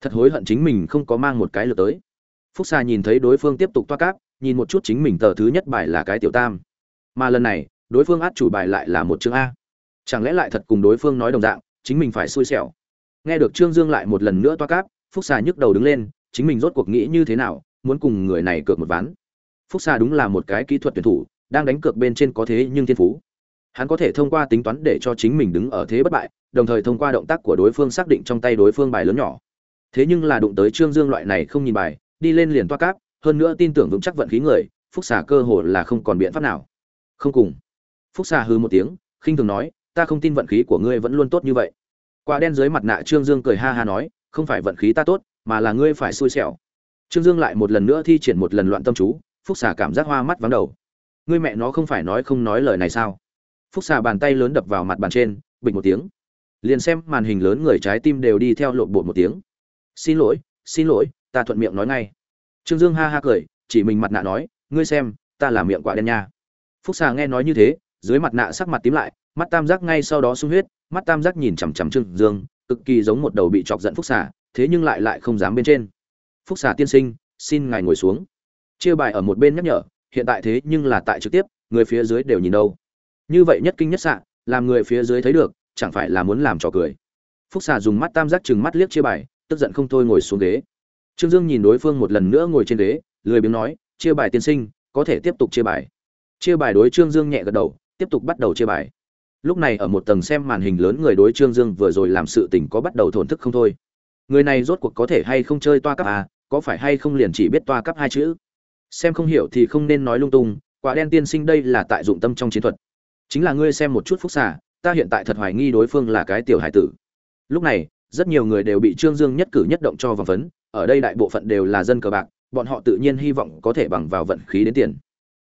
thật hối hận chính mình không có mang một cái lượt tới. Phúc xà nhìn thấy đối phương tiếp tục toa cáp, nhìn một chút chính mình tờ thứ nhất bài là cái tiểu tam. Mà lần này, đối phương át chủ bài lại là một chương a. Chẳng lẽ lại thật cùng đối phương nói đồng dạng, chính mình phải xui xẻo? Nghe được trương dương lại một lần nữa toa cáp, phúc xà nhức đầu đứng lên, chính mình rốt cuộc nghĩ như thế nào, muốn cùng người này cược một ván. Phúc xà đúng là một cái kỹ thuật tuyển thủ, đang đánh cược bên trên có thế nhưng thiên phú. Hắn có thể thông qua tính toán để cho chính mình đứng ở thế bất bại, đồng thời thông qua động tác của đối phương xác định trong tay đối phương bài lớn nhỏ thế nhưng là đụng tới trương dương loại này không nhìn bài, đi lên liền toa cáp, hơn nữa tin tưởng vững chắc vận khí người, phúc xà cơ hồ là không còn biện pháp nào. Không cùng. Phúc xà hư một tiếng, khinh thường nói, ta không tin vận khí của ngươi vẫn luôn tốt như vậy. Quả đen dưới mặt nạ trương dương cười ha ha nói, không phải vận khí ta tốt, mà là ngươi phải xui xẻo. Trương dương lại một lần nữa thi triển một lần loạn tâm chú, phúc xà cảm giác hoa mắt vắng đầu. Ngươi mẹ nó không phải nói không nói lời này sao? Phúc xà bàn tay lớn đập vào mặt bàn trên bịch một tiếng. Liền xem màn hình lớn người trái tim đều đi theo lộn bột một tiếng xin lỗi xin lỗi, ta thuận miệng nói ngay. Trương dương ha ha cười, chỉ mình mặt nạ nói, ngươi xem, ta là miệng quả đen nha. Phúc xà nghe nói như thế, dưới mặt nạ sắc mặt tím lại, mắt tam giác ngay sau đó sung huyết, mắt tam giác nhìn chằm chằm trương dương, cực kỳ giống một đầu bị chọc giận phúc xà, thế nhưng lại lại không dám bên trên. Phúc xà tiên sinh, xin ngài ngồi xuống. Chia bài ở một bên nhắc nhở, hiện tại thế nhưng là tại trực tiếp, người phía dưới đều nhìn đâu. Như vậy nhất kinh nhất xạ, làm người phía dưới thấy được, chẳng phải là muốn làm trò cười. Phúc xà dùng mắt tam giác chừng mắt liếc chia bài tức giận không thôi ngồi xuống ghế. Trương dương nhìn đối phương một lần nữa ngồi trên ghế, lười biếng nói, chia bài tiên sinh, có thể tiếp tục chia bài. Chia bài đối trương dương nhẹ gật đầu, tiếp tục bắt đầu chia bài. Lúc này ở một tầng xem màn hình lớn người đối trương dương vừa rồi làm sự tình có bắt đầu thổn thức không thôi. Người này rốt cuộc có thể hay không chơi toa cấp à có phải hay không liền chỉ biết toa cấp hai chữ? Xem không hiểu thì không nên nói lung tung, quả đen tiên sinh đây là tại dụng tâm trong chiến thuật. Chính là ngươi xem một chút phúc xả ta hiện tại thật hoài nghi đối phương là cái tiểu hải tử. Lúc này rất nhiều người đều bị trương dương nhất cử nhất động cho vòng vấn, ở đây đại bộ phận đều là dân cờ bạc bọn họ tự nhiên hy vọng có thể bằng vào vận khí đến tiền.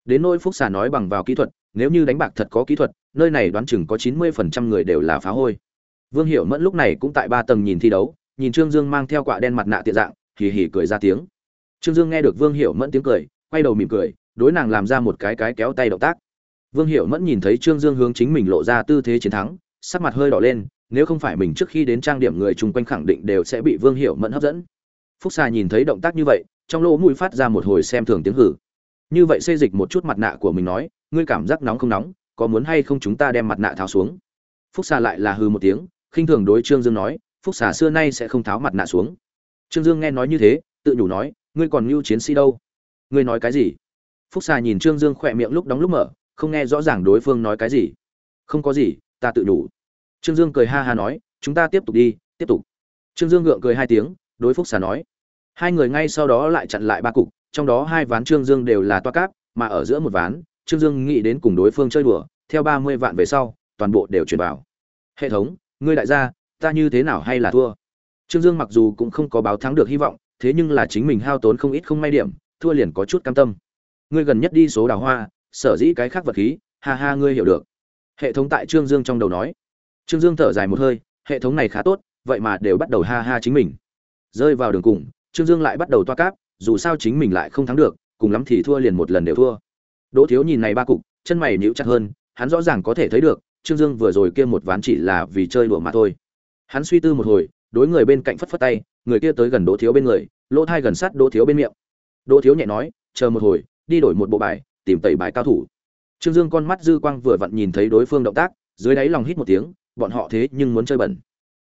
Đến nỗi phúc xà nói bằng vào kỹ thuật nếu như đánh bạc thật có kỹ thuật nơi này đoán chừng có chín mươi phần trăm người đều là phá hôi. Vương hiểu mẫn lúc này cũng tại ba tầng nhìn thi đấu nhìn trương dương mang theo quạ đen mặt nạ tiện dạng hì hì cười ra tiếng. Trương dương nghe được vương hiểu mẫn tiếng cười quay đầu mỉm cười đối nàng làm ra một cái cái kéo tay động tác. Vương hiểu mẫn nhìn thấy trương dương hướng chính mình lộ ra tư thế chiến thắng sắc mặt hơi đỏ lên nếu không phải mình trước khi đến trang điểm người chung quanh khẳng định đều sẽ bị vương hiểu mẫn hấp dẫn. Phúc xà nhìn thấy động tác như vậy, trong lỗ mũi phát ra một hồi xem thường tiếng hử. Như vậy xây dịch một chút mặt nạ của mình nói, ngươi cảm giác nóng không nóng, có muốn hay không chúng ta đem mặt nạ tháo xuống? Phúc xà lại là hư một tiếng, khinh thường đối trương dương nói, phúc xà xưa nay sẽ không tháo mặt nạ xuống. Trương dương nghe nói như thế, tự nhủ nói, ngươi còn mưu chiến sĩ đâu? Ngươi nói cái gì? Phúc xà nhìn trương dương khỏe miệng lúc đóng lúc mở, không nghe rõ ràng đối phương nói cái gì. Không có gì, ta tự nhủ trương dương cười ha ha nói, chúng ta tiếp tục đi, tiếp tục. Trương dương gượng cười hai tiếng, đối phúc xà nói, hai người ngay sau đó lại chặn lại ba cục, trong đó hai ván trương dương đều là toa cáp, mà ở giữa một ván, trương dương nghĩ đến cùng đối phương chơi đùa, theo ba mươi vạn về sau, toàn bộ đều chuyển vào. Hệ thống, ngươi đại gia, ta như thế nào hay là thua? Trương dương mặc dù cũng không có báo thắng được hy vọng, thế nhưng là chính mình hao tốn không ít không may điểm, thua liền có chút cam tâm. Ngươi gần nhất đi số đào hoa, sở dĩ cái khác vật khí, ha ha ngươi hiểu được. Hệ thống tại trương dương trong đầu nói trương dương thở dài một hơi, hệ thống này khá tốt, vậy mà đều bắt đầu ha ha chính mình. Rơi vào đường cùng, trương dương lại bắt đầu toa cáp, dù sao chính mình lại không thắng được, cùng lắm thì thua liền một lần đều thua. Đỗ thiếu nhìn này ba cục, chân mày níu chặt hơn, hắn rõ ràng có thể thấy được, trương dương vừa rồi kia một ván chỉ là vì chơi đùa mà thôi. Hắn suy tư một hồi, đối người bên cạnh phất phất tay, người kia tới gần đỗ thiếu bên người, lỗ thai gần sát đỗ thiếu bên miệng. Đỗ thiếu nhẹ nói, chờ một hồi, đi đổi một bộ bài, tìm tẩy bài cao thủ. Trương dương con mắt dư quang vừa vặn nhìn thấy đối phương động tác, dưới đáy lòng hít một tiếng bọn họ thế nhưng muốn chơi bẩn.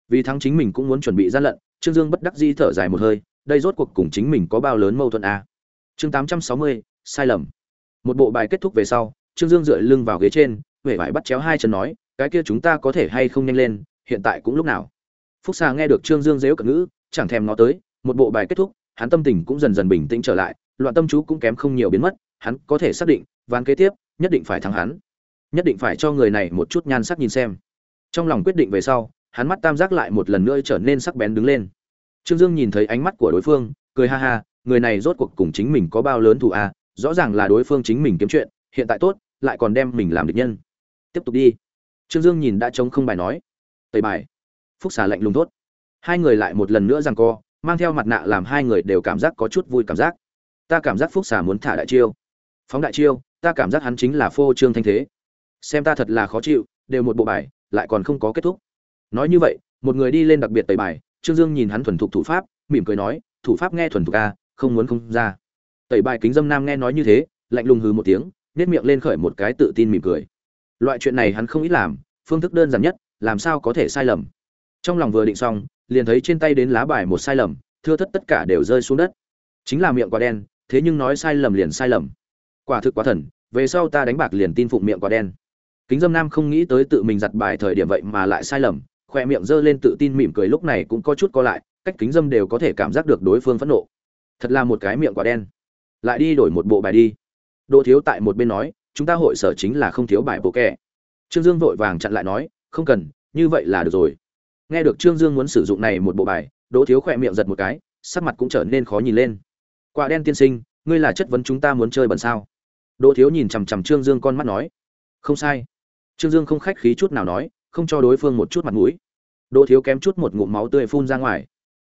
Vì thắng chính mình cũng muốn chuẩn bị gian lận, trương dương bất đắc di thở dài một hơi, đây rốt cuộc cùng chính mình có bao lớn mâu thuẫn a chương tám trăm sáu mươi, sai lầm. Một bộ bài kết thúc về sau, trương dương dựa lưng vào ghế trên huệ vải bắt chéo hai chân nói, cái kia chúng ta có thể hay không nhanh lên, hiện tại cũng lúc nào? Phúc xà nghe được trương dương dếu cận ngữ, chẳng thèm nó tới, một bộ bài kết thúc, hắn tâm tình cũng dần dần bình tĩnh trở lại, loạn tâm chú cũng kém không nhiều biến mất, hắn có thể xác định, ván kế tiếp, nhất định phải thắng hắn. Nhất định phải cho người này một chút nhan sắc nhìn xem trong lòng quyết định về sau hắn mắt tam giác lại một lần nữa trở nên sắc bén đứng lên. Trương dương nhìn thấy ánh mắt của đối phương cười ha ha người này rốt cuộc cùng chính mình có bao lớn thù à, rõ ràng là đối phương chính mình kiếm chuyện hiện tại tốt lại còn đem mình làm địch nhân. Tiếp tục đi. Trương dương nhìn đã trống không bài nói. Tẩy bài. Phúc xà lạnh lùng tốt hai người lại một lần nữa rằng co mang theo mặt nạ làm hai người đều cảm giác có chút vui cảm giác. Ta cảm giác phúc xà muốn thả đại chiêu. Phóng đại chiêu ta cảm giác hắn chính là phô trương thanh thế. Xem ta thật là khó chịu đều một bộ bài lại còn không có kết thúc. Nói như vậy, một người đi lên đặc biệt tẩy bài, trương dương nhìn hắn thuần thục thủ pháp, mỉm cười nói, thủ pháp nghe thuần thục a không muốn không ra. Tẩy bài kính dâm nam nghe nói như thế, lạnh lùng hừ một tiếng nét miệng lên khởi một cái tự tin mỉm cười. Loại chuyện này hắn không ít làm, phương thức đơn giản nhất, làm sao có thể sai lầm. Trong lòng vừa định xong, liền thấy trên tay đến lá bài một sai lầm, thưa thất tất cả đều rơi xuống đất. Chính là miệng quả đen, thế nhưng nói sai lầm liền sai lầm. Quả thực quá thần, về sau ta đánh bạc liền tin phụng miệng quả đen kính dâm nam không nghĩ tới tự mình giặt bài thời điểm vậy mà lại sai lầm, khoe miệng giơ lên tự tin mỉm cười lúc này cũng có chút co lại, cách kính dâm đều có thể cảm giác được đối phương phẫn nộ. Thật là một cái miệng quả đen. Lại đi đổi một bộ bài đi. Đỗ thiếu tại một bên nói, chúng ta hội sở chính là không thiếu bài bộ kẻ. Trương dương vội vàng chặn lại nói, không cần, như vậy là được rồi. Nghe được trương dương muốn sử dụng này một bộ bài, đỗ thiếu khỏe miệng giật một cái, sắc mặt cũng trở nên khó nhìn lên. Quả đen tiên sinh, ngươi là chất vấn chúng ta muốn chơi bẩn sao? Đỗ thiếu nhìn chằm chằm trương dương con mắt nói, không sai trương dương không khách khí chút nào nói, không cho đối phương một chút mặt mũi. Đỗ thiếu kém chút một ngụm máu tươi phun ra ngoài.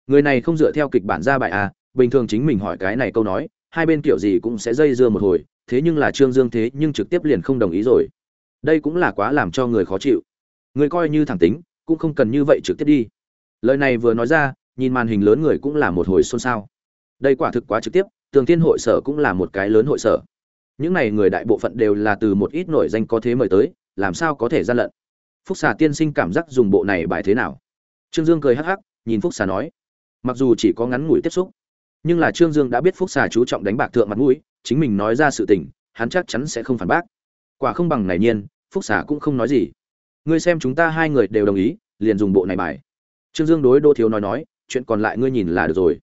Người này không dựa theo kịch bản ra bài à bình thường chính mình hỏi cái này câu nói, hai bên kiểu gì cũng sẽ dây dưa một hồi, thế nhưng là trương dương thế nhưng trực tiếp liền không đồng ý rồi. Đây cũng là quá làm cho người khó chịu. Người coi như thẳng tính, cũng không cần như vậy trực tiếp đi. Lời này vừa nói ra, nhìn màn hình lớn người cũng là một hồi xôn xao. Đây quả thực quá trực tiếp, tường thiên hội sở cũng là một cái lớn hội sở. Những này người đại bộ phận đều là từ một ít nổi danh có thế mời tới làm sao có thể gian lận? Phúc xà tiên sinh cảm giác dùng bộ này bài thế nào? Trương dương cười hắc hắc, nhìn phúc xà nói, mặc dù chỉ có ngắn ngủi tiếp xúc, nhưng là trương dương đã biết phúc xà chú trọng đánh bạc thượng mặt mũi, chính mình nói ra sự tình, hắn chắc chắn sẽ không phản bác. Quả không bằng này nhiên, phúc xà cũng không nói gì. Ngươi xem chúng ta hai người đều đồng ý, liền dùng bộ này bài. Trương dương đối đỗ thiếu nói nói, chuyện còn lại ngươi nhìn là được rồi.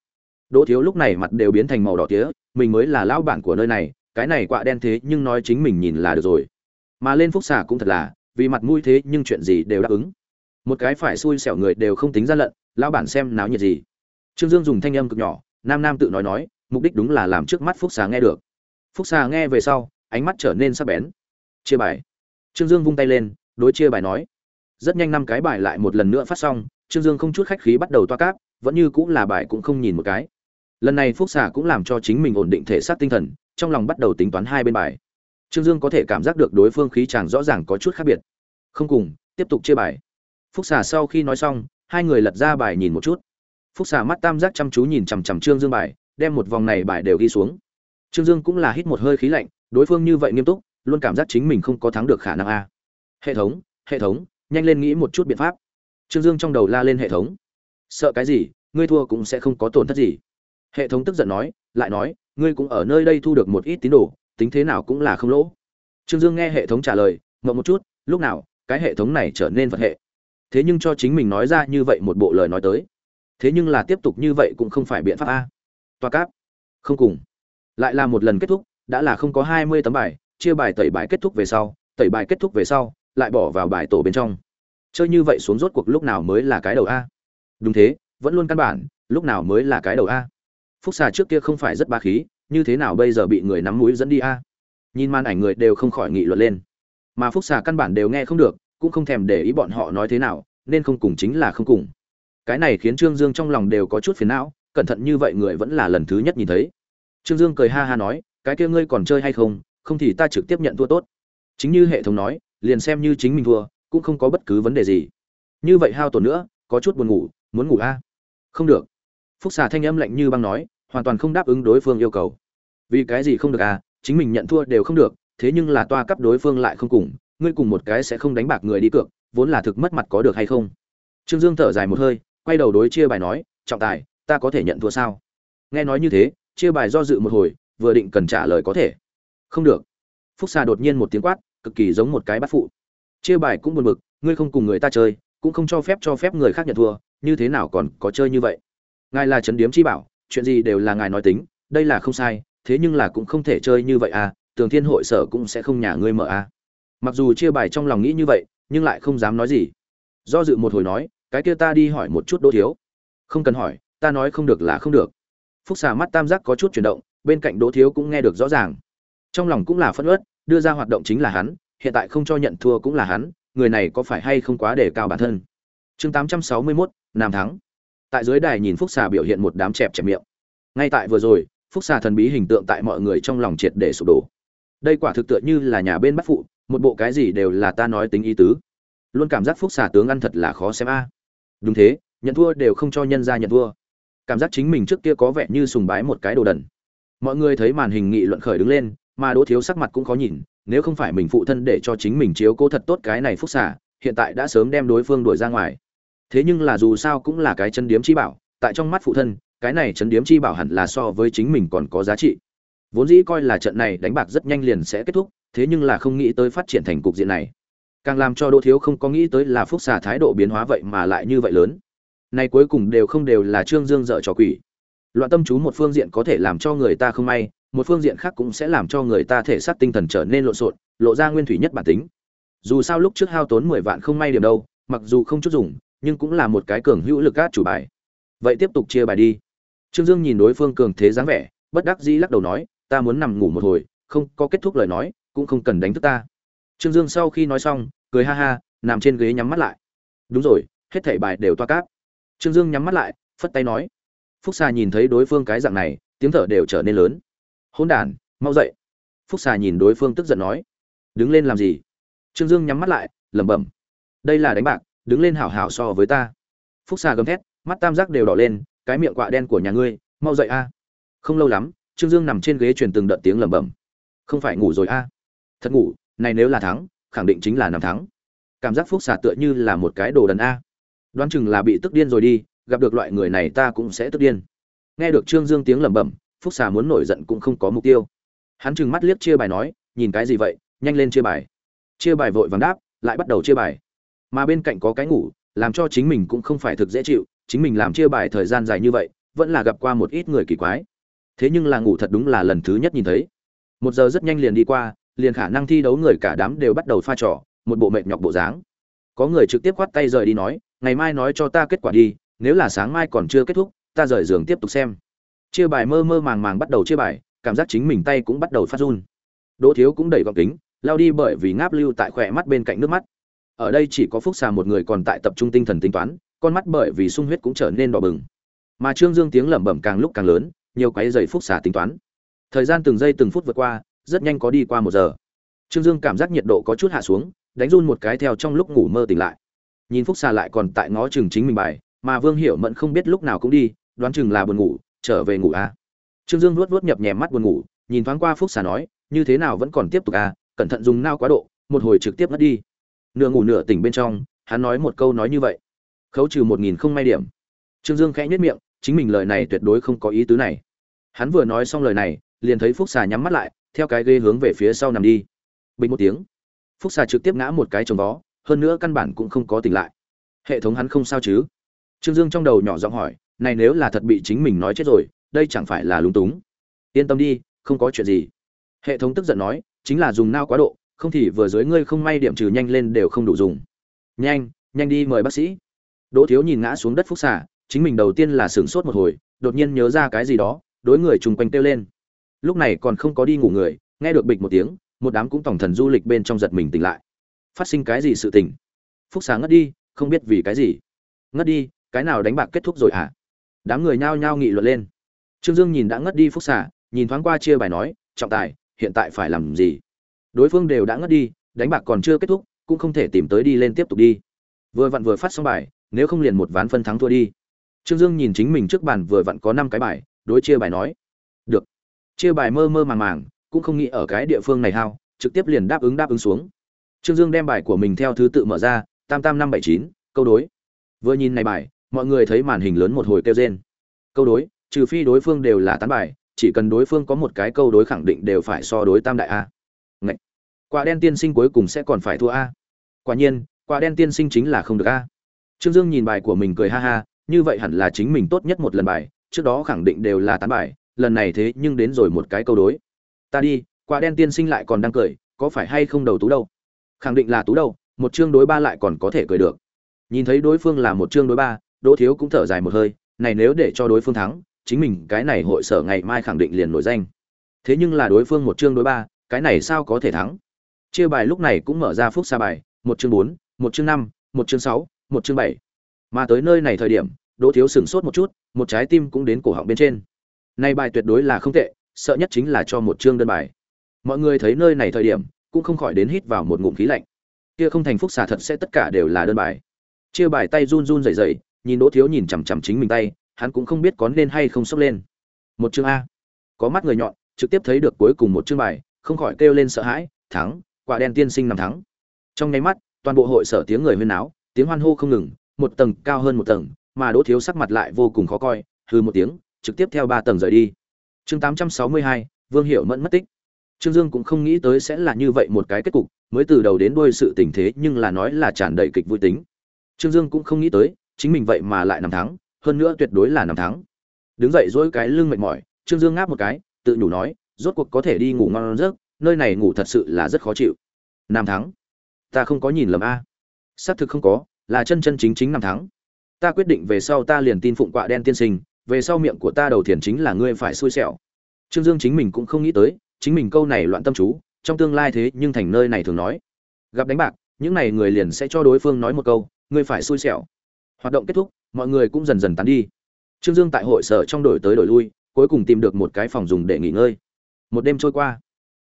Đỗ thiếu lúc này mặt đều biến thành màu đỏ tía, mình mới là lão bản của nơi này, cái này quạ đen thế nhưng nói chính mình nhìn là được rồi mà lên phúc xà cũng thật là, vì mặt mũi thế nhưng chuyện gì đều đáp ứng. Một cái phải xui xẻo người đều không tính ra lận, lão bản xem náo nhiệt gì. Trương dương dùng thanh âm cực nhỏ, nam nam tự nói nói, mục đích đúng là làm trước mắt phúc xà nghe được. Phúc xà nghe về sau, ánh mắt trở nên sắc bén. Chia bài. Trương dương vung tay lên, đối chia bài nói. Rất nhanh năm cái bài lại một lần nữa phát xong, trương dương không chút khách khí bắt đầu toa cáp, vẫn như cũng là bài cũng không nhìn một cái. Lần này phúc xà cũng làm cho chính mình ổn định thể xác tinh thần, trong lòng bắt đầu tính toán hai bên bài trương dương có thể cảm giác được đối phương khí chàng rõ ràng có chút khác biệt. Không cùng, tiếp tục chia bài. Phúc xà sau khi nói xong, hai người lật ra bài nhìn một chút. Phúc xà mắt tam giác chăm chú nhìn chằm chằm trương dương bài, đem một vòng này bài đều ghi xuống. Trương dương cũng là hít một hơi khí lạnh, đối phương như vậy nghiêm túc, luôn cảm giác chính mình không có thắng được khả năng a. Hệ thống hệ thống, nhanh lên nghĩ một chút biện pháp. Trương dương trong đầu la lên hệ thống. Sợ cái gì, ngươi thua cũng sẽ không có tổn thất gì. Hệ thống tức giận nói, lại nói, ngươi cũng ở nơi đây thu được một ít tín đồ tính thế nào cũng là không lỗ. Trương dương nghe hệ thống trả lời, ngậm một chút, lúc nào, cái hệ thống này trở nên vật hệ. Thế nhưng cho chính mình nói ra như vậy một bộ lời nói tới. Thế nhưng là tiếp tục như vậy cũng không phải biện pháp a. Toa cáp. Không cùng. Lại là một lần kết thúc, đã là không có hai mươi tấm bài, chia bài tẩy bài kết thúc về sau, tẩy bài kết thúc về sau, lại bỏ vào bài tổ bên trong. Chơi như vậy xuống rốt cuộc lúc nào mới là cái đầu a? Đúng thế, vẫn luôn căn bản, lúc nào mới là cái đầu a? Phúc xà trước kia không phải rất ba khí như thế nào bây giờ bị người nắm mũi dẫn đi a? Nhìn màn ảnh người đều không khỏi nghị luận lên. Mà phúc xà căn bản đều nghe không được, cũng không thèm để ý bọn họ nói thế nào, nên không cùng chính là không cùng. Cái này khiến trương dương trong lòng đều có chút phiền não, cẩn thận như vậy người vẫn là lần thứ nhất nhìn thấy. Trương dương cười ha ha nói, cái kia ngươi còn chơi hay không? Không thì ta trực tiếp nhận thua tốt. Chính như hệ thống nói, liền xem như chính mình thua, cũng không có bất cứ vấn đề gì. Như vậy hao tổn nữa, có chút buồn ngủ, muốn ngủ a? Không được. Phúc xà thanh âm lạnh như băng nói, hoàn toàn không đáp ứng đối phương yêu cầu vì cái gì không được à chính mình nhận thua đều không được, thế nhưng là toa cấp đối phương lại không cùng, ngươi cùng một cái sẽ không đánh bạc người đi cược, vốn là thực mất mặt có được hay không? Trương dương thở dài một hơi, quay đầu đối chia bài nói, trọng tài, ta có thể nhận thua sao? Nghe nói như thế, chia bài do dự một hồi, vừa định cần trả lời có thể. Không được. Phúc xà đột nhiên một tiếng quát, cực kỳ giống một cái bắt phụ. Chia bài cũng buồn bực, ngươi không cùng người ta chơi, cũng không cho phép cho phép người khác nhận thua, như thế nào còn có chơi như vậy? Ngài là trấn điếm chi bảo, chuyện gì đều là ngài nói tính, đây là không sai thế nhưng là cũng không thể chơi như vậy à tường thiên hội sở cũng sẽ không nhà ngươi mở à. Mặc dù chia bài trong lòng nghĩ như vậy nhưng lại không dám nói gì. Do dự một hồi nói cái kia ta đi hỏi một chút đỗ thiếu. Không cần hỏi ta nói không được là không được. Phúc xà mắt tam giác có chút chuyển động bên cạnh đỗ thiếu cũng nghe được rõ ràng. Trong lòng cũng là phất uất đưa ra hoạt động chính là hắn hiện tại không cho nhận thua cũng là hắn người này có phải hay không quá đề cao bản thân? Chương 861, nam thắng. Tại dưới đài nhìn phúc xà biểu hiện một đám chẹp chẹp miệng. Ngay tại vừa rồi phúc xà thần bí hình tượng tại mọi người trong lòng triệt để sụp đổ. Đây quả thực tựa như là nhà bên bắt phụ, một bộ cái gì đều là ta nói tính ý tứ. Luôn cảm giác phúc xà tướng ăn thật là khó xem a. Đúng thế, nhận thua đều không cho nhân ra nhận thua. Cảm giác chính mình trước kia có vẻ như sùng bái một cái đồ đần. Mọi người thấy màn hình nghị luận khởi đứng lên, mà đỗ thiếu sắc mặt cũng khó nhìn, nếu không phải mình phụ thân để cho chính mình chiếu cố thật tốt cái này phúc xả hiện tại đã sớm đem đối phương đuổi ra ngoài. Thế nhưng là dù sao cũng là cái chân điếm chi bảo, tại trong mắt phụ thân cái này chấn điếm chi bảo hẳn là so với chính mình còn có giá trị. Vốn dĩ coi là trận này đánh bạc rất nhanh liền sẽ kết thúc, thế nhưng là không nghĩ tới phát triển thành cục diện này. Càng làm cho đỗ thiếu không có nghĩ tới là phúc xà thái độ biến hóa vậy mà lại như vậy lớn. Này cuối cùng đều không đều là trương dương dở trò quỷ. Loạn tâm chú một phương diện có thể làm cho người ta không may, một phương diện khác cũng sẽ làm cho người ta thể xác tinh thần trở nên lộn xộn, lộ ra nguyên thủy nhất bản tính. Dù sao lúc trước hao tốn mười vạn không may điểm đâu, mặc dù không chút dùng, nhưng cũng là một cái cường hữu lực át chủ bài. Vậy tiếp tục chia bài đi trương dương nhìn đối phương cường thế dáng vẻ bất đắc dĩ lắc đầu nói ta muốn nằm ngủ một hồi không có kết thúc lời nói cũng không cần đánh thức ta. Trương dương sau khi nói xong cười ha ha nằm trên ghế nhắm mắt lại. Đúng rồi hết thảy bài đều toa cát. trương dương nhắm mắt lại phất tay nói. Phúc xà nhìn thấy đối phương cái dạng này tiếng thở đều trở nên lớn. Hỗn đàn, mau dậy. Phúc xà nhìn đối phương tức giận nói. Đứng lên làm gì? Trương dương nhắm mắt lại lẩm bẩm. Đây là đánh bạc đứng lên hảo hảo so với ta. Phúc xà gầm thét mắt tam giác đều đỏ lên cái miệng quạ đen của nhà ngươi, mau dậy a. Không lâu lắm, trương dương nằm trên ghế truyền từng đợt tiếng lẩm bẩm. Không phải ngủ rồi a. Thật ngủ, này nếu là thắng, khẳng định chính là nằm thắng. Cảm giác phúc xà tựa như là một cái đồ đần a. Đoán chừng là bị tức điên rồi đi, gặp được loại người này ta cũng sẽ tức điên. Nghe được trương dương tiếng lẩm bẩm, phúc xà muốn nổi giận cũng không có mục tiêu. Hắn chừng mắt liếc chia bài nói, nhìn cái gì vậy? Nhanh lên chia bài. Chia bài vội vàng đáp, lại bắt đầu chia bài. Mà bên cạnh có cái ngủ, làm cho chính mình cũng không phải thực dễ chịu chính mình làm chia bài thời gian dài như vậy, vẫn là gặp qua một ít người kỳ quái. Thế nhưng là ngủ thật đúng là lần thứ nhất nhìn thấy. Một giờ rất nhanh liền đi qua, liền khả năng thi đấu người cả đám đều bắt đầu pha trò, một bộ mệt nhọc bộ dáng. Có người trực tiếp khoát tay rời đi nói, ngày mai nói cho ta kết quả đi, nếu là sáng mai còn chưa kết thúc, ta rời giường tiếp tục xem. Chia bài mơ mơ màng màng bắt đầu chia bài, cảm giác chính mình tay cũng bắt đầu phát run. Đỗ thiếu cũng đẩy gọng kính, lao đi bởi vì ngáp lưu tại khỏe mắt bên cạnh nước mắt. Ở đây chỉ có phúc xà một người còn tại tập trung tinh thần tính toán con mắt bởi vì sung huyết cũng trở nên đỏ bừng. Mà trương dương tiếng lẩm bẩm càng lúc càng lớn nhiều cái giày phúc xả tính toán. Thời gian từng giây từng phút vượt qua rất nhanh có đi qua một giờ. Trương dương cảm giác nhiệt độ có chút hạ xuống đánh run một cái theo trong lúc ngủ mơ tỉnh lại. Nhìn phúc xà lại còn tại ngó chừng chính mình bài mà vương hiểu mẫn không biết lúc nào cũng đi đoán chừng là buồn ngủ trở về ngủ à. trương dương luốt luốt nhập nhèm mắt buồn ngủ nhìn thoáng qua phúc xà nói như thế nào vẫn còn tiếp tục à, cẩn thận dùng nao quá độ một hồi trực tiếp mất đi. Nửa ngủ nửa tỉnh bên trong hắn nói một câu nói như vậy khấu trừ một nghìn không may điểm. Trương dương khẽ nhất miệng, chính mình lời này tuyệt đối không có ý tứ này. Hắn vừa nói xong lời này, liền thấy phúc xà nhắm mắt lại, theo cái ghê hướng về phía sau nằm đi. Bình một tiếng, phúc xà trực tiếp ngã một cái trồng vó hơn nữa căn bản cũng không có tỉnh lại. Hệ thống hắn không sao chứ? Trương dương trong đầu nhỏ giọng hỏi, này nếu là thật bị chính mình nói chết rồi, đây chẳng phải là lúng túng? Yên tâm đi, không có chuyện gì. Hệ thống tức giận nói, chính là dùng nao quá độ, không thì vừa dưới ngươi không may điểm trừ nhanh lên đều không đủ dùng. Nhanh nhanh đi mời bác sĩ đỗ thiếu nhìn ngã xuống đất phúc xà, chính mình đầu tiên là sửng sốt một hồi, đột nhiên nhớ ra cái gì đó, đối người chung quanh kêu lên. Lúc này còn không có đi ngủ người, nghe được bịch một tiếng, một đám cũng tổng thần du lịch bên trong giật mình tỉnh lại. Phát sinh cái gì sự tình? Phúc xà ngất đi, không biết vì cái gì. Ngất đi, cái nào đánh bạc kết thúc rồi hả? À? đám người nhao nhao nghị luận lên. Trương dương nhìn đã ngất đi phúc xà, nhìn thoáng qua chia bài nói, trọng tài, hiện tại phải làm gì? Đối phương đều đã ngất đi, đánh bạc còn chưa kết thúc, cũng không thể tìm tới đi lên tiếp tục đi. Vừa vặn vừa phát xong bài nếu không liền một ván phân thắng thua đi. Trương dương nhìn chính mình trước bàn vừa vặn có năm cái bài, đối chia bài nói, được. Chia bài mơ mơ màng màng, cũng không nghĩ ở cái địa phương này hao, trực tiếp liền đáp ứng đáp ứng xuống. Trương dương đem bài của mình theo thứ tự mở ra, tam tam năm bảy chín, câu đối. Vừa nhìn này bài, mọi người thấy màn hình lớn một hồi kêu rên. Câu đối, trừ phi đối phương đều là tán bài, chỉ cần đối phương có một cái câu đối khẳng định đều phải so đối tam đại a. Ngậy! quả đen tiên sinh cuối cùng sẽ còn phải thua a. Quả nhiên, quả đen tiên sinh chính là không được a trương dương nhìn bài của mình cười ha ha, như vậy hẳn là chính mình tốt nhất một lần bài, trước đó khẳng định đều là tán bài, lần này thế nhưng đến rồi một cái câu đối. Ta đi, quả đen tiên sinh lại còn đang cười, có phải hay không đầu tú đâu? Khẳng định là tú đâu, một chương đối ba lại còn có thể cười được. Nhìn thấy đối phương là một chương đối ba, đỗ thiếu cũng thở dài một hơi, này nếu để cho đối phương thắng, chính mình cái này hội sở ngày mai khẳng định liền nổi danh. Thế nhưng là đối phương một chương đối ba, cái này sao có thể thắng? Chia bài lúc này cũng mở ra phúc xa bài, một chương bốn, một chương năm, một chương sáu một chương bảy. Mà tới nơi này thời điểm, đỗ thiếu sửng sốt một chút, một trái tim cũng đến cổ họng bên trên. Nay bài tuyệt đối là không tệ, sợ nhất chính là cho một chương đơn bài. Mọi người thấy nơi này thời điểm, cũng không khỏi đến hít vào một ngụm khí lạnh. Kia không thành phúc xà thật sẽ tất cả đều là đơn bài. Chia bài tay run run rẩy rẩy, nhìn đỗ thiếu nhìn chằm chằm chính mình tay, hắn cũng không biết có nên hay không sốc lên. Một chương a. Có mắt người nhọn, trực tiếp thấy được cuối cùng một chương bài, không khỏi kêu lên sợ hãi, thắng, quả đen tiên sinh nằm thắng. Trong nháy mắt, toàn bộ hội sở tiếng người huyên náo tiếng hoan hô không ngừng, một tầng cao hơn một tầng, mà đỗ thiếu sắc mặt lại vô cùng khó coi hư một tiếng, trực tiếp theo ba tầng rời đi. Chương tám trăm sáu mươi hai, vương hiệu mẫn mất tích. Trương dương cũng không nghĩ tới sẽ là như vậy một cái kết cục, mới từ đầu đến đuôi sự tình thế nhưng là nói là tràn đầy kịch vui tính. Trương dương cũng không nghĩ tới, chính mình vậy mà lại nằm thắng, hơn nữa tuyệt đối là nằm thắng. Đứng dậy dỗi cái lưng mệt mỏi, trương dương ngáp một cái, tự nhủ nói, rốt cuộc có thể đi ngủ ngon giấc, nơi này ngủ thật sự là rất khó chịu. Nam thắng? Ta không có nhìn lầm a xác thực không có, là chân chân chính chính năm tháng. ta quyết định về sau ta liền tin phụng quạ đen tiên sinh, về sau miệng của ta đầu thiền chính là ngươi phải xui xẻo. Trương dương chính mình cũng không nghĩ tới, chính mình câu này loạn tâm chú, trong tương lai thế nhưng thành nơi này thường nói. Gặp đánh bạc, những này người liền sẽ cho đối phương nói một câu, ngươi phải xui xẻo. Hoạt động kết thúc, mọi người cũng dần dần tán đi. Trương dương tại hội sở trong đổi tới đổi lui, cuối cùng tìm được một cái phòng dùng để nghỉ ngơi. Một đêm trôi qua.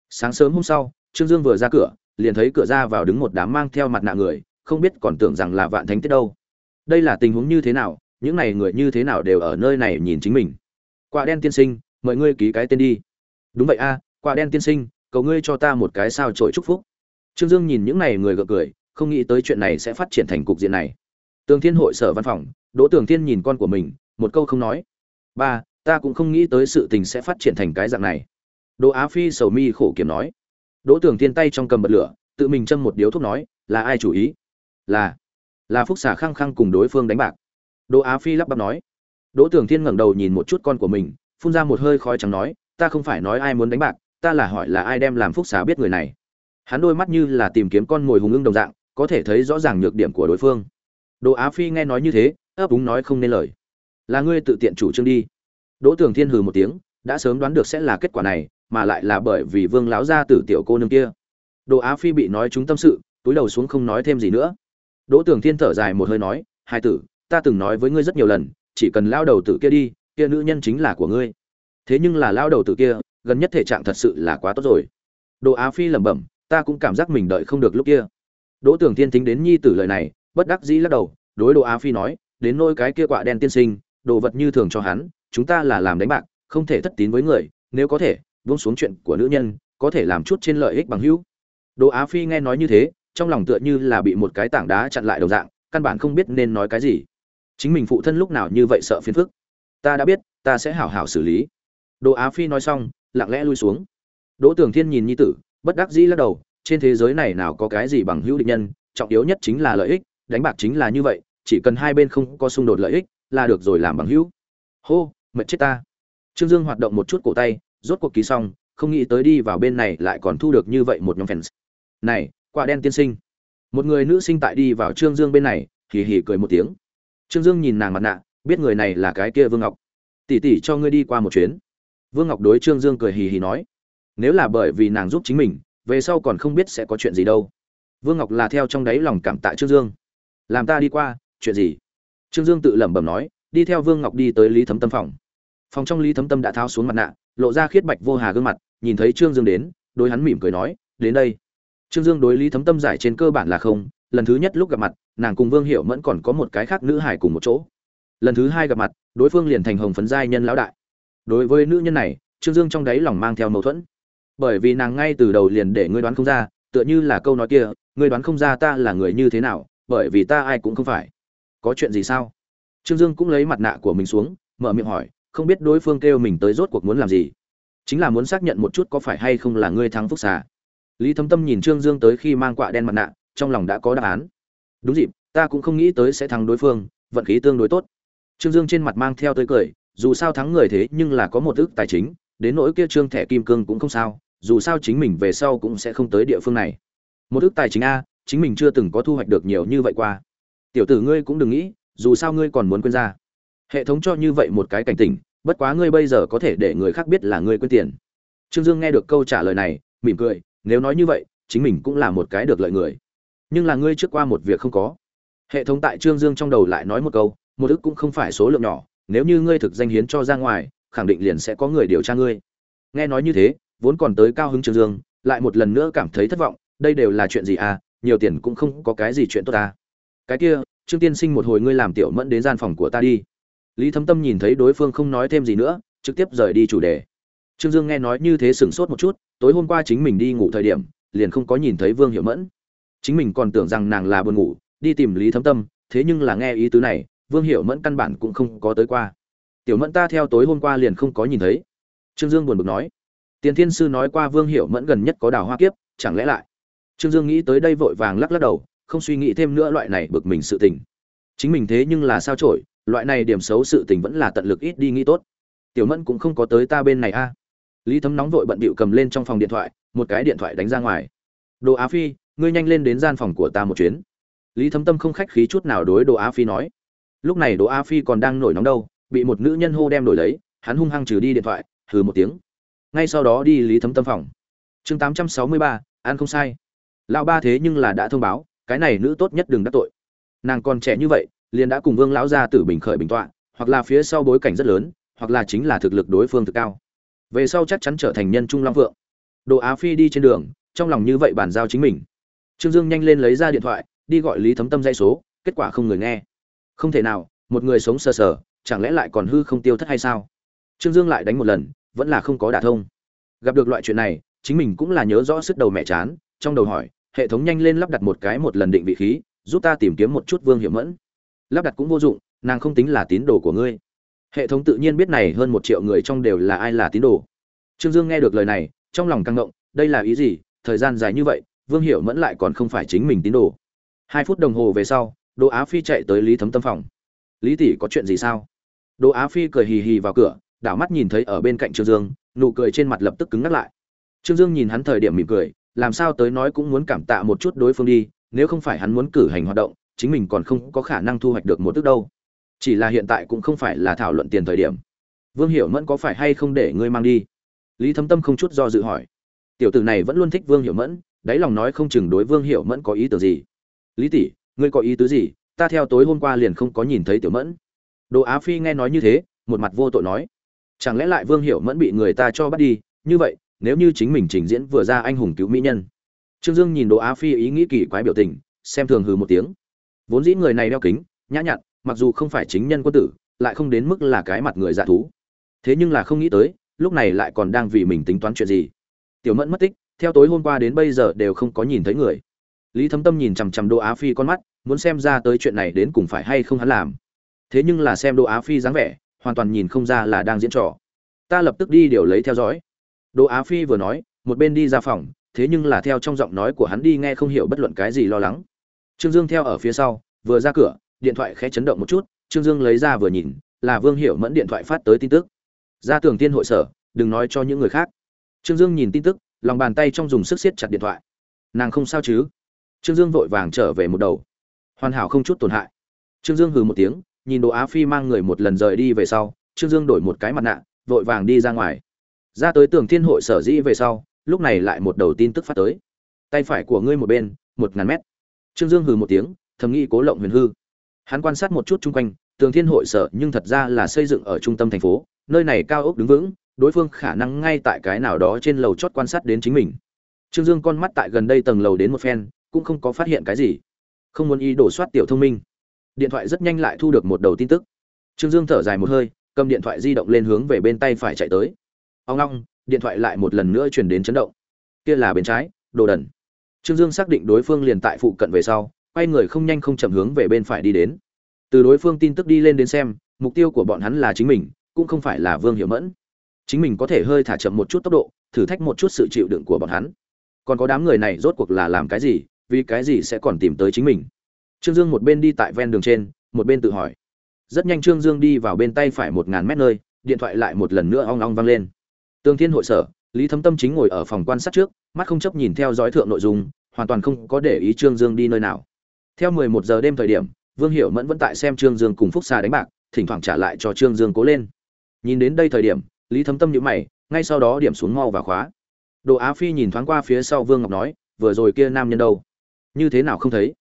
Sáng sớm hôm sau, trương dương vừa ra cửa, liền thấy cửa ra vào đứng một đám mang theo mặt nạ người không biết còn tưởng rằng là vạn thánh tiết đâu. Đây là tình huống như thế nào, những này người như thế nào đều ở nơi này nhìn chính mình. Quả đen tiên sinh, mời ngươi ký cái tên đi. Đúng vậy a, quả đen tiên sinh, cầu ngươi cho ta một cái sao trội chúc phúc. Trương dương nhìn những này người gượng cười, không nghĩ tới chuyện này sẽ phát triển thành cục diện này. Tường thiên hội sở văn phòng, đỗ tường thiên nhìn con của mình, một câu không nói. Ba, ta cũng không nghĩ tới sự tình sẽ phát triển thành cái dạng này. Đỗ á phi sầu mi khổ kiểm nói. Đỗ tường thiên tay trong cầm bật lửa, tự mình châm một điếu thuốc nói, là ai chủ ý? Là là phúc xả khăng khăng cùng đối phương đánh bạc. Đỗ á phi lắp bắp nói. Đỗ tường thiên ngẩng đầu nhìn một chút con của mình, phun ra một hơi khói trắng nói, ta không phải nói ai muốn đánh bạc, ta là hỏi là ai đem làm phúc xả biết người này. Hắn đôi mắt như là tìm kiếm con mồi hùng ưng đồng dạng, có thể thấy rõ ràng nhược điểm của đối phương. Đỗ á phi nghe nói như thế, ấp úng nói không nên lời. Là ngươi tự tiện chủ trương đi. Đỗ tường thiên hừ một tiếng, đã sớm đoán được sẽ là kết quả này, mà lại là bởi vì vương láo ra tử tiểu cô nương kia. Đỗ á phi bị nói chúng tâm sự, túi đầu xuống không nói thêm gì nữa đỗ tường thiên thở dài một hơi nói, hai tử, ta từng nói với ngươi rất nhiều lần, chỉ cần lao đầu tử kia đi, kia nữ nhân chính là của ngươi. Thế nhưng là lao đầu tử kia, gần nhất thể trạng thật sự là quá tốt rồi. Đỗ á phi lẩm bẩm, ta cũng cảm giác mình đợi không được lúc kia. Đỗ tường thiên tính đến nhi tử lời này, bất đắc dĩ lắc đầu, đối đỗ á phi nói, đến nôi cái kia quạ đen tiên sinh, đồ vật như thường cho hắn, chúng ta là làm đánh bạc, không thể thất tín với người, nếu có thể, buông xuống chuyện của nữ nhân, có thể làm chút trên lợi ích bằng hữu. Đỗ á phi nghe nói như thế trong lòng tựa như là bị một cái tảng đá chặn lại đồng dạng, căn bản không biết nên nói cái gì. Chính mình phụ thân lúc nào như vậy sợ phiền phức? Ta đã biết, ta sẽ hảo hảo xử lý. Đỗ á phi nói xong, lặng lẽ lui xuống. Đỗ tường thiên nhìn nhi tử, bất đắc dĩ lắc đầu, trên thế giới này nào có cái gì bằng hữu địch nhân, trọng yếu nhất chính là lợi ích, đánh bạc chính là như vậy, chỉ cần hai bên không có xung đột lợi ích, là được rồi làm bằng hữu. Hô, mệt chết ta. Trương dương hoạt động một chút cổ tay, rốt cuộc ký xong, không nghĩ tới đi vào bên này lại còn thu được như vậy một nhóm fans. Này quả đen tiên sinh. Một người nữ sinh tại đi vào trương dương bên này, hì hì cười một tiếng. Trương dương nhìn nàng mặt nạ, biết người này là cái kia vương ngọc. Tỉ tỉ cho ngươi đi qua một chuyến. Vương ngọc đối trương dương cười hì hì nói. Nếu là bởi vì nàng giúp chính mình, về sau còn không biết sẽ có chuyện gì đâu. Vương ngọc là theo trong đáy lòng cảm tạ trương dương. Làm ta đi qua, chuyện gì? Trương dương tự lẩm bẩm nói, đi theo vương ngọc đi tới lý thấm tâm phòng. Phòng trong lý thấm tâm đã tháo xuống mặt nạ, lộ ra khiết bạch vô hà gương mặt, nhìn thấy trương dương đến đôi hắn mỉm cười nói, đến đây trương dương đối lý thấm tâm giải trên cơ bản là không, lần thứ nhất lúc gặp mặt, nàng cùng vương hiệu mẫn còn có một cái khác nữ hải cùng một chỗ. Lần thứ hai gặp mặt, đối phương liền thành hồng phấn giai nhân lão đại. Đối với nữ nhân này, trương dương trong đáy lòng mang theo mâu thuẫn. Bởi vì nàng ngay từ đầu liền để ngươi đoán không ra, tựa như là câu nói kia, ngươi đoán không ra ta là người như thế nào, bởi vì ta ai cũng không phải. Có chuyện gì sao? Trương dương cũng lấy mặt nạ của mình xuống, mở miệng hỏi, không biết đối phương kêu mình tới rốt cuộc muốn làm gì? Chính là muốn xác nhận một chút có phải hay không là ngươi thắng phúc xà lý thấm tâm nhìn trương dương tới khi mang quạ đen mặt nạ, trong lòng đã có đáp án. Đúng dịp, ta cũng không nghĩ tới sẽ thắng đối phương, vận khí tương đối tốt. Trương dương trên mặt mang theo tới cười, dù sao thắng người thế nhưng là có một ước tài chính, đến nỗi kia trương thẻ kim cương cũng không sao, dù sao chính mình về sau cũng sẽ không tới địa phương này. Một ước tài chính a, chính mình chưa từng có thu hoạch được nhiều như vậy qua. Tiểu tử ngươi cũng đừng nghĩ, dù sao ngươi còn muốn quên ra. Hệ thống cho như vậy một cái cảnh tỉnh, bất quá ngươi bây giờ có thể để người khác biết là ngươi quên tiền. Trương dương nghe được câu trả lời này, mỉm cười nếu nói như vậy, chính mình cũng là một cái được lợi người. Nhưng là ngươi trước qua một việc không có. Hệ thống tại trương dương trong đầu lại nói một câu, một ức cũng không phải số lượng nhỏ, nếu như ngươi thực danh hiến cho ra ngoài, khẳng định liền sẽ có người điều tra ngươi. Nghe nói như thế, vốn còn tới cao hứng trương dương, lại một lần nữa cảm thấy thất vọng, đây đều là chuyện gì à nhiều tiền cũng không có cái gì chuyện tốt ta cái kia, trương tiên sinh một hồi ngươi làm tiểu mẫn đến gian phòng của ta đi. Lý thấm tâm nhìn thấy đối phương không nói thêm gì nữa, trực tiếp rời đi chủ đề. Trương dương nghe nói như thế sửng sốt một chút tối hôm qua chính mình đi ngủ thời điểm, liền không có nhìn thấy vương hiểu mẫn. Chính mình còn tưởng rằng nàng là buồn ngủ, đi tìm lý thấm tâm, thế nhưng là nghe ý tứ này, vương hiểu mẫn căn bản cũng không có tới qua. Tiểu mẫn ta theo tối hôm qua liền không có nhìn thấy. Trương dương buồn bực nói. Tiền thiên sư nói qua vương hiểu mẫn gần nhất có đào hoa kiếp, chẳng lẽ lại? Trương dương nghĩ tới đây vội vàng lắc lắc đầu, không suy nghĩ thêm nữa loại này bực mình sự tình. Chính mình thế nhưng là sao trổi, loại này điểm xấu sự tình vẫn là tận lực ít đi nghĩ tốt. Tiểu mẫn cũng không có tới ta bên này a lý thấm nóng vội bận bịu cầm lên trong phòng điện thoại, một cái điện thoại đánh ra ngoài. Đồ á phi, ngươi nhanh lên đến gian phòng của ta một chuyến. Lý thấm tâm không khách khí chút nào đối đồ á phi nói. Lúc này đồ á phi còn đang nổi nóng đâu, bị một nữ nhân hô đem đổi lấy, hắn hung hăng trừ đi điện thoại, hừ một tiếng. Ngay sau đó đi lý thấm tâm phòng. Chương tám trăm sáu mươi ba an không sai. Lão ba thế nhưng là đã thông báo, cái này nữ tốt nhất đừng đắc tội. Nàng còn trẻ như vậy, liền đã cùng vương lão gia tử bình khởi bình tọa, hoặc là phía sau bối cảnh rất lớn, hoặc là chính là thực lực đối phương thực cao về sau chắc chắn trở thành nhân trung long vượng đồ á phi đi trên đường, trong lòng như vậy bàn giao chính mình. Trương dương nhanh lên lấy ra điện thoại, đi gọi lý thấm tâm dây số, kết quả không người nghe. Không thể nào, một người sống sờ sờ, chẳng lẽ lại còn hư không tiêu thất hay sao? Trương dương lại đánh một lần, vẫn là không có đả thông. Gặp được loại chuyện này, chính mình cũng là nhớ rõ sức đầu mẹ chán, trong đầu hỏi, hệ thống nhanh lên lắp đặt một cái một lần định vị khí, giúp ta tìm kiếm một chút vương hiểm mẫn. Lắp đặt cũng vô dụng, nàng không tính là tín đồ của ngươi hệ thống tự nhiên biết này hơn một triệu người trong đều là ai là tín đồ. Trương dương nghe được lời này, trong lòng căng động đây là ý gì? Thời gian dài như vậy, vương hiểu mẫn lại còn không phải chính mình tín đồ. Hai phút đồng hồ về sau, đỗ á phi chạy tới lý thấm tâm phòng. Lý tỷ, có chuyện gì sao? Đỗ á phi cười hì hì vào cửa, đảo mắt nhìn thấy ở bên cạnh trương dương, nụ cười trên mặt lập tức cứng ngắc lại. Trương dương nhìn hắn thời điểm mỉm cười, làm sao tới nói cũng muốn cảm tạ một chút đối phương đi, nếu không phải hắn muốn cử hành hoạt động, chính mình còn không có khả năng thu hoạch được một tức đâu chỉ là hiện tại cũng không phải là thảo luận tiền thời điểm. Vương hiểu mẫn có phải hay không để ngươi mang đi? Lý thấm tâm không chút do dự hỏi. Tiểu tử này vẫn luôn thích vương hiểu mẫn, đáy lòng nói không chừng đối vương hiểu mẫn có ý tưởng gì. Lý tỷ, ngươi có ý tứ gì? Ta theo tối hôm qua liền không có nhìn thấy tiểu mẫn. Đồ á phi nghe nói như thế, một mặt vô tội nói. Chẳng lẽ lại vương hiểu mẫn bị người ta cho bắt đi? Như vậy, nếu như chính mình trình diễn vừa ra anh hùng cứu mỹ nhân. Trương dương nhìn đồ á phi ý nghĩ kỳ quái biểu tình, xem thường hừ một tiếng. Vốn dĩ người này đeo kính, nhã nhặn mặc dù không phải chính nhân quân tử, lại không đến mức là cái mặt người dạ thú. Thế nhưng là không nghĩ tới, lúc này lại còn đang vì mình tính toán chuyện gì. Tiểu mẫn mất tích, theo tối hôm qua đến bây giờ đều không có nhìn thấy người. Lý thấm tâm nhìn chằm chằm đỗ á phi con mắt, muốn xem ra tới chuyện này đến cùng phải hay không hắn làm. Thế nhưng là xem đỗ á phi dáng vẻ, hoàn toàn nhìn không ra là đang diễn trò. Ta lập tức đi điều lấy theo dõi. Đỗ á phi vừa nói, một bên đi ra phòng, thế nhưng là theo trong giọng nói của hắn đi nghe không hiểu bất luận cái gì lo lắng. Trương dương theo ở phía sau, vừa ra cửa điện thoại khẽ chấn động một chút, trương dương lấy ra vừa nhìn, là vương hiểu mẫn điện thoại phát tới tin tức. Ra tường tiên hội sở, đừng nói cho những người khác. Trương dương nhìn tin tức, lòng bàn tay trong dùng sức siết chặt điện thoại. Nàng không sao chứ? Trương dương vội vàng trở về một đầu. Hoàn hảo không chút tổn hại. Trương dương hừ một tiếng, nhìn đồ á phi mang người một lần rời đi về sau, trương dương đổi một cái mặt nạ, vội vàng đi ra ngoài. Ra tới tường thiên hội sở dĩ về sau, lúc này lại một đầu tin tức phát tới. Tay phải của ngươi một bên, một ngàn mét. Trương dương hừ một tiếng, thầm nghĩ cố lộng huyền hư hắn quan sát một chút chung quanh, tường thiên hội sở nhưng thật ra là xây dựng ở trung tâm thành phố, nơi này cao ốc đứng vững, đối phương khả năng ngay tại cái nào đó trên lầu chót quan sát đến chính mình. Trương dương con mắt tại gần đây tầng lầu đến một phen, cũng không có phát hiện cái gì. Không muốn ý đổ soát tiểu thông minh. Điện thoại rất nhanh lại thu được một đầu tin tức. Trương dương thở dài một hơi, cầm điện thoại di động lên hướng về bên tay phải chạy tới. Ông long, điện thoại lại một lần nữa chuyển đến chấn động. Kia là bên trái, đồ đần. Trương dương xác định đối phương liền tại phụ cận về sau quay người không nhanh không chậm hướng về bên phải đi đến. Từ đối phương tin tức đi lên đến xem, mục tiêu của bọn hắn là chính mình, cũng không phải là vương hiểu mẫn. Chính mình có thể hơi thả chậm một chút tốc độ, thử thách một chút sự chịu đựng của bọn hắn. Còn có đám người này rốt cuộc là làm cái gì, vì cái gì sẽ còn tìm tới chính mình? Trương dương một bên đi tại ven đường trên, một bên tự hỏi. Rất nhanh trương dương đi vào bên tay phải một ngàn mét nơi, điện thoại lại một lần nữa ong ong vang lên. Tương thiên hội sở, lý thấm tâm chính ngồi ở phòng quan sát trước, mắt không chấp nhìn theo dõi thượng nội dung, hoàn toàn không có để ý trương dương đi nơi nào theo mười một giờ đêm thời điểm, vương hiểu mẫn vẫn tại xem trương dương cùng phúc xà đánh bạc, thỉnh thoảng trả lại cho trương dương cố lên. Nhìn đến đây thời điểm, lý thấm tâm nhíu mày, ngay sau đó điểm xuống mau và khóa. Đồ á phi nhìn thoáng qua phía sau vương ngọc nói, vừa rồi kia nam nhân đâu? Như thế nào không thấy?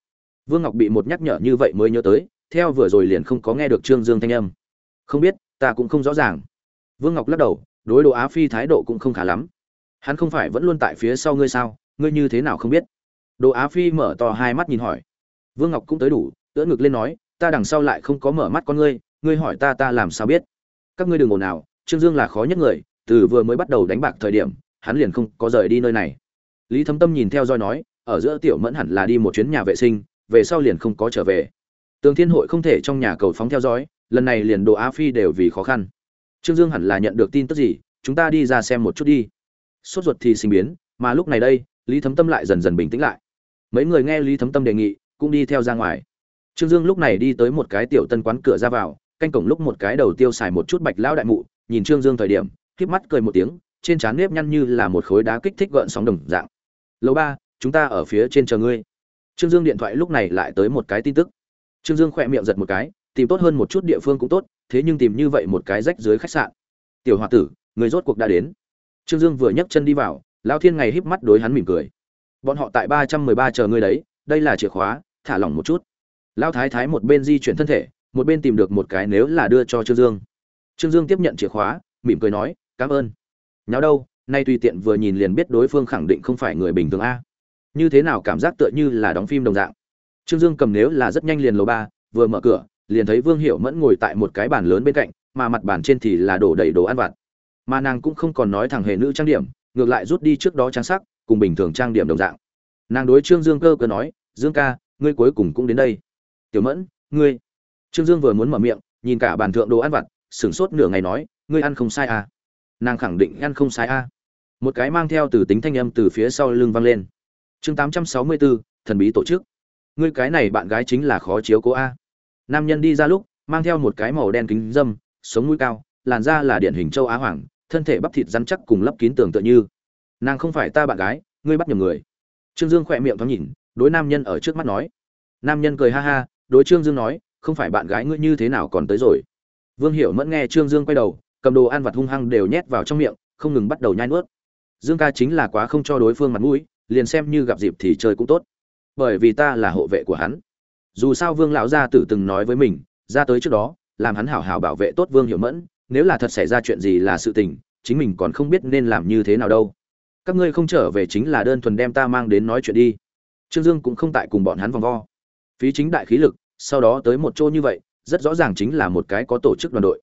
Vương ngọc bị một nhắc nhở như vậy mới nhớ tới, theo vừa rồi liền không có nghe được trương dương thanh âm. Không biết, ta cũng không rõ ràng. Vương ngọc lắc đầu, đối đồ á phi thái độ cũng không khá lắm. Hắn không phải vẫn luôn tại phía sau ngươi sao? Ngươi như thế nào không biết? Đồ á phi mở to hai mắt nhìn hỏi vương ngọc cũng tới đủ, ưỡn ngực lên nói, ta đằng sau lại không có mở mắt con ngươi ngươi hỏi ta ta làm sao biết? Các ngươi đừng ồn nào trương dương là khó nhất người, từ vừa mới bắt đầu đánh bạc thời điểm, hắn liền không có rời đi nơi này. Lý thấm tâm nhìn theo dõi nói, ở giữa tiểu mẫn hẳn là đi một chuyến nhà vệ sinh, về sau liền không có trở về. Tường thiên hội không thể trong nhà cầu phóng theo dõi, lần này liền đồ á phi đều vì khó khăn. Trương dương hẳn là nhận được tin tức gì, chúng ta đi ra xem một chút đi. Sốt ruột thì sinh biến, mà lúc này đây, lý thấm tâm lại dần dần bình tĩnh lại. Mấy người nghe lý thấm tâm đề nghị cũng đi theo ra ngoài. Trương dương lúc này đi tới một cái tiểu tân quán cửa ra vào, canh cổng lúc một cái đầu tiêu xài một chút bạch lão đại mụ, nhìn trương dương thời điểm híp mắt cười một tiếng, trên trán nếp nhăn như là một khối đá kích thích gợn sóng đồng dạng. Lâu ba, chúng ta ở phía trên chờ ngươi. Trương dương điện thoại lúc này lại tới một cái tin tức. Trương dương khỏe miệng giật một cái, tìm tốt hơn một chút địa phương cũng tốt, thế nhưng tìm như vậy một cái rách dưới khách sạn. Tiểu h o a tử, người rốt cuộc đã đến. Trương dương vừa nhấc chân đi vào, Lão thiên ngày híp mắt đối hắn mỉm cười. Bọn họ tại ba trăm mười ba chờ ngươi đấy, đây là chìa khóa thả lỏng một chút. Lao thái thái một bên di chuyển thân thể, một bên tìm được một cái nếu là đưa cho trương dương. Trương dương tiếp nhận chìa khóa, mỉm cười nói, cảm ơn. Nháo đâu, nay tùy tiện vừa nhìn liền biết đối phương khẳng định không phải người bình thường a. Như thế nào cảm giác tựa như là đóng phim đồng dạng? Trương dương cầm nếu là rất nhanh liền lầu ba, vừa mở cửa, liền thấy vương hiểu mẫn ngồi tại một cái bàn lớn bên cạnh, mà mặt bàn trên thì là đổ đầy đồ ăn vặt. Mà nàng cũng không còn nói thẳng hề nữ trang điểm, ngược lại rút đi trước đó trang sắc, cùng bình thường trang điểm đồng dạng. Nàng đối trương dương cơ cơ nói, dương ca ngươi cuối cùng cũng đến đây. Tiểu mẫn, ngươi. Trương dương vừa muốn mở miệng, nhìn cả bàn thượng đồ ăn vặt, sửng sốt nửa ngày nói, ngươi ăn không sai à? Nàng khẳng định ăn không sai à? Một cái mang theo từ tính thanh âm từ phía sau lưng vang lên. Chương tám trăm sáu mươi bốn thần bí tổ chức. Ngươi cái này bạn gái chính là khó chiếu cố a. Nam nhân đi ra lúc, mang theo một cái màu đen kính dâm, sống mũi cao, làn da là điển hình châu á hoàng, thân thể bắp thịt rắn chắc cùng lấp kín tường tựa như. Nàng không phải ta bạn gái, ngươi bắt nhầm người. Trương dương khỏe miệng thoáng nhìn đối nam nhân ở trước mắt nói. Nam nhân cười ha ha, đối trương dương nói, không phải bạn gái ngươi như thế nào còn tới rồi? Vương hiểu mẫn nghe trương dương quay đầu, cầm đồ ăn vặt hung hăng đều nhét vào trong miệng, không ngừng bắt đầu nhai nuốt. Dương ca chính là quá không cho đối phương mặt mũi, liền xem như gặp dịp thì chơi cũng tốt. Bởi vì ta là hộ vệ của hắn. Dù sao vương lão gia tử từng nói với mình, ra tới trước đó, làm hắn hảo hảo bảo vệ tốt vương hiểu mẫn, nếu là thật xảy ra chuyện gì là sự tình, chính mình còn không biết nên làm như thế nào đâu. Các ngươi không trở về chính là đơn thuần đem ta mang đến nói chuyện đi trương dương cũng không tại cùng bọn hắn vòng vo. Phí chính đại khí lực, sau đó tới một chỗ như vậy, rất rõ ràng chính là một cái có tổ chức đoàn đội.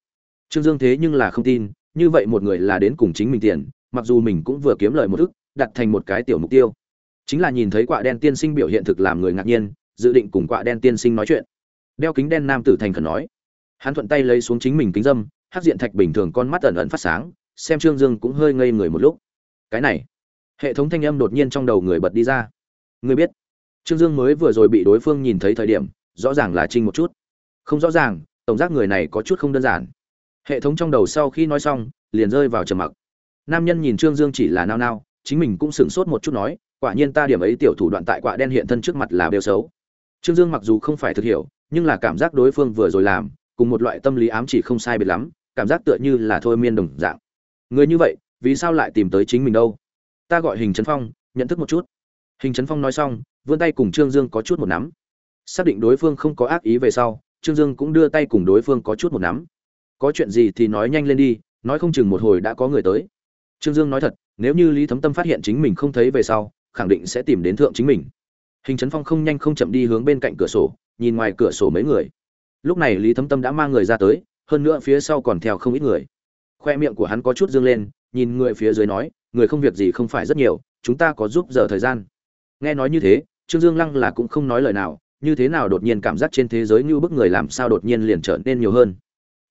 Trương dương thế nhưng là không tin, như vậy một người là đến cùng chính mình tiền, mặc dù mình cũng vừa kiếm lời một thức, đặt thành một cái tiểu mục tiêu. Chính là nhìn thấy quạ đen tiên sinh biểu hiện thực làm người ngạc nhiên, dự định cùng quạ đen tiên sinh nói chuyện. Đeo kính đen nam tử thành khẩn nói. Hắn thuận tay lấy xuống chính mình kính dâm hát diện thạch bình thường con mắt ẩn ẩn phát sáng, xem trương dương cũng hơi ngây người một lúc. Cái này, hệ thống thanh âm đột nhiên trong đầu người bật đi ra. Ngươi biết. Trương dương mới vừa rồi bị đối phương nhìn thấy thời điểm, rõ ràng là trinh một chút. Không rõ ràng, tổng giác người này có chút không đơn giản. Hệ thống trong đầu sau khi nói xong, liền rơi vào trầm mặc. Nam nhân nhìn trương dương chỉ là nao nao, chính mình cũng sửng sốt một chút nói, quả nhiên ta điểm ấy tiểu thủ đoạn tại quả đen hiện thân trước mặt là đều xấu. Trương dương mặc dù không phải thực hiểu, nhưng là cảm giác đối phương vừa rồi làm, cùng một loại tâm lý ám chỉ không sai biệt lắm, cảm giác tựa như là thôi miên đồng dạng. Người như vậy, vì sao lại tìm tới chính mình đâu? Ta gọi hình trấn phong, nhận thức một chút hình trấn phong nói xong, vươn tay cùng trương dương có chút một nắm. Xác định đối phương không có ác ý về sau, trương dương cũng đưa tay cùng đối phương có chút một nắm. Có chuyện gì thì nói nhanh lên đi, nói không chừng một hồi đã có người tới. Trương dương nói thật, nếu như lý thấm tâm phát hiện chính mình không thấy về sau, khẳng định sẽ tìm đến thượng chính mình. Hình trấn phong không nhanh không chậm đi hướng bên cạnh cửa sổ, nhìn ngoài cửa sổ mấy người. Lúc này lý thấm tâm đã mang người ra tới, hơn nữa phía sau còn theo không ít người. Khoe miệng của hắn có chút dương lên, nhìn người phía dưới nói, người không việc gì không phải rất nhiều, chúng ta có giúp giờ thời gian nghe nói như thế, trương dương lăng là cũng không nói lời nào, như thế nào đột nhiên cảm giác trên thế giới như bức người làm sao đột nhiên liền trở nên nhiều hơn.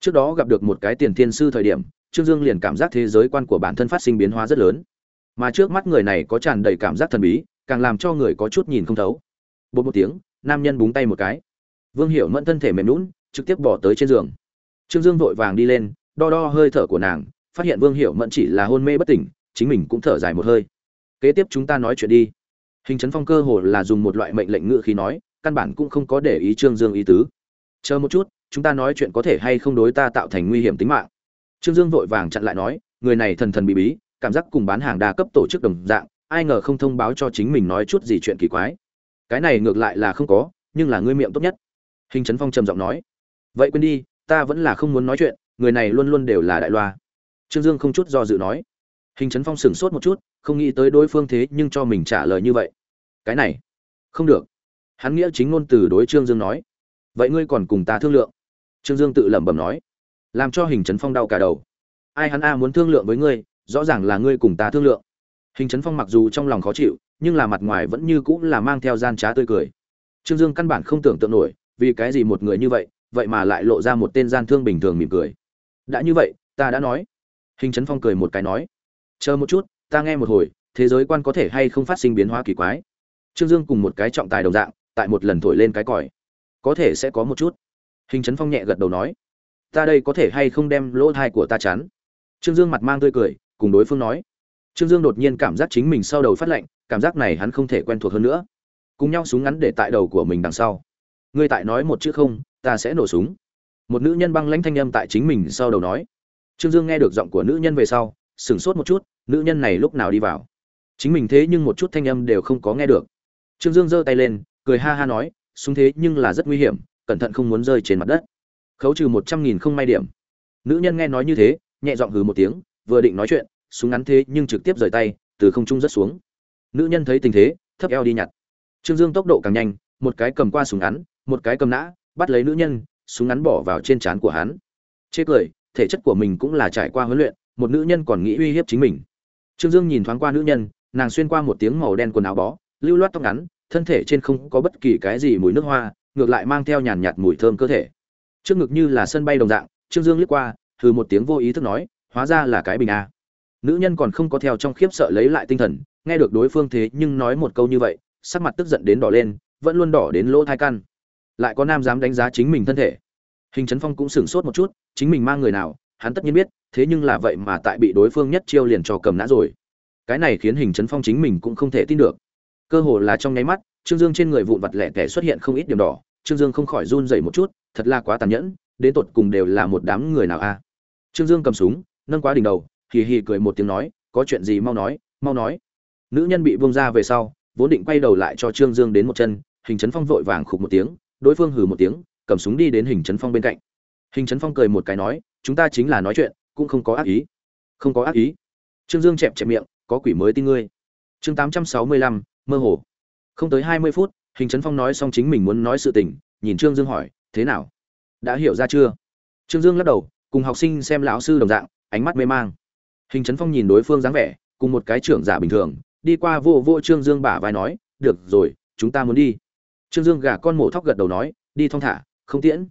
Trước đó gặp được một cái tiền thiên sư thời điểm, trương dương liền cảm giác thế giới quan của bản thân phát sinh biến hóa rất lớn. Mà trước mắt người này có tràn đầy cảm giác thần bí, càng làm cho người có chút nhìn không thấu. Bột một tiếng, nam nhân búng tay một cái. Vương hiểu mẫn thân thể mềm lún trực tiếp bỏ tới trên giường. Trương dương vội vàng đi lên, đo đo hơi thở của nàng, phát hiện vương hiểu mẫn chỉ là hôn mê bất tỉnh, chính mình cũng thở dài một hơi. Kế tiếp chúng ta nói chuyện đi hình Trấn phong cơ hồ là dùng một loại mệnh lệnh ngự khi nói, căn bản cũng không có để ý trương dương ý tứ. Chờ một chút, chúng ta nói chuyện có thể hay không đối ta tạo thành nguy hiểm tính mạng. Trương dương vội vàng chặn lại nói, người này thần thần bí bí, cảm giác cùng bán hàng đa cấp tổ chức đồng dạng, ai ngờ không thông báo cho chính mình nói chút gì chuyện kỳ quái. Cái này ngược lại là không có, nhưng là ngươi miệng tốt nhất. Hình trấn phong trầm giọng nói, vậy quên đi, ta vẫn là không muốn nói chuyện, người này luôn luôn đều là đại loa. Trương dương không chút do dự nói hình trấn phong sửng sốt một chút, không nghĩ tới đối phương thế nhưng cho mình trả lời như vậy. Cái này, không được. Hắn nghĩa chính ngôn từ đối trương dương nói. Vậy ngươi còn cùng ta thương lượng? Trương dương tự lẩm bẩm nói. Làm cho hình trấn phong đau cả đầu. Ai hắn a muốn thương lượng với ngươi, rõ ràng là ngươi cùng ta thương lượng. Hình trấn phong mặc dù trong lòng khó chịu, nhưng là mặt ngoài vẫn như cũng là mang theo gian trá tươi cười. Trương dương căn bản không tưởng tượng nổi, vì cái gì một người như vậy vậy mà lại lộ ra một tên gian thương bình thường mỉm cười. Đã như vậy, ta đã nói. Hình trấn phong cười một cái nói chờ một chút, ta nghe một hồi, thế giới quan có thể hay không phát sinh biến hóa kỳ quái? Trương dương cùng một cái trọng tài đồng dạng, tại một lần thổi lên cái còi. Có thể sẽ có một chút. Hình trấn phong nhẹ gật đầu nói, ta đây có thể hay không đem lỗ thai của ta chắn? Trương dương mặt mang tươi cười, cùng đối phương nói. Trương dương đột nhiên cảm giác chính mình sau đầu phát lạnh, cảm giác này hắn không thể quen thuộc hơn nữa. Cùng nhau súng ngắn để tại đầu của mình đằng sau. Ngươi tại nói một chữ không, ta sẽ nổ súng. Một nữ nhân băng lãnh thanh âm tại chính mình sau đầu nói. Trương dương nghe được giọng của nữ nhân về sau sửng sốt một chút, nữ nhân này lúc nào đi vào? Chính mình thế nhưng một chút thanh âm đều không có nghe được. Trương dương giơ tay lên, cười ha ha nói, súng thế nhưng là rất nguy hiểm, cẩn thận không muốn rơi trên mặt đất. Khấu trừ một trăm nghìn không may điểm. Nữ nhân nghe nói như thế, nhẹ giọng hừ một tiếng, vừa định nói chuyện, súng ngắn thế nhưng trực tiếp rời tay, từ không trung rất xuống. Nữ nhân thấy tình thế, thấp eo đi nhặt. Trương dương tốc độ càng nhanh, một cái cầm qua súng ngắn, một cái cầm nã, bắt lấy nữ nhân, súng ngắn bỏ vào trên trán của hắn. Chê cười, thể chất của mình cũng là trải qua huấn luyện một nữ nhân còn nghĩ uy hiếp chính mình. Trương dương nhìn thoáng qua nữ nhân, nàng xuyên qua một tiếng màu đen quần áo bó, lưu loát tóc ngắn, thân thể trên không có bất kỳ cái gì mùi nước hoa, ngược lại mang theo nhàn nhạt mùi thơm cơ thể. Trước ngực như là sân bay đồng dạng, trương dương liếc qua thử một tiếng vô ý thức nói, hóa ra là cái bình a. Nữ nhân còn không có theo trong khiếp sợ lấy lại tinh thần, nghe được đối phương thế nhưng nói một câu như vậy, sắc mặt tức giận đến đỏ lên, vẫn luôn đỏ đến lỗ thai căn. Lại có nam dám đánh giá chính mình thân thể. Hình trấn phong cũng sửng sốt một chút, chính mình mang người nào, hắn tất nhiên biết thế nhưng là vậy mà tại bị đối phương nhất chiêu liền cho cầm nã rồi. Cái này khiến hình chấn phong chính mình cũng không thể tin được. Cơ hồ là trong nháy mắt, trương dương trên người vụn vặt lẻ tẻ xuất hiện không ít điểm đỏ. Trương dương không khỏi run dậy một chút, thật là quá tàn nhẫn, đến tột cùng đều là một đám người nào a? Trương dương cầm súng, nâng quá đỉnh đầu, hì hì cười một tiếng nói, có chuyện gì mau nói mau nói. Nữ nhân bị vương ra về sau, vốn định quay đầu lại cho trương dương đến một chân, hình chấn phong vội vàng khục một tiếng, đối phương hừ một tiếng, cầm súng đi đến hình chấn phong bên cạnh. Hình chấn phong cười một cái nói, chúng ta chính là nói chuyện cũng không có ác ý. Không có ác ý. Trương dương chẹp chẹp miệng, có quỷ mới tin ngươi. Chương tám trăm sáu mươi lăm, mơ hồ. Không tới hai mươi phút, hình trấn phong nói xong chính mình muốn nói sự tình, nhìn trương dương hỏi, thế nào? Đã hiểu ra chưa? Trương dương lắc đầu, cùng học sinh xem lão sư đồng dạng, ánh mắt mê mang. Hình trấn phong nhìn đối phương dáng vẻ, cùng một cái trưởng giả bình thường, đi qua vô vô trương dương bả vai nói, được rồi, chúng ta muốn đi. Trương dương gả con mổ thóc gật đầu nói, đi thong thả, không tiễn.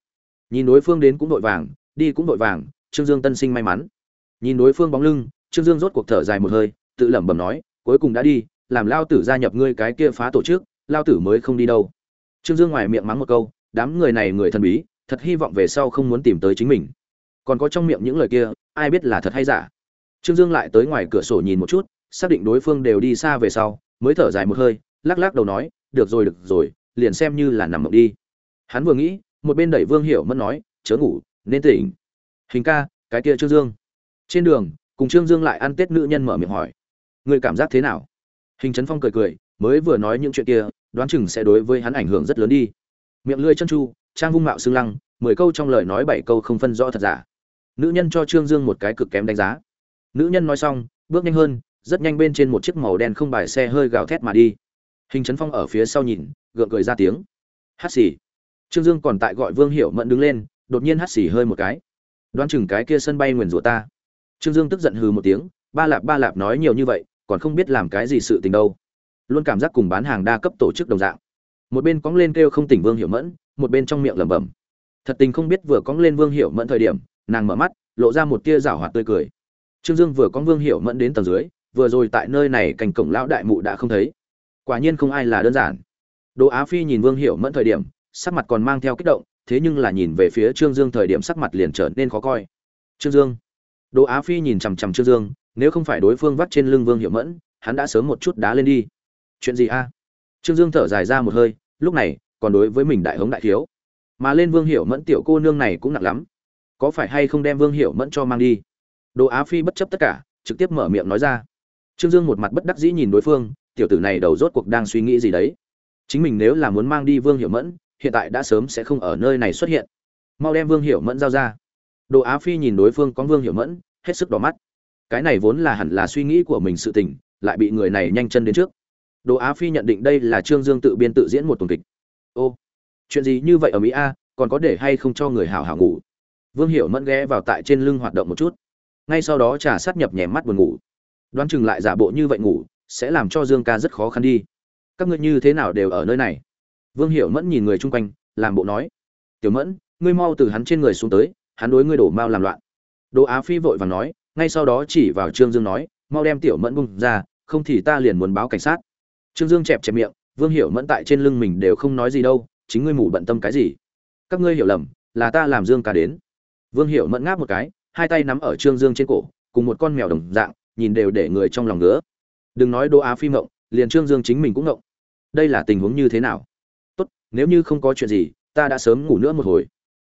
Nhìn đối phương đến cũng vội vàng, đi cũng vội vàng trương dương tân sinh may mắn. Nhìn đối phương bóng lưng, trương dương rốt cuộc thở dài một hơi, tự lẩm bẩm nói, cuối cùng đã đi, làm lao tử gia nhập ngươi cái kia phá tổ chức, lao tử mới không đi đâu. Trương dương ngoài miệng mắng một câu, đám người này người thần bí, thật hy vọng về sau không muốn tìm tới chính mình. Còn có trong miệng những lời kia, ai biết là thật hay giả. Trương dương lại tới ngoài cửa sổ nhìn một chút, xác định đối phương đều đi xa về sau, mới thở dài một hơi, lắc lắc đầu nói, được rồi được rồi, liền xem như là nằm mộng đi. Hắn vừa nghĩ, một bên đẩy vương hiểu mất nói, chớ ngủ, nên tỉnh hình ca, cái kia trương dương. Trên đường, cùng trương dương lại ăn tết nữ nhân mở miệng hỏi. Người cảm giác thế nào? Hình trấn phong cười cười, mới vừa nói những chuyện kia, đoán chừng sẽ đối với hắn ảnh hưởng rất lớn đi. Miệng lưỡi chân chu, trang vung mạo xương lăng, mười câu trong lời nói bảy câu không phân rõ thật giả. Nữ nhân cho trương dương một cái cực kém đánh giá. Nữ nhân nói xong, bước nhanh hơn, rất nhanh bên trên một chiếc màu đen không bài xe hơi gào thét mà đi. Hình trấn phong ở phía sau nhìn, gượng cười ra tiếng. Hát xì. Trương dương còn tại gọi vương hiểu mẫn đứng lên, đột nhiên hát xì hơi một cái đoán chừng cái kia sân bay nguyền rủa ta. Trương dương tức giận hừ một tiếng, ba lạp ba lạp nói nhiều như vậy, còn không biết làm cái gì sự tình đâu. Luôn cảm giác cùng bán hàng đa cấp tổ chức đồng dạng. Một bên cóng lên kêu không tỉnh vương hiểu mẫn, một bên trong miệng lẩm bẩm. Thật tình không biết vừa cóng lên vương hiểu mẫn thời điểm, nàng mở mắt, lộ ra một tia rảo hoạt tươi cười. Trương dương vừa cóng vương hiểu mẫn đến tầng dưới, vừa rồi tại nơi này cành cổng lão đại mụ đã không thấy. Quả nhiên không ai là đơn giản. Đỗ á phi nhìn vương hiểu mẫn thời điểm, sắc mặt còn mang theo kích động thế nhưng là nhìn về phía trương dương thời điểm sắc mặt liền trở nên khó coi. Trương dương. Đỗ á phi nhìn chằm chằm trương dương, nếu không phải đối phương vắt trên lưng vương hiểu mẫn, hắn đã sớm một chút đá lên đi. Chuyện gì a? Trương dương thở dài ra một hơi, lúc này, còn đối với mình đại hống đại thiếu. Mà lên vương hiểu mẫn tiểu cô nương này cũng nặng lắm. Có phải hay không đem vương hiểu mẫn cho mang đi? Đồ á phi bất chấp tất cả, trực tiếp mở miệng nói ra. Trương dương một mặt bất đắc dĩ nhìn đối phương, tiểu tử này đầu rốt cuộc đang suy nghĩ gì đấy? Chính mình nếu là muốn mang đi vương hiểu mẫn hiện tại đã sớm sẽ không ở nơi này xuất hiện. Mau đem vương hiểu mẫn giao ra. Đồ á phi nhìn đối phương có vương hiểu mẫn, hết sức đỏ mắt. Cái này vốn là hẳn là suy nghĩ của mình sự tình, lại bị người này nhanh chân đến trước. Đồ á phi nhận định đây là trương dương tự biên tự diễn một tuần kịch. Ô, chuyện gì như vậy ở mỹ a, còn có để hay không cho người hảo hảo ngủ? Vương hiểu mẫn ghé vào tại trên lưng hoạt động một chút. Ngay sau đó trà sát nhập nhèm mắt buồn ngủ. Đoán chừng lại giả bộ như vậy ngủ, sẽ làm cho dương ca rất khó khăn đi. Các ngươi như thế nào đều ở nơi này? Vương hiểu mẫn nhìn người chung quanh, làm bộ nói, tiểu mẫn, ngươi mau từ hắn trên người xuống tới, hắn đối ngươi đổ mau làm loạn. Đỗ á phi vội vàng nói, ngay sau đó chỉ vào trương dương nói, mau đem tiểu mẫn bung ra, không thì ta liền muốn báo cảnh sát. Trương dương chẹp chẹp miệng, vương hiểu mẫn tại trên lưng mình đều không nói gì đâu, chính ngươi mù bận tâm cái gì? Các ngươi hiểu lầm, là ta làm dương ca đến. Vương hiểu mẫn ngáp một cái, hai tay nắm ở trương dương trên cổ, cùng một con mèo đồng dạng, nhìn đều để người trong lòng ngứa. Đừng nói đỗ á phi mộng liền trương dương chính mình cũng ngộng. Đây là tình huống như thế nào? Nếu như không có chuyện gì, ta đã sớm ngủ nữa một hồi.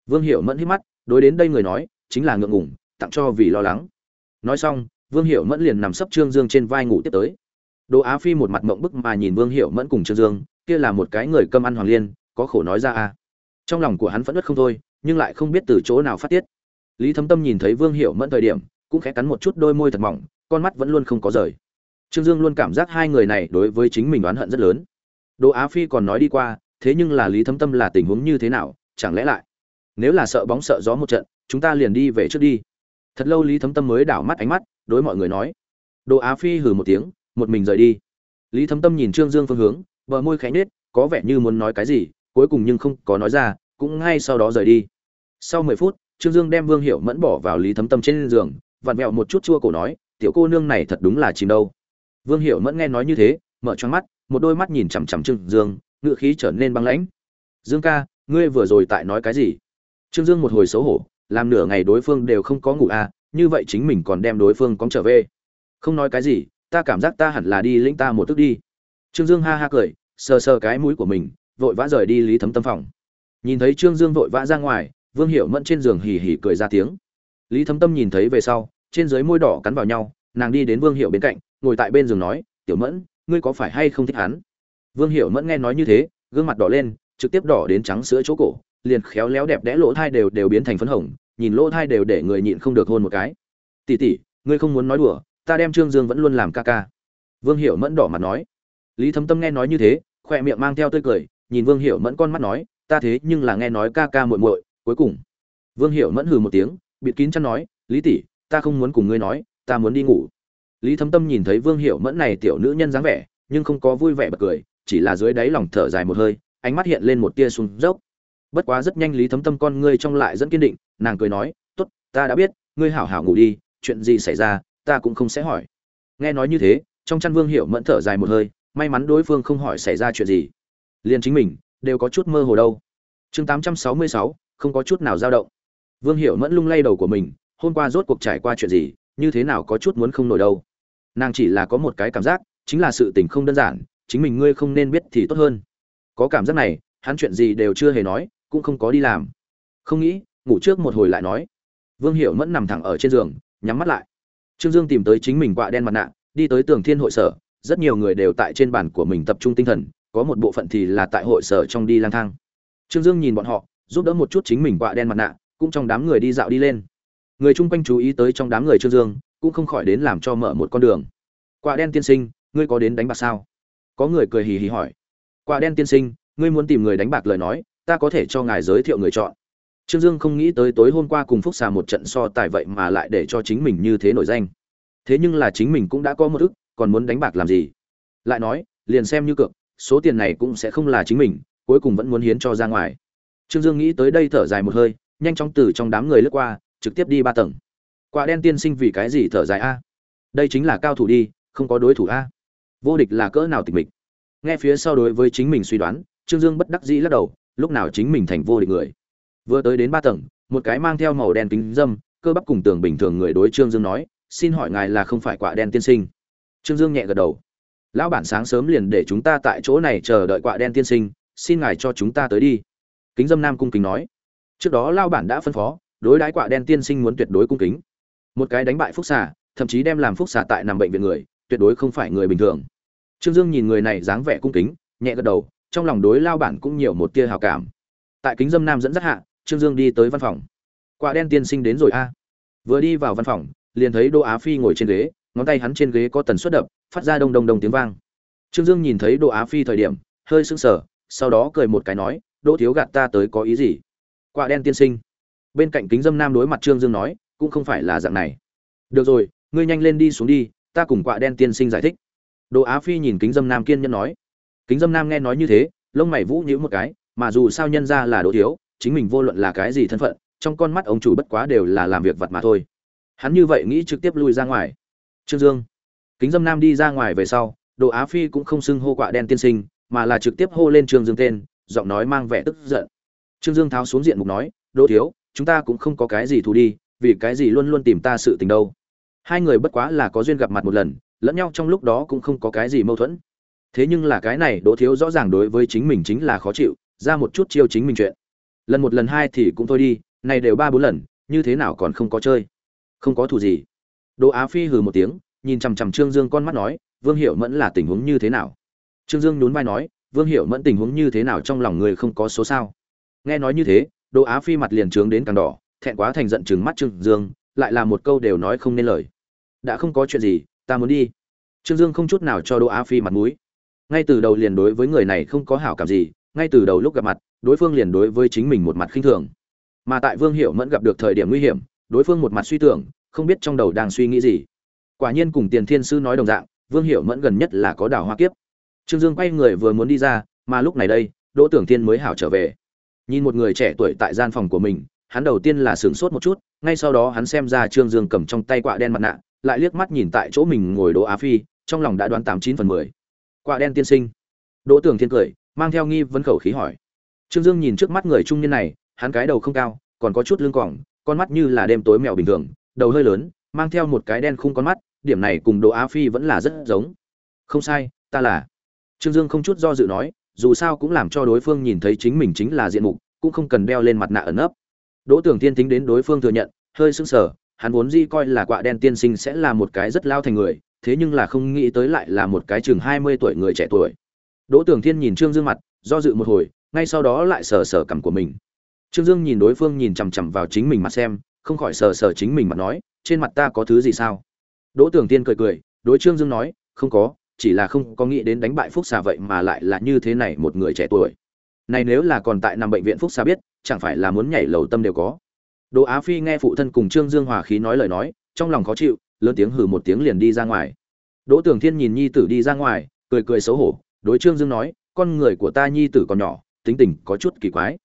Vương hiểu mẫn hít mắt, đối đến đây người nói, chính là ngượng ngủng tặng cho vì lo lắng. Nói xong, vương hiểu mẫn liền nằm sấp trương dương trên vai ngủ tiếp tới. Đỗ á phi một mặt mộng bức mà nhìn vương hiểu mẫn cùng trương dương, kia là một cái người cơm ăn hoàng liên, có khổ nói ra à? trong lòng của hắn phẫn nứt không thôi, nhưng lại không biết từ chỗ nào phát tiết. Lý thấm tâm nhìn thấy vương hiểu mẫn thời điểm, cũng khẽ cắn một chút đôi môi thật mỏng, con mắt vẫn luôn không có rời. Trương dương luôn cảm giác hai người này đối với chính mình oán hận rất lớn. Đỗ á phi còn nói đi qua thế nhưng là lý thấm tâm là tình huống như thế nào, chẳng lẽ lại? Nếu là sợ bóng sợ gió một trận, chúng ta liền đi về trước đi. Thật lâu lý thấm tâm mới đảo mắt ánh mắt, đối mọi người nói. Đồ á phi hừ một tiếng, một mình rời đi. Lý thấm tâm nhìn trương dương phương hướng, bờ môi khẽ nết có vẻ như muốn nói cái gì, cuối cùng nhưng không có nói ra, cũng ngay sau đó rời đi. Sau mười phút, trương dương đem vương hiệu mẫn bỏ vào lý thấm tâm trên giường, vặn vẹo một chút chua cổ nói, tiểu cô nương này thật đúng là chìm đâu. Vương hiệu mẫn nghe nói như thế, mở choáng mắt, một đôi mắt nhìn chằm chằm trương dương ngựa khí trở nên băng lãnh. Dương ca, ngươi vừa rồi tại nói cái gì? Trương dương một hồi xấu hổ, làm nửa ngày đối phương đều không có ngủ à như vậy chính mình còn đem đối phương cóng trở về. Không nói cái gì, ta cảm giác ta hẳn là đi lĩnh ta một tức đi. Trương dương ha ha cười, sờ sờ cái mũi của mình, vội vã rời đi lý thấm tâm phòng. Nhìn thấy trương dương vội vã ra ngoài, vương hiểu mẫn trên giường hì hì cười ra tiếng. Lý thấm tâm nhìn thấy về sau, trên dưới môi đỏ cắn vào nhau, nàng đi đến vương hiệu bên cạnh, ngồi tại bên giường nói, tiểu mẫn, ngươi có phải hay không thích hắn? Vương Hiểu mẫn nghe nói như thế gương mặt đỏ lên trực tiếp đỏ đến trắng sữa chỗ cổ liền khéo léo đẹp đẽ lỗ thai đều đều biến thành phấn hồng nhìn lỗ thai đều để người nhịn không được hôn một cái. Tỷ tỷ, ngươi không muốn nói đùa ta đem trương dương vẫn luôn làm ca ca. Vương Hiểu mẫn đỏ mặt nói. Lý thấm tâm nghe nói như thế khỏe miệng mang theo tươi cười nhìn vương Hiểu mẫn con mắt nói ta thế nhưng là nghe nói ca ca muội muội cuối cùng. Vương Hiểu mẫn hừ một tiếng bịt kín chăn nói lý tỷ ta không muốn cùng ngươi nói ta muốn đi ngủ. Lý thấm tâm nhìn thấy vương Hiểu mẫn này tiểu nữ nhân dáng vẻ nhưng không có vui vẻ bật cười chỉ là dưới đáy lòng thở dài một hơi, ánh mắt hiện lên một tia sung dốc. Bất quá rất nhanh lý thấm tâm con ngươi trong lại dẫn kiên định, nàng cười nói, tốt, ta đã biết, ngươi hảo hảo ngủ đi, chuyện gì xảy ra, ta cũng không sẽ hỏi. Nghe nói như thế, trong chăn vương hiểu mẫn thở dài một hơi, may mắn đối phương không hỏi xảy ra chuyện gì. Liền chính mình, đều có chút mơ hồ đâu. Chương tám trăm sáu mươi sáu, không có chút nào dao động. Vương hiểu mẫn lung lay đầu của mình, hôm qua rốt cuộc trải qua chuyện gì, như thế nào có chút muốn không nổi đâu. Nàng chỉ là có một cái cảm giác, chính là sự tình không đơn giản chính mình ngươi không nên biết thì tốt hơn. Có cảm giác này, hắn chuyện gì đều chưa hề nói, cũng không có đi làm. Không nghĩ, ngủ trước một hồi lại nói. Vương hiệu mẫn nằm thẳng ở trên giường, nhắm mắt lại. Trương dương tìm tới chính mình quạ đen mặt nạ, đi tới tường thiên hội sở, rất nhiều người đều tại trên bàn của mình tập trung tinh thần, có một bộ phận thì là tại hội sở trong đi lang thang. Trương dương nhìn bọn họ, giúp đỡ một chút chính mình quạ đen mặt nạ, cũng trong đám người đi dạo đi lên. Người chung quanh chú ý tới trong đám người trương dương, cũng không khỏi đến làm cho mở một con đường. Quạ đen tiên sinh, ngươi có đến đánh bạc sao? Có người cười hì hì hỏi. Quạ đen tiên sinh, ngươi muốn tìm người đánh bạc lời nói, ta có thể cho ngài giới thiệu người chọn. Trương dương không nghĩ tới tối hôm qua cùng phúc xà một trận so tài vậy mà lại để cho chính mình như thế nổi danh. Thế nhưng là chính mình cũng đã có một ức còn muốn đánh bạc làm gì? Lại nói, liền xem như cược, số tiền này cũng sẽ không là chính mình, cuối cùng vẫn muốn hiến cho ra ngoài. Trương dương nghĩ tới đây thở dài một hơi, nhanh chóng từ trong đám người lướt qua, trực tiếp đi ba tầng. Quả đen tiên sinh vì cái gì thở dài a? Đây chính là cao thủ đi, không có đối thủ a vô địch là cỡ nào tịch mịch. Nghe phía sau đối với chính mình suy đoán, trương dương bất đắc dĩ lắc đầu, lúc nào chính mình thành vô địch người. Vừa tới đến ba tầng, một cái mang theo màu đen kính dâm, cơ bắp cùng tường bình thường người đối trương dương nói, xin hỏi ngài là không phải quả đen tiên sinh? Trương dương nhẹ gật đầu. Lão bản sáng sớm liền để chúng ta tại chỗ này chờ đợi quả đen tiên sinh, xin ngài cho chúng ta tới đi. Kính dâm nam cung kính nói. Trước đó lao bản đã phân phó, đối đãi quả đen tiên sinh muốn tuyệt đối cung kính. Một cái đánh bại phúc xà, thậm chí đem làm phúc xà tại nằm bệnh viện người tuyệt đối không phải người bình thường. Trương dương nhìn người này dáng vẻ cung kính, nhẹ gật đầu, trong lòng đối lao bản cũng nhiều một tia hào cảm. Tại kính dâm nam dẫn dắt hạ, trương dương đi tới văn phòng. Quả đen tiên sinh đến rồi a. Vừa đi vào văn phòng, liền thấy đỗ á phi ngồi trên ghế, ngón tay hắn trên ghế có tần suất đập, phát ra đông đông đông tiếng vang. Trương dương nhìn thấy đỗ á phi thời điểm, hơi sững sờ, sau đó cười một cái nói, đỗ thiếu gạt ta tới có ý gì? Quả đen tiên sinh. Bên cạnh kính dâm nam đối mặt trương dương nói, cũng không phải là dạng này. Được rồi, ngươi nhanh lên đi xuống đi ta cùng quạ đen tiên sinh giải thích. Đồ á phi nhìn kính dâm nam kiên nhân nói. Kính dâm nam nghe nói như thế, lông mày vũ nhíu một cái, mà dù sao nhân ra là đồ thiếu, chính mình vô luận là cái gì thân phận, trong con mắt ông chủ bất quá đều là làm việc vật mà thôi. Hắn như vậy nghĩ trực tiếp lui ra ngoài. Trương dương. Kính dâm nam đi ra ngoài về sau, đồ á phi cũng không xưng hô quạ đen tiên sinh, mà là trực tiếp hô lên trương dương tên, giọng nói mang vẻ tức giận. Trương dương tháo xuống diện mục nói đỗ thiếu, chúng ta cũng không có cái gì thù đi, vì cái gì luôn luôn tìm ta sự tình đâu? Hai người bất quá là có duyên gặp mặt một lần, lẫn nhau trong lúc đó cũng không có cái gì mâu thuẫn. Thế nhưng là cái này đỗ thiếu rõ ràng đối với chính mình chính là khó chịu, ra một chút chiêu chính mình chuyện. Lần một lần hai thì cũng thôi đi này đều ba bốn lần, như thế nào còn không có chơi? Không có thù gì. Đỗ á phi hừ một tiếng, nhìn chằm chằm trương dương con mắt nói, vương hiểu mẫn là tình huống như thế nào? Trương dương nhún vai nói, vương hiểu mẫn tình huống như thế nào trong lòng người không có số sao? Nghe nói như thế, đỗ á phi mặt liền trướng đến càng đỏ, thẹn quá thành giận chừng mắt trương dương lại là một câu đều nói không nên lời. Đã không có chuyện gì, ta muốn đi. Trương dương không chút nào cho đỗ á phi mặt mũi. Ngay từ đầu liền đối với người này không có hảo cảm gì, ngay từ đầu lúc gặp mặt, đối phương liền đối với chính mình một mặt khinh thường. Mà tại vương hiệu mẫn gặp được thời điểm nguy hiểm, đối phương một mặt suy tưởng, không biết trong đầu đang suy nghĩ gì. Quả nhiên cùng tiền thiên sư nói đồng dạng, vương hiệu mẫn gần nhất là có đảo hoa kiếp. Trương dương quay người vừa muốn đi ra, mà lúc này đây, đỗ tưởng thiên mới hảo trở về. Nhìn một người trẻ tuổi tại gian phòng của mình hắn đầu tiên là sửng sốt một chút ngay sau đó hắn xem ra trương dương cầm trong tay quạ đen mặt nạ lại liếc mắt nhìn tại chỗ mình ngồi đỗ á phi trong lòng đã đoán tám chín phần mười quạ đen tiên sinh đỗ tưởng thiên cười mang theo nghi vấn khẩu khí hỏi trương dương nhìn trước mắt người trung niên này hắn cái đầu không cao còn có chút lưng cỏng con mắt như là đêm tối mèo bình thường đầu hơi lớn mang theo một cái đen khung con mắt điểm này cùng Đỗ Á Phi vẫn là rất giống. Không sai, ta là. Trương Dương không chút do dự nói, dù sao cũng làm cho đối phương nhìn thấy chính mình chính là diện mục, cũng không cần đeo lên mặt nạ ẩn nấp. Đỗ Tưởng Thiên tính đến đối phương thừa nhận, hơi sững sờ, hắn vốn dĩ coi là quạ đen tiên sinh sẽ là một cái rất lao thành người, thế nhưng là không nghĩ tới lại là một cái chừng 20 tuổi người trẻ tuổi. Đỗ Tưởng Thiên nhìn Trương Dương mặt, do dự một hồi, ngay sau đó lại sờ sờ cằm của mình. Trương Dương nhìn đối phương nhìn chằm chằm vào chính mình mà xem, không khỏi sờ sờ chính mình mà nói, trên mặt ta có thứ gì sao? Đỗ Tưởng Thiên cười cười, đối Trương Dương nói, không có, chỉ là không có nghĩ đến đánh bại Phúc Xà vậy mà lại là như thế này một người trẻ tuổi. Này nếu là còn tại nằm bệnh viện Phúc xa biết, chẳng phải là muốn nhảy lầu tâm đều có. Đỗ Á Phi nghe phụ thân cùng Trương Dương hòa khí nói lời nói, trong lòng khó chịu, lớn tiếng hừ một tiếng liền đi ra ngoài. Đỗ Tưởng Thiên nhìn nhi tử đi ra ngoài, cười cười xấu hổ, đối Trương Dương nói, con người của ta nhi tử còn nhỏ, tính tình có chút kỳ quái.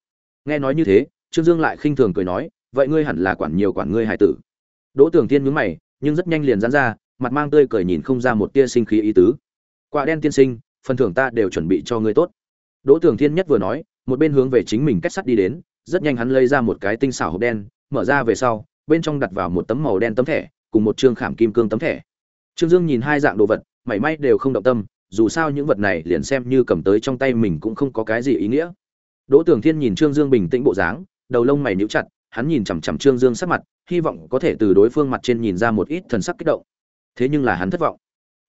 Nghe nói như thế, Trương Dương lại khinh thường cười nói, vậy ngươi hẳn là quản nhiều quản ngươi hải tử. Đỗ Tưởng Thiên nhướng mày, nhưng rất nhanh liền giãn ra, mặt mang tươi cười nhìn không ra một tia sinh khí ý tứ. Quả đen tiên sinh, phần thưởng ta đều chuẩn bị cho ngươi tốt. Đỗ Tường Thiên nhất vừa nói, một bên hướng về chính mình kết sắt đi đến, rất nhanh hắn lấy ra một cái tinh xảo hộp đen, mở ra về sau, bên trong đặt vào một tấm màu đen tấm thẻ, cùng một trương khảm kim cương tấm thẻ. Trương Dương nhìn hai dạng đồ vật, mảy may đều không động tâm, dù sao những vật này liền xem như cầm tới trong tay mình cũng không có cái gì ý nghĩa. Đỗ Tường Thiên nhìn Trương Dương bình tĩnh bộ dáng, đầu lông mày nhíu chặt, hắn nhìn chằm chằm Trương Dương sắc mặt, hy vọng có thể từ đối phương mặt trên nhìn ra một ít thần sắc kích động. Thế nhưng là hắn thất vọng.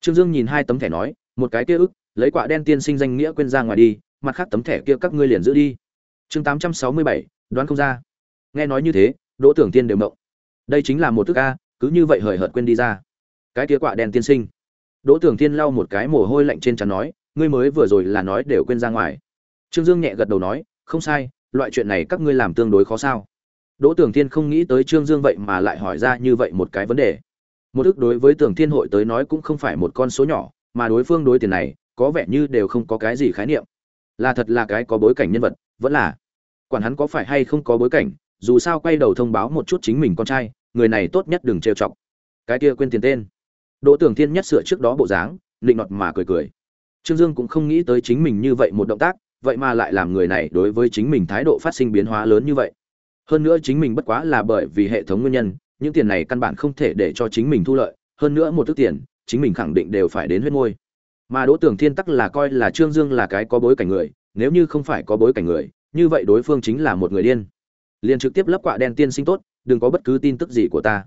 Trương Dương nhìn hai tấm thẻ nói, một cái kia ức, lấy quả đen tiên sinh danh nghĩa quên ra ngoài đi, mặt khác tấm thẻ kia các ngươi liền giữ đi. Chương 867, đoán không ra. Nghe nói như thế, Đỗ Tưởng Tiên đều mộng. Đây chính là một thức a, cứ như vậy hời hợt quên đi ra. Cái kia quả đen tiên sinh. Đỗ Tưởng Tiên lau một cái mồ hôi lạnh trên trán nói, ngươi mới vừa rồi là nói đều quên ra ngoài. Trương Dương nhẹ gật đầu nói, không sai, loại chuyện này các ngươi làm tương đối khó sao? Đỗ Tưởng Thiên không nghĩ tới Trương Dương vậy mà lại hỏi ra như vậy một cái vấn đề. Một ức đối với Tưởng Thiên hội tới nói cũng không phải một con số nhỏ, mà đối phương đối tiền này, có vẻ như đều không có cái gì khái niệm. Là thật là cái có bối cảnh nhân vật, vẫn là. Quản hắn có phải hay không có bối cảnh, dù sao quay đầu thông báo một chút chính mình con trai, người này tốt nhất đừng trêu chọc. Cái kia quên tiền tên. Đỗ Tưởng Thiên nhất sửa trước đó bộ dáng, nịnh nọt mà cười cười. Trương Dương cũng không nghĩ tới chính mình như vậy một động tác, vậy mà lại làm người này đối với chính mình thái độ phát sinh biến hóa lớn như vậy hơn nữa chính mình bất quá là bởi vì hệ thống nguyên nhân những tiền này căn bản không thể để cho chính mình thu lợi hơn nữa một thứ tiền chính mình khẳng định đều phải đến huyết ngôi mà đỗ tưởng thiên tắc là coi là trương dương là cái có bối cảnh người, nếu như không phải có bối cảnh người, như vậy đối phương chính là một người điên. Liền trực tiếp lấp quạ đen tiên sinh tốt, đừng có bất cứ tin tức gì của ta.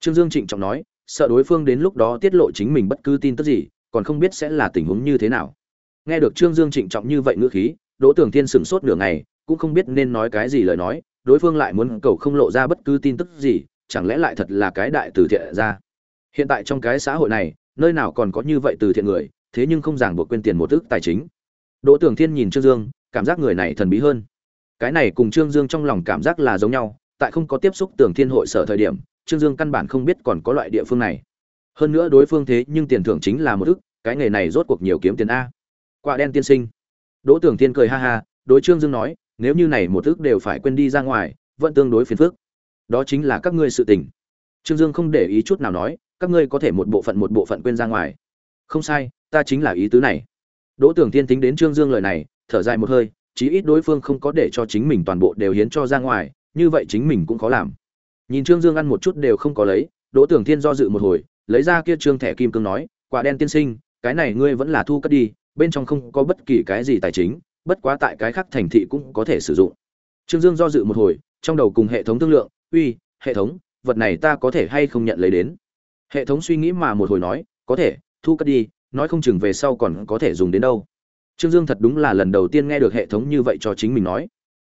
Trương dương trịnh trọng nói, sợ đối phương đến lúc đó tiết lộ chính mình bất cứ tin tức gì, còn không biết sẽ là tình huống như thế nào. Nghe được trương dương trịnh trọng như vậy ngữ khí, đỗ tưởng thiên sửng sốt nửa ngày, cũng không biết nên nói cái gì lời nói, đối phương lại muốn cầu không lộ ra bất cứ tin tức gì, chẳng lẽ lại thật là cái đại từ thiện ra? Hiện tại trong cái xã hội này, nơi nào còn có như vậy từ thiện người thế nhưng không ràng buộc quên tiền một ức tài chính. Đỗ tưởng thiên nhìn trương dương, cảm giác người này thần bí hơn. Cái này cùng trương dương trong lòng cảm giác là giống nhau, tại không có tiếp xúc tưởng thiên hội sở thời điểm, trương dương căn bản không biết còn có loại địa phương này. Hơn nữa đối phương thế nhưng tiền thưởng chính là một ức, cái nghề này rốt cuộc nhiều kiếm tiền a. Quả đen tiên sinh. Đỗ tưởng thiên cười ha ha, đối trương dương nói, nếu như này một ức đều phải quên đi ra ngoài, vẫn tương đối phiền phức. Đó chính là các ngươi sự tình. Trương dương không để ý chút nào nói, các ngươi có thể một bộ phận một bộ phận quên ra ngoài. Không sai ta chính là ý tứ này. Đỗ tưởng thiên tính đến trương dương lời này, thở dài một hơi, chí ít đối phương không có để cho chính mình toàn bộ đều hiến cho ra ngoài, như vậy chính mình cũng khó làm. Nhìn trương dương ăn một chút đều không có lấy, đỗ tưởng thiên do dự một hồi, lấy ra kia trương thẻ kim cương nói, quả đen tiên sinh, cái này ngươi vẫn là thu cất đi, bên trong không có bất kỳ cái gì tài chính, bất quá tại cái khác thành thị cũng có thể sử dụng. Trương dương do dự một hồi, trong đầu cùng hệ thống thương lượng, uy, hệ thống, vật này ta có thể hay không nhận lấy đến? Hệ thống suy nghĩ mà một hồi nói, có thể, thu cất đi nói không chừng về sau còn có thể dùng đến đâu. Trương dương thật đúng là lần đầu tiên nghe được hệ thống như vậy cho chính mình nói.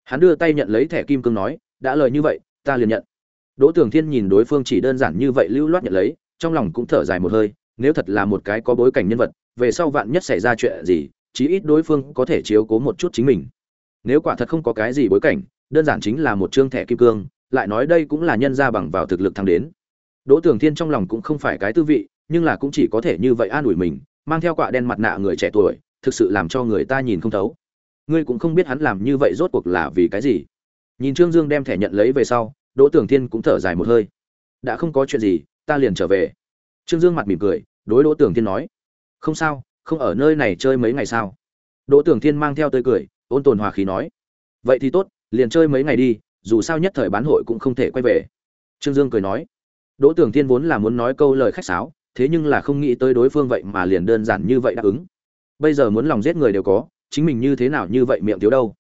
Hắn đưa tay nhận lấy thẻ kim cương nói, đã lời như vậy, ta liền nhận. Đỗ Tường thiên nhìn đối phương chỉ đơn giản như vậy lưu loát nhận lấy, trong lòng cũng thở dài một hơi, nếu thật là một cái có bối cảnh nhân vật, về sau vạn nhất xảy ra chuyện gì, chí ít đối phương có thể chiếu cố một chút chính mình. Nếu quả thật không có cái gì bối cảnh, đơn giản chính là một chương thẻ kim cương, lại nói đây cũng là nhân ra bằng vào thực lực thăng đến. Đỗ Tường thiên trong lòng cũng không phải cái tư vị nhưng là cũng chỉ có thể như vậy an ủi mình, mang theo quạ đen mặt nạ người trẻ tuổi, thực sự làm cho người ta nhìn không thấu. Ngươi cũng không biết hắn làm như vậy rốt cuộc là vì cái gì. Nhìn trương dương đem thẻ nhận lấy về sau, đỗ tưởng thiên cũng thở dài một hơi. Đã không có chuyện gì, ta liền trở về. Trương dương mặt mỉm cười, đối đỗ tưởng thiên nói. Không sao, không ở nơi này chơi mấy ngày sao? Đỗ tưởng thiên mang theo tươi cười, ôn tồn hòa khí nói. Vậy thì tốt, liền chơi mấy ngày đi, dù sao nhất thời bán hội cũng không thể quay về. Trương dương cười nói. Đỗ tưởng thiên vốn là muốn nói câu lời khách sáo thế nhưng là không nghĩ tới đối phương vậy mà liền đơn giản như vậy đáp ứng. Bây giờ muốn lòng giết người đều có, chính mình như thế nào như vậy miệng thiếu đâu.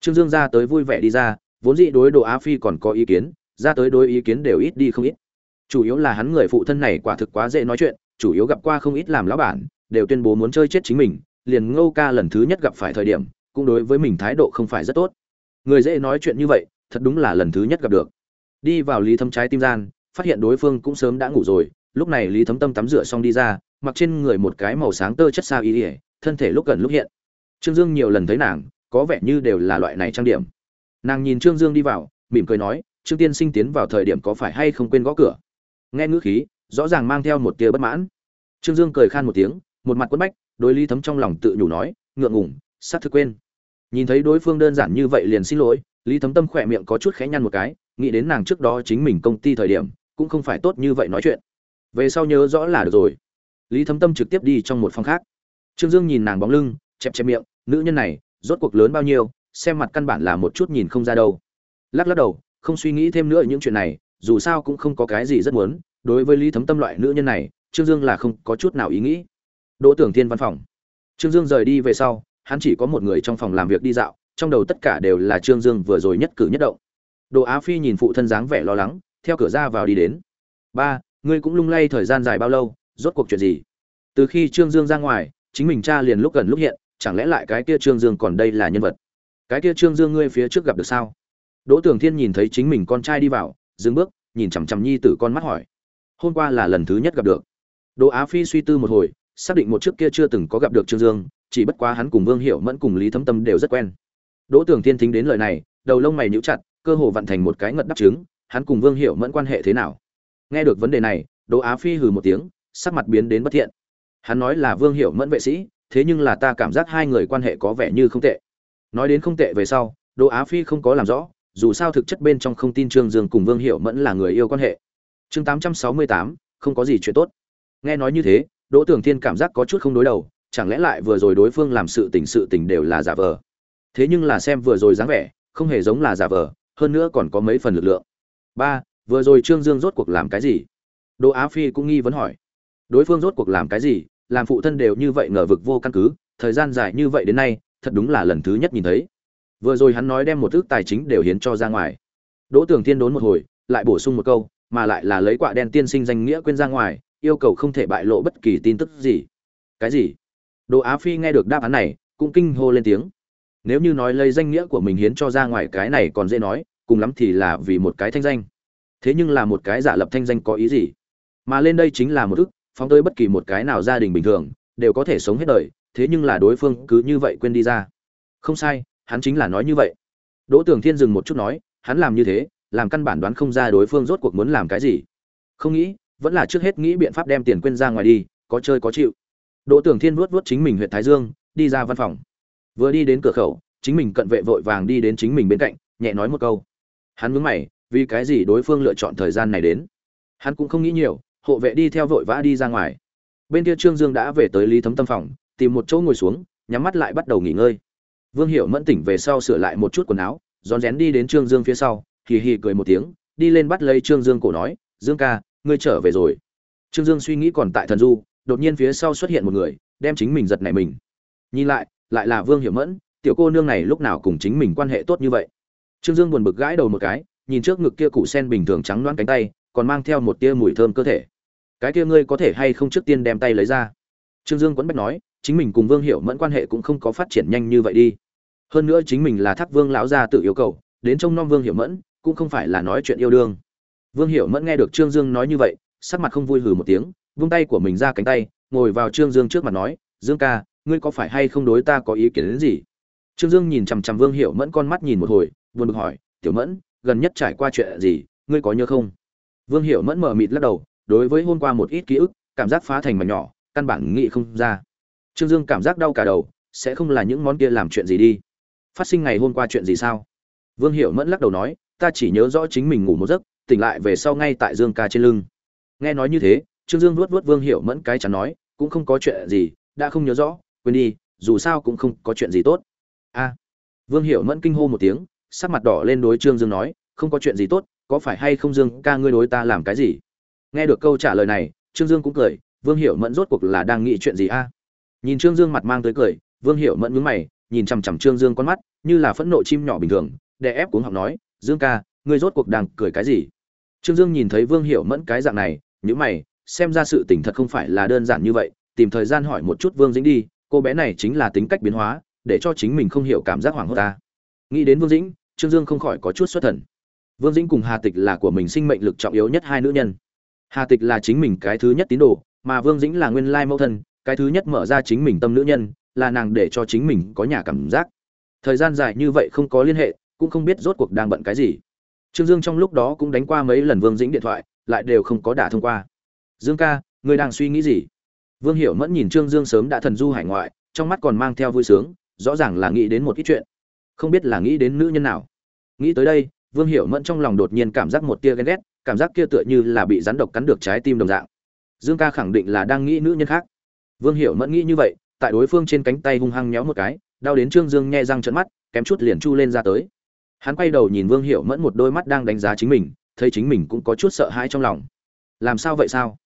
Trương dương ra tới vui vẻ đi ra, vốn dĩ đối đồ á phi còn có ý kiến, ra tới đối ý kiến đều ít đi không ít. Chủ yếu là hắn người phụ thân này quả thực quá dễ nói chuyện, chủ yếu gặp qua không ít làm lão bản, đều tuyên bố muốn chơi chết chính mình, liền ngô ca lần thứ nhất gặp phải thời điểm, cũng đối với mình thái độ không phải rất tốt. Người dễ nói chuyện như vậy, thật đúng là lần thứ nhất gặp được. Đi vào lý thâm trái tim gian, phát hiện đối phương cũng sớm đã ngủ rồi lúc này lý thấm tâm tắm rửa xong đi ra, mặc trên người một cái màu sáng tơ chất sao y ỉa thân thể lúc gần lúc hiện. Trương dương nhiều lần thấy nàng, có vẻ như đều là loại này trang điểm. Nàng nhìn trương dương đi vào, mỉm cười nói, trương tiên sinh tiến vào thời điểm có phải hay không quên gõ cửa? Nghe ngữ khí, rõ ràng mang theo một tia bất mãn. Trương dương cười khan một tiếng, một mặt quất bách, đối lý thấm trong lòng tự nhủ nói, ngượng ngủng sát thực quên. Nhìn thấy đối phương đơn giản như vậy liền xin lỗi, lý thấm tâm khỏe miệng có chút khẽ nhăn một cái, nghĩ đến nàng trước đó chính mình công ty thời điểm, cũng không phải tốt như vậy nói chuyện về sau nhớ rõ là được rồi. Lý thấm tâm trực tiếp đi trong một phòng khác. Trương dương nhìn nàng bóng lưng, chẹp chẹp miệng, nữ nhân này, rốt cuộc lớn bao nhiêu, xem mặt căn bản là một chút nhìn không ra đâu. Lắc lắc đầu, không suy nghĩ thêm nữa những chuyện này, dù sao cũng không có cái gì rất muốn, đối với lý thấm tâm loại nữ nhân này, trương dương là không có chút nào ý nghĩ. Đỗ tưởng thiên văn phòng. Trương dương rời đi về sau, hắn chỉ có một người trong phòng làm việc đi dạo, trong đầu tất cả đều là trương dương vừa rồi nhất cử nhất động. Đỗ á phi nhìn phụ thân dáng vẻ lo lắng, theo cửa ra vào đi đến. Ba ngươi cũng lung lay thời gian dài bao lâu, rốt cuộc chuyện gì? Từ khi trương dương ra ngoài, chính mình cha liền lúc gần lúc hiện, chẳng lẽ lại cái kia trương dương còn đây là nhân vật? Cái kia trương dương ngươi phía trước gặp được sao? Đỗ Tường thiên nhìn thấy chính mình con trai đi vào, dừng bước, nhìn chằm chằm nhi tử con mắt hỏi. Hôm qua là lần thứ nhất gặp được. Đỗ á phi suy tư một hồi, xác định một trước kia chưa từng có gặp được trương dương, chỉ bất quá hắn cùng vương hiểu mẫn cùng lý thấm tâm đều rất quen. Đỗ Tường thiên thính đến lời này, đầu lông mày nhíu chặt, cơ hồ vặn thành một cái ngật đắp trứng hắn cùng vương hiểu mẫn quan hệ thế nào? Nghe được vấn đề này đỗ á phi hừ một tiếng sắc mặt biến đến bất thiện. Hắn nói là vương hiểu mẫn vệ sĩ thế nhưng là ta cảm giác hai người quan hệ có vẻ như không tệ. Nói đến không tệ về sau đỗ á phi không có làm rõ dù sao thực chất bên trong không tin trương dương cùng vương hiểu mẫn là người yêu quan hệ. Chương 868, không có gì chuyện tốt. Nghe nói như thế đỗ tưởng thiên cảm giác có chút không đối đầu chẳng lẽ lại vừa rồi đối phương làm sự tình sự tình đều là giả vờ? Thế nhưng là xem vừa rồi dáng vẻ không hề giống là giả vờ hơn nữa còn có mấy phần lực lượng. Ba vừa rồi trương dương rốt cuộc làm cái gì? Đỗ á phi cũng nghi vấn hỏi. Đối phương rốt cuộc làm cái gì? Làm phụ thân đều như vậy ngờ vực vô căn cứ, thời gian dài như vậy đến nay, thật đúng là lần thứ nhất nhìn thấy. Vừa rồi hắn nói đem một thước tài chính đều hiến cho ra ngoài. Đỗ tưởng thiên đốn một hồi, lại bổ sung một câu, mà lại là lấy quạ đen tiên sinh danh nghĩa quên ra ngoài, yêu cầu không thể bại lộ bất kỳ tin tức gì. Cái gì? Đỗ á phi nghe được đáp án này, cũng kinh hô lên tiếng. Nếu như nói lấy danh nghĩa của mình hiến cho ra ngoài cái này còn dễ nói, cùng lắm thì là vì một cái thanh danh thế nhưng là một cái giả lập thanh danh có ý gì? Mà lên đây chính là một ức phóng tới bất kỳ một cái nào gia đình bình thường, đều có thể sống hết đời, thế nhưng là đối phương cứ như vậy quên đi ra. Không sai, hắn chính là nói như vậy. Đỗ tường thiên dừng một chút nói, hắn làm như thế, làm căn bản đoán không ra đối phương rốt cuộc muốn làm cái gì. Không nghĩ, vẫn là trước hết nghĩ biện pháp đem tiền quên ra ngoài đi, có chơi có chịu. Đỗ tường thiên vuốt vuốt chính mình huyện thái dương, đi ra văn phòng. Vừa đi đến cửa khẩu, chính mình cận vệ vội vàng đi đến chính mình bên cạnh, nhẹ nói một câu. Hắn mướn mày vì cái gì đối phương lựa chọn thời gian này đến? Hắn cũng không nghĩ nhiều, hộ vệ đi theo vội vã đi ra ngoài. Bên kia trương dương đã về tới lý thấm tâm phòng, tìm một chỗ ngồi xuống, nhắm mắt lại bắt đầu nghỉ ngơi. Vương hiệu mẫn tỉnh về sau sửa lại một chút quần áo, rón rén đi đến trương dương phía sau, hì hì cười một tiếng, đi lên bắt lấy trương dương cổ nói, dương ca, ngươi trở về rồi. Trương dương suy nghĩ còn tại thần du, đột nhiên phía sau xuất hiện một người, đem chính mình giật nảy mình. Nhìn lại lại là vương hiểu mẫn, tiểu cô nương này lúc nào cùng chính mình quan hệ tốt như vậy? Trương dương buồn bực gãi đầu một cái nhìn trước ngực kia cụ sen bình thường trắng loãng cánh tay, còn mang theo một tia mùi thơm cơ thể. Cái kia ngươi có thể hay không trước tiên đem tay lấy ra? Trương dương quấn bách nói, chính mình cùng vương hiểu mẫn quan hệ cũng không có phát triển nhanh như vậy đi. Hơn nữa chính mình là thác vương lão gia tự yêu cầu, đến trông nom vương hiểu mẫn, cũng không phải là nói chuyện yêu đương. Vương hiểu mẫn nghe được trương dương nói như vậy, sắc mặt không vui hừ một tiếng, vung tay của mình ra cánh tay, ngồi vào trương dương trước mặt nói, dương ca, ngươi có phải hay không đối ta có ý kiến đến gì? Trương dương nhìn chằm chằm vương hiểu mẫn con mắt nhìn một hồi, buồn bực hỏi, tiểu mẫn gần nhất trải qua chuyện gì, ngươi có nhớ không? Vương hiểu mẫn mờ mịt lắc đầu, đối với hôm qua một ít ký ức, cảm giác phá thành mảnh nhỏ, căn bản nghĩ không ra. Trương dương cảm giác đau cả đầu, sẽ không là những món kia làm chuyện gì đi. Phát sinh ngày hôm qua chuyện gì sao? Vương hiểu mẫn lắc đầu nói, ta chỉ nhớ rõ chính mình ngủ một giấc, tỉnh lại về sau ngay tại dương ca trên lưng. Nghe nói như thế, trương dương vuốt vuốt vương hiểu mẫn cái chắn nói, cũng không có chuyện gì, đã không nhớ rõ, quên đi, dù sao cũng không có chuyện gì tốt. A. Vương hiểu mẫn kinh hô một tiếng sắc mặt đỏ lên đối trương dương nói, không có chuyện gì tốt, có phải hay không dương ca ngươi đối ta làm cái gì? Nghe được câu trả lời này, trương dương cũng cười, vương hiểu mẫn rốt cuộc là đang nghĩ chuyện gì a? Nhìn trương dương mặt mang tới cười, vương hiểu mẫn nhướng mày, nhìn chằm chằm trương dương con mắt, như là phẫn nộ chim nhỏ bình thường, đè ép cuống học nói, dương ca, ngươi rốt cuộc đang cười cái gì? Trương dương nhìn thấy vương hiểu mẫn cái dạng này nhíu mày, xem ra sự tình thật không phải là đơn giản như vậy, tìm thời gian hỏi một chút vương dĩnh đi, cô bé này chính là tính cách biến hóa, để cho chính mình không hiểu cảm giác hoảng hốt ta nghĩ đến vương dĩnh, trương dương không khỏi có chút xuất thần. Vương dĩnh cùng hà tịch là của mình sinh mệnh lực trọng yếu nhất hai nữ nhân. Hà tịch là chính mình cái thứ nhất tín đồ, mà vương dĩnh là nguyên lai mẫu thân, cái thứ nhất mở ra chính mình tâm nữ nhân, là nàng để cho chính mình có nhà cảm giác. Thời gian dài như vậy không có liên hệ, cũng không biết rốt cuộc đang bận cái gì. Trương dương trong lúc đó cũng đánh qua mấy lần vương dĩnh điện thoại, lại đều không có đả thông qua. Dương ca, ngươi đang suy nghĩ gì? Vương hiểu mẫn nhìn trương dương sớm đã thần du hải ngoại, trong mắt còn mang theo vui sướng, rõ ràng là nghĩ đến một ít chuyện không biết là nghĩ đến nữ nhân nào. Nghĩ tới đây, vương hiểu mẫn trong lòng đột nhiên cảm giác một tia ghen ghét, cảm giác kia tựa như là bị rắn độc cắn được trái tim đồng dạng. Dương ca khẳng định là đang nghĩ nữ nhân khác. Vương hiểu mẫn nghĩ như vậy, tại đối phương trên cánh tay hung hăng nhéo một cái, đau đến trương dương nhe răng trận mắt, kém chút liền chu lên ra tới. Hắn quay đầu nhìn vương hiểu mẫn một đôi mắt đang đánh giá chính mình, thấy chính mình cũng có chút sợ hãi trong lòng. Làm sao vậy sao?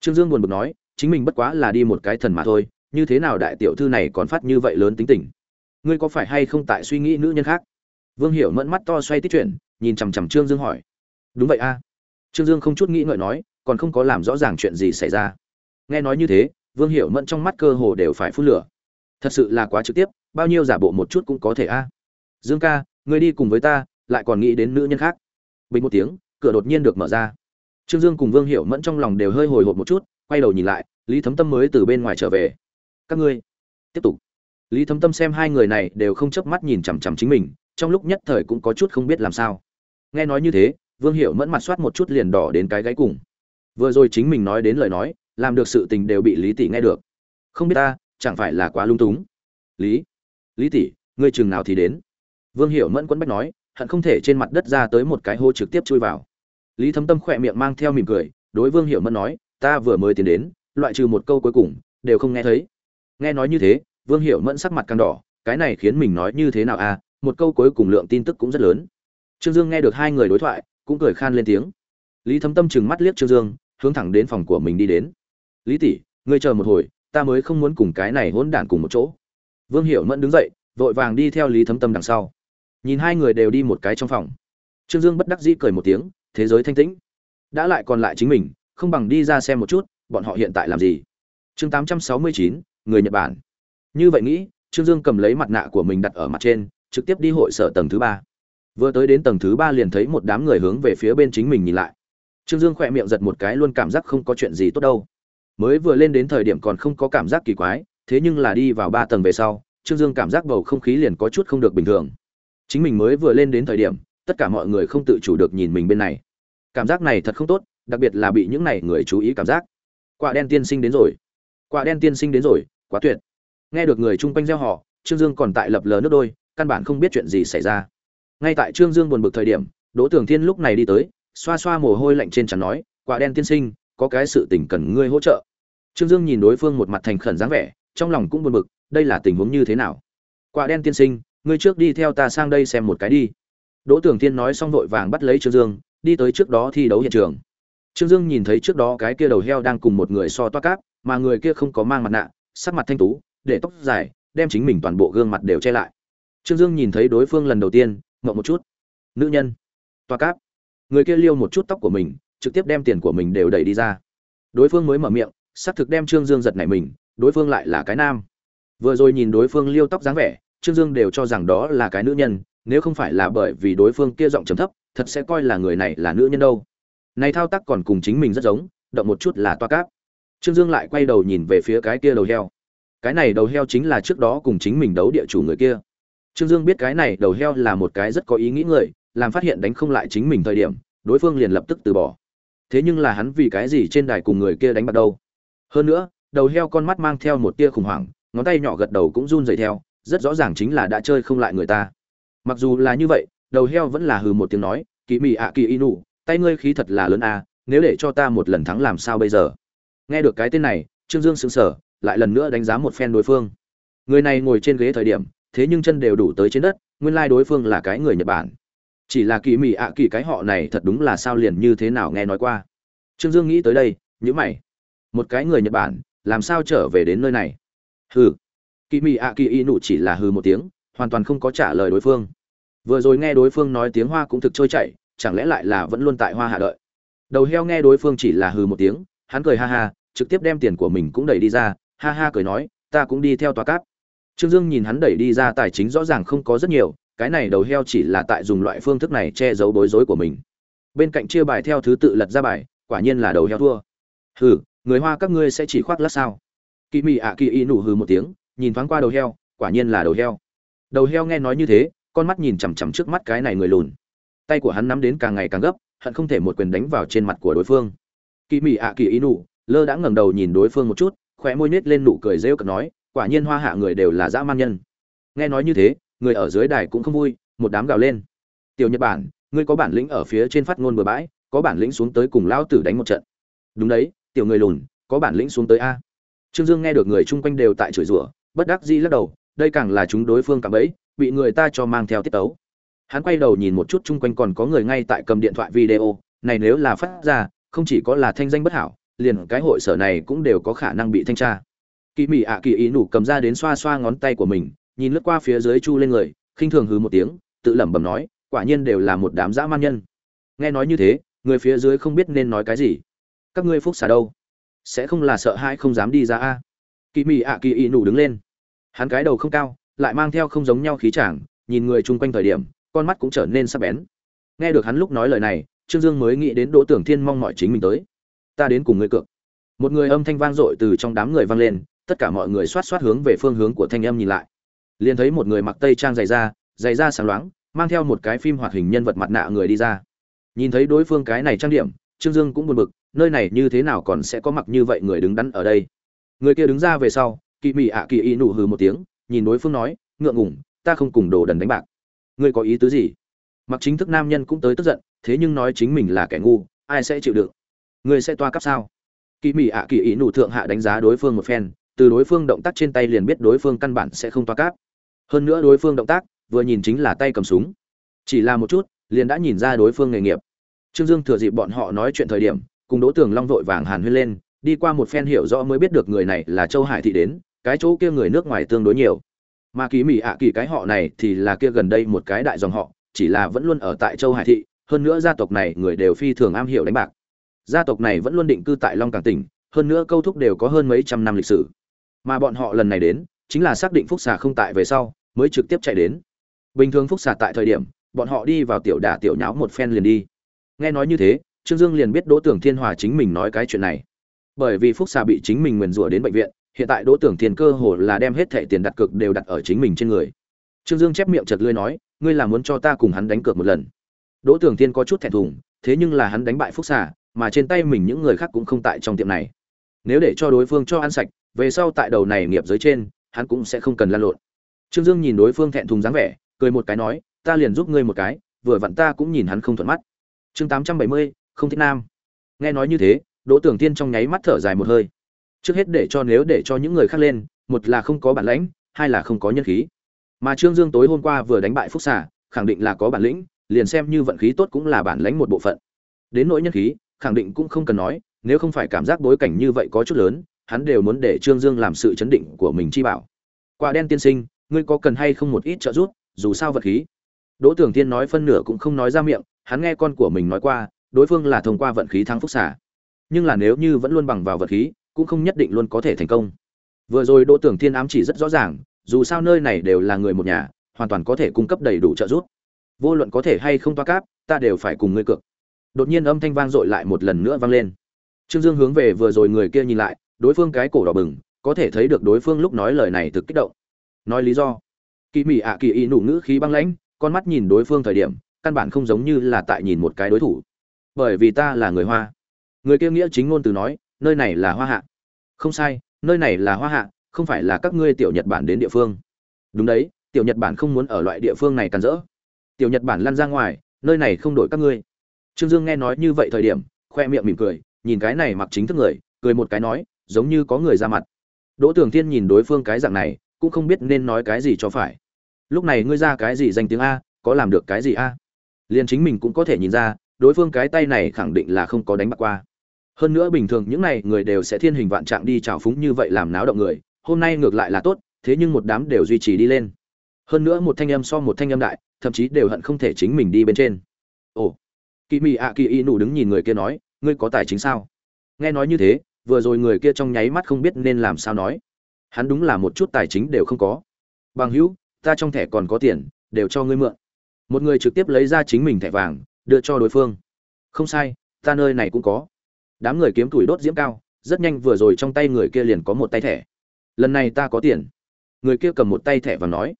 Trương dương buồn bực nói, chính mình bất quá là đi một cái thần mà thôi, như thế nào đại tiểu thư này còn phát như vậy lớn tính tình? Ngươi có phải hay không tại suy nghĩ nữ nhân khác? Vương hiểu mẫn mắt to xoay tít chuyển, nhìn chằm chằm trương dương hỏi. Đúng vậy a. Trương dương không chút nghĩ ngợi nói, còn không có làm rõ ràng chuyện gì xảy ra. Nghe nói như thế, vương hiểu mẫn trong mắt cơ hồ đều phải phun lửa. Thật sự là quá trực tiếp, bao nhiêu giả bộ một chút cũng có thể a. Dương ca, ngươi đi cùng với ta, lại còn nghĩ đến nữ nhân khác. Bình một tiếng, cửa đột nhiên được mở ra. Trương dương cùng vương hiểu mẫn trong lòng đều hơi hồi hộp một chút, quay đầu nhìn lại, lý thấm tâm mới từ bên ngoài trở về. Các ngươi, tiếp tục lý thấm tâm xem hai người này đều không chớp mắt nhìn chằm chằm chính mình, trong lúc nhất thời cũng có chút không biết làm sao. Nghe nói như thế, vương hiểu mẫn mặt soát một chút liền đỏ đến cái gáy cùng. Vừa rồi chính mình nói đến lời nói, làm được sự tình đều bị lý tỷ nghe được. Không biết ta, chẳng phải là quá lung túng? Lý lý tỷ, ngươi chừng nào thì đến? Vương hiểu mẫn quấn bách nói, hận không thể trên mặt đất ra tới một cái hô trực tiếp chui vào. Lý thấm tâm khỏe miệng mang theo mỉm cười, đối vương hiểu mẫn nói, ta vừa mới tiến đến, loại trừ một câu cuối cùng, đều không nghe thấy. Nghe nói như thế vương hiểu mẫn sắc mặt càng đỏ, cái này khiến mình nói như thế nào à? Một câu cuối cùng lượng tin tức cũng rất lớn. Trương dương nghe được hai người đối thoại, cũng cười khan lên tiếng. Lý thấm tâm chừng mắt liếc trương dương, hướng thẳng đến phòng của mình đi đến. Lý tỷ, ngươi chờ một hồi, ta mới không muốn cùng cái này hỗn đản cùng một chỗ. Vương hiểu mẫn đứng dậy, vội vàng đi theo lý thấm tâm đằng sau. Nhìn hai người đều đi một cái trong phòng. Trương dương bất đắc dĩ cười một tiếng, thế giới thanh tĩnh. Đã lại còn lại chính mình, không bằng đi ra xem một chút, bọn họ hiện tại làm gì? Chương tám trăm sáu mươi chín, người nhật bản như vậy nghĩ, trương dương cầm lấy mặt nạ của mình đặt ở mặt trên, trực tiếp đi hội sở tầng thứ ba. Vừa tới đến tầng thứ ba liền thấy một đám người hướng về phía bên chính mình nhìn lại. Trương dương khỏe miệng giật một cái luôn cảm giác không có chuyện gì tốt đâu. Mới vừa lên đến thời điểm còn không có cảm giác kỳ quái, thế nhưng là đi vào ba tầng về sau, trương dương cảm giác bầu không khí liền có chút không được bình thường. Chính mình mới vừa lên đến thời điểm, tất cả mọi người không tự chủ được nhìn mình bên này. Cảm giác này thật không tốt, đặc biệt là bị những này người chú ý cảm giác. Quả đen tiên sinh đến rồi. Quả đen tiên sinh đến rồi, quá tuyệt nghe được người chung quanh gieo họ, trương dương còn tại lập lờ nước đôi, căn bản không biết chuyện gì xảy ra. Ngay tại trương dương buồn bực thời điểm, đỗ tưởng thiên lúc này đi tới, xoa xoa mồ hôi lạnh trên trán nói, quả đen tiên sinh, có cái sự tình cần ngươi hỗ trợ. Trương dương nhìn đối phương một mặt thành khẩn dáng vẻ, trong lòng cũng buồn bực, đây là tình huống như thế nào? Quả đen tiên sinh, ngươi trước đi theo ta sang đây xem một cái đi. Đỗ tưởng thiên nói xong vội vàng bắt lấy trương dương, đi tới trước đó thi đấu hiện trường. Trương dương nhìn thấy trước đó cái kia đầu heo đang cùng một người so toa cáp, mà người kia không có mang mặt nạ, sắc mặt thanh tú để tóc dài, đem chính mình toàn bộ gương mặt đều che lại. Trương dương nhìn thấy đối phương lần đầu tiên, ngậm một chút. Nữ nhân. Toa cáp. Người kia liêu một chút tóc của mình, trực tiếp đem tiền của mình đều đẩy đi ra. Đối phương mới mở miệng, xác thực đem trương dương giật nảy mình, đối phương lại là cái nam. Vừa rồi nhìn đối phương liêu tóc dáng vẻ, trương dương đều cho rằng đó là cái nữ nhân, nếu không phải là bởi vì đối phương kia giọng trầm thấp, thật sẽ coi là người này là nữ nhân đâu. Này thao tác còn cùng chính mình rất giống, động một chút là toa cáp. Trương dương lại quay đầu nhìn về phía cái kia đầu heo cái này đầu heo chính là trước đó cùng chính mình đấu địa chủ người kia. Trương dương biết cái này đầu heo là một cái rất có ý nghĩ người, làm phát hiện đánh không lại chính mình thời điểm, đối phương liền lập tức từ bỏ. Thế nhưng là hắn vì cái gì trên đài cùng người kia đánh bắt đâu? Hơn nữa, đầu heo con mắt mang theo một tia khủng hoảng, ngón tay nhỏ gật đầu cũng run dậy theo, rất rõ ràng chính là đã chơi không lại người ta. Mặc dù là như vậy, đầu heo vẫn là hừ một tiếng nói kỳ mị ạ kỳ inu tay ngươi khí thật là lớn a, nếu để cho ta một lần thắng làm sao bây giờ? Nghe được cái tên này, trương dương sững sờ lại lần nữa đánh giá một phen đối phương. Người này ngồi trên ghế thời điểm, thế nhưng chân đều đủ tới trên đất, nguyên lai đối phương là cái người nhật bản. Chỉ là kỳ mị ạ, kỳ cái họ này thật đúng là sao liền như thế nào nghe nói qua. Trương dương nghĩ tới đây nhữ mày. Một cái người nhật bản, làm sao trở về đến nơi này? Hừ. Kỳ mị ạ, kỳ y nụ chỉ là hừ một tiếng, hoàn toàn không có trả lời đối phương. Vừa rồi nghe đối phương nói tiếng hoa cũng thực trôi chảy, chẳng lẽ lại là vẫn luôn tại hoa hạ đợi? Đầu heo nghe đối phương chỉ là hừ một tiếng, hắn cười ha ha, trực tiếp đem tiền của mình cũng đẩy đi ra ha ha cười nói, ta cũng đi theo tòa cát. trương dương nhìn hắn đẩy đi ra tài chính rõ ràng không có rất nhiều, cái này đầu heo chỉ là tại dùng loại phương thức này che giấu bối rối của mình. Bên cạnh chia bài theo thứ tự lật ra bài, quả nhiên là đầu heo thua. Hừ, người hoa các ngươi sẽ chỉ khoác lát sao? Kỳ mị ạ kỳ y nụ hừ một tiếng, nhìn thoáng qua đầu heo, quả nhiên là đầu heo. Đầu heo nghe nói như thế, con mắt nhìn chằm chằm trước mắt cái này người lùn. Tay của hắn nắm đến càng ngày càng gấp, hận không thể một quyền đánh vào trên mặt của đối phương. Kỳ mị ạ kỳ y nụ, lơ đã ngẩng đầu nhìn đối phương một chút khóe môi nết lên nụ cười rêu cực nói, quả nhiên hoa hạ người đều là dã man nhân. Nghe nói như thế, người ở dưới đài cũng không vui, một đám gào lên. Tiểu nhật bản, ngươi có bản lĩnh ở phía trên phát ngôn bừa bãi, có bản lĩnh xuống tới cùng lão tử đánh một trận. Đúng đấy, tiểu người lùn, có bản lĩnh xuống tới a. Trương dương nghe được người chung quanh đều tại chửi rủa, bất đắc dĩ lắc đầu, đây càng là chúng đối phương cảm bẫy, bị người ta cho mang theo tiết tấu. Hắn quay đầu nhìn một chút chung quanh còn có người ngay tại cầm điện thoại video, này nếu là phát ra, không chỉ có là thanh danh bất hảo liền cái hội sở này cũng đều có khả năng bị thanh tra. Kỳ mỹ ạ kỳ ý nủ cầm ra đến xoa xoa ngón tay của mình, nhìn lướt qua phía dưới chu lên người, khinh thường hừ một tiếng, tự lẩm bẩm nói, quả nhiên đều là một đám dã man nhân. Nghe nói như thế, người phía dưới không biết nên nói cái gì. Các ngươi phúc xả đâu? Sẽ không là sợ hãi không dám đi ra a? Kỳ mỹ ạ kỳ ý nủ đứng lên. Hắn cái đầu không cao, lại mang theo không giống nhau khí chàng, nhìn người chung quanh thời điểm, con mắt cũng trở nên sắc bén. Nghe được hắn lúc nói lời này, trương dương mới nghĩ đến đỗ tưởng thiên mong mọi chính mình tới ta đến cùng ngươi cược. Một người âm thanh vang dội từ trong đám người vang lên, tất cả mọi người xoát xoát hướng về phương hướng của thanh âm nhìn lại. Liền thấy một người mặc tây trang dày da dày da sáng loáng, mang theo một cái phim hoạt hình nhân vật mặt nạ người đi ra. Nhìn thấy đối phương cái này trang điểm, trương dương cũng buồn bực, nơi này như thế nào còn sẽ có mặc như vậy người đứng đắn ở đây? Người kia đứng ra về sau, kỵ mị ạ kỳ y nụ hừ một tiếng, nhìn đối phương nói, ngượng ngủng ta không cùng đồ đần đánh bạc. Ngươi có ý tứ gì? Mặc chính thức nam nhân cũng tới tức giận, thế nhưng nói chính mình là kẻ ngu, ai sẽ chịu đựng? Ngươi sẽ toa cấp sao? Kỳ mỹ ạ kỳ ý nụ thượng hạ đánh giá đối phương một phen, từ đối phương động tác trên tay liền biết đối phương căn bản sẽ không toa cáp hơn nữa đối phương động tác, vừa nhìn chính là tay cầm súng. Chỉ là một chút, liền đã nhìn ra đối phương nghề nghiệp. Trương dương thừa dịp bọn họ nói chuyện thời điểm, cùng đỗ tường long vội vàng hàn huyên lên, đi qua một phen hiểu rõ mới biết được người này là châu hải thị đến, cái chỗ kia người nước ngoài tương đối nhiều. Mà kỳ mỹ ạ kỳ cái họ này thì là kia gần đây một cái đại dòng họ, chỉ là vẫn luôn ở tại châu hải thị, hơn nữa gia tộc này người đều phi thường am hiểu đánh bạc gia tộc này vẫn luôn định cư tại long cảng tỉnh, hơn nữa câu thúc đều có hơn mấy trăm năm lịch sử. Mà bọn họ lần này đến, chính là xác định phúc xà không tại về sau, mới trực tiếp chạy đến. Bình thường phúc xà tại thời điểm, bọn họ đi vào tiểu đả tiểu nháo một phen liền đi. Nghe nói như thế, trương dương liền biết đỗ tưởng thiên hòa chính mình nói cái chuyện này. Bởi vì phúc xà bị chính mình nguyền rủa đến bệnh viện, hiện tại đỗ tưởng thiên cơ hồ là đem hết thẻ tiền đặt cược đều đặt ở chính mình trên người. Trương dương chép miệng chật lưới nói, ngươi là muốn cho ta cùng hắn đánh cược một lần. Đỗ tưởng thiên có chút thẹn thùng, thế nhưng là hắn đánh bại phúc xà mà trên tay mình những người khác cũng không tại trong tiệm này. Nếu để cho đối phương cho ăn sạch, về sau tại đầu này nghiệp giới trên, hắn cũng sẽ không cần lan lộn. Trương dương nhìn đối phương thẹn thùng dáng vẻ, cười một cái nói, ta liền giúp ngươi một cái, vừa vặn ta cũng nhìn hắn không thuận mắt. Chương tám trăm bảy mươi, không thích nam. Nghe nói như thế, đỗ tưởng tiên trong nháy mắt thở dài một hơi. Trước hết để cho nếu để cho những người khác lên, một là không có bản lãnh hai là không có nhân khí. Mà trương dương tối hôm qua vừa đánh bại phúc xà, khẳng định là có bản lĩnh, liền xem như vận khí tốt cũng là bản lãnh một bộ phận. Đến nỗi nhân khí khẳng định cũng không cần nói, nếu không phải cảm giác bối cảnh như vậy có chút lớn, hắn đều muốn để trương dương làm sự chấn định của mình chi bảo. Quả đen tiên sinh, ngươi có cần hay không một ít trợ giúp, dù sao vật khí. Đỗ tưởng thiên nói phân nửa cũng không nói ra miệng, hắn nghe con của mình nói qua, đối phương là thông qua vận khí thắng phúc xả. Nhưng là nếu như vẫn luôn bằng vào vật khí, cũng không nhất định luôn có thể thành công. Vừa rồi đỗ tưởng thiên ám chỉ rất rõ ràng, dù sao nơi này đều là người một nhà, hoàn toàn có thể cung cấp đầy đủ trợ giúp. Vô luận có thể hay không toa cáp, ta đều phải cùng ngươi cược đột nhiên âm thanh vang dội lại một lần nữa vang lên. Trương dương hướng về vừa rồi người kia nhìn lại, đối phương cái cổ đỏ bừng, có thể thấy được đối phương lúc nói lời này thực kích động. Nói lý do. Kỳ mị ạ kỳ y nụ ngữ khí băng lãnh, con mắt nhìn đối phương thời điểm, căn bản không giống như là tại nhìn một cái đối thủ. Bởi vì ta là người hoa. Người kia nghĩa chính ngôn từ nói, nơi này là hoa hạ. Không sai, nơi này là hoa hạ, không phải là các ngươi tiểu nhật bản đến địa phương. Đúng đấy, tiểu nhật bản không muốn ở loại địa phương này càn rỡ. Tiểu nhật bản lăn ra ngoài, nơi này không đổi các ngươi trương dương nghe nói như vậy thời điểm, khoe miệng mỉm cười, nhìn cái này mặc chính thức người, cười một cái nói, giống như có người ra mặt. Đỗ Tường thiên nhìn đối phương cái dạng này, cũng không biết nên nói cái gì cho phải. Lúc này ngươi ra cái gì danh tiếng a, có làm được cái gì a? Liên chính mình cũng có thể nhìn ra, đối phương cái tay này khẳng định là không có đánh bạc qua. Hơn nữa bình thường những này người đều sẽ thiên hình vạn trạng đi trào phúng như vậy làm náo động người, hôm nay ngược lại là tốt, thế nhưng một đám đều duy trì đi lên. Hơn nữa một thanh âm so một thanh âm đại, thậm chí đều hận không thể chính mình đi bên trên kỳ mị ạ kỳ y nụ đứng nhìn người kia nói, ngươi có tài chính sao? Nghe nói như thế, vừa rồi người kia trong nháy mắt không biết nên làm sao nói. Hắn đúng là một chút tài chính đều không có. Bằng hữu, ta trong thẻ còn có tiền, đều cho ngươi mượn. Một người trực tiếp lấy ra chính mình thẻ vàng, đưa cho đối phương. Không sai, ta nơi này cũng có. Đám người kiếm tuổi đốt diễm cao, rất nhanh vừa rồi trong tay người kia liền có một tay thẻ. Lần này ta có tiền. Người kia cầm một tay thẻ và nói.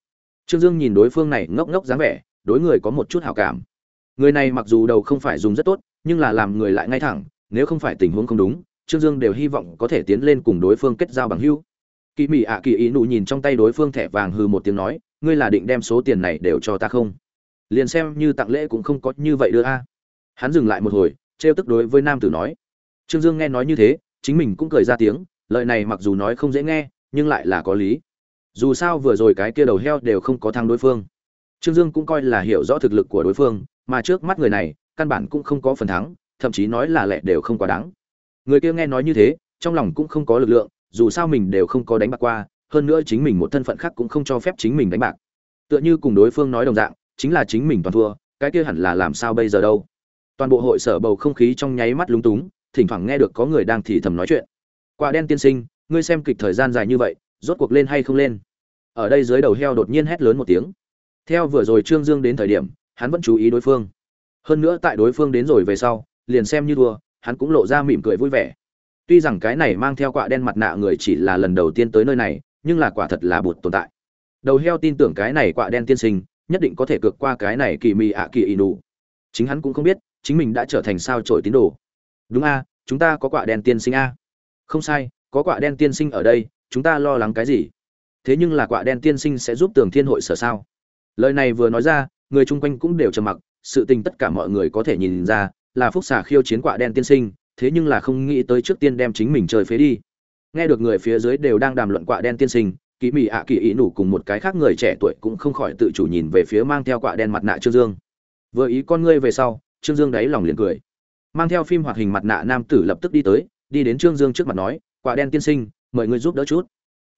Trương dương nhìn đối phương này ngốc ngốc dáng vẻ, đối người có một chút hào cảm người này mặc dù đầu không phải dùng rất tốt, nhưng là làm người lại ngay thẳng, nếu không phải tình huống không đúng, trương dương đều hy vọng có thể tiến lên cùng đối phương kết giao bằng hữu. Kỳ mỹ ạ, kỳ ý nụ nhìn trong tay đối phương thẻ vàng hư một tiếng nói, ngươi là định đem số tiền này đều cho ta không? Liền xem như tặng lễ cũng không có như vậy đưa a. Hắn dừng lại một hồi, trêu tức đối với nam tử nói. Trương dương nghe nói như thế, chính mình cũng cười ra tiếng lợi này mặc dù nói không dễ nghe, nhưng lại là có lý. Dù sao vừa rồi cái kia đầu heo đều không có thang đối phương. Trương dương cũng coi là hiểu rõ thực lực của đối phương mà trước mắt người này, căn bản cũng không có phần thắng, thậm chí nói là lẹ đều không quá đáng. Người kia nghe nói như thế, trong lòng cũng không có lực lượng, dù sao mình đều không có đánh bạc qua, hơn nữa chính mình một thân phận khác cũng không cho phép chính mình đánh bạc. Tựa như cùng đối phương nói đồng dạng, chính là chính mình toàn thua, cái kia hẳn là làm sao bây giờ đâu? Toàn bộ hội sở bầu không khí trong nháy mắt lúng túng, thỉnh thoảng nghe được có người đang thì thầm nói chuyện. Quả đen tiên sinh, ngươi xem kịch thời gian dài như vậy, rốt cuộc lên hay không lên? Ở đây dưới đầu heo đột nhiên hét lớn một tiếng. Theo vừa rồi trương dương đến thời điểm hắn vẫn chú ý đối phương. Hơn nữa tại đối phương đến rồi về sau, liền xem như thua, hắn cũng lộ ra mỉm cười vui vẻ. Tuy rằng cái này mang theo quạ đen mặt nạ người chỉ là lần đầu tiên tới nơi này, nhưng là quả thật là bột tồn tại. Đầu heo tin tưởng cái này quạ đen tiên sinh, nhất định có thể cược qua cái này kỳ mị ạ kỳ inu chính hắn cũng không biết, chính mình đã trở thành sao trội tín đồ. Đúng a, chúng ta có quạ đen tiên sinh a. Không sai, có quạ đen tiên sinh ở đây, chúng ta lo lắng cái gì? Thế nhưng là quạ đen tiên sinh sẽ giúp tường thiên hội sở sao? Lời này vừa nói ra người chung quanh cũng đều trầm mặc, sự tình tất cả mọi người có thể nhìn ra, là phúc xà khiêu chiến quạ đen tiên sinh, thế nhưng là không nghĩ tới trước tiên đem chính mình chơi phế đi. Nghe được người phía dưới đều đang đàm luận quạ đen tiên sinh kỳ mỹ ạ kỳ ý nủ cùng một cái khác người trẻ tuổi cũng không khỏi tự chủ nhìn về phía mang theo quạ đen mặt nạ trương dương. Vừa ý con ngươi về sau, trương dương đáy lòng liền cười. Mang theo phim hoạt hình mặt nạ nam tử lập tức đi tới, đi đến trương dương trước mặt nói quạ đen tiên sinh, mời ngươi giúp đỡ chút.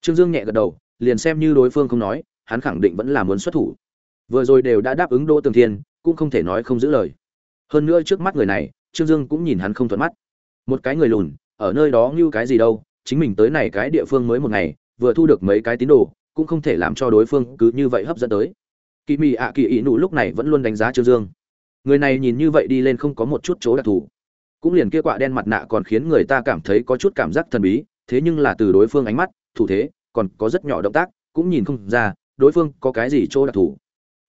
Trương dương nhẹ gật đầu, liền xem như đối phương không nói, hắn khẳng định vẫn là muốn xuất thủ vừa rồi đều đã đáp ứng đỗ tường thiên, cũng không thể nói không giữ lời. Hơn nữa trước mắt người này, trương dương cũng nhìn hắn không thuận mắt. Một cái người lùn, ở nơi đó như cái gì đâu, chính mình tới này cái địa phương mới một ngày, vừa thu được mấy cái tín đồ, cũng không thể làm cho đối phương cứ như vậy hấp dẫn tới. Kỳ mị ạ kỳ ý nụ lúc này vẫn luôn đánh giá trương dương. Người này nhìn như vậy đi lên không có một chút chỗ đặc thù. Cũng liền kia quạ đen mặt nạ còn khiến người ta cảm thấy có chút cảm giác thần bí, thế nhưng là từ đối phương ánh mắt, thủ thế, còn có rất nhỏ động tác, cũng nhìn không ra, đối phương có cái gì chỗ đặc thù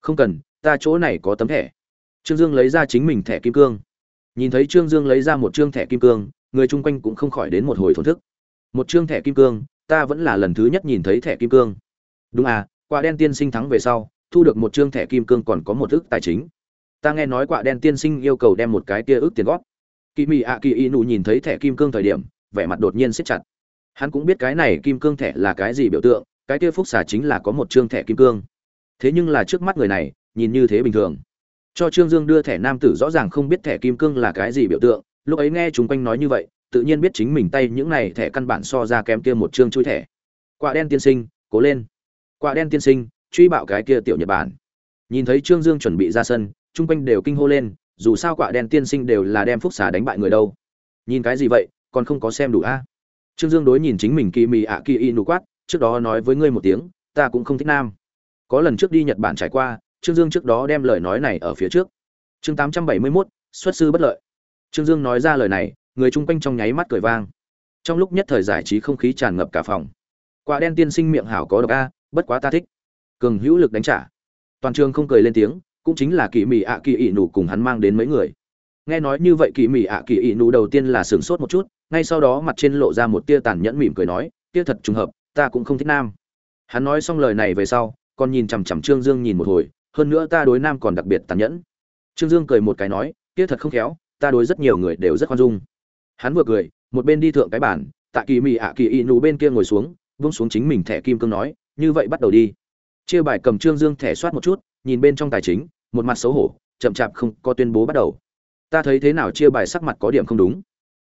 không cần, ta chỗ này có tấm thẻ. Trương dương lấy ra chính mình thẻ kim cương. Nhìn thấy trương dương lấy ra một chương thẻ kim cương, người chung quanh cũng không khỏi đến một hồi thổn thức. Một chương thẻ kim cương, ta vẫn là lần thứ nhất nhìn thấy thẻ kim cương. Đúng à quả đen tiên sinh thắng về sau, thu được một chương thẻ kim cương còn có một ước tài chính. Ta nghe nói quả đen tiên sinh yêu cầu đem một cái kia ước tiền góp. Kỳ mị ạ kỳ y nụ nhìn thấy thẻ kim cương thời điểm, vẻ mặt đột nhiên siết chặt. Hắn cũng biết cái này kim cương thẻ là cái gì biểu tượng, cái kia phúc xà chính là có một chương thẻ kim cương thế nhưng là trước mắt người này, nhìn như thế bình thường. Cho trương dương đưa thẻ nam tử rõ ràng không biết thẻ kim cương là cái gì biểu tượng, lúc ấy nghe chúng quanh nói như vậy, tự nhiên biết chính mình tay những này thẻ căn bản so ra kém kia một chương chui thẻ. Quả đen tiên sinh, cố lên. Quả đen tiên sinh, truy bạo cái kia tiểu nhật bản. Nhìn thấy trương dương chuẩn bị ra sân, chung quanh đều kinh hô lên, dù sao quả đen tiên sinh đều là đem phúc xà đánh bại người đâu. Nhìn cái gì vậy, còn không có xem đủ a? Trương dương đối nhìn chính mình kỳ mì ạ kỳ y nụ quát, trước đó nói với ngươi một tiếng, ta cũng không thích nam có lần trước đi nhật bản trải qua, trương dương trước đó đem lời nói này ở phía trước. Chương tám trăm bảy mươi mốt, xuất sư bất lợi. Trương dương nói ra lời này, người chung quanh trong nháy mắt cười vang. Trong lúc nhất thời giải trí không khí tràn ngập cả phòng. Quả đen tiên sinh miệng hảo có độc a, bất quá ta thích. Cường hữu lực đánh trả. Toàn trường không cười lên tiếng, cũng chính là kỳ mị ạ kỳ ị nụ cùng hắn mang đến mấy người. Nghe nói như vậy kỳ mị ạ kỳ ị nụ đầu tiên là sửng sốt một chút, ngay sau đó mặt trên lộ ra một tia tàn nhẫn mỉm cười nói, tia thật trùng hợp, ta cũng không thích nam. Hắn nói xong lời này về sau còn nhìn chằm chằm trương dương nhìn một hồi, hơn nữa ta đối nam còn đặc biệt tàn nhẫn. Trương dương cười một cái nói, kia thật không khéo, ta đối rất nhiều người đều rất khoan dung. Hắn vừa cười, một bên đi thượng cái bàn tại kỳ mị ạ kỳ Inu bên kia ngồi xuống, vung xuống chính mình thẻ kim cương nói, như vậy bắt đầu đi. Chia bài cầm trương dương thẻ soát một chút, nhìn bên trong tài chính, một mặt xấu hổ, chậm chạp không có tuyên bố bắt đầu. Ta thấy thế nào chia bài sắc mặt có điểm không đúng?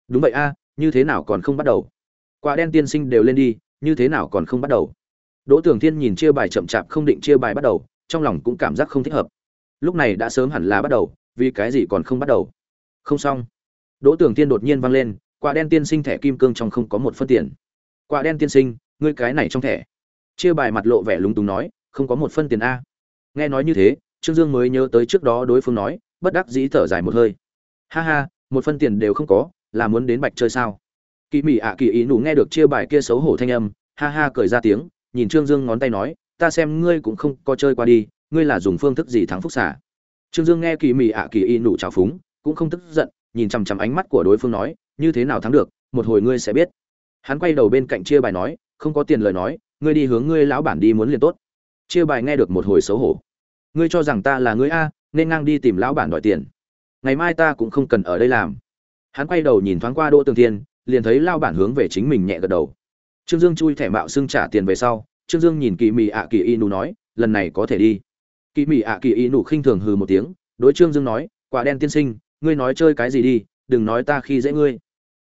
Đúng vậy a, như thế nào còn không bắt đầu? Quả đen tiên sinh đều lên đi, như thế nào còn không bắt đầu? Đỗ tưởng thiên nhìn chia bài chậm chạp không định chia bài bắt đầu, trong lòng cũng cảm giác không thích hợp. Lúc này đã sớm hẳn là bắt đầu, vì cái gì còn không bắt đầu? Không xong. Đỗ tưởng thiên đột nhiên vang lên, quả đen tiên sinh thẻ kim cương trong không có một phân tiền. Quả đen tiên sinh, ngươi cái này trong thẻ. Chia bài mặt lộ vẻ lúng túng nói, không có một phân tiền a. Nghe nói như thế, trương dương mới nhớ tới trước đó đối phương nói, bất đắc dĩ thở dài một hơi. Ha ha, một phân tiền đều không có, là muốn đến bạch chơi sao? Kỳ mỹ ạ kỳ ý nụ nghe được chia bài kia xấu hổ thanh âm, ha ha cười ra tiếng nhìn trương dương ngón tay nói, ta xem ngươi cũng không có chơi qua đi, ngươi là dùng phương thức gì thắng phúc xả trương dương nghe kỳ Mị ạ kỳ y nụ trào phúng, cũng không tức giận, nhìn chằm chằm ánh mắt của đối phương nói, như thế nào thắng được, một hồi ngươi sẽ biết. Hắn quay đầu bên cạnh chia bài nói, không có tiền lời nói, ngươi đi hướng ngươi lão bản đi muốn liền tốt. Chia bài nghe được một hồi xấu hổ. Ngươi cho rằng ta là ngươi a, nên ngang đi tìm lão bản đòi tiền. Ngày mai ta cũng không cần ở đây làm. Hắn quay đầu nhìn thoáng qua đỗ tường thiên, liền thấy lão bản hướng về chính mình nhẹ gật đầu trương dương chui thẻ mạo xưng trả tiền về sau, trương dương nhìn kỳ mị ạ kỳ y nụ nói, lần này có thể đi. Kỳ mị ạ kỳ y nụ khinh thường hừ một tiếng, đối trương dương nói, quả đen tiên sinh, ngươi nói chơi cái gì đi, đừng nói ta khi dễ ngươi.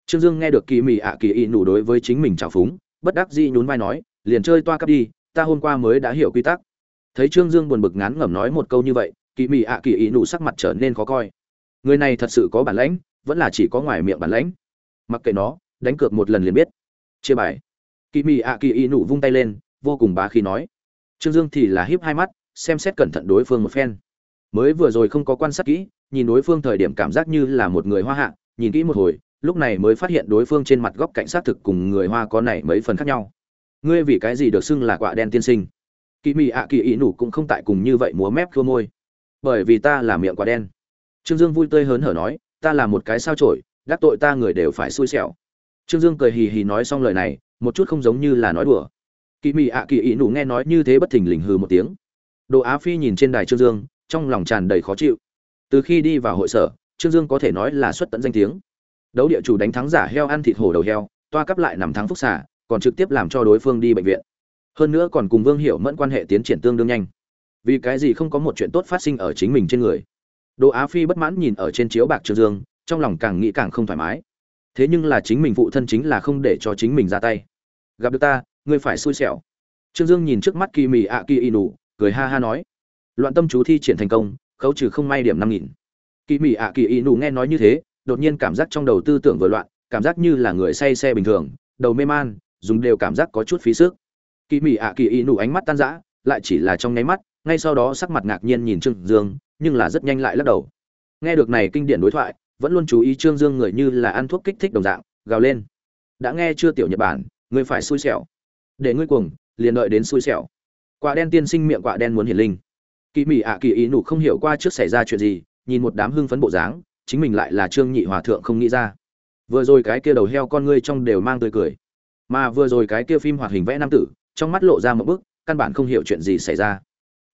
Trương dương nghe được kỳ mị ạ kỳ y nụ đối với chính mình trào phúng, bất đắc dĩ nhún vai nói, liền chơi toa cấp đi, ta hôm qua mới đã hiểu quy tắc. Thấy trương dương buồn bực ngán ngẩm nói một câu như vậy, kỳ mị ạ kỳ y nụ sắc mặt trở nên khó coi. Người này thật sự có bản lãnh, vẫn là chỉ có ngoài miệng bản lãnh. Mặc kệ nó, đánh cược một lần liền biết. Chia bài kỳ mị ạ kỳ y nụ vung tay lên, vô cùng bá khí nói. Trương dương thì là híp hai mắt, xem xét cẩn thận đối phương một phen. Mới vừa rồi không có quan sát kỹ, nhìn đối phương thời điểm cảm giác như là một người hoa hạ, nhìn kỹ một hồi, lúc này mới phát hiện đối phương trên mặt góc cạnh sát thực cùng người hoa có này mấy phần khác nhau. Ngươi vì cái gì được xưng là quạ đen tiên sinh? Kỳ mị ạ kỳ ý nụ cũng không tại cùng như vậy múa mép khua môi. Bởi vì ta là miệng quả đen. Trương dương vui tươi hớn hở nói, ta là một cái sao trổi đắc tội ta người đều phải xui xẻo. Trương dương cười hì hì nói xong lời này một chút không giống như là nói đùa. Kỳ mị ạ kỳ ý nụ nghe nói như thế bất thình lình hừ một tiếng. Đồ á phi nhìn trên đài trương dương trong lòng tràn đầy khó chịu. Từ khi đi vào hội sở trương dương có thể nói là xuất tận danh tiếng. Đấu địa chủ đánh thắng giả heo ăn thịt hổ đầu heo toa cấp lại nằm thắng phúc xả còn trực tiếp làm cho đối phương đi bệnh viện. Hơn nữa còn cùng vương hiểu mẫn quan hệ tiến triển tương đương nhanh. Vì cái gì không có một chuyện tốt phát sinh ở chính mình trên người? Đồ Á Phi bất mãn nhìn ở trên chiếu bạc Trương Dương, trong lòng càng nghĩ càng không thoải mái. Thế nhưng là chính mình phụ thân chính là không để cho chính mình ra tay. Gặp được ta, ngươi phải xui xẻo. Trương Dương nhìn trước mắt Kỳ Mị ạ Kỳ Inu, cười ha ha nói: "Loạn tâm chú thi triển thành công, khấu trừ không may điểm năm nghìn." Kỳ Mị ạ Kỳ Inu nghe nói như thế, đột nhiên cảm giác trong đầu tư tưởng vừa loạn, cảm giác như là người say xe bình thường, đầu mê man, dùng đều cảm giác có chút phí sức. Kỳ Mị ạ Kỳ Inu ánh mắt tan rã, lại chỉ là trong nháy mắt, ngay sau đó sắc mặt ngạc nhiên nhìn Trương Dương, nhưng là rất nhanh lại lắc đầu nghe được này kinh điển đối thoại vẫn luôn chú ý trương dương người như là ăn thuốc kích thích đồng dạng gào lên đã nghe chưa tiểu nhật bản ngươi phải xui xẻo. Để ngươi cuồng, liền đợi đến xui xẻo. Quả đen tiên sinh miệng quả đen muốn hiển linh. Kỳ mỹ ạ kỳ ý nụ không hiểu qua trước xảy ra chuyện gì, nhìn một đám hưng phấn bộ dáng, chính mình lại là trương nhị hòa thượng không nghĩ ra. Vừa rồi cái kia đầu heo con ngươi trong đều mang tươi cười. Mà vừa rồi cái kia phim hoạt hình vẽ nam tử, trong mắt lộ ra một bức, căn bản không hiểu chuyện gì xảy ra.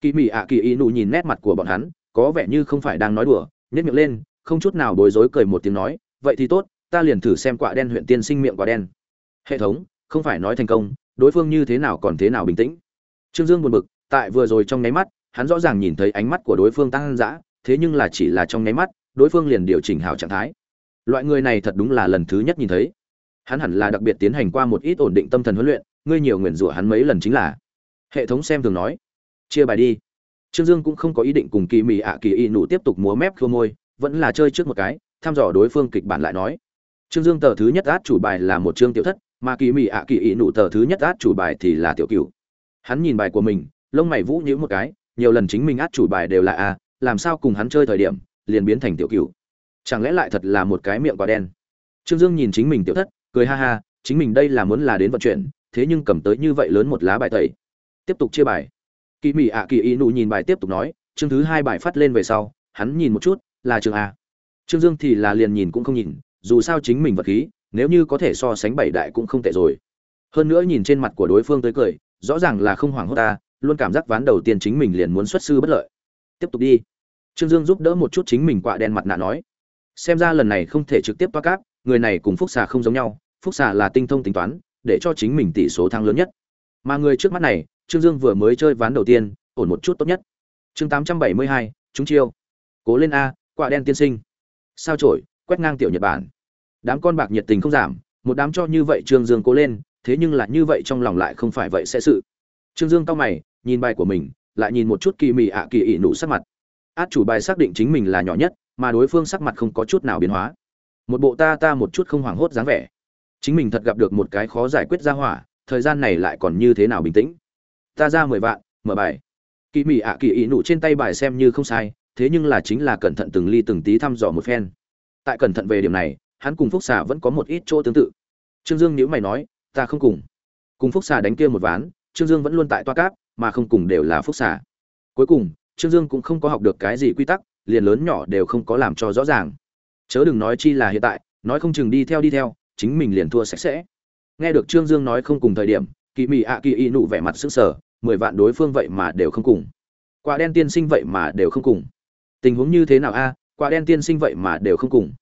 Kỳ mỹ ạ kỳ ý nụ nhìn nét mặt của bọn hắn, có vẻ như không phải đang nói đùa nhét miệng lên, không chút nào bối rối cười một tiếng nói, vậy thì tốt, ta liền thử xem quả đen huyện tiên sinh miệng quả đen. Hệ thống không phải nói thành công, đối phương như thế nào còn thế nào bình tĩnh. Trương dương buồn bực, tại vừa rồi trong nháy mắt, hắn rõ ràng nhìn thấy ánh mắt của đối phương tăng dã, thế nhưng là chỉ là trong nháy mắt, đối phương liền điều chỉnh hảo trạng thái. Loại người này thật đúng là lần thứ nhất nhìn thấy. Hắn hẳn là đặc biệt tiến hành qua một ít ổn định tâm thần huấn luyện, ngươi nhiều nguyền rủa hắn mấy lần chính là. Hệ thống xem thường nói. Chia bài đi. Trương dương cũng không có ý định cùng kỳ mị ạ kỳ y nụ tiếp tục múa mép khô môi, vẫn là chơi trước một cái, thăm dò đối phương kịch bản lại nói. Trương dương tờ thứ nhất át chủ bài là một chương tiểu thất mà kỳ mị ạ kỳ y nụ tờ thứ nhất át chủ bài thì là tiểu cựu hắn nhìn bài của mình, lông mày vũ nhữ một cái, nhiều lần chính mình át chủ bài đều là a làm sao cùng hắn chơi thời điểm, liền biến thành tiểu cựu chẳng lẽ lại thật là một cái miệng quả đen? Trương dương nhìn chính mình tiểu thất, cười ha ha, chính mình đây là muốn là đến vận chuyển, thế nhưng cầm tới như vậy lớn một lá bài tẩy. Tiếp tục chia bài. Kỳ mỹ ạ kỳ ị nụ nhìn bài tiếp tục nói, chương thứ hai bài phát lên về sau, hắn nhìn một chút, là trường a. Trương dương thì là liền nhìn cũng không nhìn, dù sao chính mình vật khí nếu như có thể so sánh bảy đại cũng không tệ rồi. Hơn nữa nhìn trên mặt của đối phương tới cười, rõ ràng là không hoảng hốt ta, luôn cảm giác ván đầu tiên chính mình liền muốn xuất sư bất lợi. Tiếp tục đi. Trương dương giúp đỡ một chút chính mình quạ đen mặt nạ nói. Xem ra lần này không thể trực tiếp toa cáp, người này cùng phúc xà không giống nhau, phúc xà là tinh thông tính toán, để cho chính mình tỷ số thắng lớn nhất. Mà người trước mắt này, trương dương vừa mới chơi ván đầu tiên, ổn một chút tốt nhất. Chương tám trăm bảy mươi hai, chúng chiêu. Cố lên a, quạ đen tiên sinh. Sao trổi, quét ngang tiểu nhật bản đám con bạc nhiệt tình không giảm, một đám cho như vậy trương dương cố lên, thế nhưng là như vậy trong lòng lại không phải vậy sẽ sự. Trương dương cau mày, nhìn bài của mình, lại nhìn một chút kỳ mị ạ kỳ ỉ nụ sắc mặt. Át chủ bài xác định chính mình là nhỏ nhất, mà đối phương sắc mặt không có chút nào biến hóa. Một bộ ta ta một chút không hoảng hốt dáng vẻ. Chính mình thật gặp được một cái khó giải quyết ra hỏa, thời gian này lại còn như thế nào bình tĩnh. Ta ra mười vạn, mở bài. Kỳ mị ạ kỳ ỉ nụ trên tay bài xem như không sai, thế nhưng là chính là cẩn thận từng ly từng tí thăm dò một phen. Tại cẩn thận về điểm này hắn cùng phúc xà vẫn có một ít chỗ tương tự. Trương dương nhữ mày nói, ta không cùng. Cùng phúc xà đánh kia một ván, trương dương vẫn luôn tại toa cáp, mà không cùng đều là phúc xà. Cuối cùng, trương dương cũng không có học được cái gì quy tắc, liền lớn nhỏ đều không có làm cho rõ ràng. Chớ đừng nói chi là hiện tại, nói không chừng đi theo đi theo, chính mình liền thua sạch sẽ. Nghe được trương dương nói không cùng thời điểm kỳ mị ạ kỳ y nụ vẻ mặt sững sờ, mười vạn đối phương vậy mà đều không cùng. Quả đen tiên sinh vậy mà đều không cùng. Tình huống như thế nào a? Quả đen tiên sinh vậy mà đều không cùng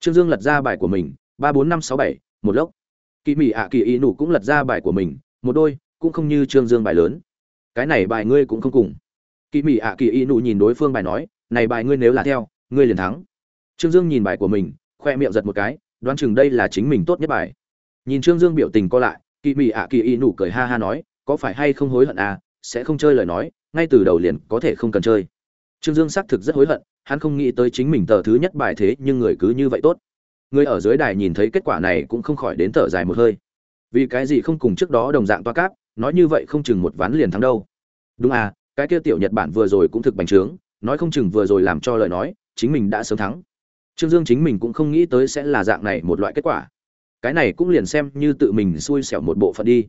trương dương lật ra bài của mình, ba bốn năm sáu bảy, một lốc. Kỳ mị ạ kỳ y nụ cũng lật ra bài của mình, một đôi, cũng không như trương dương bài lớn. Cái này bài ngươi cũng không cùng. Kỳ mị ạ kỳ y nụ nhìn đối phương bài nói, này bài ngươi nếu là theo, ngươi liền thắng. Trương dương nhìn bài của mình, khoe miệng giật một cái, đoán chừng đây là chính mình tốt nhất bài. Nhìn trương dương biểu tình co lại kỳ mị ạ kỳ y nụ cười ha ha nói, có phải hay không hối hận à? Sẽ không chơi lời nói, ngay từ đầu liền có thể không cần chơi. Trương dương xác thực rất hối hận hắn không nghĩ tới chính mình tờ thứ nhất bài thế nhưng người cứ như vậy tốt. Người ở dưới đài nhìn thấy kết quả này cũng không khỏi đến thở dài một hơi. Vì cái gì không cùng trước đó đồng dạng toa cáp, nói như vậy không chừng một ván liền thắng đâu. Đúng à cái kia tiểu nhật bản vừa rồi cũng thực bành trướng, nói không chừng vừa rồi làm cho lời nói, chính mình đã sớm thắng. Trương dương chính mình cũng không nghĩ tới sẽ là dạng này một loại kết quả. Cái này cũng liền xem như tự mình xui xẻo một bộ phận đi.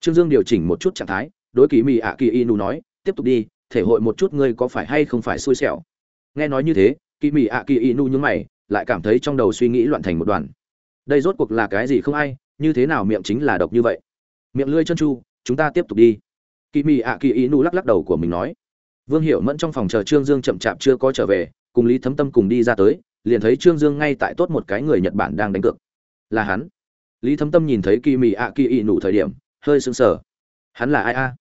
Trương dương điều chỉnh một chút trạng thái, đối kỳ mị ạ kỳ inu nói, tiếp tục đi, thể hội một chút ngươi có phải hay không phải xui xẻo? Nghe nói như thế kỳ mị ạ kỳ inu nhúng mày, lại cảm thấy trong đầu suy nghĩ loạn thành một đoàn. Đây rốt cuộc là cái gì không ai, như thế nào miệng chính là độc như vậy? Miệng lưỡi chân chu, chúng ta tiếp tục đi. Kỳ mị ạ kỳ inu lắc lắc đầu của mình nói. Vương hiểu mẫn trong phòng chờ trương dương chậm chạp chưa có trở về, cùng lý thấm tâm cùng đi ra tới, liền thấy trương dương ngay tại tốt một cái người nhật bản đang đánh cược. Là hắn. Lý thấm tâm nhìn thấy kỳ mị ạ kỳ ị thời điểm, hơi sững sờ. Hắn là ai a?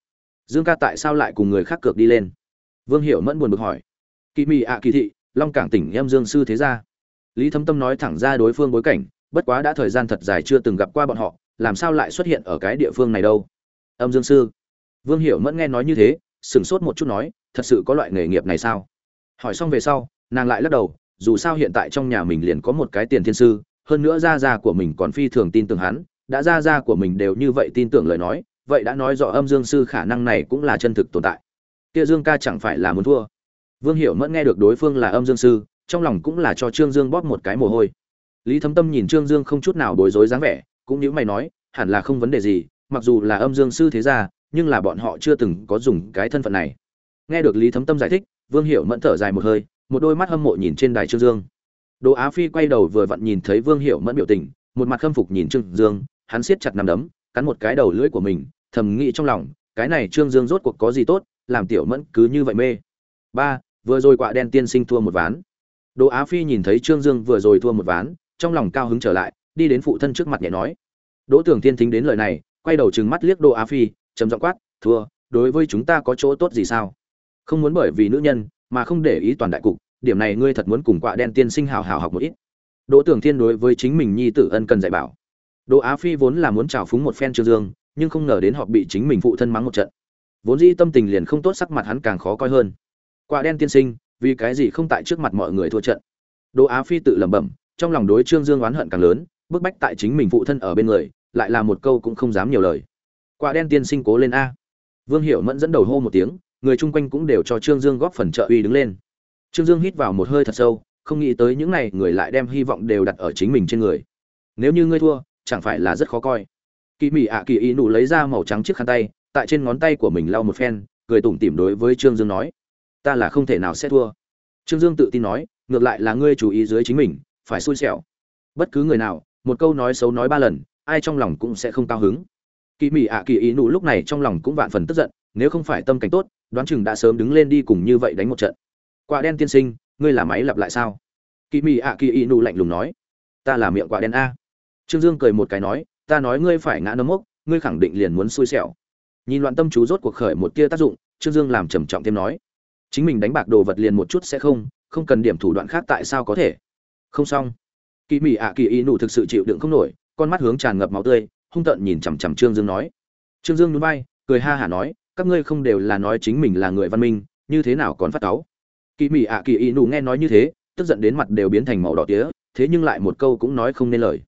Dương ca tại sao lại cùng người khác cược đi lên? Vương hiểu mẫn buồn bực hỏi kỳ mị ạ kỳ thị, long cảng tỉnh em dương sư thế gia. Lý Thâm tâm nói thẳng ra đối phương bối cảnh, bất quá đã thời gian thật dài chưa từng gặp qua bọn họ, làm sao lại xuất hiện ở cái địa phương này đâu? Âm dương sư. Vương hiểu mẫn nghe nói như thế, sửng sốt một chút nói, thật sự có loại nghề nghiệp này sao? Hỏi xong về sau, nàng lại lắc đầu, dù sao hiện tại trong nhà mình liền có một cái tiền thiên sư, hơn nữa gia gia của mình còn phi thường tin tưởng hắn, đã gia gia của mình đều như vậy tin tưởng lời nói, vậy đã nói rõ âm dương sư khả năng này cũng là chân thực tồn tại. Kia dương ca chẳng phải là muốn thua vương hiểu mẫn nghe được đối phương là âm dương sư, trong lòng cũng là cho trương dương bóp một cái mồ hôi. Lý thấm tâm nhìn trương dương không chút nào bối rối dáng vẻ, cũng như mày nói, hẳn là không vấn đề gì, mặc dù là âm dương sư thế gia, nhưng là bọn họ chưa từng có dùng cái thân phận này. Nghe được lý thấm tâm giải thích, vương hiểu mẫn thở dài một hơi, một đôi mắt hâm mộ nhìn trên đài trương dương. Đỗ á phi quay đầu vừa vặn nhìn thấy vương hiểu mẫn biểu tình, một mặt khâm phục nhìn trương dương, hắn siết chặt nằm đấm, cắn một cái đầu lưỡi của mình, thầm nghĩ trong lòng, cái này trương dương rốt cuộc có gì tốt, làm tiểu mẫn cứ như vậy mê. Ba vừa rồi quạ đen tiên sinh thua một ván. Đỗ á phi nhìn thấy trương dương vừa rồi thua một ván, trong lòng cao hứng trở lại, đi đến phụ thân trước mặt nhẹ nói. Đỗ tưởng tiên thính đến lời này, quay đầu trừng mắt liếc đỗ á phi, trầm giọng quát, thua, đối với chúng ta có chỗ tốt gì sao? Không muốn bởi vì nữ nhân, mà không để ý toàn đại cục, điểm này ngươi thật muốn cùng quạ đen tiên sinh hào hào học một ít. Đỗ tưởng thiên đối với chính mình nhi tử ân cần dạy bảo. Đỗ á phi vốn là muốn trào phúng một phen trương dương, nhưng không ngờ đến họ bị chính mình phụ thân mắng một trận. Vốn dĩ tâm tình liền không tốt, sắc mặt hắn càng khó coi hơn quạ đen tiên sinh, vì cái gì không tại trước mặt mọi người thua trận? Đỗ á phi tự lẩm bẩm, trong lòng đối trương dương oán hận càng lớn, bức bách tại chính mình phụ thân ở bên người, lại là một câu cũng không dám nhiều lời. Quả đen tiên sinh cố lên a. Vương hiểu mẫn dẫn đầu hô một tiếng, người chung quanh cũng đều cho trương dương góp phần trợ uy đứng lên. Trương dương hít vào một hơi thật sâu, không nghĩ tới những này người lại đem hy vọng đều đặt ở chính mình trên người. Nếu như ngươi thua, chẳng phải là rất khó coi. Kỳ mị ạ kỳ ý nụ lấy ra màu trắng chiếc khăn tay, tại trên ngón tay của mình lau một phen, cười tủm tỉm đối với trương dương nói ta là không thể nào sẽ thua. Trương dương tự tin nói, ngược lại là ngươi chú ý dưới chính mình, phải xui xẻo. Bất cứ người nào, một câu nói xấu nói ba lần, ai trong lòng cũng sẽ không cao hứng. Kỳ mỹ ạ kỳ ý nụ lúc này trong lòng cũng vạn phần tức giận, nếu không phải tâm cảnh tốt, đoán chừng đã sớm đứng lên đi cùng như vậy đánh một trận. Quả đen tiên sinh, ngươi là máy lặp lại sao? Kỳ mỹ ạ kỳ ý nụ lạnh lùng nói, ta là miệng quả đen a. Trương dương cười một cái nói, ta nói ngươi phải ngã nấm mốc, ngươi khẳng định liền muốn xui xẻo. Nhìn loạn tâm chú rốt cuộc khởi một tia tác dụng, trương dương làm trầm trọng thêm nói chính mình đánh bạc đồ vật liền một chút sẽ không không cần điểm thủ đoạn khác tại sao có thể? Không xong. Kỳ mỹ ạ kỳ ý nụ thực sự chịu đựng không nổi, con mắt hướng tràn ngập máu tươi, hung tợn nhìn chằm chằm trương dương nói. Trương dương núi bay cười ha hả nói, các ngươi không đều là nói chính mình là người văn minh, như thế nào còn phát cáu? Kỳ mỹ ạ kỳ ý nụ nghe nói như thế, tức giận đến mặt đều biến thành màu đỏ tía, thế nhưng lại một câu cũng nói không nên lời.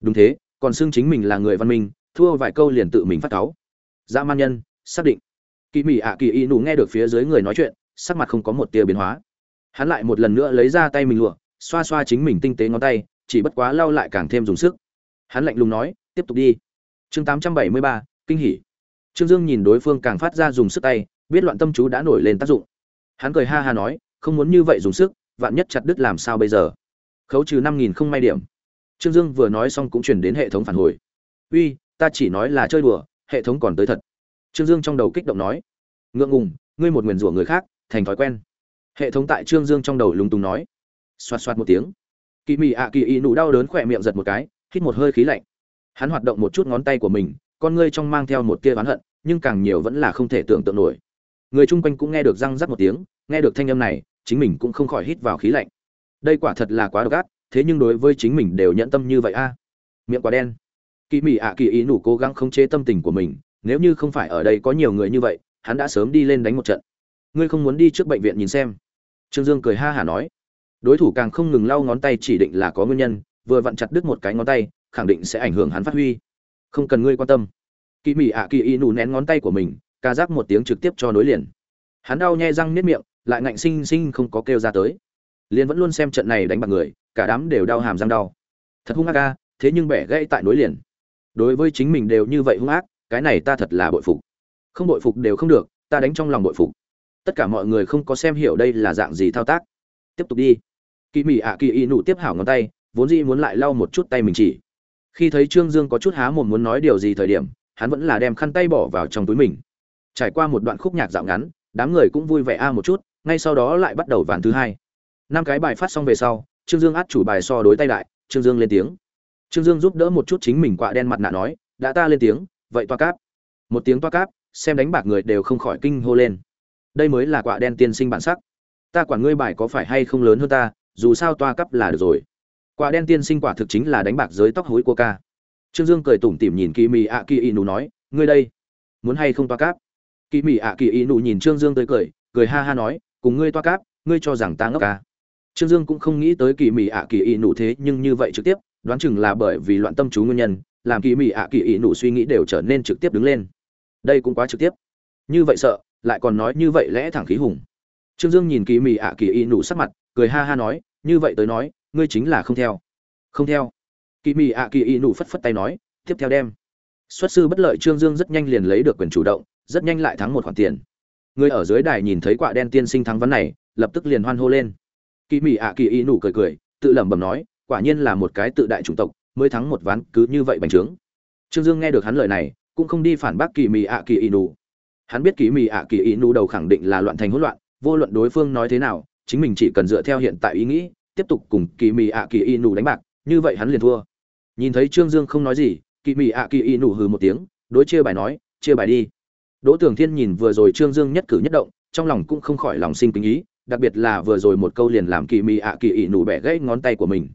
Đúng thế, còn xưng chính mình là người văn minh, thua vài câu liền tự mình phát cáu. Dã man nhân, xác định. Kỳ mỹ ạ kỳ ý nụ nghe được phía dưới người nói chuyện sắc mặt không có một tia biến hóa. Hắn lại một lần nữa lấy ra tay mình lụa, xoa xoa chính mình tinh tế ngón tay, chỉ bất quá lau lại càng thêm dùng sức. Hắn lạnh lùng nói, tiếp tục đi. Chương tám trăm bảy mươi ba, kinh hỉ. Trương dương nhìn đối phương càng phát ra dùng sức tay, biết loạn tâm chú đã nổi lên tác dụng. Hắn cười ha ha nói, không muốn như vậy dùng sức, vạn nhất chặt đứt làm sao bây giờ? Khấu trừ năm nghìn không may điểm. Trương dương vừa nói xong cũng chuyển đến hệ thống phản hồi. Uy, ta chỉ nói là chơi đùa, hệ thống còn tới thật. Trương dương trong đầu kích động nói, ngượng ngùng, ngươi một nguyền rủa người khác thành thói quen. Hệ thống tại trương dương trong đầu lúng túng nói. Xoạt xoạt một tiếng. Kỳ mị ạ kỳ ý nụ đau đớn khỏe miệng giật một cái, hít một hơi khí lạnh. Hắn hoạt động một chút ngón tay của mình, con ngươi trong mang theo một tia oán hận, nhưng càng nhiều vẫn là không thể tưởng tượng nổi. Người chung quanh cũng nghe được răng rắc một tiếng, nghe được thanh âm này, chính mình cũng không khỏi hít vào khí lạnh. Đây quả thật là quá độc ác, thế nhưng đối với chính mình đều nhẫn tâm như vậy a. Miệng quá đen. Kỳ mị ạ kỳ ý nụ cố gắng khống chế tâm tình của mình, nếu như không phải ở đây có nhiều người như vậy, hắn đã sớm đi lên đánh một trận ngươi không muốn đi trước bệnh viện nhìn xem. Trương dương cười ha hả nói. Đối thủ càng không ngừng lau ngón tay chỉ định là có nguyên nhân, vừa vặn chặt đứt một cái ngón tay, khẳng định sẽ ảnh hưởng hắn phát huy. Không cần ngươi quan tâm. Kỳ mị ạ kỳ y nù nén ngón tay của mình, ca giác một tiếng trực tiếp cho nối liền. Hắn đau nhai răng nếp miệng, lại ngạnh sinh sinh không có kêu ra tới. Liền vẫn luôn xem trận này đánh bạc người, cả đám đều đau hàm răng đau. Thật hung ác ca thế nhưng bẻ gãy tại nối liền. Đối với chính mình đều như vậy hung ác, cái này ta thật là bội phục. Không bội phục đều không được, ta đánh trong lòng bội phục tất cả mọi người không có xem hiểu đây là dạng gì thao tác. Tiếp tục đi. Kỳ mỹ ạ kỳ y nụ tiếp hảo ngón tay, vốn dĩ muốn lại lau một chút tay mình chỉ. Khi thấy trương dương có chút há mồm muốn nói điều gì thời điểm, hắn vẫn là đem khăn tay bỏ vào trong túi mình. Trải qua một đoạn khúc nhạc dạo ngắn, đám người cũng vui vẻ a một chút, ngay sau đó lại bắt đầu ván thứ hai. Năm cái bài phát xong về sau, trương dương át chủ bài so đối tay đại trương dương lên tiếng. Trương dương giúp đỡ một chút chính mình quạ đen mặt nạ nói, đã ta lên tiếng, vậy toa cáp. Một tiếng toa cáp, xem đánh bạc người đều không khỏi kinh hô lên đây mới là quả đen tiên sinh bản sắc. Ta quản ngươi bài có phải hay không lớn hơn ta, dù sao toa cấp là được rồi. Quả đen tiên sinh quả thực chính là đánh bạc giới tóc hối của ca. Trương dương cười tủm tỉm nhìn kỳ mì ạ kỳ inu nói, ngươi đây, muốn hay không toa cáp kỳ mì ạ kỳ inu nhìn trương dương tới cười cười ha ha nói, cùng ngươi toa cáp ngươi cho rằng ta ngốc ca trương dương cũng không nghĩ tới kỳ mì ạ kỳ inu thế nhưng như vậy trực tiếp, đoán chừng là bởi vì loạn tâm chú nguyên nhân, làm kỳ mì ạ kỳ Nụ suy nghĩ đều trở nên trực tiếp đứng lên. Đây cũng quá trực tiếp. Như vậy sợ lại còn nói như vậy lẽ thẳng khí hùng. Trương dương nhìn kỳ mị ạ kỳ y nụ sắc mặt, cười ha ha nói, như vậy tới nói, ngươi chính là không theo. Không theo? Kỳ mị ạ kỳ y nụ phất phất tay nói, tiếp theo đem. Xuất sư bất lợi trương dương rất nhanh liền lấy được quyền chủ động, rất nhanh lại thắng một khoản tiền. Người ở dưới đài nhìn thấy quả đen tiên sinh thắng vấn này, lập tức liền hoan hô lên. Kỳ mị ạ kỳ y nụ cười cười, tự lẩm bẩm nói, quả nhiên là một cái tự đại chủng tộc, mới thắng một ván cứ như vậy bành trướng. Trương dương nghe được hắn lời này, cũng không đi phản bác kỳ mị ạ kỳ y nụ hắn biết kỳ Mị ạ kỳ y nụ đầu khẳng định là loạn thành hỗn loạn, vô luận đối phương nói thế nào, chính mình chỉ cần dựa theo hiện tại ý nghĩ, tiếp tục cùng kỳ Mị ạ kỳ y nụ đánh bạc, như vậy hắn liền thua. Nhìn thấy trương dương không nói gì kỳ Mị ạ kỳ y nụ hừ một tiếng, đối chia bài nói, chia bài đi. Đỗ tưởng thiên nhìn vừa rồi trương dương nhất cử nhất động, trong lòng cũng không khỏi lòng sinh kính ý, đặc biệt là vừa rồi một câu liền làm kỳ Mị ạ kỳ y nụ bẻ gãy ngón tay của mình.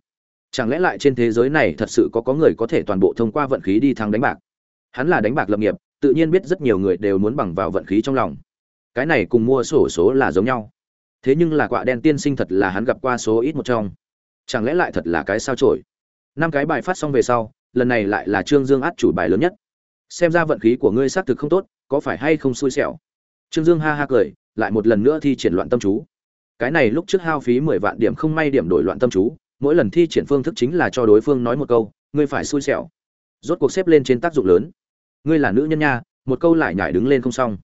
Chẳng lẽ lại trên thế giới này thật sự có có người có thể toàn bộ thông qua vận khí đi thắng đánh bạc? Hắn là đánh bạc lập nghiệp tự nhiên biết rất nhiều người đều muốn bằng vào vận khí trong lòng. Cái này cùng mua sổ số là giống nhau. Thế nhưng là quạ đen tiên sinh thật là hắn gặp qua số ít một trong. Chẳng lẽ lại thật là cái sao trổi năm cái bài phát xong về sau, lần này lại là trương dương át chủ bài lớn nhất. Xem ra vận khí của ngươi xác thực không tốt, có phải hay không xui xẻo? Trương dương ha ha cười, lại một lần nữa thi triển loạn tâm chú. Cái này lúc trước hao phí mười vạn điểm không may điểm đổi loạn tâm chú, mỗi lần thi triển phương thức chính là cho đối phương nói một câu, ngươi phải xui xẻo. Rốt cuộc xếp lên trên tác dụng lớn ngươi là nữ nhân nha, một câu lại nhải đứng lên không xong.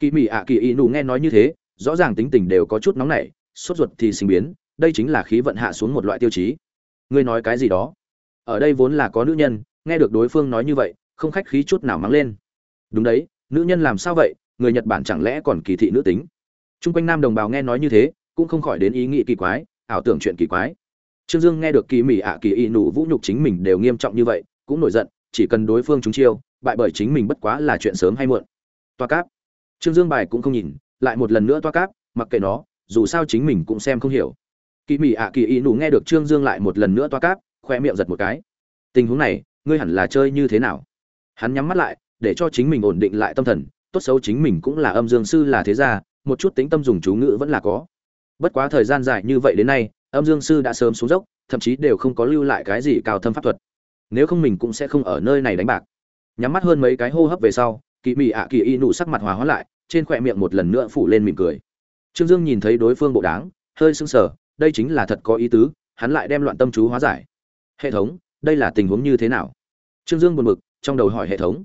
Kỳ mỹ ạ kỳ ý nụ nghe nói như thế, rõ ràng tính tình đều có chút nóng nảy, sốt ruột thì sinh biến, đây chính là khí vận hạ xuống một loại tiêu chí. Ngươi nói cái gì đó? Ở đây vốn là có nữ nhân, nghe được đối phương nói như vậy, không khách khí chút nào mắng lên. Đúng đấy, nữ nhân làm sao vậy? Người nhật bản chẳng lẽ còn kỳ thị nữ tính? T r u n g quanh nam đồng bào nghe nói như thế, cũng không khỏi đến ý nghĩ kỳ quái, ảo tưởng chuyện kỳ quái. Trương dương nghe được kỳ mỹ ạ kỳ y nụ vũ nhục chính mình đều nghiêm trọng như vậy, cũng nổi giận, chỉ cần đối phương chúng chiêu bại bởi chính mình bất quá là chuyện sớm hay muộn. Toa cáp. Trương dương bài cũng không nhìn, lại một lần nữa toa cáp, mặc kệ nó, dù sao chính mình cũng xem không hiểu. Kỳ mỹ ạ kỳ y nụ nghe được trương dương lại một lần nữa toa cáp, khoe miệng giật một cái. Tình huống này, ngươi hẳn là chơi như thế nào? Hắn nhắm mắt lại, để cho chính mình ổn định lại tâm thần, tốt xấu chính mình cũng là âm dương sư là thế gia, một chút tính tâm dùng chú ngữ vẫn là có. Bất quá thời gian dài như vậy đến nay, âm dương sư đã sớm xuống dốc, thậm chí đều không có lưu lại cái gì cao thâm pháp thuật. Nếu không mình cũng sẽ không ở nơi này đánh bạc nhắm mắt hơn mấy cái hô hấp về sau kỳ mị ạ kỳ y nụ sắc mặt hòa hóa lại, trên khỏe miệng một lần nữa phủ lên mỉm cười. Trương dương nhìn thấy đối phương bộ đáng hơi sưng sờ, đây chính là thật có ý tứ, hắn lại đem loạn tâm chú hóa giải. Hệ thống, đây là tình huống như thế nào? Trương dương buồn bực, trong đầu hỏi hệ thống.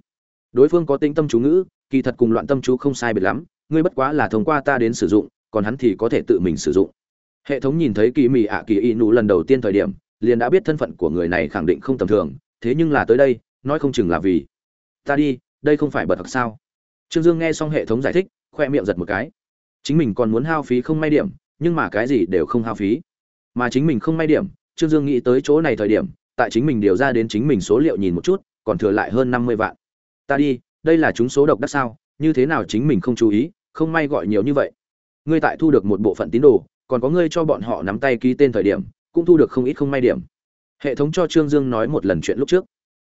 Đối phương có tính tâm chú ngữ, kỳ thật cùng loạn tâm chú không sai biệt lắm, ngươi bất quá là thông qua ta đến sử dụng, còn hắn thì có thể tự mình sử dụng. Hệ thống nhìn thấy kỳ mị ạ kỳ y nụ lần đầu tiên thời điểm, liền đã biết thân phận của người này khẳng định không tầm thường, thế nhưng là tới đây, nói không chừng là vì ta đi, đây không phải bật thật sao? Trương dương nghe xong hệ thống giải thích, khoe miệng giật một cái. Chính mình còn muốn hao phí không may điểm, nhưng mà cái gì đều không hao phí. Mà chính mình không may điểm, trương dương nghĩ tới chỗ này thời điểm, tại chính mình điều ra đến chính mình số liệu nhìn một chút, còn thừa lại hơn năm mươi vạn. Ta đi, đây là chúng số độc đắc sao, như thế nào chính mình không chú ý, không may gọi nhiều như vậy. Ngươi tại thu được một bộ phận tín đồ, còn có ngươi cho bọn họ nắm tay ký tên thời điểm, cũng thu được không ít không may điểm. Hệ thống cho trương dương nói một lần chuyện lúc trước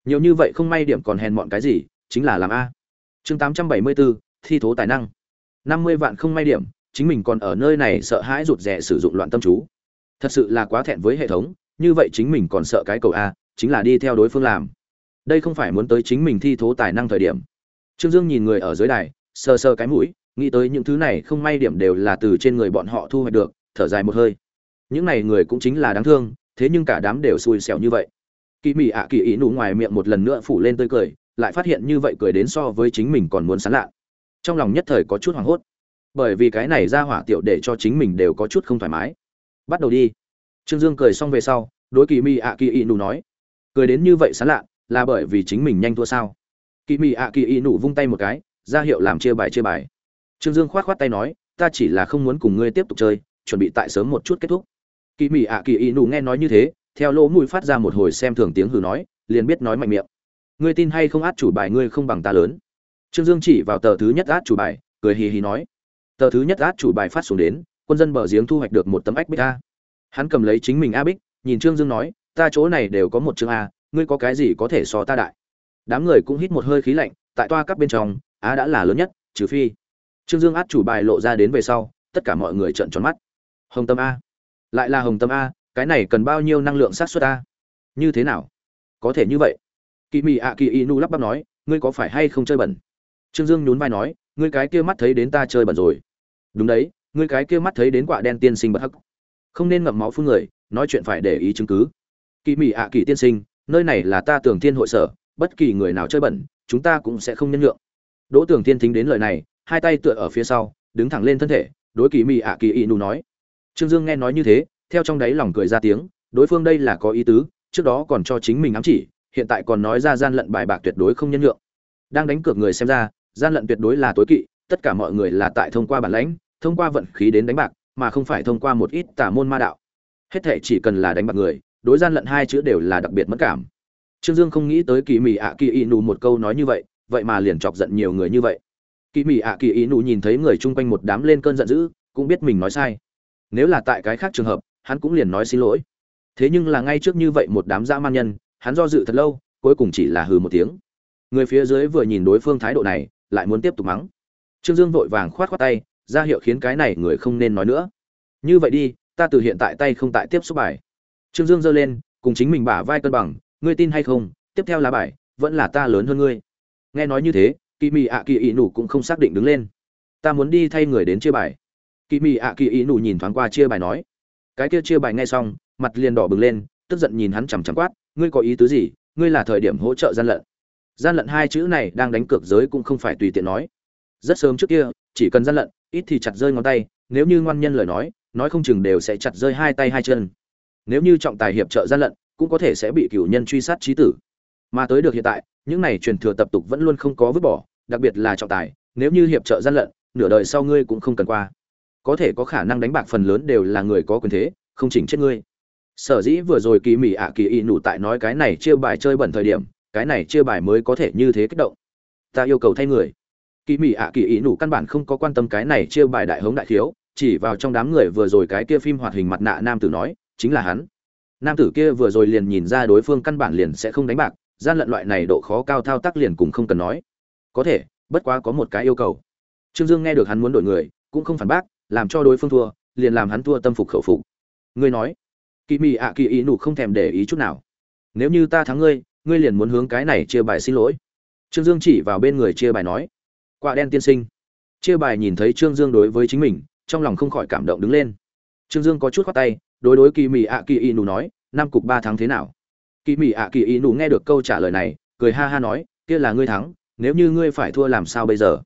nhiều như vậy không may điểm còn hèn mọn cái gì, chính là làm a. Chương tám trăm bảy mươi bốn thi thố tài năng. năm mươi vạn không may điểm, chính mình còn ở nơi này sợ hãi rụt rè sử dụng loạn tâm chú. Thật sự là quá thẹn với hệ thống, như vậy chính mình còn sợ cái cầu a, chính là đi theo đối phương làm. Đây không phải muốn tới chính mình thi thố tài năng thời điểm. Trương dương nhìn người ở dưới đài, sờ sờ cái mũi, nghĩ tới những thứ này không may điểm đều là từ trên người bọn họ thu hoạch được, thở dài một hơi. Những này người cũng chính là đáng thương, thế nhưng cả đám đều xui xẻo như vậy kỳ mị ạ kỳ ý nụ ngoài miệng một lần nữa phủ lên tươi cười, lại phát hiện như vậy cười đến so với chính mình còn muốn sán lạ. Trong lòng nhất thời có chút hoảng hốt. Bởi vì cái này ra hỏa tiểu để cho chính mình đều có chút không thoải mái. Bắt đầu đi. Trương dương cười xong về sau, đối kỳ mi ạ kỳ ý nụ nói, cười đến như vậy sán lạ, là bởi vì chính mình nhanh thua sao? Kỳ mi ạ kỳ ý nụ vung tay một cái, ra hiệu làm chia bài chia bài. Trương dương khoát khoát tay nói, ta chỉ là không muốn cùng ngươi tiếp tục chơi, chuẩn bị tại sớm một chút kết thúc. Kỳ mi ạ kỳ ý nụ nghe nói như thế theo lỗ mũi phát ra một hồi xem thường tiếng hừ nói, liền biết nói mạnh miệng. Ngươi tin hay không át chủ bài ngươi không bằng ta lớn. Trương dương chỉ vào tờ thứ nhất át chủ bài, cười hì hì nói. Tờ thứ nhất át chủ bài phát xuống đến, quân dân bờ giếng thu hoạch được một tấm ách bích a. Hắn cầm lấy chính mình a bích, nhìn trương dương nói, ta chỗ này đều có một chương a, ngươi có cái gì có thể so ta đại. Đám người cũng hít một hơi khí lạnh, tại toa các bên trong á đã là lớn nhất, trừ phi. Trương dương át chủ bài lộ ra đến về sau, tất cả mọi người trợn tròn mắt. Hồng tâm a. Lại là hồng tâm a cái này cần bao nhiêu năng lượng sát xuất ta? như thế nào? Có thể như vậy. Kỳ mị ạ kỳ inu lắp bắp nói, ngươi có phải hay không chơi bẩn? Trương dương nhún vai nói, ngươi cái kia mắt thấy đến ta chơi bẩn rồi. Đúng đấy, ngươi cái kia mắt thấy đến quả đen tiên sinh bất hắc. Không nên ngậm máu phun người, nói chuyện phải để ý chứng cứ. Kỳ mị ạ kỳ tiên sinh, nơi này là ta tưởng thiên hội sở, bất kỳ người nào chơi bẩn, chúng ta cũng sẽ không nhân nhượng. Đỗ tưởng thiên thính đến lời này, hai tay tựa ở phía sau, đứng thẳng lên thân thể, đối kỳ mị ạ kỳ inu nói. Trương dương nghe nói như thế theo trong đáy lòng cười ra tiếng, đối phương đây là có ý tứ, trước đó còn cho chính mình ám chỉ, hiện tại còn nói ra gian lận bài bạc tuyệt đối không nhân nhượng. Đang đánh cược người xem ra, gian lận tuyệt đối là tối kỵ, tất cả mọi người là tại thông qua bản lãnh, thông qua vận khí đến đánh bạc, mà không phải thông qua một ít tà môn ma đạo. Hết thể chỉ cần là đánh bạc người, đối gian lận hai chữ đều là đặc biệt mất cảm. Trương dương không nghĩ tới kỳ mị ạ kỳ y nụ một câu nói như vậy vậy mà liền chọc giận nhiều người như vậy. Kỳ mị ạ kỳ y nụ nhìn thấy người chung quanh một đám lên cơn giận dữ, cũng biết mình nói sai. Nếu là tại cái khác trường hợp hắn cũng liền nói xin lỗi. Thế nhưng là ngay trước như vậy một đám dã man nhân, hắn do dự thật lâu, cuối cùng chỉ là hừ một tiếng. Người phía dưới vừa nhìn đối phương thái độ này, lại muốn tiếp tục mắng. Trương dương vội vàng khoát khoát tay, ra hiệu khiến cái này người không nên nói nữa. Như vậy đi, ta từ hiện tại tay không tại tiếp xúc bài. Trương dương giơ lên, cùng chính mình bả vai cân bằng, ngươi tin hay không, tiếp theo là bài, vẫn là ta lớn hơn ngươi. Nghe nói như thế kỳ mị ạ kỳ ý nủ cũng không xác định đứng lên. Ta muốn đi thay người đến chia bài. Kỳ mị ạ kỳ ý nủ nhìn thoáng qua chia bài nói cái kia chia bài ngay xong, mặt liền đỏ bừng lên, tức giận nhìn hắn chằm chằm quát, ngươi có ý tứ gì? Ngươi là thời điểm hỗ trợ gian lận. Gian lận hai chữ này đang đánh cược giới cũng không phải tùy tiện nói. Rất sớm trước kia, chỉ cần gian lận, ít thì chặt rơi ngón tay, nếu như ngoan nhân lời nói nói không chừng đều sẽ chặt rơi hai tay hai chân. Nếu như trọng tài hiệp trợ gian lận, cũng có thể sẽ bị cửu nhân truy sát trí tử. Mà tới được hiện tại, những này truyền thừa tập tục vẫn luôn không có vứt bỏ, đặc biệt là trọng tài, nếu như hiệp trợ gian lận, nửa đời sau ngươi cũng không cần qua có thể có khả năng đánh bạc phần lớn đều là người có quyền thế, không chỉnh chết ngươi. Sở dĩ vừa rồi kỳ mỹ ạ kỳ y nụ tại nói cái này chia bài chơi bẩn thời điểm, cái này chia bài mới có thể như thế kích động. Ta yêu cầu thay người. Kỳ mỹ ạ kỳ y nụ căn bản không có quan tâm cái này chia bài đại hống đại thiếu, chỉ vào trong đám người vừa rồi cái kia phim hoạt hình mặt nạ nam tử nói, chính là hắn. Nam tử kia vừa rồi liền nhìn ra đối phương căn bản liền sẽ không đánh bạc, gian lận loại này độ khó cao thao tác liền cùng không cần nói. Có thể, bất quá có một cái yêu cầu. Trương dương nghe được hắn muốn đổi người, cũng không phản bác làm cho đối phương thua, liền làm hắn thua tâm phục khẩu phục. Ngươi nói kỳ mị ạ kỳ ý nụ không thèm để ý chút nào. Nếu như ta thắng ngươi ngươi liền muốn hướng cái này chia bài xin lỗi. Trương dương chỉ vào bên người chia bài nói, quả đen tiên sinh. Chia bài nhìn thấy trương dương đối với chính mình, trong lòng không khỏi cảm động đứng lên. Trương dương có chút khoát tay, đối đối kỳ mị ạ kỳ ý nụ nói, năm cục ba tháng thế nào? Kỳ mị ạ kỳ ý nụ nghe được câu trả lời này, cười ha ha nói, kia là ngươi thắng, nếu như ngươi phải thua làm sao bây giờ?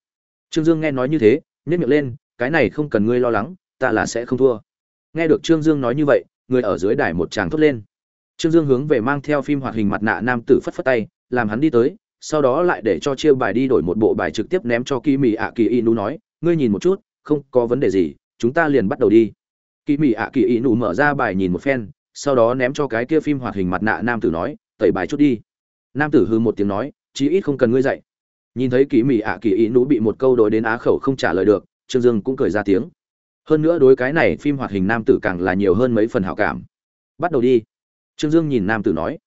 Trương dương nghe nói như thế nhét miệng lên cái này không cần ngươi lo lắng, ta là sẽ không thua. Nghe được trương dương nói như vậy, người ở dưới đài một tràng thốt lên. Trương dương hướng về mang theo phim hoạt hình mặt nạ nam tử phất phất tay, làm hắn đi tới, sau đó lại để cho chia bài đi đổi một bộ bài trực tiếp ném cho kỳ mỹ ạ kỳ inu nói, ngươi nhìn một chút, không có vấn đề gì, chúng ta liền bắt đầu đi. Kỳ mỹ ạ kỳ inu mở ra bài nhìn một phen, sau đó ném cho cái kia phim hoạt hình mặt nạ nam tử nói, tẩy bài chút đi. Nam tử hư một tiếng nói, chí ít không cần ngươi dạy. Nhìn thấy kỳ mỹ ạ kỳ inu bị một câu đối đến á khẩu không trả lời được trương dương cũng cười ra tiếng. Hơn nữa đối cái này phim hoạt hình nam tử càng là nhiều hơn mấy phần hảo cảm. Bắt đầu đi. Trương dương nhìn nam tử nói.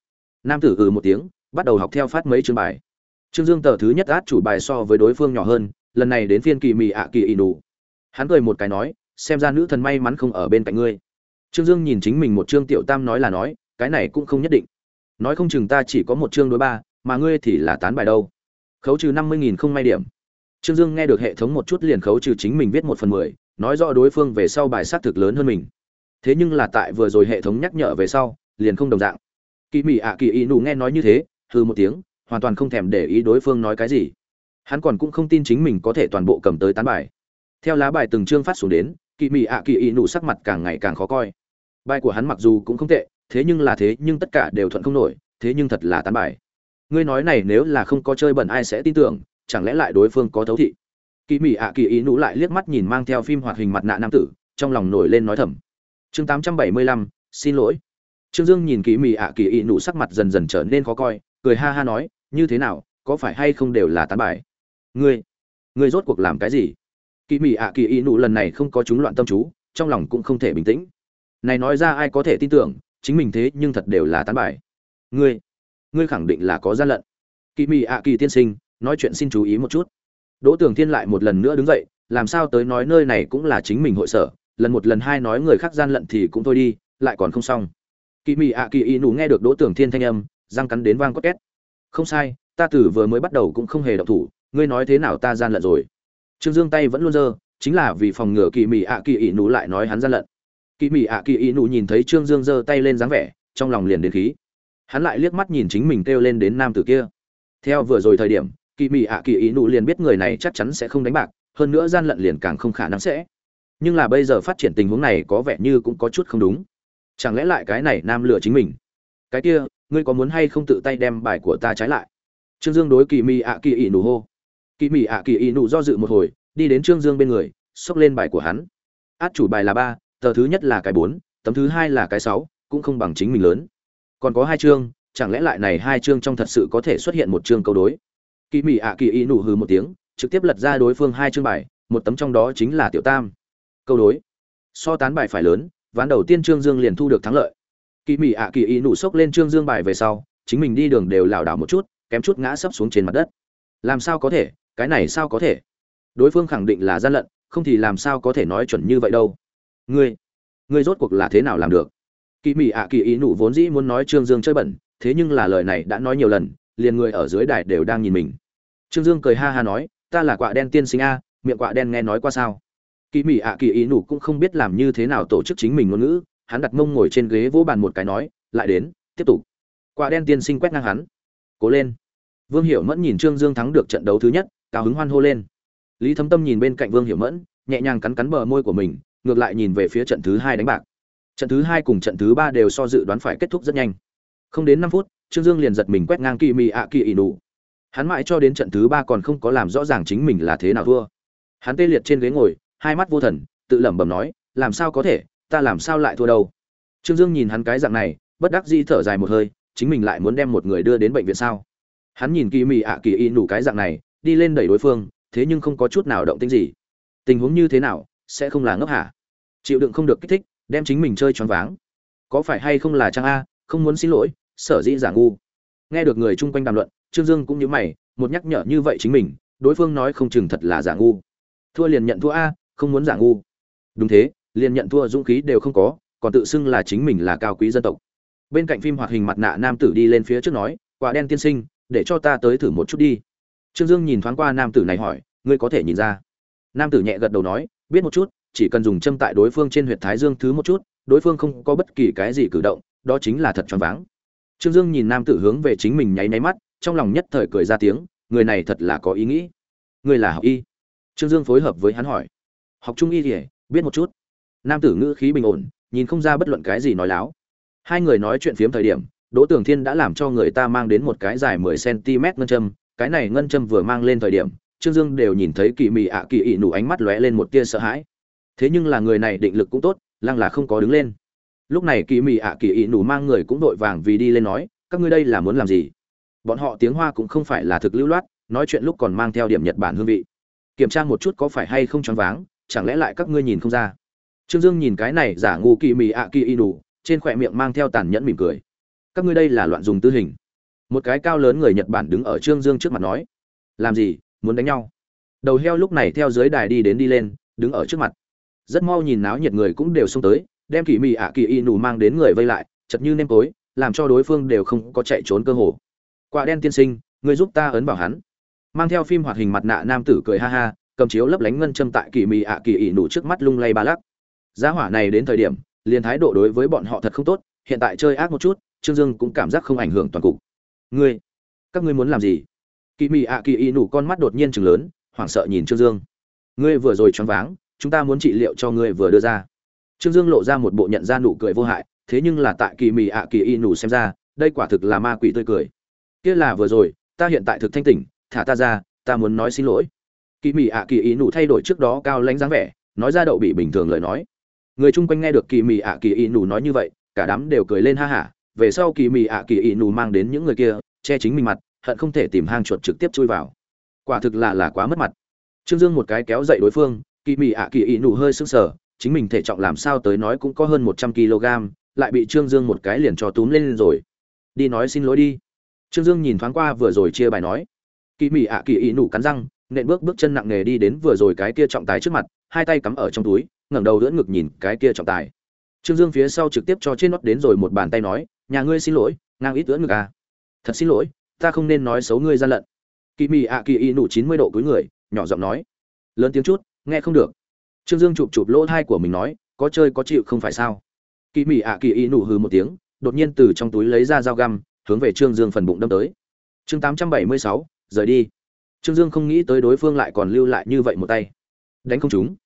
Nam tử ừ một tiếng, bắt đầu học theo phát mấy chương bài. Trương dương tờ thứ nhất át chủ bài so với đối phương nhỏ hơn, lần này đến phiên kỳ mị ạ kỳ ỷ nụ. Hắn cười một cái nói, xem ra nữ thần may mắn không ở bên cạnh ngươi. Trương dương nhìn chính mình một chương tiểu tam nói là nói, cái này cũng không nhất định. Nói không chừng ta chỉ có một chương đối ba, mà ngươi thì là tán bài đâu. Khấu trừ năm mươi nghìn không may điểm trương dương nghe được hệ thống một chút liền khấu trừ chính mình viết một phần mười, nói rõ đối phương về sau bài sát thực lớn hơn mình. Thế nhưng là tại vừa rồi hệ thống nhắc nhở về sau, liền không đồng dạng. Kỷ mỹ ạ kỳ ý nụ nghe nói như thế hư một tiếng, hoàn toàn không thèm để ý đối phương nói cái gì. Hắn còn cũng không tin chính mình có thể toàn bộ cầm tới tán bài. Theo lá bài từng chương phát xuống đến Kỷ mỹ ạ kỳ ý nụ sắc mặt càng ngày càng khó coi. Bài của hắn mặc dù cũng không tệ, thế nhưng là thế nhưng tất cả đều thuận không nổi, thế nhưng thật là tán bài. Ngươi nói này nếu là không có chơi bẩn ai sẽ tin tưởng chẳng lẽ lại đối phương có thấu thị? Kỳ mỹ ạ kỳ ý nụ lại liếc mắt nhìn mang theo phim hoạt hình mặt nạ nam tử, trong lòng nổi lên nói thầm. Chương tám trăm bảy mươi lăm, xin lỗi. Trương dương nhìn kỳ mỹ ạ kỳ ý nụ sắc mặt dần dần trở nên khó coi, cười ha ha nói, như thế nào, có phải hay không đều là tán bài? Ngươi ngươi rốt cuộc làm cái gì? Kỳ mỹ ạ kỳ ý nụ lần này không có chúng loạn tâm chú, trong lòng cũng không thể bình tĩnh. Này nói ra ai có thể tin tưởng, chính mình thế nhưng thật đều là tán bài. Ngươi ngươi khẳng định là có gian lận. Kỳ mỹ ạ kỳ tiên sinh nói chuyện xin chú ý một chút Đỗ Tường Thiên lại một lần nữa đứng dậy, làm sao tới nói nơi này cũng là chính mình hội sở, lần một lần hai nói người khác gian lận thì cũng thôi đi, lại còn không xong. Kỳ Mị ạ Kỳ Y nụ nghe được Đỗ Tường Thiên thanh âm, răng cắn đến vang cốt két. Không sai, ta tử vừa mới bắt đầu cũng không hề động thủ, ngươi nói thế nào ta gian lận rồi? Trương Dương tay vẫn luôn dơ, chính là vì phòng ngừa Kỳ Mị ạ Kỳ Y nụ lại nói hắn gian lận. Kỳ Mị ạ Kỳ Y nụ nhìn thấy Trương Dương giơ tay lên dáng vẻ, trong lòng liền đến khí. Hắn lại liếc mắt nhìn chính mình kêu lên đến nam tử kia. Theo vừa rồi thời điểm, kỳ mị ạ kỳ ý nụ liền biết người này chắc chắn sẽ không đánh bạc, hơn nữa gian lận liền càng không khả năng sẽ. Nhưng là bây giờ phát triển tình huống này có vẻ như cũng có chút không đúng. Chẳng lẽ lại cái này nam lừa chính mình? Cái kia, ngươi có muốn hay không tự tay đem bài của ta trái lại? Trương dương đối kỳ mị ạ kỳ ý nụ hô. Kỳ mị ạ kỳ ý nụ do dự một hồi, đi đến trương dương bên người, xốc lên bài của hắn. Át chủ bài là ba, tờ thứ nhất là cái bốn, tấm thứ hai là cái sáu, cũng không bằng chính mình lớn. Còn có hai chương, chẳng lẽ lại này hai chương trong thật sự có thể xuất hiện một chương câu đối? Kỳ mị ạ kỳ Y nụ hừ một tiếng, trực tiếp lật ra đối phương hai chương bài, một tấm trong đó chính là tiểu tam. Câu đối. So tán bài phải lớn, ván đầu tiên trương dương liền thu được thắng lợi. Kỳ mỹ ạ kỳ Y nụ sốc lên trương dương bài về sau, chính mình đi đường đều lảo đảo một chút, kém chút ngã sấp xuống trên mặt đất. Làm sao có thể, cái này sao có thể? Đối phương khẳng định là gian lận, không thì làm sao có thể nói chuẩn như vậy đâu. Ngươi ngươi rốt cuộc là thế nào làm được? Kỳ mỹ ạ kỳ ý nụ vốn dĩ muốn nói trương dương chơi bẩn, thế nhưng là lời này đã nói nhiều lần liền người ở dưới đài đều đang nhìn mình. Trương dương cười ha ha nói, ta là quạ đen tiên sinh a, miệng quạ đen nghe nói qua sao? Kỳ mỹ ạ kỳ ý nụ cũng không biết làm như thế nào tổ chức chính mình ngôn ngữ, hắn đặt mông ngồi trên ghế vỗ bàn một cái nói, lại đến, tiếp tục. Quạ đen tiên sinh quét ngang hắn. Cố lên. Vương hiểu mẫn nhìn trương dương thắng được trận đấu thứ nhất, cao hứng hoan hô lên. Lý thấm tâm nhìn bên cạnh vương hiểu mẫn, nhẹ nhàng cắn cắn bờ môi của mình, ngược lại nhìn về phía trận thứ hai đánh bạc. Trận thứ hai cùng trận thứ ba đều so dự đoán phải kết thúc rất nhanh. Không đến năm phút trương dương liền giật mình quét ngang kỳ mị ạ kỳ ỷ nụ. Hắn mãi cho đến trận thứ ba còn không có làm rõ ràng chính mình là thế nào thua. Hắn tê liệt trên ghế ngồi, hai mắt vô thần, tự lẩm bẩm nói, làm sao có thể, ta làm sao lại thua đâu? Trương dương nhìn hắn cái dạng này, bất đắc dĩ thở dài một hơi, chính mình lại muốn đem một người đưa đến bệnh viện sao? Hắn nhìn kỳ mị ạ kỳ y nủ cái dạng này, đi lên đẩy đối phương, thế nhưng không có chút nào động tĩnh gì. Tình huống như thế nào, sẽ không là ngốc hả? Chịu đựng không được kích thích, đem chính mình chơi choáng váng. Có phải hay không là trang a, không muốn xin lỗi sở dĩ giả ngu. Nghe được người chung quanh đàm luận, trương dương cũng như mày, một nhắc nhở như vậy chính mình, đối phương nói không chừng thật là giả ngu. Thua liền nhận thua a, không muốn giả ngu. Đúng thế, liền nhận thua dũng khí đều không có, còn tự xưng là chính mình là cao quý dân tộc. Bên cạnh phim hoạt hình mặt nạ nam tử đi lên phía trước nói, quả đen tiên sinh, để cho ta tới thử một chút đi. Trương dương nhìn thoáng qua nam tử này hỏi, ngươi có thể nhìn ra? Nam tử nhẹ gật đầu nói, biết một chút, chỉ cần dùng châm tại đối phương trên huyệt thái dương thứ một chút, đối phương không có bất kỳ cái gì cử động, đó chính là thật choáng váng trương dương nhìn nam tử hướng về chính mình nháy nháy mắt, trong lòng nhất thời cười ra tiếng, người này thật là có ý nghĩ. Người là học y. Trương dương phối hợp với hắn hỏi. Học trung y thì biết một chút. Nam tử ngữ khí bình ổn, nhìn không ra bất luận cái gì nói láo. Hai người nói chuyện phiếm thời điểm, đỗ tường thiên đã làm cho người ta mang đến một cái dài mười cm ngân châm, cái này ngân châm vừa mang lên thời điểm, trương dương đều nhìn thấy kỳ mị ạ, kỳ ị nụ ánh mắt lóe lên một tia sợ hãi. Thế nhưng là người này định lực cũng tốt, lăng là không có đứng lên lúc này kỳ mị ạ kỳ ị nủ mang người cũng vội vàng vì đi lên nói, các ngươi đây là muốn làm gì? Bọn họ tiếng hoa cũng không phải là thực lưu loát, nói chuyện lúc còn mang theo điểm nhật bản hương vị. Kiểm tra một chút có phải hay không choáng váng, chẳng lẽ lại các ngươi nhìn không ra? Trương dương nhìn cái này giả ngu kỳ mị ạ kỳ ị nủ trên khỏe miệng mang theo tàn nhẫn mỉm cười. Các ngươi đây là loạn dùng tư hình. Một cái cao lớn người nhật bản đứng ở trương dương trước mặt nói, làm gì, muốn đánh nhau? Đầu heo lúc này theo dưới đài đi đến đi lên, đứng ở trước mặt. Rất mau nhìn náo nhiệt người cũng đều xông tới đem kỳ mì ạ kỳ y nù mang đến người vây lại, chật như nêm tối, làm cho đối phương đều không có chạy trốn cơ hồ. Quả đen tiên sinh người giúp ta ấn vào hắn. Mang theo phim hoạt hình mặt nạ nam tử cười ha ha, cầm chiếu lấp lánh ngân châm tại kỳ mì ạ kỳ y nụ trước mắt lung lay ba lắc. Giá hỏa này đến thời điểm, liền thái độ đối với bọn họ thật không tốt, hiện tại chơi ác một chút, trương dương cũng cảm giác không ảnh hưởng toàn cục. Ngươi, các ngươi muốn làm gì? Kỳ mì ạ kỳ y nụ con mắt đột nhiên chừng lớn, hoảng sợ nhìn trương dương. Ngươi vừa rồi choáng váng, chúng ta muốn trị liệu cho ngươi vừa đưa ra trương dương lộ ra một bộ nhận ra nụ cười vô hại, thế nhưng là tại kỳ mì ạ kỳ y nụ xem ra, đây quả thực là ma quỷ tươi cười. Kia là vừa rồi, ta hiện tại thực thanh tỉnh, thả ta ra, ta muốn nói xin lỗi. Kỳ mị ạ kỳ y nụ thay đổi trước đó cao lãnh dáng vẻ, nói ra đậu bị bình thường lời nói. Người chung quanh nghe được kỳ mị ạ kỳ y nụ nói như vậy, cả đám đều cười lên ha hả. Về sau kỳ mị ạ kỳ y nụ mang đến những người kia, che chính mình mặt, hận không thể tìm hang chuột trực tiếp chui vào. Quả thực là là quá mất mặt. Trương dương một cái kéo dậy đối phương, kỳ mị ạ kỳ y nụ hơi sưng sờ chính mình thể trọng làm sao tới nói cũng có hơn một trăm kg, lại bị trương dương một cái liền cho túm lên rồi. Đi nói xin lỗi đi. Trương dương nhìn thoáng qua vừa rồi chia bài nói. Kỳ mị ạ kỳ ý nụ cắn răng, nện bước bước chân nặng nề đi đến vừa rồi cái kia trọng tài trước mặt, hai tay cắm ở trong túi, ngẩng đầu đỡ ngực nhìn cái kia trọng tài. Trương dương phía sau trực tiếp cho trên nót đến rồi một bàn tay nói, nhà ngươi xin lỗi, ngang ít đỡ ngực à. Thật xin lỗi, ta không nên nói xấu ngươi gian lận. Kỳ mị ạ kỳ y nụ chín mươi độ cúi người, nhỏ giọng nói. Lớn tiếng chút, nghe không được trương dương chụp chụp lỗ thai của mình nói, có chơi có chịu không phải sao? Kỳ mị ạ, kỳ y nụ hừ một tiếng, đột nhiên từ trong túi lấy ra dao găm, hướng về trương dương phần bụng đâm tới. Chương tám trăm bảy mươi sáu, rời đi. Trương Dương không nghĩ tới đối phương lại còn lưu lại như vậy một tay. đánh không chúng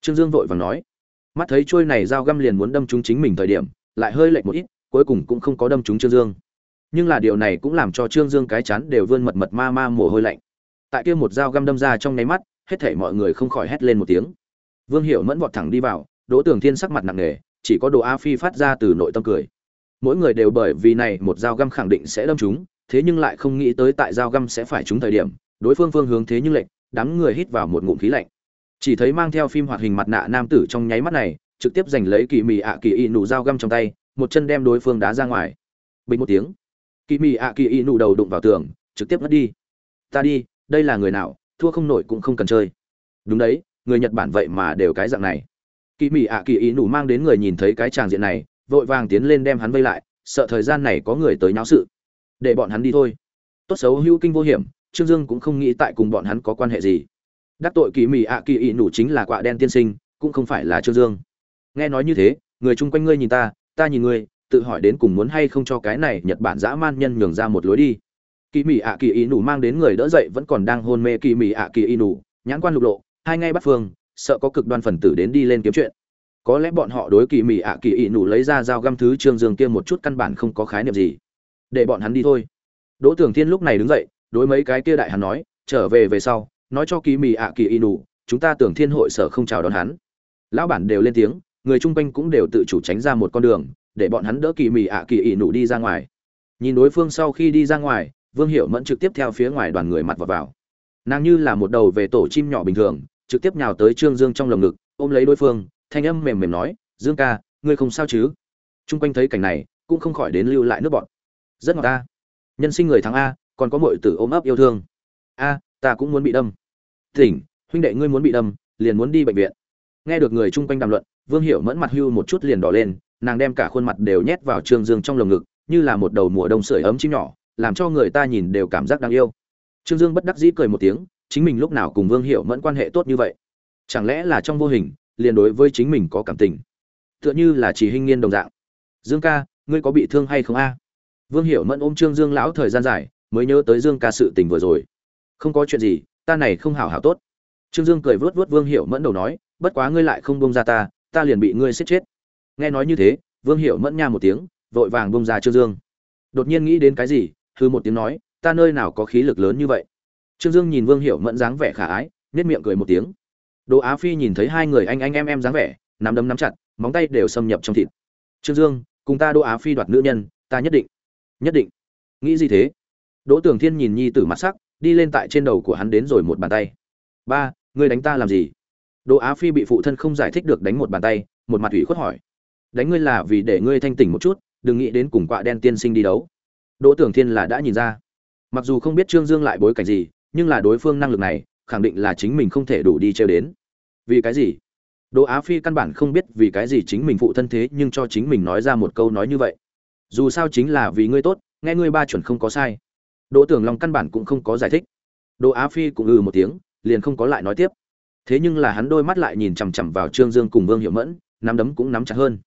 trương dương vội vàng nói. Mắt thấy trôi này dao găm liền muốn đâm chúng chính mình thời điểm, lại hơi lệch một ít, cuối cùng cũng không có đâm chúng trương dương. Nhưng là điều này cũng làm cho trương dương cái chán đều vươn mật mật ma ma mồ hôi lạnh. Tại kia một dao găm đâm ra trong nháy mắt, hết thảy mọi người không khỏi hét lên một tiếng vương hiểu mẫn vọt thẳng đi vào, đỗ tưởng thiên sắc mặt nặng nề, chỉ có đồ a phi phát ra từ nội tâm cười. Mỗi người đều bởi vì này một dao găm khẳng định sẽ đâm chúng thế nhưng lại không nghĩ tới tại dao găm sẽ phải trúng thời điểm, đối phương phương hướng thế nhưng lệnh đám người hít vào một ngụm khí lạnh. Chỉ thấy mang theo phim hoạt hình mặt nạ nam tử trong nháy mắt này, trực tiếp giành lấy kỳ mì ạ kỳ y nụ dao găm trong tay, một chân đem đối phương đá ra ngoài. Bình một tiếng kỳ mì ạ kỳ y nụ đầu đụng vào tường, trực tiếp ngất đi. Ta đi, đây là người nào, thua không nổi cũng không cần chơi. Đúng đấy người nhật bản vậy mà đều cái dạng này. Kỳ mì ạ kỳ ý nủ mang đến người nhìn thấy cái tràng diện này, vội vàng tiến lên đem hắn vây lại, sợ thời gian này có người tới nháo sự. Để bọn hắn đi thôi. Tốt xấu hữu kinh vô hiểm, trương dương cũng không nghĩ tại cùng bọn hắn có quan hệ gì. Đắc tội kỳ mì ạ kỳ Ý nủ chính là quạ đen tiên sinh, cũng không phải là trương dương. Nghe nói như thế, người chung quanh ngươi nhìn ta ta nhìn ngươi, tự hỏi đến cùng muốn hay không cho cái này nhật bản dã man nhân nhường ra một lối đi. Kỳ mì ạ kỳ Ý nủ mang đến người đỡ dậy vẫn còn đang hôn mê kỳ mì ạ kỳ Ý nủ nhãn quan lục lộ hai ngay bắt phương sợ có cực đoan phần tử đến đi lên kiếm chuyện. Có lẽ bọn họ đối kỳ mì ạ kỳ ị nụ lấy ra dao găm thứ trương dương kia một chút căn bản không có khái niệm gì. Để bọn hắn đi thôi. Đỗ tưởng thiên lúc này đứng dậy đối mấy cái kia đại hắn nói trở về về sau nói cho kỳ mì ạ kỳ ị nụ, chúng ta tưởng thiên hội sở không chào đón hắn. Lão bản đều lên tiếng người chung quanh cũng đều tự chủ tránh ra một con đường để bọn hắn đỡ kỳ mì ạ kỳ ị nụ đi ra ngoài. Nhìn đối phương sau khi đi ra ngoài vương hiệu mẫn trực tiếp theo phía ngoài đoàn người mặt vào vào nàng như là một đầu về tổ chim nhỏ bình thường, trực tiếp nhào tới trương dương trong lồng ngực, ôm lấy đối phương, thanh âm mềm mềm nói, dương ca, ngươi không sao chứ? Chung quanh thấy cảnh này, cũng không khỏi đến lưu lại nước bọn rất ngọt ta. Nhân sinh người thắng a, còn có mọi tử ôm ấp yêu thương. A, ta cũng muốn bị đâm. Tỉnh huynh đệ ngươi muốn bị đâm, liền muốn đi bệnh viện. Nghe được người chung quanh đàm luận, vương hiểu mẫn mặt hưu một chút liền đỏ lên, nàng đem cả khuôn mặt đều nhét vào trương dương trong lồng ngực, như là một đầu mùa đông sưởi ấm chim nhỏ, làm cho người ta nhìn đều cảm giác đáng yêu trương dương bất đắc dĩ cười một tiếng, chính mình lúc nào cùng vương hiểu mẫn quan hệ tốt như vậy? Chẳng lẽ là trong vô hình, liền đối với chính mình có cảm tình? Tựa như là chỉ hình nghiên đồng dạng. Dương ca, ngươi có bị thương hay không a? Vương hiểu mẫn ôm trương dương lão thời gian dài, mới nhớ tới dương ca sự tình vừa rồi. Không có chuyện gì, ta này không hảo hảo tốt. Trương dương cười vớt vớt vương hiểu mẫn đầu nói, bất quá ngươi lại không buông ra ta ta liền bị ngươi giết chết. Nghe nói như thế, vương hiểu mẫn nha một tiếng, vội vàng buông ra trương dương. Đột nhiên nghĩ đến cái gì, hư một tiếng nói ta nơi nào có khí lực lớn như vậy trương dương nhìn vương hiểu mẫn dáng vẻ khả ái nết miệng cười một tiếng Đỗ Á Phi nhìn thấy hai người anh anh em em dáng vẻ, nắm đấm nắm chặt, móng tay đều xâm nhập trong thịt. Trương Dương, cùng ta Đỗ Á Phi đoạt nữ nhân, ta nhất định, nhất định. Nghĩ gì thế? Đỗ Tưởng Thiên nhìn nhi tử mặt sắc, đi lên tại trên đầu của hắn đến rồi một bàn tay. Ba, ngươi đánh ta làm gì? Đỗ Á Phi bị phụ thân không giải thích được đánh một bàn tay, một mặt ủy khuất hỏi. Đánh ngươi là vì để ngươi thanh tỉnh một chút, đừng nghĩ đến cùng quạ đen tiên sinh đi đấu. Đỗ Tưởng Thiên là đã nhìn ra. Mặc dù không biết Trương Dương lại bối cảnh gì, nhưng là đối phương năng lực này, khẳng định là chính mình không thể đủ đi trêu đến. Vì cái gì? Đỗ á phi căn bản không biết vì cái gì chính mình phụ thân thế nhưng cho chính mình nói ra một câu nói như vậy. Dù sao chính là vì ngươi tốt nghe ngươi ba chuẩn không có sai. Đỗ tưởng long căn bản cũng không có giải thích. Đỗ á phi cũng ừ một tiếng liền không có lại nói tiếp. Thế nhưng là hắn đôi mắt lại nhìn chằm chằm vào trương dương cùng vương hiệu mẫn nắm đấm cũng nắm chặt hơn.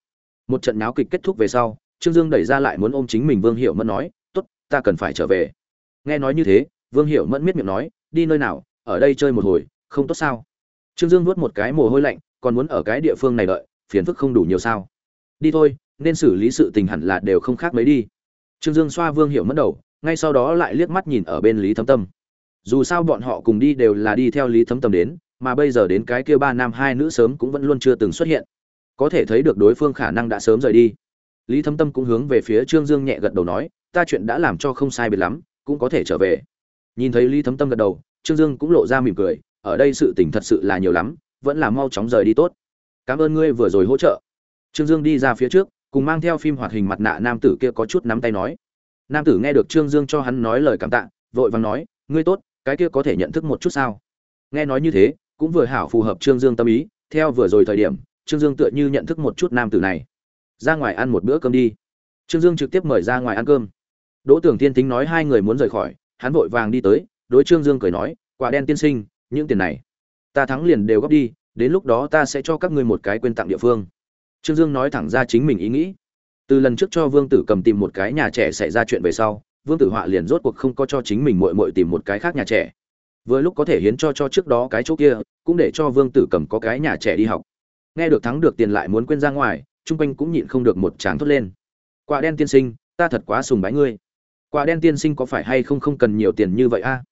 Một trận náo kịch kết thúc về sau trương dương đẩy ra lại muốn ôm chính mình vương hiệu mẫn nói tốt ta cần phải trở về nghe nói như thế, vương hiểu mẫn miết miệng nói, đi nơi nào? Ở đây chơi một hồi, không tốt sao? Trương dương nuốt một cái mồ hôi lạnh, còn muốn ở cái địa phương này đợi, phiền phức không đủ nhiều sao? Đi thôi, nên xử lý sự tình hẳn là đều không khác mấy đi. Trương dương xoa vương hiểu mẫn đầu, ngay sau đó lại liếc mắt nhìn ở bên lý thấm tâm. Dù sao bọn họ cùng đi đều là đi theo lý thấm tâm đến, mà bây giờ đến cái kia ba nam hai nữ sớm cũng vẫn luôn chưa từng xuất hiện. Có thể thấy được đối phương khả năng đã sớm rời đi. Lý thấm tâm cũng hướng về phía trương dương nhẹ gật đầu nói, ta chuyện đã làm cho không sai biệt lắm cũng có thể trở về. Nhìn thấy lý thấm tâm gật đầu, trương dương cũng lộ ra mỉm cười, ở đây sự tình thật sự là nhiều lắm, vẫn là mau chóng rời đi tốt. Cảm ơn ngươi vừa rồi hỗ trợ. Trương dương đi ra phía trước, cùng mang theo phim hoạt hình mặt nạ nam tử kia có chút nắm tay nói. Nam tử nghe được trương dương cho hắn nói lời cảm tạ, vội vàng nói, ngươi tốt, cái kia có thể nhận thức một chút sao? Nghe nói như thế, cũng vừa hảo phù hợp trương dương tâm ý, theo vừa rồi thời điểm, trương dương tựa như nhận thức một chút nam tử này. Ra ngoài ăn một bữa cơm đi. Trương dương trực tiếp mời ra ngoài ăn cơm đỗ tưởng Thiên tính nói hai người muốn rời khỏi, hắn vội vàng đi tới, đối trương dương cười nói, quả đen tiên sinh, những tiền này, ta thắng liền đều góp đi, đến lúc đó ta sẽ cho các ngươi một cái quên tặng địa phương. Trương dương nói thẳng ra chính mình ý nghĩ. Từ lần trước cho vương tử cầm tìm một cái nhà trẻ xảy ra chuyện về sau, vương tử họa liền rốt cuộc không có cho chính mình muội muội tìm một cái khác nhà trẻ. Vừa lúc có thể hiến cho cho trước đó cái chỗ kia, cũng để cho vương tử cầm có cái nhà trẻ đi học. Nghe được thắng được tiền lại muốn quên ra ngoài Trung quanh cũng nhịn không được một tràng thốt lên. Quả đen tiên sinh, ta thật quá sùng bái ngươi quả đen tiên sinh có phải hay không không cần nhiều tiền như vậy a?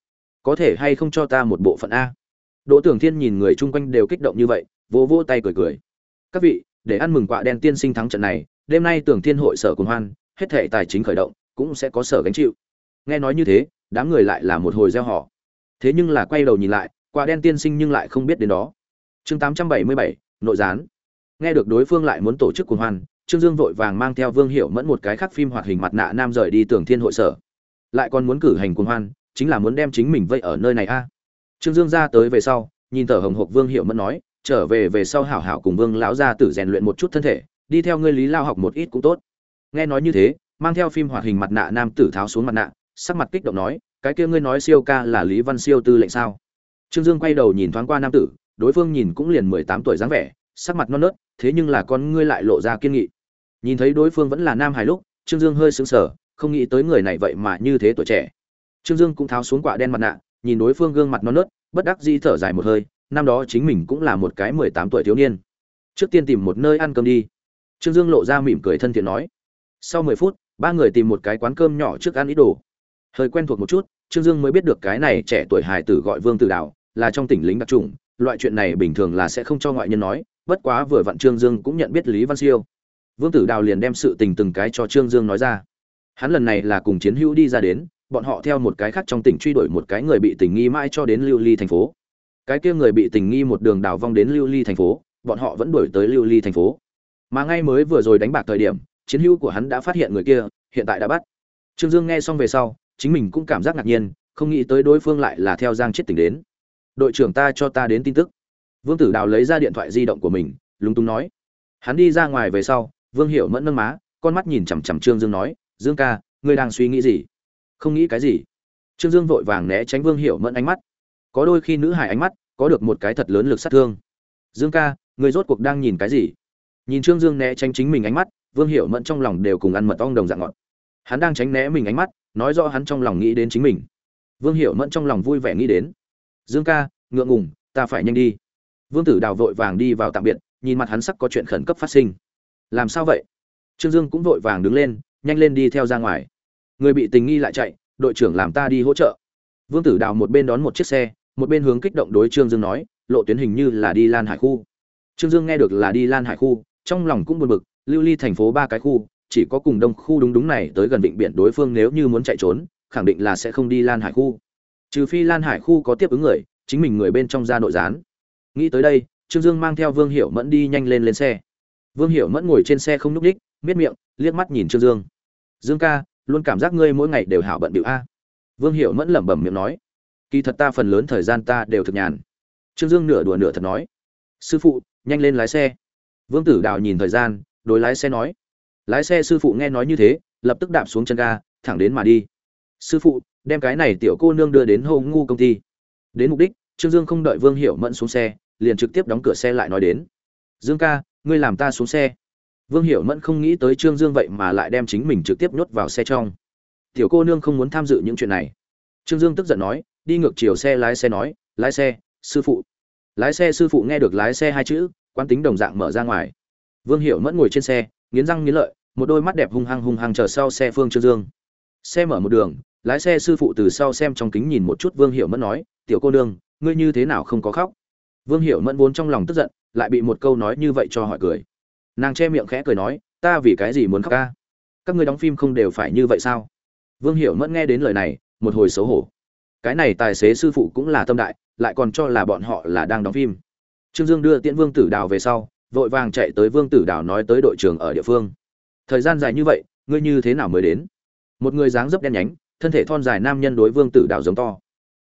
Có thể hay không cho ta một bộ phận a? Đỗ tưởng thiên nhìn người chung quanh đều kích động như vậy vỗ vỗ tay cười cười. Các vị để ăn mừng quả đen tiên sinh thắng trận này đêm nay tưởng thiên hội sở cùng hoan hết thể tài chính khởi động cũng sẽ có sở gánh chịu. Nghe nói như thế đám người lại là một hồi gieo họ. Thế nhưng là quay đầu nhìn lại quả đen tiên sinh nhưng lại không biết đến đó. Chương 877, nội gián. Nghe được đối phương lại muốn tổ chức cùng hoan trương dương vội vàng mang theo vương hiệu mẫn một cái khác phim hoạt hình mặt nạ nam rời đi tưởng thiên hội sở. Lại còn muốn cử hành cuồng hoan, chính là muốn đem chính mình vây ở nơi này a. Trương dương ra tới về sau, nhìn thở hồng hộc vương hiệu mẫn nói, trở về về sau hảo hảo cùng vương lão gia tử rèn luyện một chút thân thể, đi theo ngươi lý lao học một ít cũng tốt. Nghe nói như thế, mang theo phim hoạt hình mặt nạ nam tử tháo xuống mặt nạ, sắc mặt kích động nói, cái kia ngươi nói siêu ca là lý văn siêu tư lệnh sao? Trương dương quay đầu nhìn thoáng qua nam tử, đối phương nhìn cũng liền mười tám tuổi dáng vẻ, sắc mặt non nớt, thế nhưng là con ngươi lại lộ ra kiên nghị nhìn thấy đối phương vẫn là nam hài lúc, trương dương hơi sững sờ, không nghĩ tới người này vậy mà như thế tuổi trẻ. Trương dương cũng tháo xuống quả đen mặt nạ, nhìn đối phương gương mặt non nớt, bất đắc dĩ thở dài một hơi, năm đó chính mình cũng là một cái mười tám tuổi thiếu niên. Trước tiên tìm một nơi ăn cơm đi. Trương dương lộ ra mỉm cười thân thiện nói. Sau mười phút, ba người tìm một cái quán cơm nhỏ trước ăn ít đồ. Hơi quen thuộc một chút, trương dương mới biết được cái này trẻ tuổi hài tử gọi vương tử đạo là trong tỉnh lính đặc trùng. Loại chuyện này bình thường là sẽ không cho ngoại nhân nói, bất quá vừa vặn trương dương cũng nhận biết lý văn siêu vương tử đào liền đem sự tình từng cái cho trương dương nói ra. Hắn lần này là cùng chiến hữu đi ra đến, bọn họ theo một cái khác trong tỉnh truy đuổi một cái người bị tình nghi mãi cho đến lưu ly thành phố. Cái kia người bị tình nghi một đường đào vong đến lưu ly thành phố, bọn họ vẫn đuổi tới lưu ly thành phố. Mà ngay mới vừa rồi đánh bạc thời điểm, chiến hữu của hắn đã phát hiện người kia, hiện tại đã bắt. Trương dương nghe xong về sau, chính mình cũng cảm giác ngạc nhiên, không nghĩ tới đối phương lại là theo giang chết tỉnh đến. Đội trưởng ta cho ta đến tin tức. Vương tử đào lấy ra điện thoại di động của mình, lúng túng nói. Hắn đi ra ngoài về sau vương hiểu mẫn nâng má, con mắt nhìn chằm chằm trương dương nói, dương ca, ngươi đang suy nghĩ gì? Không nghĩ cái gì. Trương dương vội vàng né tránh vương hiểu mẫn ánh mắt. Có đôi khi nữ hải ánh mắt có được một cái thật lớn lực sát thương. Dương ca, ngươi rốt cuộc đang nhìn cái gì? Nhìn trương dương né tránh chính mình ánh mắt, vương hiểu mẫn trong lòng đều cùng ăn mật ong đồng dạng ngọt. Hắn đang tránh né mình ánh mắt, nói rõ hắn trong lòng nghĩ đến chính mình. Vương hiểu mẫn trong lòng vui vẻ nghĩ đến. Dương ca, ngượng ngùng, ta phải nhanh đi. Vương tử đào vội vàng đi vào tạm biệt, nhìn mặt hắn sắc có chuyện khẩn cấp phát sinh làm sao vậy? Trương dương cũng vội vàng đứng lên, nhanh lên đi theo ra ngoài. Người bị tình nghi lại chạy, đội trưởng làm ta đi hỗ trợ. Vương tử đào một bên đón một chiếc xe, một bên hướng kích động đối trương dương nói, lộ tuyến hình như là đi lan hải khu. Trương dương nghe được là đi lan hải khu, trong lòng cũng buồn bực, lưu ly thành phố ba cái khu, chỉ có cùng đông khu đúng đúng này tới gần vịnh biển đối phương nếu như muốn chạy trốn, khẳng định là sẽ không đi lan hải khu. Trừ phi lan hải khu có tiếp ứng người, chính mình người bên trong ra nội gián. Nghĩ tới đây, trương dương mang theo vương hiểu mẫn đi nhanh lên lên xe vương hiểu mẫn ngồi trên xe không nhúc ních miết miệng, liếc mắt nhìn trương dương. Dương ca, luôn cảm giác ngươi mỗi ngày đều hảo bận bịu a. Vương hiểu mẫn lẩm bẩm miệng nói. Kỳ thật ta phần lớn thời gian ta đều thực nhàn. Trương dương nửa đùa nửa thật nói. Sư phụ, nhanh lên lái xe. Vương tử đào nhìn thời gian, đối lái xe nói. Lái xe sư phụ nghe nói như thế, lập tức đạp xuống chân ga, thẳng đến mà đi. Sư phụ, đem cái này tiểu cô nương đưa đến hô ngu công ty. Đến mục đích, trương dương không đợi vương hiểu mẫn xuống xe, liền trực tiếp đóng cửa xe lại nói đến. Dương ca ngươi làm ta xuống xe. Vương hiểu mẫn không nghĩ tới trương dương vậy mà lại đem chính mình trực tiếp nhốt vào xe trong. Tiểu cô nương không muốn tham dự những chuyện này. Trương dương tức giận nói, đi ngược chiều xe lái xe nói, lái xe, sư phụ. Lái xe sư phụ nghe được lái xe hai chữ quan tính đồng dạng mở ra ngoài. Vương hiểu mẫn ngồi trên xe, nghiến răng nghiến lợi, một đôi mắt đẹp hung hăng hung hăng chờ sau xe phương trương dương. Xe mở một đường, lái xe sư phụ từ sau xem trong kính nhìn một chút vương hiểu mẫn nói, tiểu cô nương, ngươi như thế nào không có khóc? Vương hiểu mẫn vốn trong lòng tức giận lại bị một câu nói như vậy cho hỏi cười. Nàng che miệng khẽ cười nói, ta vì cái gì muốn khóc ca? Các ngươi đóng phim không đều phải như vậy sao? Vương hiểu mẫn nghe đến lời này, một hồi xấu hổ. Cái này tài xế sư phụ cũng là tâm đại, lại còn cho là bọn họ là đang đóng phim. Trương dương đưa tiễn vương tử đào về sau, vội vàng chạy tới vương tử đào nói tới đội trưởng ở địa phương. Thời gian dài như vậy, ngươi như thế nào mới đến? Một người dáng dấp đen nhánh, thân thể thon dài nam nhân đối vương tử đào giống to.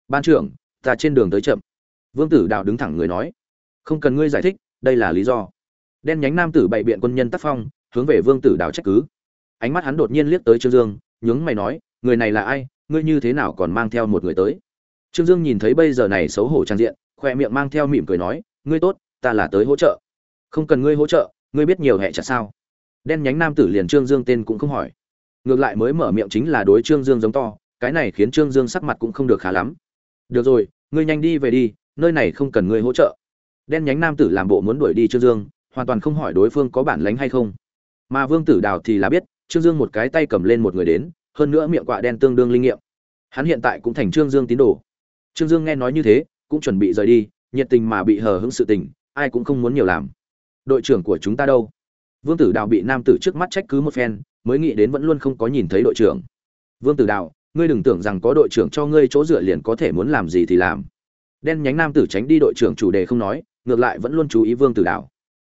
Ban trưởng, ta trên đường tới chậm. Vương tử đào đứng thẳng người nói không cần ngươi giải thích, đây là lý do. Đen nhánh nam tử bày biện quân nhân tác phong, hướng về vương tử đào trách cứ. Ánh mắt hắn đột nhiên liếc tới trương dương, nhướng mày nói, người này là ai, ngươi như thế nào còn mang theo một người tới? Trương dương nhìn thấy bây giờ này xấu hổ trang diện, khoe miệng mang theo mỉm cười nói, ngươi tốt, ta là tới hỗ trợ. Không cần ngươi hỗ trợ, ngươi biết nhiều hệ chặt sao. Đen nhánh nam tử liền trương dương tên cũng không hỏi. Ngược lại mới mở miệng chính là đối trương dương giống to, cái này khiến trương dương sắc mặt cũng không được khá lắm. Được rồi, ngươi nhanh đi về đi, nơi này không cần ngươi hỗ trợ đen nhánh nam tử làm bộ muốn đuổi đi trương dương, hoàn toàn không hỏi đối phương có bản lánh hay không. Mà vương tử đào thì là biết, trương dương một cái tay cầm lên một người đến, hơn nữa miệng quạ đen tương đương linh nghiệm. Hắn hiện tại cũng thành trương dương tín đồ. Trương dương nghe nói như thế, cũng chuẩn bị rời đi, nhiệt tình mà bị hờ hững sự tình, ai cũng không muốn nhiều làm. Đội trưởng của chúng ta đâu? Vương tử đào bị nam tử trước mắt trách cứ một phen, mới nghĩ đến vẫn luôn không có nhìn thấy đội trưởng. Vương tử đào, ngươi đừng tưởng rằng có đội trưởng cho ngươi chỗ dựa liền có thể muốn làm gì thì làm. Đen nhánh nam tử tránh đi đội trưởng chủ đề không nói ngược lại vẫn luôn chú ý vương tử đào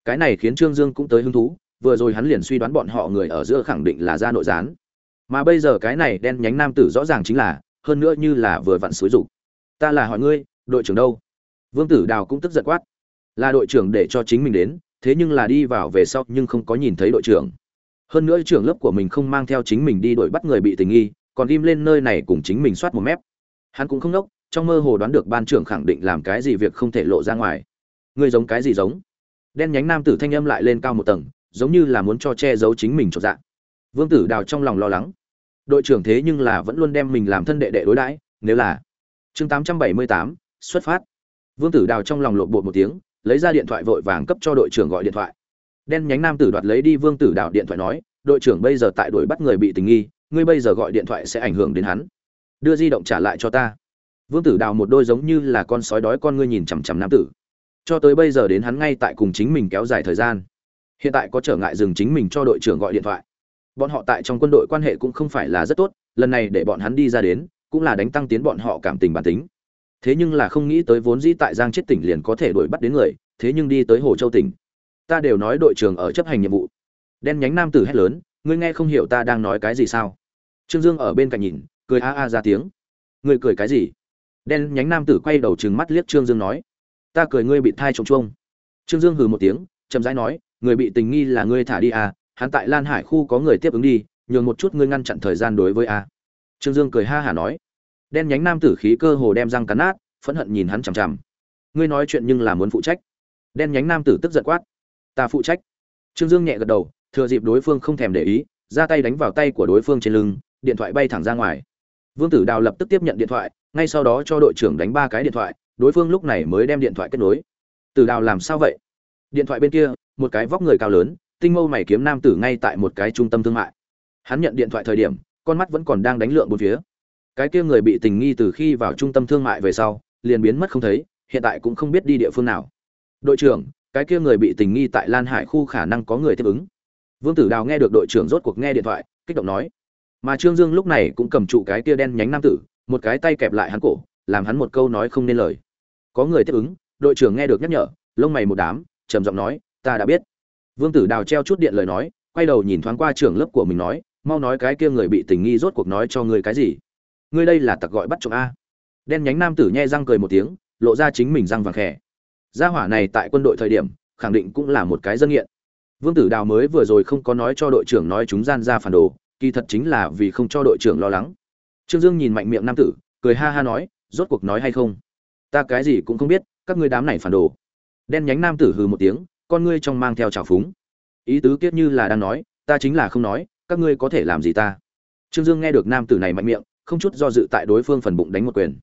cái này khiến trương dương cũng tới hứng thú, vừa rồi hắn liền suy đoán bọn họ người ở giữa khẳng định là ra nội gián. Mà bây giờ cái này đen nhánh nam tử rõ ràng chính là, hơn nữa như là vừa vặn xúi rục ta là hỏi ngươi, đội trưởng đâu? Vương tử đào cũng tức giận quát. Là đội trưởng để cho chính mình đến, thế nhưng là đi vào về sau nhưng không có nhìn thấy đội trưởng. Hơn nữa trưởng lớp của mình không mang theo chính mình đi đội bắt người bị tình nghi, còn ghim lên nơi này cùng chính mình soát một mép. Hắn cũng không nốc, trong mơ hồ đoán được ban trưởng khẳng định làm cái gì việc không thể lộ ra ngoài ngươi giống cái gì giống? Đen nhánh nam tử thanh âm lại lên cao một tầng giống như là muốn cho che giấu chính mình cho dạng vương tử đào trong lòng lo lắng. Đội trưởng thế nhưng là vẫn luôn đem mình làm thân đệ đệ đối đãi nếu là. Chương 878, xuất phát. Vương tử đào trong lòng lộn bột một tiếng lấy ra điện thoại vội vàng cấp cho đội trưởng gọi điện thoại. Đen nhánh nam tử đoạt lấy đi vương tử đào điện thoại nói đội trưởng bây giờ tại đuổi bắt người bị tình nghi ngươi bây giờ gọi điện thoại sẽ ảnh hưởng đến hắn. Đưa di động trả lại cho ta. Vương tử đào một đôi giống như là con sói đói con ngươi nhìn chằm chằm nam tử cho tới bây giờ đến hắn ngay tại cùng chính mình kéo dài thời gian. Hiện tại có trở ngại dừng chính mình cho đội trưởng gọi điện thoại. Bọn họ tại trong quân đội quan hệ cũng không phải là rất tốt, lần này để bọn hắn đi ra đến, cũng là đánh tăng tiến bọn họ cảm tình bản tính. Thế nhưng là không nghĩ tới vốn dĩ tại giang chết tỉnh liền có thể đuổi bắt đến người, thế nhưng đi tới hồ châu tỉnh. Ta đều nói đội trưởng ở chấp hành nhiệm vụ. Đen nhánh nam tử hét lớn, ngươi nghe không hiểu ta đang nói cái gì sao? Trương dương ở bên cạnh nhìn, cười a a ra tiếng. Ngươi cười cái gì? Đen nhánh nam tử quay đầu trừng mắt liếc trương dương nói ta cười ngươi bị thai trồng chuông. Trương dương hừ một tiếng, chậm rãi nói, người bị tình nghi là ngươi thả đi à hắn tại lan hải khu có người tiếp ứng đi, nhường một chút ngươi ngăn chặn thời gian đối với a trương dương cười ha hả nói. Đen nhánh nam tử khí cơ hồ đem răng cắn nát, phẫn hận nhìn hắn chằm chằm. Ngươi nói chuyện nhưng là muốn phụ trách. Đen nhánh nam tử tức giận quát. Ta phụ trách. Trương dương nhẹ gật đầu, thừa dịp đối phương không thèm để ý, ra tay đánh vào tay của đối phương trên lưng, điện thoại bay thẳng ra ngoài. Vương tử đào lập tức tiếp nhận điện thoại, ngay sau đó cho đội trưởng đánh ba cái điện thoại đối phương lúc này mới đem điện thoại kết nối. Từ đào làm sao vậy? Điện thoại bên kia, một cái vóc người cao lớn, tinh mâu mày kiếm nam tử ngay tại một cái trung tâm thương mại. Hắn nhận điện thoại thời điểm, con mắt vẫn còn đang đánh lượng bốn phía. Cái kia người bị tình nghi từ khi vào trung tâm thương mại về sau, liền biến mất không thấy, hiện tại cũng không biết đi địa phương nào. Đội trưởng, cái kia người bị tình nghi tại lan hải khu khả năng có người tiếp ứng. Vương tử đào nghe được đội trưởng rốt cuộc nghe điện thoại, kích động nói. Mà trương dương lúc này cũng cầm trụ cái kia đen nhánh nam tử, một cái tay kẹp lại hắn cổ, làm hắn một câu nói không nên lời có người tiếp ứng, đội trưởng nghe được nhắc nhở, lông mày một đám, trầm giọng nói, ta đã biết. Vương tử đào treo chút điện lời nói, quay đầu nhìn thoáng qua trưởng lớp của mình nói, mau nói cái kia người bị tình nghi rốt cuộc nói cho ngươi cái gì? Ngươi đây là tặc gọi bắt trộm a. Đen nhánh nam tử nhe răng cười một tiếng, lộ ra chính mình răng vàng khẽ gia hỏa này tại quân đội thời điểm, khẳng định cũng là một cái dân nghiện. Vương tử đào mới vừa rồi không có nói cho đội trưởng nói chúng gian ra phản đồ, kỳ thật chính là vì không cho đội trưởng lo lắng. Trương dương nhìn mạnh miệng nam tử, cười ha ha nói, rốt cuộc nói hay không? Ta cái gì cũng không biết, các ngươi đám này phản đồ. Đen nhánh nam tử hừ một tiếng, con ngươi trong mang theo trào phúng. Ý tứ kiết như là đang nói, ta chính là không nói, các ngươi có thể làm gì ta? Trương dương nghe được nam tử này mạnh miệng, không chút do dự tại đối phương phần bụng đánh một quyền.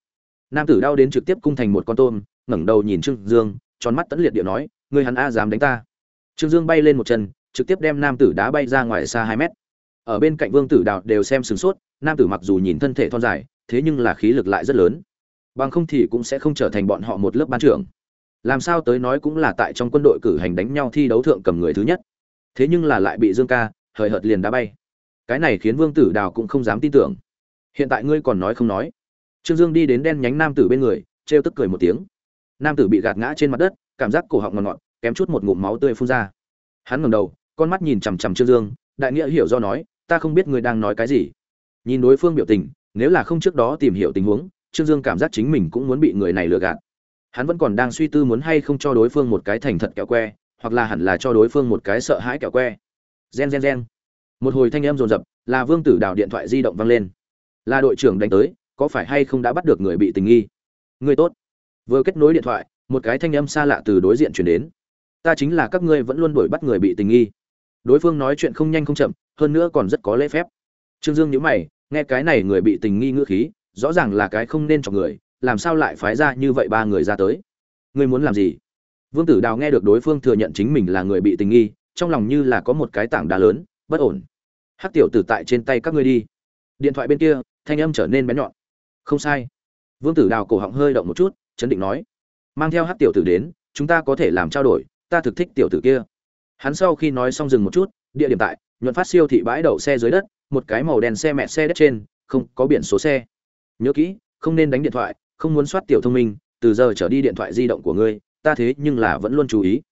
Nam tử đau đến trực tiếp cung thành một con tôm, ngẩng đầu nhìn trương dương, tròn mắt tẫn liệt điệu nói, ngươi hắn a dám đánh ta? Trương dương bay lên một chân, trực tiếp đem nam tử đá bay ra ngoài xa hai mét. Ở bên cạnh vương tử đào đều xem sửng sốt, nam tử mặc dù nhìn thân thể thon dài, thế nhưng là khí lực lại rất lớn bằng không thì cũng sẽ không trở thành bọn họ một lớp ban trưởng. Làm sao tới nói cũng là tại trong quân đội cử hành đánh nhau thi đấu thượng cầm người thứ nhất. Thế nhưng là lại bị dương ca, hời hợt liền đá bay. Cái này khiến vương tử đào cũng không dám tin tưởng. Hiện tại ngươi còn nói không nói. Trương dương đi đến đen nhánh nam tử bên người, trêu tức cười một tiếng. Nam tử bị gạt ngã trên mặt đất, cảm giác cổ họng ngọt ngọt, kém chút một ngụm máu tươi phun ra. Hắn ngầm đầu, con mắt nhìn chằm chằm trương dương, đại nghĩa hiểu do nói, ta không biết ngươi đang nói cái gì. Nhìn đối phương biểu tình, nếu là không trước đó tìm hiểu tình huống trương dương cảm giác chính mình cũng muốn bị người này lừa gạt. Hắn vẫn còn đang suy tư muốn hay không cho đối phương một cái thành thật kẹo que, hoặc là hẳn là cho đối phương một cái sợ hãi kẹo que. Gen gen gen. Một hồi thanh em rồn rập là vương tử đào điện thoại di động vang lên. Là đội trưởng đánh tới, có phải hay không đã bắt được người bị tình nghi? Người tốt. Vừa kết nối điện thoại, một cái thanh âm xa lạ từ đối diện chuyển đến. Ta chính là các ngươi vẫn luôn đuổi bắt người bị tình nghi. Đối phương nói chuyện không nhanh không chậm, hơn nữa còn rất có lễ phép. Trương dương nhíu mày, nghe cái này người bị tình nghi ngữ khí rõ ràng là cái không nên cho người, làm sao lại phái ra như vậy ba người ra tới? Ngươi muốn làm gì? Vương tử đào nghe được đối phương thừa nhận chính mình là người bị tình nghi, trong lòng như là có một cái tảng đá lớn, bất ổn. Hắc tiểu tử tại trên tay các ngươi đi. Điện thoại bên kia, thanh âm trở nên bén nhọn. Không sai. Vương tử đào cổ họng hơi động một chút, chấn định nói. Mang theo hắc tiểu tử đến, chúng ta có thể làm trao đổi, ta thực thích tiểu tử kia. Hắn sau khi nói xong dừng một chút, địa điểm tại, nhuận phát siêu thị bãi đậu xe dưới đất, một cái màu đen xe mẹ xe đất trên, không có biển số xe nhớ kỹ, không nên đánh điện thoại, không muốn soát tiểu thông minh, từ giờ trở đi điện thoại di động của ngươi, ta thế nhưng là vẫn luôn chú ý.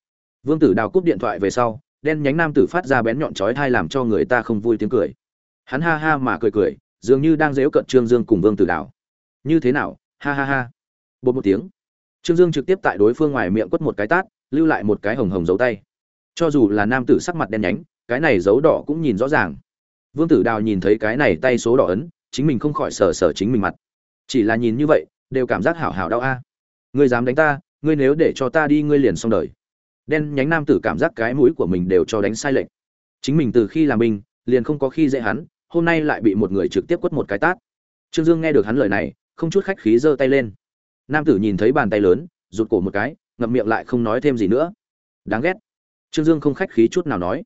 Vương tử đào cúp điện thoại về sau, đen nhánh nam tử phát ra bén nhọn chói thai làm cho người ta không vui tiếng cười. Hắn ha ha mà cười cười, dường như đang dếu cận trương dương cùng vương tử đào. Như thế nào, ha ha ha. Bột một tiếng. Trương dương trực tiếp tại đối phương ngoài miệng quất một cái tát, lưu lại một cái hồng hồng dấu tay. Cho dù là nam tử sắc mặt đen nhánh, cái này dấu đỏ cũng nhìn rõ ràng. Vương tử đào nhìn thấy cái này tay số đỏ ấn chính mình không khỏi sờ sờ chính mình mặt. Chỉ là nhìn như vậy, đều cảm giác hảo hảo đau a. Ngươi dám đánh ta, ngươi nếu để cho ta đi, ngươi liền xong đời. Đen nhánh nam tử cảm giác cái mũi của mình đều cho đánh sai lệch. Chính mình từ khi làm binh, liền không có khi dễ hắn, hôm nay lại bị một người trực tiếp quất một cái tát. Trương dương nghe được hắn lời này, không chút khách khí giơ tay lên. Nam tử nhìn thấy bàn tay lớn, rụt cổ một cái, ngậm miệng lại không nói thêm gì nữa. Đáng ghét. Trương dương không khách khí chút nào nói.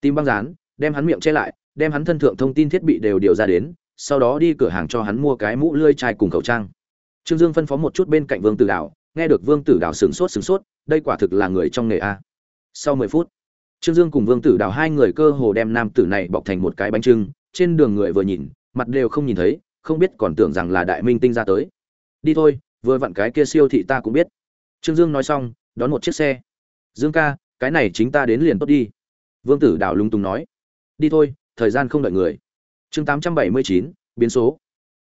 Tim băng rán đem hắn miệng che lại, đem hắn thân thượng thông tin thiết bị đều điều ra đến sau đó đi cửa hàng cho hắn mua cái mũ lươi chai cùng khẩu trang. Trương dương phân phó một chút bên cạnh vương tử đảo, nghe được vương tử đảo sửng sốt sửng sốt, đây quả thực là người trong nghề a. Sau mười phút, trương dương cùng vương tử đảo hai người cơ hồ đem nam tử này bọc thành một cái bánh trưng, trên đường người vừa nhìn, mặt đều không nhìn thấy, không biết còn tưởng rằng là đại minh tinh ra tới. Đi thôi, vừa vặn cái kia siêu thị ta cũng biết. Trương dương nói xong, đón một chiếc xe. Dương ca, cái này chính ta đến liền tốt đi. Vương tử đảo lung tung nói. Đi thôi, thời gian không đợi người chương tám trăm bảy mươi chín, biến số.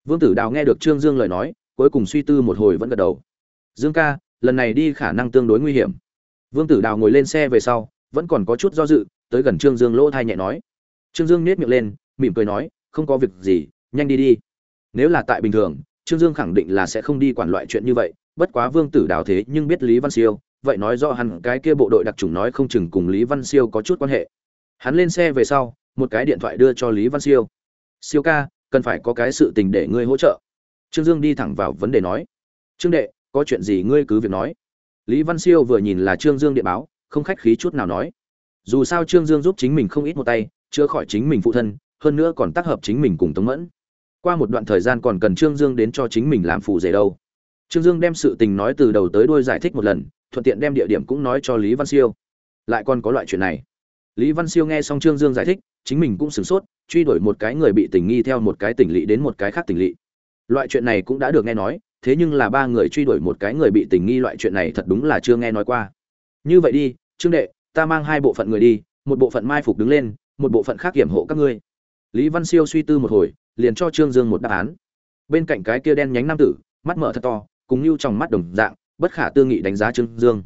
Vương tử đào nghe được trương dương lời nói, cuối cùng suy tư một hồi vẫn gật đầu. Dương ca, lần này đi khả năng tương đối nguy hiểm. Vương tử đào ngồi lên xe về sau, vẫn còn có chút do dự, tới gần trương dương lỗ thai nhẹ nói. Trương dương nết miệng lên, mỉm cười nói, không có việc gì, nhanh đi đi. Nếu là tại bình thường, trương dương khẳng định là sẽ không đi quản loại chuyện như vậy. Bất quá vương tử đào thế nhưng biết lý văn siêu, vậy nói rõ hẳn cái kia bộ đội đặc trùng nói không chừng cùng lý văn siêu có chút quan hệ. Hắn lên xe về sau, một cái điện thoại đưa cho lý văn siêu siêu ca, cần phải có cái sự tình để ngươi hỗ trợ. Trương dương đi thẳng vào vấn đề nói, trương đệ, có chuyện gì ngươi cứ việc nói. Lý văn siêu vừa nhìn là trương dương điện báo, không khách khí chút nào nói, dù sao trương dương giúp chính mình không ít một tay, chữa khỏi chính mình phụ thân, hơn nữa còn tác hợp chính mình cùng tống mẫn. Qua một đoạn thời gian còn cần trương dương đến cho chính mình làm phụ rể đâu. Trương dương đem sự tình nói từ đầu tới đuôi giải thích một lần, thuận tiện đem địa điểm cũng nói cho lý văn siêu. Lại còn có loại chuyện này. Lý văn siêu nghe xong trương dương giải thích, chính mình cũng sửng sốt truy đuổi một cái người bị tình nghi theo một cái tỉnh lỵ đến một cái khác tỉnh lỵ. Loại chuyện này cũng đã được nghe nói, thế nhưng là ba người truy đuổi một cái người bị tình nghi loại chuyện này thật đúng là chưa nghe nói qua. Như vậy đi, trương đệ, ta mang hai bộ phận người đi, một bộ phận mai phục đứng lên, một bộ phận khác kiểm hộ các ngươi. Lý văn siêu suy tư một hồi, liền cho trương dương một đáp án. Bên cạnh cái kia đen nhánh nam tử, mắt mở thật to, cùng lưu trong mắt đồng dạng, bất khả tư nghị đánh giá trương dương.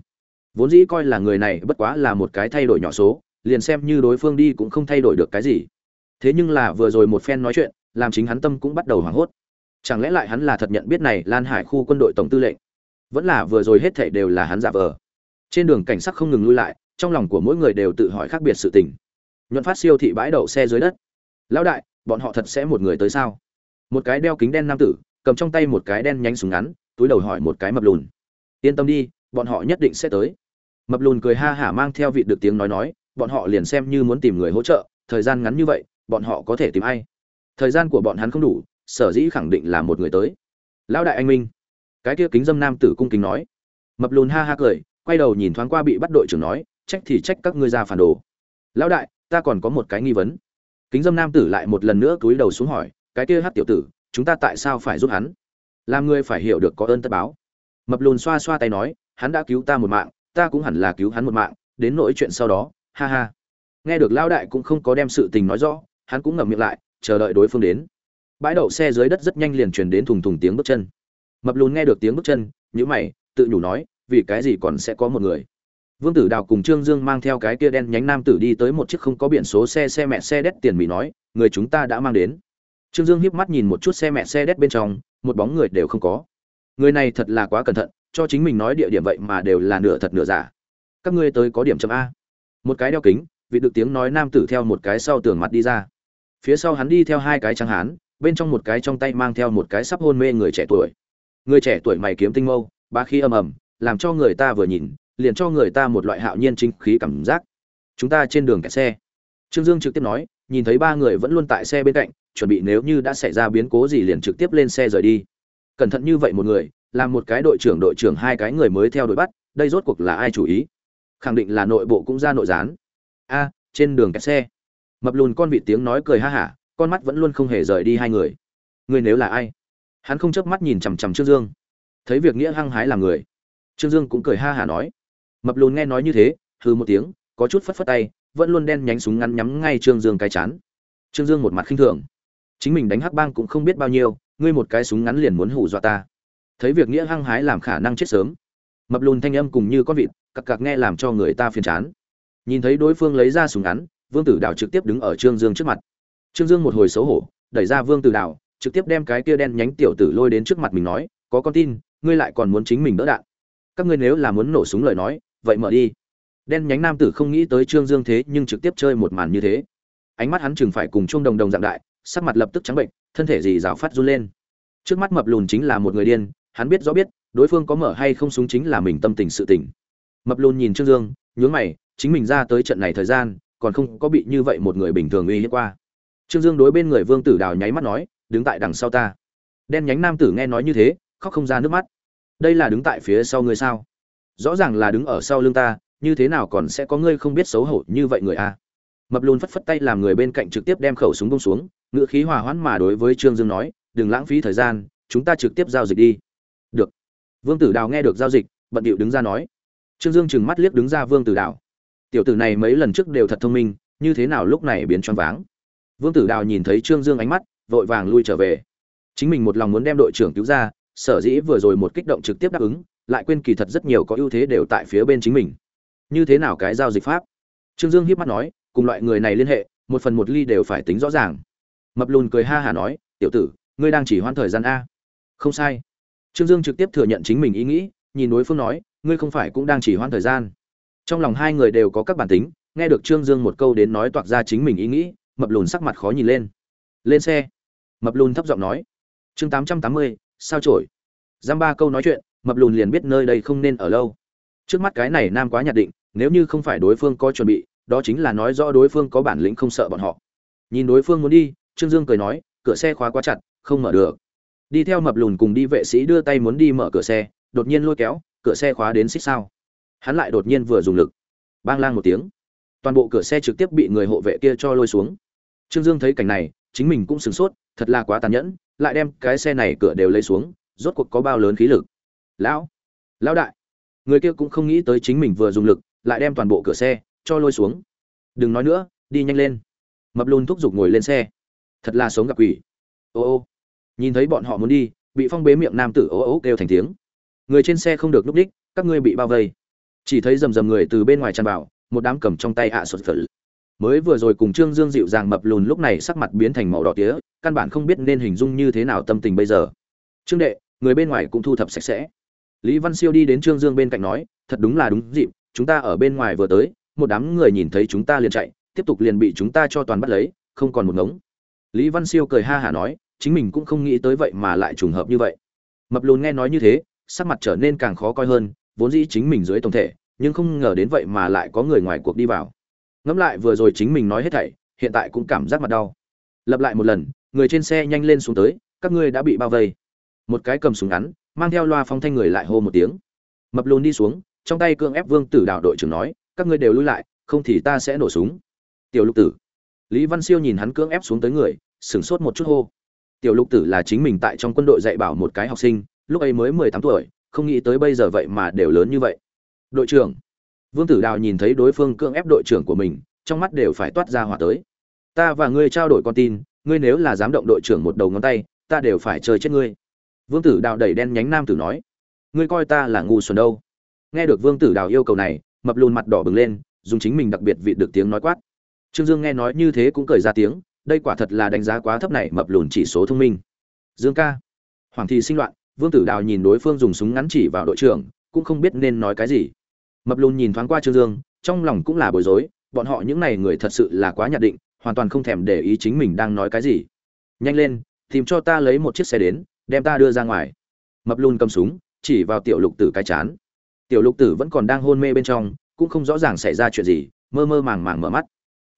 Vốn dĩ coi là người này bất quá là một cái thay đổi nhỏ số, liền xem như đối phương đi cũng không thay đổi được cái gì thế nhưng là vừa rồi một phen nói chuyện, làm chính hắn tâm cũng bắt đầu hoảng hốt. Chẳng lẽ lại hắn là thật nhận biết này lan hải khu quân đội tổng tư lệnh? Vẫn là vừa rồi hết thảy đều là hắn giả vờ. Trên đường cảnh sát không ngừng lui lại, trong lòng của mỗi người đều tự hỏi khác biệt sự tình. Nhuận phát siêu thị bãi đậu xe dưới đất. Lão đại, bọn họ thật sẽ một người tới sao? Một cái đeo kính đen nam tử, cầm trong tay một cái đen nhánh súng ngắn, túi đầu hỏi một cái mập lùn. Yên tâm đi, bọn họ nhất định sẽ tới. Mập lùn cười ha hả mang theo vị được tiếng nói nói, bọn họ liền xem như muốn tìm người hỗ trợ, thời gian ngắn như vậy bọn họ có thể tìm ai? Thời gian của bọn hắn không đủ, sở dĩ khẳng định là một người tới. Lão đại anh minh. Cái kia kính dâm nam tử cung kính nói. Mập lùn ha ha cười, quay đầu nhìn thoáng qua bị bắt đội trưởng nói, trách thì trách các ngươi ra phản đồ. Lão đại, ta còn có một cái nghi vấn. Kính dâm nam tử lại một lần nữa cúi đầu xuống hỏi, cái kia hát tiểu tử, chúng ta tại sao phải giúp hắn? Làm ngươi phải hiểu được có ơn tất báo. Mập lùn xoa xoa tay nói, hắn đã cứu ta một mạng, ta cũng hẳn là cứu hắn một mạng, đến nỗi chuyện sau đó, ha ha. Nghe được lão đại cũng không có đem sự tình nói rõ hắn cũng ngậm miệng lại, chờ đợi đối phương đến. Bãi đậu xe dưới đất rất nhanh liền truyền đến thùng thùng tiếng bước chân. Mập lùn nghe được tiếng bước chân nhữ mày, tự nhủ nói, vì cái gì còn sẽ có một người? Vương tử đào cùng trương dương mang theo cái kia đen nhánh nam tử đi tới một chiếc không có biển số xe xe mẹ, xe đét tiền mì nói, người chúng ta đã mang đến. Trương dương hiếp mắt nhìn một chút xe mẹ, xe đét bên trong, một bóng người đều không có. Người này thật là quá cẩn thận, cho chính mình nói địa điểm vậy mà đều là nửa thật nửa giả. Các ngươi tới có điểm chấm a. Một cái đeo kính, vị được tiếng nói nam tử theo một cái sau tường mặt đi ra phía sau hắn đi theo hai cái trắng hán, bên trong một cái trong tay mang theo một cái sắp hôn mê người trẻ tuổi. Người trẻ tuổi mày kiếm tinh mâu ba khi âm ầm, làm cho người ta vừa nhìn, liền cho người ta một loại hạo nhiên chính khí cảm giác. Chúng ta trên đường kẹt xe. Trương dương trực tiếp nói, nhìn thấy ba người vẫn luôn tại xe bên cạnh, chuẩn bị nếu như đã xảy ra biến cố gì liền trực tiếp lên xe rời đi. Cẩn thận như vậy một người, làm một cái đội trưởng đội trưởng hai cái người mới theo đuổi bắt, đây rốt cuộc là ai chủ ý? Khẳng định là nội bộ cũng ra nội gián. A, trên đường kẹt xe mập lùn con vị tiếng nói cười ha hả, con mắt vẫn luôn không hề rời đi hai người. Người nếu là ai? Hắn không chớp mắt nhìn chằm chằm trương dương. Thấy việc nghĩa hăng hái làm người. Trương dương cũng cười ha hả nói. Mập lùn nghe nói như thế, hừ một tiếng, có chút phất phất tay, vẫn luôn đen nhánh súng ngắn nhắm ngay trương dương cái chán. Trương dương một mặt khinh thường. Chính mình đánh hắc bang cũng không biết bao nhiêu, ngươi một cái súng ngắn liền muốn hù dọa ta. Thấy việc nghĩa hăng hái làm khả năng chết sớm. Mập lùn thanh âm cùng như con vịt, cặc cặc nghe làm cho người ta phiền chán. Nhìn thấy đối phương lấy ra súng ngắn vương tử đào trực tiếp đứng ở trương dương trước mặt. Trương dương một hồi xấu hổ, đẩy ra vương tử đào, trực tiếp đem cái kia đen nhánh tiểu tử lôi đến trước mặt mình nói, có con tin, ngươi lại còn muốn chính mình đỡ đạn. Các ngươi nếu là muốn nổ súng lời nói, vậy mở đi. Đen nhánh nam tử không nghĩ tới trương dương thế nhưng trực tiếp chơi một màn như thế. Ánh mắt hắn chừng phải cùng chung đồng đồng dạng đại, sắc mặt lập tức trắng bệnh, thân thể gì rào phát run lên. Trước mắt mập lùn chính là một người điên, hắn biết rõ biết, đối phương có mở hay không súng chính là mình tâm tình sự tình. Mập lùn nhìn trương dương, nhướng mày, chính mình ra tới trận này thời gian còn không có bị như vậy một người bình thường uy hiếp qua. Trương dương đối bên người vương tử đào nháy mắt nói, đứng tại đằng sau ta. Đen nhánh nam tử nghe nói như thế, khóc không ra nước mắt. Đây là đứng tại phía sau ngươi sao? Rõ ràng là đứng ở sau lưng ta, như thế nào còn sẽ có ngươi không biết xấu hổ như vậy người a? Mập lùn phất phất tay làm người bên cạnh trực tiếp đem khẩu súng bông xuống ngựa khí hòa hoãn mà đối với trương dương nói, đừng lãng phí thời gian, chúng ta trực tiếp giao dịch đi. Được. Vương tử đào nghe được giao dịch, bận điệu đứng ra nói. Trương dương chừng mắt liếc đứng ra vương tử đào tiểu tử này mấy lần trước đều thật thông minh, như thế nào lúc này biến choáng váng. Vương tử đào nhìn thấy trương dương ánh mắt, vội vàng lui trở về. Chính mình một lòng muốn đem đội trưởng cứu ra, sở dĩ vừa rồi một kích động trực tiếp đáp ứng, lại quên kỳ thật rất nhiều có ưu thế đều tại phía bên chính mình. Như thế nào cái giao dịch pháp? Trương dương hiếp mắt nói, cùng loại người này liên hệ, một phần một ly đều phải tính rõ ràng. Mập lùn cười ha hả nói, tiểu tử, ngươi đang chỉ hoãn thời gian a. Không sai. Trương dương trực tiếp thừa nhận chính mình ý nghĩ, nhìn đối phương nói, ngươi không phải cũng đang chỉ hoãn thời gian trong lòng hai người đều có các bản tính, nghe được trương dương một câu đến nói toạc ra chính mình ý nghĩ, mập lùn sắc mặt khó nhìn lên. Lên xe. Mập lùn thấp giọng nói. Chương tám trăm tám mươi, sao trổi giam ba câu nói chuyện, mập lùn liền biết nơi đây không nên ở lâu. Trước mắt cái này nam quá nhạt định, nếu như không phải đối phương có chuẩn bị, đó chính là nói rõ đối phương có bản lĩnh không sợ bọn họ. Nhìn đối phương muốn đi, trương dương cười nói, cửa xe khóa quá chặt, không mở được. Đi theo mập lùn cùng đi vệ sĩ đưa tay muốn đi mở cửa xe, đột nhiên lôi kéo, cửa xe khóa đến xích sao? Hắn lại đột nhiên vừa dùng lực. Bang lang một tiếng. Toàn bộ cửa xe trực tiếp bị người hộ vệ kia cho lôi xuống. Trương dương thấy cảnh này, chính mình cũng sửng sốt, thật là quá tàn nhẫn, lại đem cái xe này cửa đều lấy xuống, rốt cuộc có bao lớn khí lực. Lão lão đại. Người kia cũng không nghĩ tới chính mình vừa dùng lực, lại đem toàn bộ cửa xe cho lôi xuống. Đừng nói nữa, đi nhanh lên. Mập lùn thúc giục ngồi lên xe. Thật là sống gặp quỷ. Ô ô. Nhìn thấy bọn họ muốn đi, bị phong bế miệng nam tử ô ô kêu thành tiếng. Người trên xe không được núp đích, các ngươi bị bao vây chỉ thấy rầm rầm người từ bên ngoài tràn vào, một đám cầm trong tay ạ à sột phở. Mới vừa rồi cùng trương dương dịu dàng mập lùn lúc này sắc mặt biến thành màu đỏ tía, căn bản không biết nên hình dung như thế nào tâm tình bây giờ. Trương đệ, người bên ngoài cũng thu thập sạch sẽ. Lý văn siêu đi đến trương dương bên cạnh nói, thật đúng là đúng dịp, chúng ta ở bên ngoài vừa tới, một đám người nhìn thấy chúng ta liền chạy, tiếp tục liền bị chúng ta cho toàn bắt lấy, không còn một ngống. Lý văn siêu cười ha hả nói, chính mình cũng không nghĩ tới vậy mà lại trùng hợp như vậy. Mập lùn nghe nói như thế, sắc mặt trở nên càng khó coi hơn vốn dĩ chính mình dưới tổng thể, nhưng không ngờ đến vậy mà lại có người ngoài cuộc đi vào. Ngẫm lại vừa rồi chính mình nói hết thảy, hiện tại cũng cảm giác mặt đau. Lặp lại một lần, người trên xe nhanh lên xuống tới, các ngươi đã bị bao vây. Một cái cầm súng ngắn, mang theo loa phong thanh người lại hô một tiếng. Mập lùn đi xuống, trong tay cương ép vương tử đạo đội trưởng nói, các ngươi đều lui lại, không thì ta sẽ nổ súng. Tiểu lục tử. Lý văn siêu nhìn hắn cưỡng ép xuống tới người, sửng sốt một chút hô. Tiểu lục tử là chính mình tại trong quân đội dạy bảo một cái học sinh, lúc ấy mới mười tám tuổi không nghĩ tới bây giờ vậy mà đều lớn như vậy. Đội trưởng, vương tử đào nhìn thấy đối phương cưỡng ép đội trưởng của mình, trong mắt đều phải toát ra hỏa tới. Ta và ngươi trao đổi con tin, ngươi nếu là dám động đội trưởng một đầu ngón tay, ta đều phải chơi chết ngươi. Vương tử đào đẩy đen nhánh nam tử nói, ngươi coi ta là ngu xuẩn đâu. Nghe được vương tử đào yêu cầu này, mập lùn mặt đỏ bừng lên, dùng chính mình đặc biệt vị được tiếng nói quát. Trương dương nghe nói như thế cũng cười ra tiếng, đây quả thật là đánh giá quá thấp này, mập lùn chỉ số thông minh. Dương ca, hoàng thị sinh loạn vương tử đào nhìn đối phương dùng súng ngắn chỉ vào đội trưởng, cũng không biết nên nói cái gì. Mập lùn nhìn thoáng qua trương dương, trong lòng cũng là bối rối, bọn họ những này người thật sự là quá nhạt định, hoàn toàn không thèm để ý chính mình đang nói cái gì. Nhanh lên, tìm cho ta lấy một chiếc xe đến, đem ta đưa ra ngoài. Mập lùn cầm súng, chỉ vào tiểu lục tử cái chán. Tiểu lục tử vẫn còn đang hôn mê bên trong, cũng không rõ ràng xảy ra chuyện gì, mơ mơ màng màng mở mắt.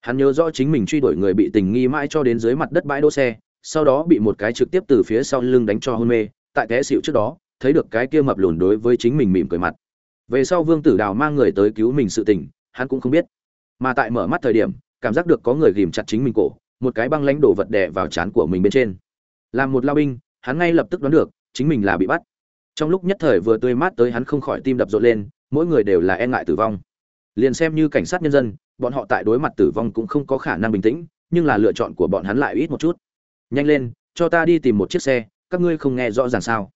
Hắn nhớ rõ chính mình truy đuổi người bị tình nghi mãi cho đến dưới mặt đất bãi đỗ xe, sau đó bị một cái trực tiếp từ phía sau lưng đánh cho hôn mê tại té xịu trước đó, thấy được cái kia mập lùn đối với chính mình mỉm cười mặt. Về sau vương tử đào mang người tới cứu mình sự tình, hắn cũng không biết. Mà tại mở mắt thời điểm, cảm giác được có người ghìm chặt chính mình cổ, một cái băng lãnh đổ vật đè vào trán của mình bên trên. Làm một lao binh, hắn ngay lập tức đoán được, chính mình là bị bắt. Trong lúc nhất thời vừa tươi mát tới hắn không khỏi tim đập rộn lên, mỗi người đều là e ngại tử vong. Liền xem như cảnh sát nhân dân, bọn họ tại đối mặt tử vong cũng không có khả năng bình tĩnh, nhưng là lựa chọn của bọn hắn lại ít một chút. Nhanh lên, cho ta đi tìm một chiếc xe các ngươi không nghe rõ ràng sao?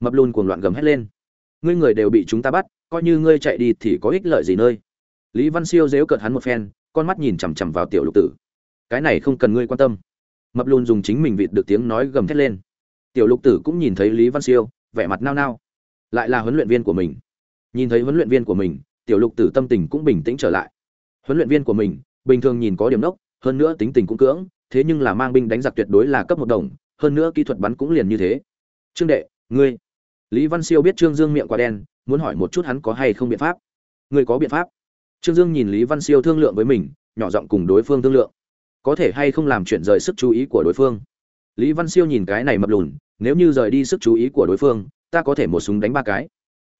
Mập lùn cuồng loạn gầm hét lên. Ngươi người đều bị chúng ta bắt coi như ngươi chạy đi thì có ích lợi gì nơi? Lý văn siêu dếu cợt hắn một phen con mắt nhìn chằm chằm vào tiểu lục tử. Cái này không cần ngươi quan tâm. Mập lùn dùng chính mình vịt được tiếng nói gầm thét lên. Tiểu lục tử cũng nhìn thấy lý văn siêu vẻ mặt nao nao. Lại là huấn luyện viên của mình. Nhìn thấy huấn luyện viên của mình tiểu lục tử tâm tình cũng bình tĩnh trở lại. Huấn luyện viên của mình bình thường nhìn có điểm nốc, hơn nữa tính tình cũng cưỡng thế nhưng là mang binh đánh giặc tuyệt đối là cấp một đồng hơn nữa kỹ thuật bắn cũng liền như thế. Trương đệ, ngươi. Lý văn siêu biết trương dương miệng quá đen, muốn hỏi một chút hắn có hay không biện pháp. Ngươi có biện pháp? Trương dương nhìn lý văn siêu thương lượng với mình, nhỏ giọng cùng đối phương thương lượng. Có thể hay không làm chuyện rời sức chú ý của đối phương? Lý văn siêu nhìn cái này mập lùn, nếu như rời đi sức chú ý của đối phương, ta có thể một súng đánh ba cái.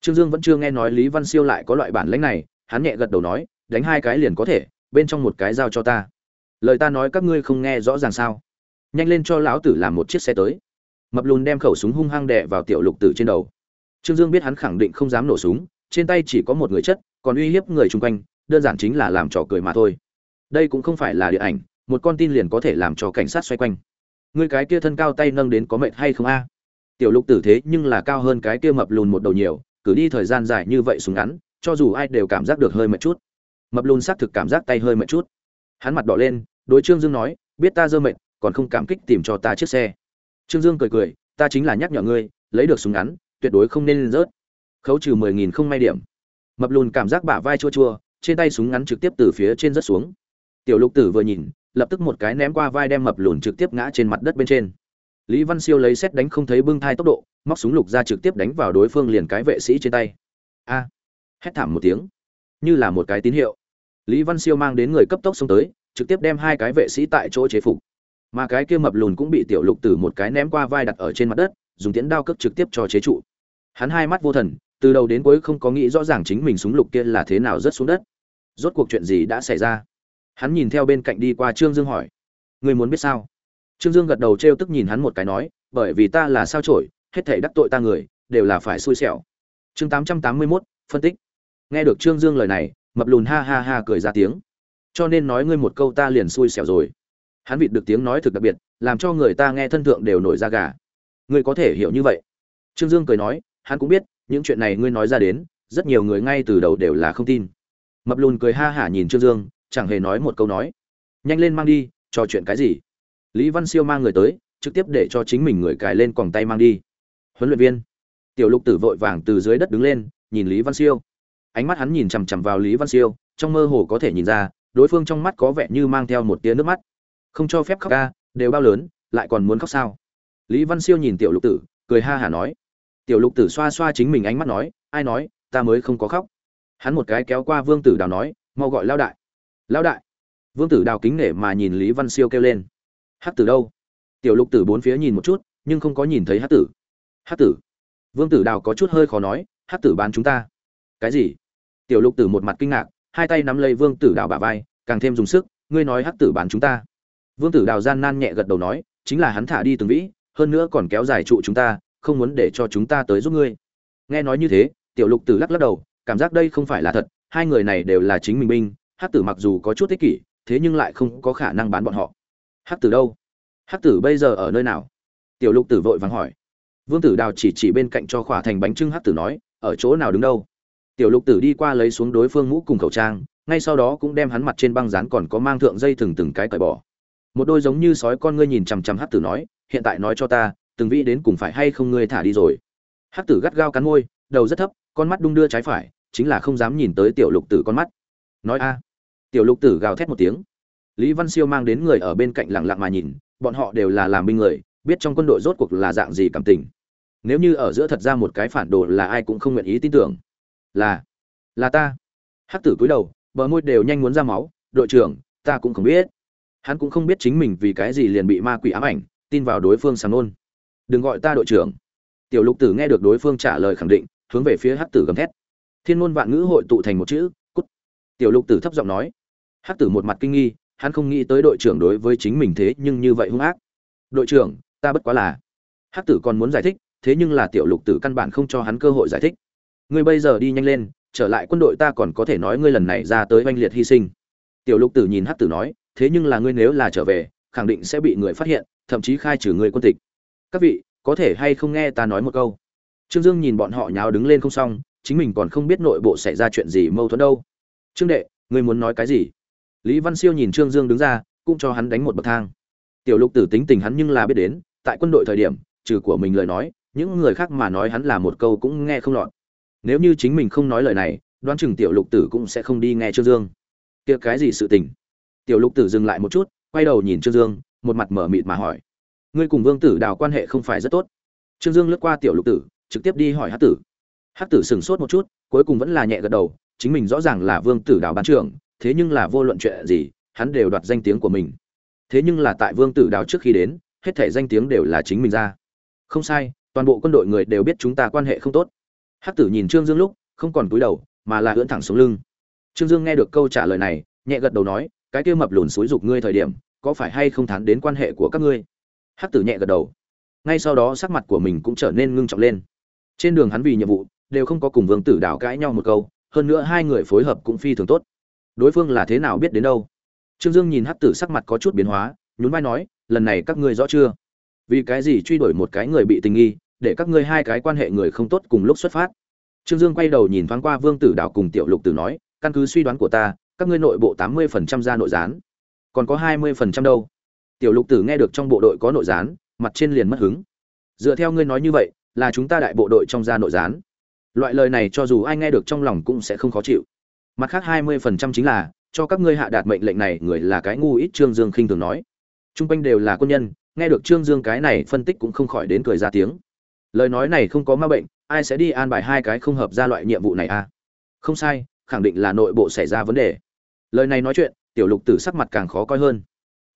Trương dương vẫn chưa nghe nói lý văn siêu lại có loại bản lãnh này, hắn nhẹ gật đầu nói, đánh hai cái liền có thể, bên trong một cái giao cho ta. Lời ta nói các ngươi không nghe rõ ràng sao? Nhanh lên cho lão tử làm một chiếc xe tới. Mập lùn đem khẩu súng hung hăng đè vào tiểu lục tử trên đầu. Trương dương biết hắn khẳng định không dám nổ súng, trên tay chỉ có một người chất, còn uy hiếp người chung quanh, đơn giản chính là làm trò cười mà thôi. Đây cũng không phải là địa ảnh, một con tin liền có thể làm cho cảnh sát xoay quanh. Ngươi cái kia thân cao tay nâng đến có mệt hay không a? Tiểu lục tử thế nhưng là cao hơn cái kia mập lùn một đầu nhiều cử đi thời gian dài như vậy súng ngắn, cho dù ai đều cảm giác được hơi mệt chút. Mập lùn xác thực cảm giác tay hơi mệt chút. Hắn mặt đỏ lên, đối trương dương nói, biết ta dơ mệt còn không cảm kích tìm cho ta chiếc xe. Trương dương cười cười, ta chính là nhắc nhở ngươi, lấy được súng ngắn, tuyệt đối không nên rớt. Khấu trừ mười nghìn không may điểm. Mập lùn cảm giác bả vai chua chua, trên tay súng ngắn trực tiếp từ phía trên rớt xuống. Tiểu lục tử vừa nhìn, lập tức một cái ném qua vai đem mập lùn trực tiếp ngã trên mặt đất bên trên. Lý văn siêu lấy xét đánh không thấy bưng thai tốc độ, móc súng lục ra trực tiếp đánh vào đối phương liền cái vệ sĩ trên tay. A! Hét thảm một tiếng. Như là một cái tín hiệu. Lý văn siêu mang đến người cấp tốc xông tới, trực tiếp đem hai cái vệ sĩ tại chỗ chế phục mà cái kia mập lùn cũng bị tiểu lục tử một cái ném qua vai đặt ở trên mặt đất, dùng tiễn đao cước trực tiếp cho chế trụ. Hắn hai mắt vô thần, từ đầu đến cuối không có nghĩ rõ ràng chính mình súng lục kia là thế nào rớt xuống đất. Rốt cuộc chuyện gì đã xảy ra? Hắn nhìn theo bên cạnh đi qua trương dương hỏi. Người muốn biết sao? Trương dương gật đầu t r e o tức nhìn hắn một cái nói, bởi vì ta là sao trổi hết thể đắc tội ta người, đều là phải xui xẻo. Chương tám trăm tám mươi mốt, phân tích. Nghe được trương dương lời này, mập lùn ha ha ha cười ra tiếng. Cho nên nói ngươi một câu ta liền xui xẻo rồi hắn vịt được tiếng nói thực đặc biệt, làm cho người ta nghe thân thượng đều nổi da gà. Ngươi có thể hiểu như vậy. Trương dương cười nói, hắn cũng biết, những chuyện này ngươi nói ra đến, rất nhiều người ngay từ đầu đều là không tin. Mập lùn cười ha hả nhìn trương dương, chẳng hề nói một câu nói. Nhanh lên mang đi, trò chuyện cái gì? Lý văn siêu mang người tới, trực tiếp để cho chính mình người cài lên còng tay mang đi. Huấn luyện viên. Tiểu lục tử vội vàng từ dưới đất đứng lên, nhìn lý văn siêu. Ánh mắt hắn nhìn chằm chằm vào lý văn siêu, trong mơ hồ có thể nhìn ra, đối phương trong mắt có vẻ như mang theo một tia nước mắt không cho phép khóc ca, đều bao lớn, lại còn muốn khóc sao? Lý văn siêu nhìn tiểu lục tử, cười ha hả nói. Tiểu lục tử xoa xoa chính mình ánh mắt nói, ai nói, ta mới không có khóc. Hắn một cái kéo qua vương tử đào nói, mau gọi lao đại. Lao đại? Vương tử đào kính nể mà nhìn lý văn siêu kêu lên. Hát tử đâu? Tiểu lục tử bốn phía nhìn một chút, nhưng không có nhìn thấy hát tử. Hát tử? Vương tử đào có chút hơi khó nói hát tử bán chúng ta. Cái gì? Tiểu lục tử một mặt kinh ngạc, hai tay nắm lấy vương tử đào bả vai, càng thêm dùng sức, ngươi nói hát tử bán chúng ta vương tử đào gian nan nhẹ gật đầu nói, chính là hắn thả đi từng vĩ, hơn nữa còn kéo dài trụ chúng ta, không muốn để cho chúng ta tới giúp ngươi. Nghe nói như thế, tiểu lục tử lắc lắc đầu, cảm giác đây không phải là thật, hai người này đều là chính mình binh, Hắc tử mặc dù có chút ích kỷ, thế nhưng lại không có khả năng bán bọn họ. Hắc tử đâu? Hắc tử bây giờ ở nơi nào? Tiểu lục tử vội vàng hỏi. Vương tử đào chỉ chỉ bên cạnh cho khỏa thành bánh trưng Hắc tử nói, ở chỗ nào đứng đâu? Tiểu lục tử đi qua lấy xuống đối phương mũ cùng khẩu trang, ngay sau đó cũng đem hắn mặt trên băng dán còn có mang thượng dây thừng từng cái cởi bỏ một đôi giống như sói con ngươi nhìn chằm chằm hát tử nói, hiện tại nói cho ta, từng vị đến cùng phải hay không ngươi thả đi rồi? Hát tử gắt gao cắn môi, đầu rất thấp, con mắt đung đưa trái phải, chính là không dám nhìn tới tiểu lục tử con mắt. Nói a. Tiểu lục tử gào thét một tiếng. Lý văn siêu mang đến người ở bên cạnh lặng lặng mà nhìn, bọn họ đều là làm binh người, biết trong quân đội rốt cuộc là dạng gì cảm tình. Nếu như ở giữa thật ra một cái phản đồ là ai cũng không nguyện ý tin tưởng. Là là ta. Hắc tử cúi đầu, bờ môi đều nhanh muốn ra máu, đội trưởng, ta cũng không biết hắn cũng không biết chính mình vì cái gì liền bị ma quỷ ám ảnh, tin vào đối phương sàng nôn. Đừng gọi ta đội trưởng. Tiểu lục tử nghe được đối phương trả lời khẳng định, hướng về phía hắc tử gầm thét. Thiên ngôn vạn ngữ hội tụ thành một chữ, cút. Tiểu lục tử thấp giọng nói. Hắc tử một mặt kinh nghi, hắn không nghĩ tới đội trưởng đối với chính mình thế nhưng như vậy hung ác. Đội trưởng, ta bất quá là. Hắc tử còn muốn giải thích, thế nhưng là tiểu lục tử căn bản không cho hắn cơ hội giải thích. Ngươi bây giờ đi nhanh lên, trở lại quân đội ta còn có thể nói ngươi lần này ra tới oanh liệt hy sinh. Tiểu lục tử nhìn hắc tử nói thế nhưng là ngươi nếu là trở về, khẳng định sẽ bị người phát hiện, thậm chí khai trừ người quân tịch. Các vị, có thể hay không nghe ta nói một câu? Trương dương nhìn bọn họ nháo đứng lên không xong, chính mình còn không biết nội bộ xảy ra chuyện gì mâu thuẫn đâu. Trương đệ, ngươi muốn nói cái gì? Lý văn siêu nhìn trương dương đứng ra, cũng cho hắn đánh một bậc thang. Tiểu lục tử tính tình hắn nhưng là biết đến, tại quân đội thời điểm, trừ của mình lời nói, những người khác mà nói hắn là một câu cũng nghe không lọt. Nếu như chính mình không nói lời này, đoán chừng tiểu lục tử cũng sẽ không đi nghe trương dương. Kia cái gì sự tình? Tiểu lục tử dừng lại một chút, quay đầu nhìn trương dương, một mặt mở mịt mà hỏi. Ngươi cùng vương tử đào quan hệ không phải rất tốt. Trương dương lướt qua tiểu lục tử, trực tiếp đi hỏi hát tử. Hát tử sửng sốt một chút, cuối cùng vẫn là nhẹ gật đầu, chính mình rõ ràng là vương tử đào ban trưởng, thế nhưng là vô luận chuyện gì, hắn đều đoạt danh tiếng của mình. Thế nhưng là tại vương tử đào trước khi đến, hết thể danh tiếng đều là chính mình ra. Không sai, toàn bộ quân đội người đều biết chúng ta quan hệ không tốt. Hắc tử nhìn trương dương lúc, không còn cúi đầu, mà là ưỡn thẳng xuống lưng. Trương dương nghe được câu trả lời này, nhẹ gật đầu nói cái kia mập lùn xúi dục ngươi thời điểm, có phải hay không thán đến quan hệ của các ngươi? Hắc tử nhẹ gật đầu. Ngay sau đó sắc mặt của mình cũng trở nên ngưng trọng lên. Trên đường hắn vì nhiệm vụ, đều không có cùng vương tử đảo cãi nhau một câu, hơn nữa hai người phối hợp cũng phi thường tốt. Đối phương là thế nào biết đến đâu? Trương dương nhìn hắc tử sắc mặt có chút biến hóa, nhún vai nói, lần này các ngươi rõ chưa? Vì cái gì truy đuổi một cái người bị tình nghi, để các ngươi hai cái quan hệ người không tốt cùng lúc xuất phát? Trương dương quay đầu nhìn thoáng qua vương tử đảo cùng tiểu lục tử nói, căn cứ suy đoán của ta các ngươi nội bộ tám mươi phần trăm ra nội gián, còn có hai mươi phần trăm đâu. Tiểu lục tử nghe được trong bộ đội có nội gián, mặt trên liền mất hứng. Dựa theo ngươi nói như vậy, là chúng ta đại bộ đội trong gia nội gián. Loại lời này cho dù ai nghe được trong lòng cũng sẽ không khó chịu. Mặt khác hai mươi phần trăm chính là, cho các ngươi hạ đạt mệnh lệnh này, người là cái ngu ít trương dương khinh thường nói. T r u n g quanh đều là quân nhân, nghe được trương dương cái này phân tích cũng không khỏi đến cười ra tiếng. Lời nói này không có ma bệnh, ai sẽ đi an bài hai cái không hợp ra loại nhiệm vụ này à? Không sai, khẳng định là nội bộ xảy ra vấn đề lời này nói chuyện, tiểu lục tử sắc mặt càng khó coi hơn.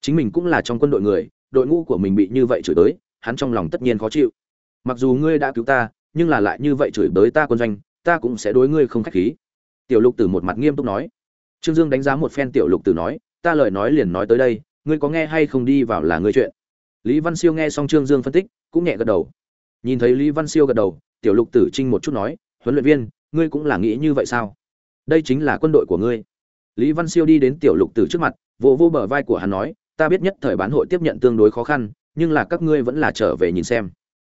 Chính mình cũng là trong quân đội người, đội ngũ của mình bị như vậy chửi tới, hắn trong lòng tất nhiên khó chịu. Mặc dù ngươi đã cứu ta, nhưng là lại như vậy chửi bới ta quân doanh, ta cũng sẽ đối ngươi không khách khí. Tiểu lục tử một mặt nghiêm túc nói. Trương dương đánh giá một phen tiểu lục tử nói, ta lời nói liền nói tới đây, ngươi có nghe hay không đi vào là ngươi chuyện. Lý văn siêu nghe xong trương dương phân tích, cũng nhẹ gật đầu. Nhìn thấy lý văn siêu gật đầu, tiểu lục tử trinh một chút nói, huấn luyện viên, ngươi cũng là nghĩ như vậy sao? Đây chính là quân đội của ngươi lý văn siêu đi đến tiểu lục tử trước mặt vỗ vỗ bờ vai của hắn nói, ta biết nhất thời bán hội tiếp nhận tương đối khó khăn, nhưng là các ngươi vẫn là trở về nhìn xem.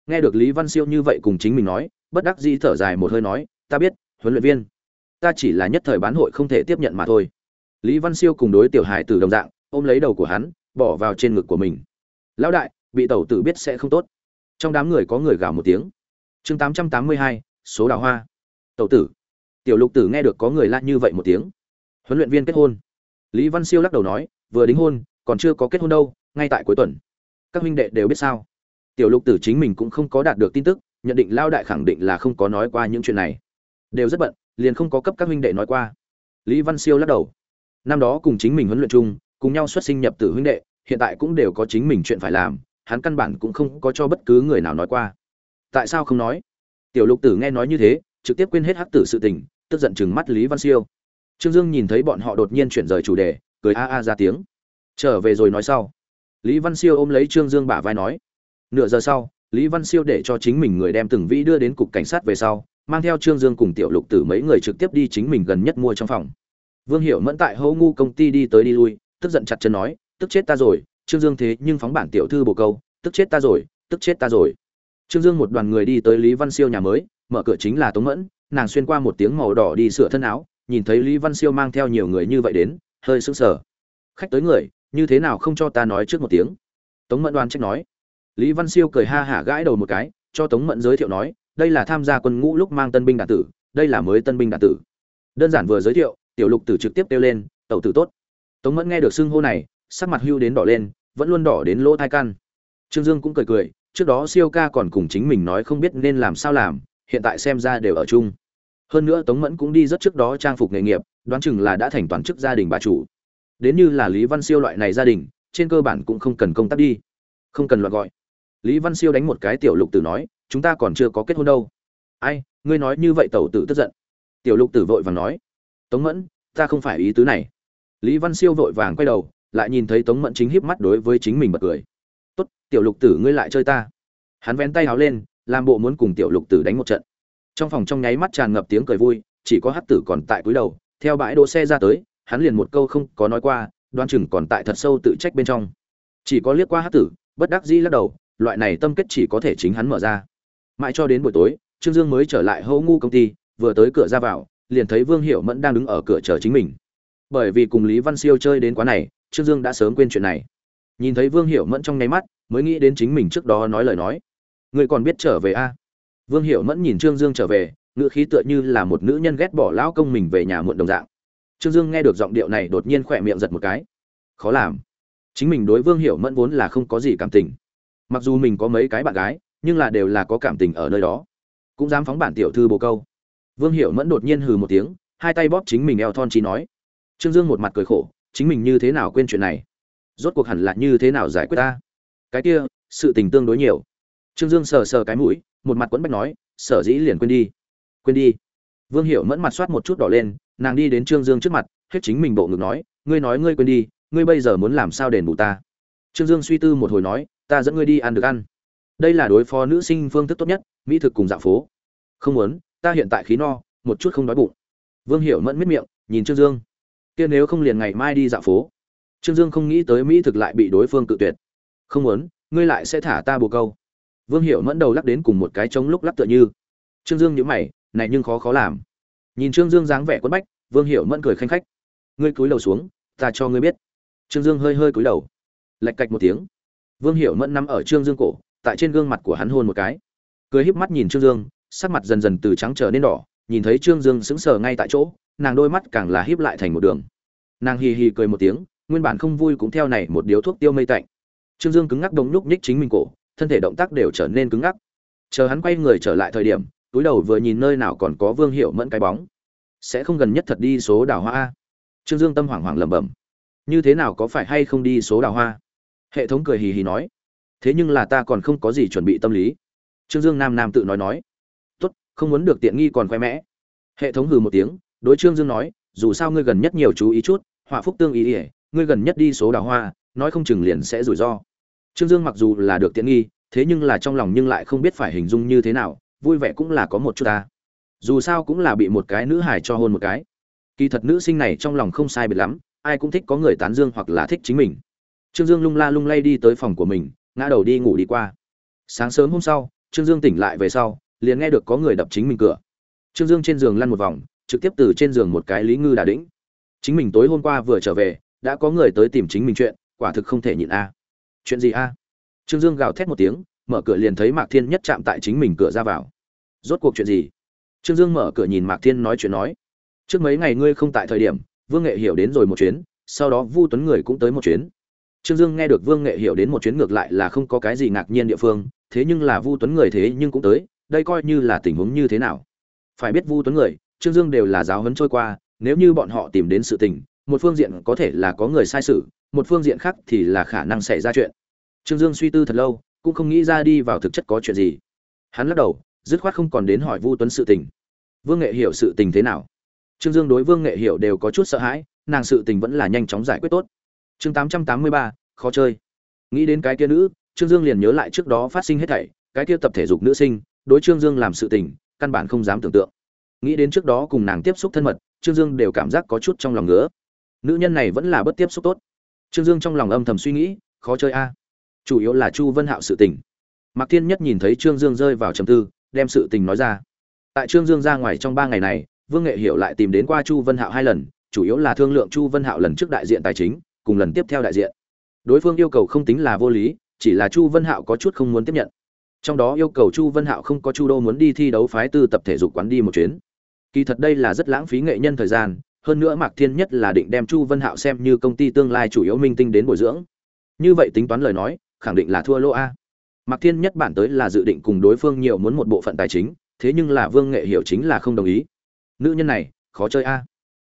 Nghe được lý văn siêu như vậy cùng chính mình nói, bất đắc dĩ thở dài một hơi nói, ta biết, huấn luyện viên, ta chỉ là nhất thời bán hội không thể tiếp nhận mà thôi. Lý văn siêu cùng đối tiểu hải tử đồng dạng, ôm lấy đầu của hắn, bỏ vào trên ngực của mình. Lão đại, bị tẩu tử biết sẽ không tốt. Trong đám người có người gào một tiếng. Chương tám trăm tám mươi hai, số đào hoa. Tẩu tử. Tiểu lục tử nghe được có người la như vậy một tiếng huấn luyện viên kết hôn. Lý văn siêu lắc đầu nói, vừa đính hôn, còn chưa có kết hôn đâu, ngay tại cuối tuần. Các huynh đệ đều biết sao? Tiểu lục tử chính mình cũng không có đạt được tin tức, nhận định lao đại khẳng định là không có nói qua những chuyện này. Đều rất bận, liền không có cấp các huynh đệ nói qua. Lý văn siêu lắc đầu. Năm đó cùng chính mình huấn luyện chung, cùng nhau xuất sinh nhập tử huynh đệ, hiện tại cũng đều có chính mình chuyện phải làm, hắn căn bản cũng không có cho bất cứ người nào nói qua. Tại sao không nói? Tiểu lục tử nghe nói như thế, trực tiếp quên hết hắc tử sự tình, tức giận chừng mắt lý văn siêu trương dương nhìn thấy bọn họ đột nhiên chuyển rời chủ đề, cười a a ra tiếng. Trở về rồi nói sau. Lý văn siêu ôm lấy trương dương bả vai nói. Nửa giờ sau, lý văn siêu để cho chính mình người đem từng vĩ đưa đến cục cảnh sát về sau, mang theo trương dương cùng tiểu lục tử mấy người trực tiếp đi chính mình gần nhất mua trong phòng. Vương Hiểu mẫn tại hô ngu công ty đi tới đi lui, tức giận chặt chân nói, tức chết ta rồi, trương dương thế nhưng phóng bản tiểu thư bồ câu, tức chết ta rồi, tức chết ta rồi. Trương dương một đoàn người đi tới lý văn siêu nhà mới, mở cửa chính là tống mẫn, nàng xuyên qua một tiếng màu đỏ đi sửa thân áo nhìn thấy lý văn siêu mang theo nhiều người như vậy đến, hơi sững sờ. Khách tới người, như thế nào không cho ta nói trước một tiếng? Tống mẫn đoan trách nói. Lý văn siêu cười ha hả gãi đầu một cái, cho tống mẫn giới thiệu nói, đây là tham gia quân ngũ lúc mang tân binh đạn tử, đây là mới tân binh đạn tử. Đơn giản vừa giới thiệu, tiểu lục tử trực tiếp kêu lên, tẩu tử tốt. Tống mẫn nghe được xưng hô này, sắc mặt hưu đến đỏ lên, vẫn luôn đỏ đến lỗ thai căn trương dương cũng cười cười, trước đó siêu ca còn cùng chính mình nói không biết nên làm sao làm, hiện tại xem ra đều ở chung hơn nữa tống mẫn cũng đi rất trước đó trang phục nghề nghiệp, đoán chừng là đã thành toàn chức gia đình bà chủ. Đến như là lý văn siêu loại này gia đình, trên cơ bản cũng không cần công tác đi. Không cần loại gọi. Lý văn siêu đánh một cái tiểu lục tử nói, chúng ta còn chưa có kết hôn đâu. Ai, ngươi nói như vậy tẩu tử tức giận. Tiểu lục tử vội vàng nói, tống mẫn, ta không phải ý tứ này. Lý văn siêu vội vàng quay đầu, lại nhìn thấy tống mẫn chính híp mắt đối với chính mình bật cười. Tốt, tiểu lục tử ngươi lại chơi ta. Hắn vén tay háo lên, làm bộ muốn cùng tiểu lục tử đánh một trận trong phòng trong nháy mắt tràn ngập tiếng cười vui, chỉ có hát tử còn tại cúi đầu, theo bãi đỗ xe ra tới, hắn liền một câu không có nói qua đoan chừng còn tại thật sâu tự trách bên trong. Chỉ có liếc qua hát tử, bất đắc dĩ lắc đầu, loại này tâm kết chỉ có thể chính hắn mở ra. Mãi cho đến buổi tối, trương dương mới trở lại hô ngu công ty, vừa tới cửa ra vào, liền thấy vương hiệu mẫn đang đứng ở cửa chờ chính mình. Bởi vì cùng lý văn siêu chơi đến quá này, trương dương đã sớm quên chuyện này. Nhìn thấy vương hiệu mẫn trong nháy mắt, mới nghĩ đến chính mình trước đó nói lời nói. Người còn biết trở về a? à? Vương Hiểu mẫn nhìn trương dương trở về, ngữ khí tựa như là một nữ nhân ghét bỏ lão công mình về nhà muộn đồng dạng. Trương dương nghe được giọng điệu này đột nhiên khỏe miệng giật một cái. Khó làm. Chính mình đối vương Hiểu mẫn vốn là không có gì cảm tình. Mặc dù mình có mấy cái bạn gái, nhưng là đều là có cảm tình ở nơi đó. Cũng dám phóng bản tiểu thư bồ câu. Vương Hiểu mẫn đột nhiên hừ một tiếng, hai tay bóp chính mình eo thon chỉ nói. Trương dương một mặt cười khổ, chính mình như thế nào quên chuyện này? Rốt cuộc hẳn là như thế nào giải quyết ta? Cái kia, sự tình tương đối nhiều. Trương dương sờ sờ cái mũi một mặt quẫn bách nói, sở dĩ liền quên đi. Quên đi? Vương Hiểu mẫn mặt soát một chút đỏ lên, nàng đi đến trương dương trước mặt, hết chính mình bộ ngực nói, ngươi nói ngươi quên đi, ngươi bây giờ muốn làm sao đền bù ta? Trương dương suy tư một hồi nói, ta dẫn ngươi đi ăn được ăn. Đây là đối phó nữ sinh phương thức tốt nhất, mỹ thực cùng dạo phố. Không muốn, ta hiện tại khí no, một chút không đói bụng. Vương hiểu mẫn miết miệng, nhìn trương dương. Kia nếu không liền ngày mai đi dạo phố. Trương dương không nghĩ tới mỹ thực lại bị đối phương cự tuyệt. Không muốn, ngươi lại sẽ thả ta bồ câu vương hiểu mẫn đầu lắc đến cùng một cái trống lúc lắc tựa như. Trương dương nhữ mày, này nhưng khó khó làm. Nhìn trương dương dáng vẻ quất bách, vương hiểu mẫn cười khanh khách. Ngươi cúi đầu xuống, ta cho ngươi biết. Trương dương hơi hơi cúi đầu. Lạch cạch một tiếng. Vương hiểu mẫn nằm ở trương dương cổ, tại trên gương mặt của hắn hôn một cái. Cười híp mắt nhìn trương dương, sắc mặt dần dần từ trắng trở nên đỏ, nhìn thấy trương dương sững sờ ngay tại chỗ, nàng đôi mắt càng là híp lại thành một đường. Nàng hì hì cười một tiếng, nguyên bản không vui cũng theo này một điếu thuốc tiêu mây tạnh. Trương dương cứng ngắc đống nhúc nhích chính mình cổ thân thể động tác đều trở nên cứng ngắc. Chờ hắn quay người trở lại thời điểm, túi đầu vừa nhìn nơi nào còn có vương hiệu mẫn cái bóng. Sẽ không gần nhất thật đi số đào hoa a. Trương dương tâm hoảng hoảng lẩm bẩm. Như thế nào có phải hay không đi số đào hoa? Hệ thống cười hì hì nói. Thế nhưng là ta còn không có gì chuẩn bị tâm lý. Trương dương nam nam tự nói nói. Tốt, không muốn được tiện nghi còn khoe mẽ. Hệ thống hừ một tiếng, đối trương dương nói, dù sao ngươi gần nhất nhiều chú ý chút, họa phúc tương ý ỉa ngươi gần nhất đi số đào hoa, nói không chừng liền sẽ rủi ro trương dương mặc dù là được tiện nghi, thế nhưng là trong lòng nhưng lại không biết phải hình dung như thế nào, vui vẻ cũng là có một chút ta. Dù sao cũng là bị một cái nữ hải cho hôn một cái. Kỳ thật nữ sinh này trong lòng không sai biệt lắm, ai cũng thích có người tán dương hoặc là thích chính mình. Trương dương lung la lung lay đi tới phòng của mình, ngã đầu đi ngủ đi qua. Sáng sớm hôm sau, trương dương tỉnh lại về sau, liền nghe được có người đập chính mình cửa. Trương dương trên giường lăn một vòng, trực tiếp từ trên giường một cái lý ngư đã đĩnh chính mình tối hôm qua vừa trở về, đã có người tới tìm chính mình chuyện, quả thực không thể nhịn a chuyện gì a? Trương dương gào thét một tiếng, mở cửa liền thấy mạc thiên nhất chạm tại chính mình cửa ra vào. Rốt cuộc chuyện gì? Trương dương mở cửa nhìn mạc thiên nói chuyện nói. Trước mấy ngày ngươi không tại thời điểm, vương nghệ hiểu đến rồi một chuyến, sau đó vu tuấn người cũng tới một chuyến. Trương dương nghe được vương nghệ hiểu đến một chuyến ngược lại là không có cái gì ngạc nhiên địa phương, thế nhưng là vu tuấn người thế nhưng cũng tới, đây coi như là tình huống như thế nào? Phải biết vu tuấn người, trương dương đều là giáo huấn trôi qua, nếu như bọn họ tìm đến sự tình một phương diện có thể là có người sai sự, một phương diện khác thì là khả năng xảy ra chuyện. Trương dương suy tư thật lâu, cũng không nghĩ ra đi vào thực chất có chuyện gì. Hắn lắc đầu, dứt khoát không còn đến hỏi vu tuấn sự tình. Vương nghệ hiểu sự tình thế nào? Trương dương đối vương nghệ hiểu đều có chút sợ hãi, nàng sự tình vẫn là nhanh chóng giải quyết tốt. Chương tám trăm tám mươi ba, khó chơi. Nghĩ đến cái kia nữ, trương dương liền nhớ lại trước đó phát sinh hết thảy, cái kia tập thể dục nữ sinh, đối trương dương làm sự tình, căn bản không dám tưởng tượng. Nghĩ đến trước đó cùng nàng tiếp xúc thân mật, trương dương đều cảm giác có chút trong lòng ngứa nữ nhân này vẫn là bất tiếp xúc tốt. Trương dương trong lòng âm thầm suy nghĩ, khó chơi a. Chủ yếu là chu vân hạo sự tình. Mạc thiên nhất nhìn thấy trương dương rơi vào trầm tư, đem sự tình nói ra. Tại trương dương ra ngoài trong ba ngày này, vương nghệ hiểu lại tìm đến qua chu vân hạo hai lần, chủ yếu là thương lượng chu vân hạo lần trước đại diện tài chính, cùng lần tiếp theo đại diện. Đối phương yêu cầu không tính là vô lý, chỉ là chu vân hạo có chút không muốn tiếp nhận. Trong đó yêu cầu chu vân hạo không có chu đô muốn đi thi đấu phái tư tập thể dục quán đi một chuyến. Kỳ thật đây là rất lãng phí nghệ nhân thời gian hơn nữa mạc thiên nhất là định đem chu vân hạo xem như công ty tương lai chủ yếu minh tinh đến bồi dưỡng. Như vậy tính toán lời nói, khẳng định là thua lỗ a. Mạc thiên nhất bản tới là dự định cùng đối phương nhiều muốn một bộ phận tài chính, thế nhưng là vương nghệ hiểu chính là không đồng ý. Nữ nhân này, khó chơi a.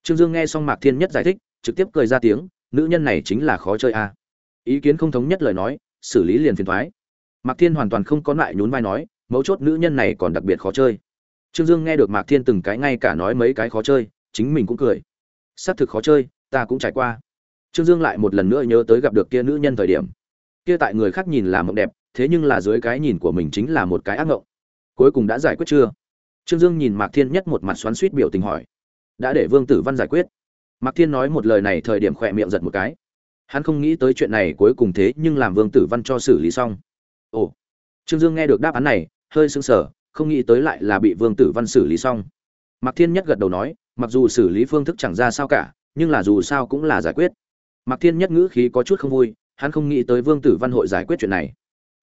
Trương dương nghe xong mạc thiên nhất giải thích, trực tiếp cười ra tiếng, nữ nhân này chính là khó chơi a. Ý kiến không thống nhất lời nói, xử lý liền phiền thoái. Mạc thiên hoàn toàn không có lại nhún vai nói, mấu chốt nữ nhân này còn đặc biệt khó chơi. Trương dương nghe được mạc thiên từng cái ngay cả nói mấy cái khó chơi chính mình cũng cười. Xác thực khó chơi, ta cũng trải qua. Trương dương lại một lần nữa nhớ tới gặp được kia nữ nhân thời điểm. Kia tại người khác nhìn là mộng đẹp, thế nhưng là dưới cái nhìn của mình chính là một cái ác mộng cuối cùng đã giải quyết chưa? Trương dương nhìn mạc thiên nhất một mặt xoắn suýt biểu tình hỏi. Đã để vương tử văn giải quyết. Mạc thiên nói một lời này thời điểm khỏe miệng giật một cái. Hắn không nghĩ tới chuyện này cuối cùng thế nhưng làm vương tử văn cho xử lý xong. Ồ. Trương dương nghe được đáp án này, hơi sững sờ, không nghĩ tới lại là bị vương tử văn xử lý xong. Mạc thiên nhất gật đầu nói mặc dù xử lý phương thức chẳng ra sao cả, nhưng là dù sao cũng là giải quyết. Mạc thiên nhất ngữ khí có chút không vui, hắn không nghĩ tới vương tử văn hội giải quyết chuyện này.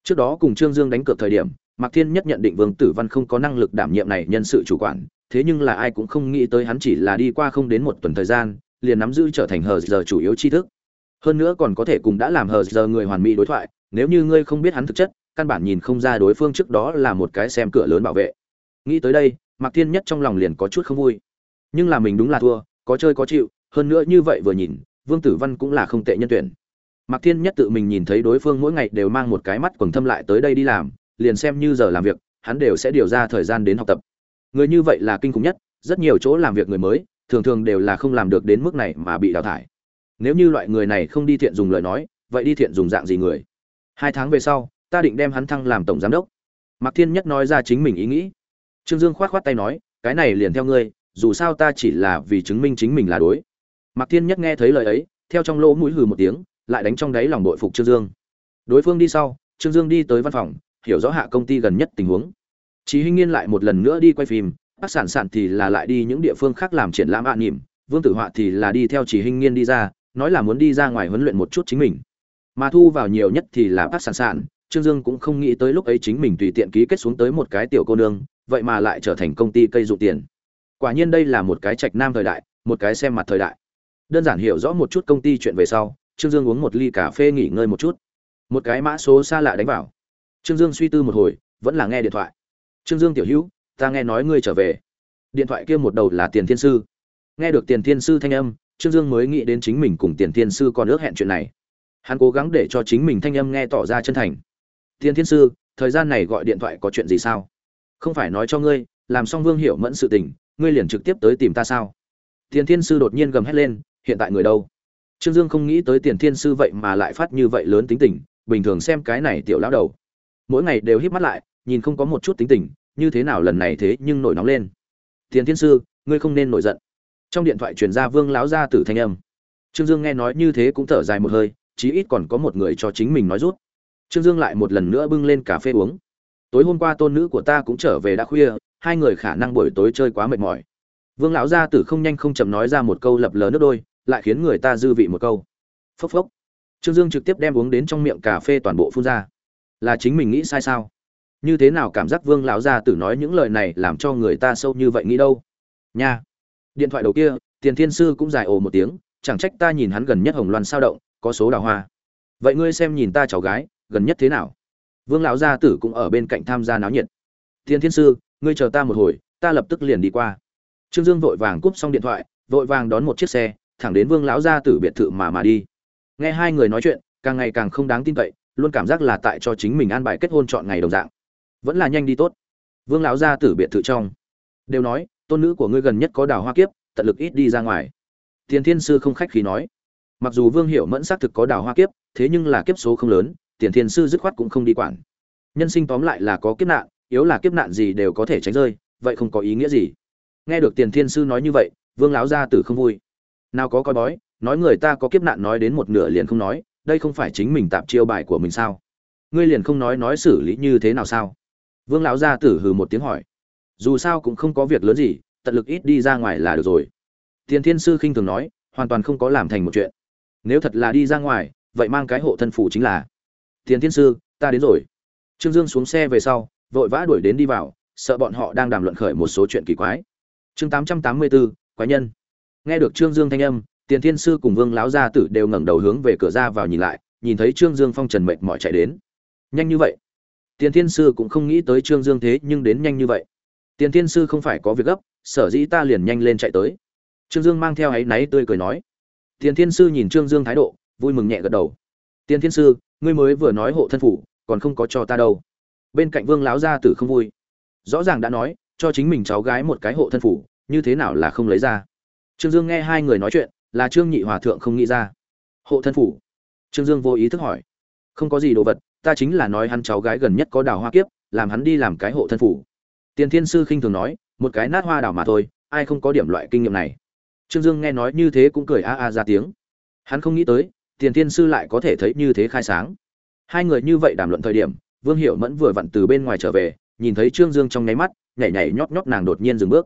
Trước đó cùng trương dương đánh cược thời điểm, mạc thiên nhất nhận định vương tử văn không có năng lực đảm nhiệm này nhân sự chủ quản, thế nhưng là ai cũng không nghĩ tới hắn chỉ là đi qua không đến một tuần thời gian, liền nắm giữ trở thành hờ giờ chủ yếu tri thức. Hơn nữa còn có thể cùng đã làm hờ giờ người hoàn mỹ đối thoại, nếu như ngươi không biết hắn thực chất, căn bản nhìn không ra đối phương trước đó là một cái xem cửa lớn bảo vệ. Nghĩ tới đây, mạc thiên nhất trong lòng liền có chút không vui nhưng là mình đúng là thua, có chơi có chịu, hơn nữa như vậy vừa nhìn, vương tử văn cũng là không tệ nhân tuyển. Mạc thiên nhất tự mình nhìn thấy đối phương mỗi ngày đều mang một cái mắt quần thâm lại tới đây đi làm, liền xem như giờ làm việc, hắn đều sẽ điều ra thời gian đến học tập. Người như vậy là kinh khủng nhất, rất nhiều chỗ làm việc người mới, thường thường đều là không làm được đến mức này mà bị đào thải. Nếu như loại người này không đi thiện dùng lời nói, vậy đi thiện dùng dạng gì người? Hai tháng về sau, ta định đem hắn thăng làm tổng giám đốc. Mạc thiên nhất nói ra chính mình ý nghĩ. Trương dương khoát khoát tay nói, cái này liền theo ngươi dù sao ta chỉ là vì chứng minh chính mình là đối mạc thiên nhất nghe thấy lời ấy theo trong lỗ mũi hừ một tiếng lại đánh trong đáy lòng đội phục trương dương đối phương đi sau trương dương đi tới văn phòng hiểu rõ hạ công ty gần nhất tình huống Chí Hinh Nghiên lại một lần nữa đi quay phim, Bác Sản Sản thì là lại đi những địa phương khác làm triển lãm ạ niệm, Vương Tử Họa thì là đi theo Chỉ Hinh Nghiên đi ra, nói là muốn đi ra ngoài huấn luyện một chút chính mình. Mà thu vào nhiều nhất thì là Bác Sản Sản, Trương Dương cũng không nghĩ tới lúc ấy chính mình tùy tiện ký kết xuống tới một cái tiểu cô nương, vậy mà lại trở thành công ty cây dụ tiền. Quả nhiên đây là một cái trạch nam thời đại, một cái xem mặt thời đại. Đơn giản hiểu rõ một chút công ty chuyện về sau, Trương Dương uống một ly cà phê nghỉ ngơi một chút. Một cái mã số xa lạ đánh vào. Trương Dương suy tư một hồi, vẫn là nghe điện thoại trương dương tiểu hữu ta nghe nói ngươi trở về điện thoại kia một đầu là tiền thiên sư nghe được tiền thiên sư thanh âm trương dương mới nghĩ đến chính mình cùng tiền thiên sư còn ước hẹn chuyện này hắn cố gắng để cho chính mình thanh âm nghe tỏ ra chân thành tiền thiên sư thời gian này gọi điện thoại có chuyện gì sao không phải nói cho ngươi làm xong vương hiểu mẫn sự tình ngươi liền trực tiếp tới tìm ta sao? Tiền thiên sư đột nhiên gầm hét lên, hiện tại người đâu? Trương dương không nghĩ tới tiền thiên sư vậy mà lại phát như vậy lớn tính tình, bình thường xem cái này tiểu lão đầu. Mỗi ngày đều híp mắt lại, nhìn không có một chút tính tình, như thế nào lần này thế nhưng nổi nóng lên. Tiền thiên sư, ngươi không nên nổi giận. Trong điện thoại truyền ra vương lão gia tử thanh âm. Trương dương nghe nói như thế cũng thở dài một hơi, chí ít còn có một người cho chính mình nói rút. Trương dương lại một lần nữa bưng lên cà phê uống. Tối hôm qua tôn nữ của ta cũng trở về đã khuya hai người khả năng buổi tối chơi quá mệt mỏi. Vương lão gia tử không nhanh không chậm nói ra một câu lập lờ nước đôi, lại khiến người ta dư vị một câu. Phốc phốc. Trương dương trực tiếp đem uống đến trong miệng cà phê toàn bộ phun ra. Là chính mình nghĩ sai sao? Như thế nào cảm giác vương lão gia tử nói những lời này làm cho người ta sâu như vậy nghĩ đâu? Nha. Điện thoại đầu kia, tiền thiên sư cũng dài ồ một tiếng, chẳng trách ta nhìn hắn gần nhất hồng loan sao động, có số đào hoa. Vậy ngươi xem nhìn ta cháu gái, gần nhất thế nào? Vương lão gia tử cũng ở bên cạnh tham gia náo nhiệt. Thiên thiên sư ngươi chờ ta một hồi, ta lập tức liền đi qua. Trương dương vội vàng cúp xong điện thoại, vội vàng đón một chiếc xe, thẳng đến vương lão gia tử biệt thự mà mà đi. Nghe hai người nói chuyện, càng ngày càng không đáng tin cậy, luôn cảm giác là tại cho chính mình an bài kết hôn chọn ngày đồng dạng. Vẫn là nhanh đi tốt. Vương lão gia tử biệt thự trong, đều nói, tôn nữ của ngươi gần nhất có đào hoa kiếp, tận lực ít đi ra ngoài. Tiền thiên sư không khách khí nói, mặc dù vương hiểu mẫn xác thực có đào hoa kiếp, thế nhưng là kiếp số không lớn, tiền thiên sư dứt khoát cũng không đi quản. Nhân sinh tóm lại là có kiếp nạn yếu là kiếp nạn gì đều có thể tránh rơi, vậy không có ý nghĩa gì. Nghe được tiền thiên sư nói như vậy, vương lão gia tử không vui. Nào có coi bói, nói người ta có kiếp nạn nói đến một nửa liền không nói, đây không phải chính mình tạm chiêu bài của mình sao? Ngươi liền không nói nói xử lý như thế nào sao? Vương lão gia tử hừ một tiếng hỏi. Dù sao cũng không có việc lớn gì, tận lực ít đi ra ngoài là được rồi. Tiền thiên sư khinh thường nói, hoàn toàn không có làm thành một chuyện. Nếu thật là đi ra ngoài, vậy mang cái hộ thân phủ chính là. Tiền thiên sư, ta đến rồi. Trương dương xuống xe về sau vội vã đuổi đến đi vào, sợ bọn họ đang đàm luận khởi một số chuyện kỳ quái. Chương tám trăm tám mươi bốn quái nhân. Nghe được trương dương thanh âm, tiền thiên sư cùng vương lão gia tử đều ngẩng đầu hướng về cửa ra vào nhìn lại, nhìn thấy trương dương phong trần mệt mỏi chạy đến. Nhanh như vậy? Tiền thiên sư cũng không nghĩ tới trương dương thế nhưng đến nhanh như vậy. Tiền thiên sư không phải có việc gấp, sở dĩ ta liền nhanh lên chạy tới. Trương dương mang theo ấy náy tươi cười nói. Tiền thiên sư nhìn trương dương thái độ, vui mừng nhẹ gật đầu. Tiền thiên sư, ngươi mới vừa nói hộ thân phủ, còn không có cho ta đâu bên cạnh vương láo gia tử không vui. Rõ ràng đã nói, cho chính mình cháu gái một cái hộ thân phủ, như thế nào là không lấy ra. Trương dương nghe hai người nói chuyện, là trương nhị hòa thượng không nghĩ ra. Hộ thân phủ? Trương dương vô ý thức hỏi. Không có gì đồ vật, ta chính là nói hắn cháu gái gần nhất có đào hoa kiếp, làm hắn đi làm cái hộ thân phủ. Tiền thiên sư khinh thường nói, một cái nát hoa đào mà thôi, ai không có điểm loại kinh nghiệm này. Trương dương nghe nói như thế cũng cười a a ra tiếng. Hắn không nghĩ tới, tiền thiên sư lại có thể thấy như thế khai sáng. Hai người như vậy đàm luận thời điểm vương hiểu mẫn vừa vặn từ bên ngoài trở về, nhìn thấy trương dương trong nháy mắt, nhảy nhảy nhót nhót nàng đột nhiên dừng bước.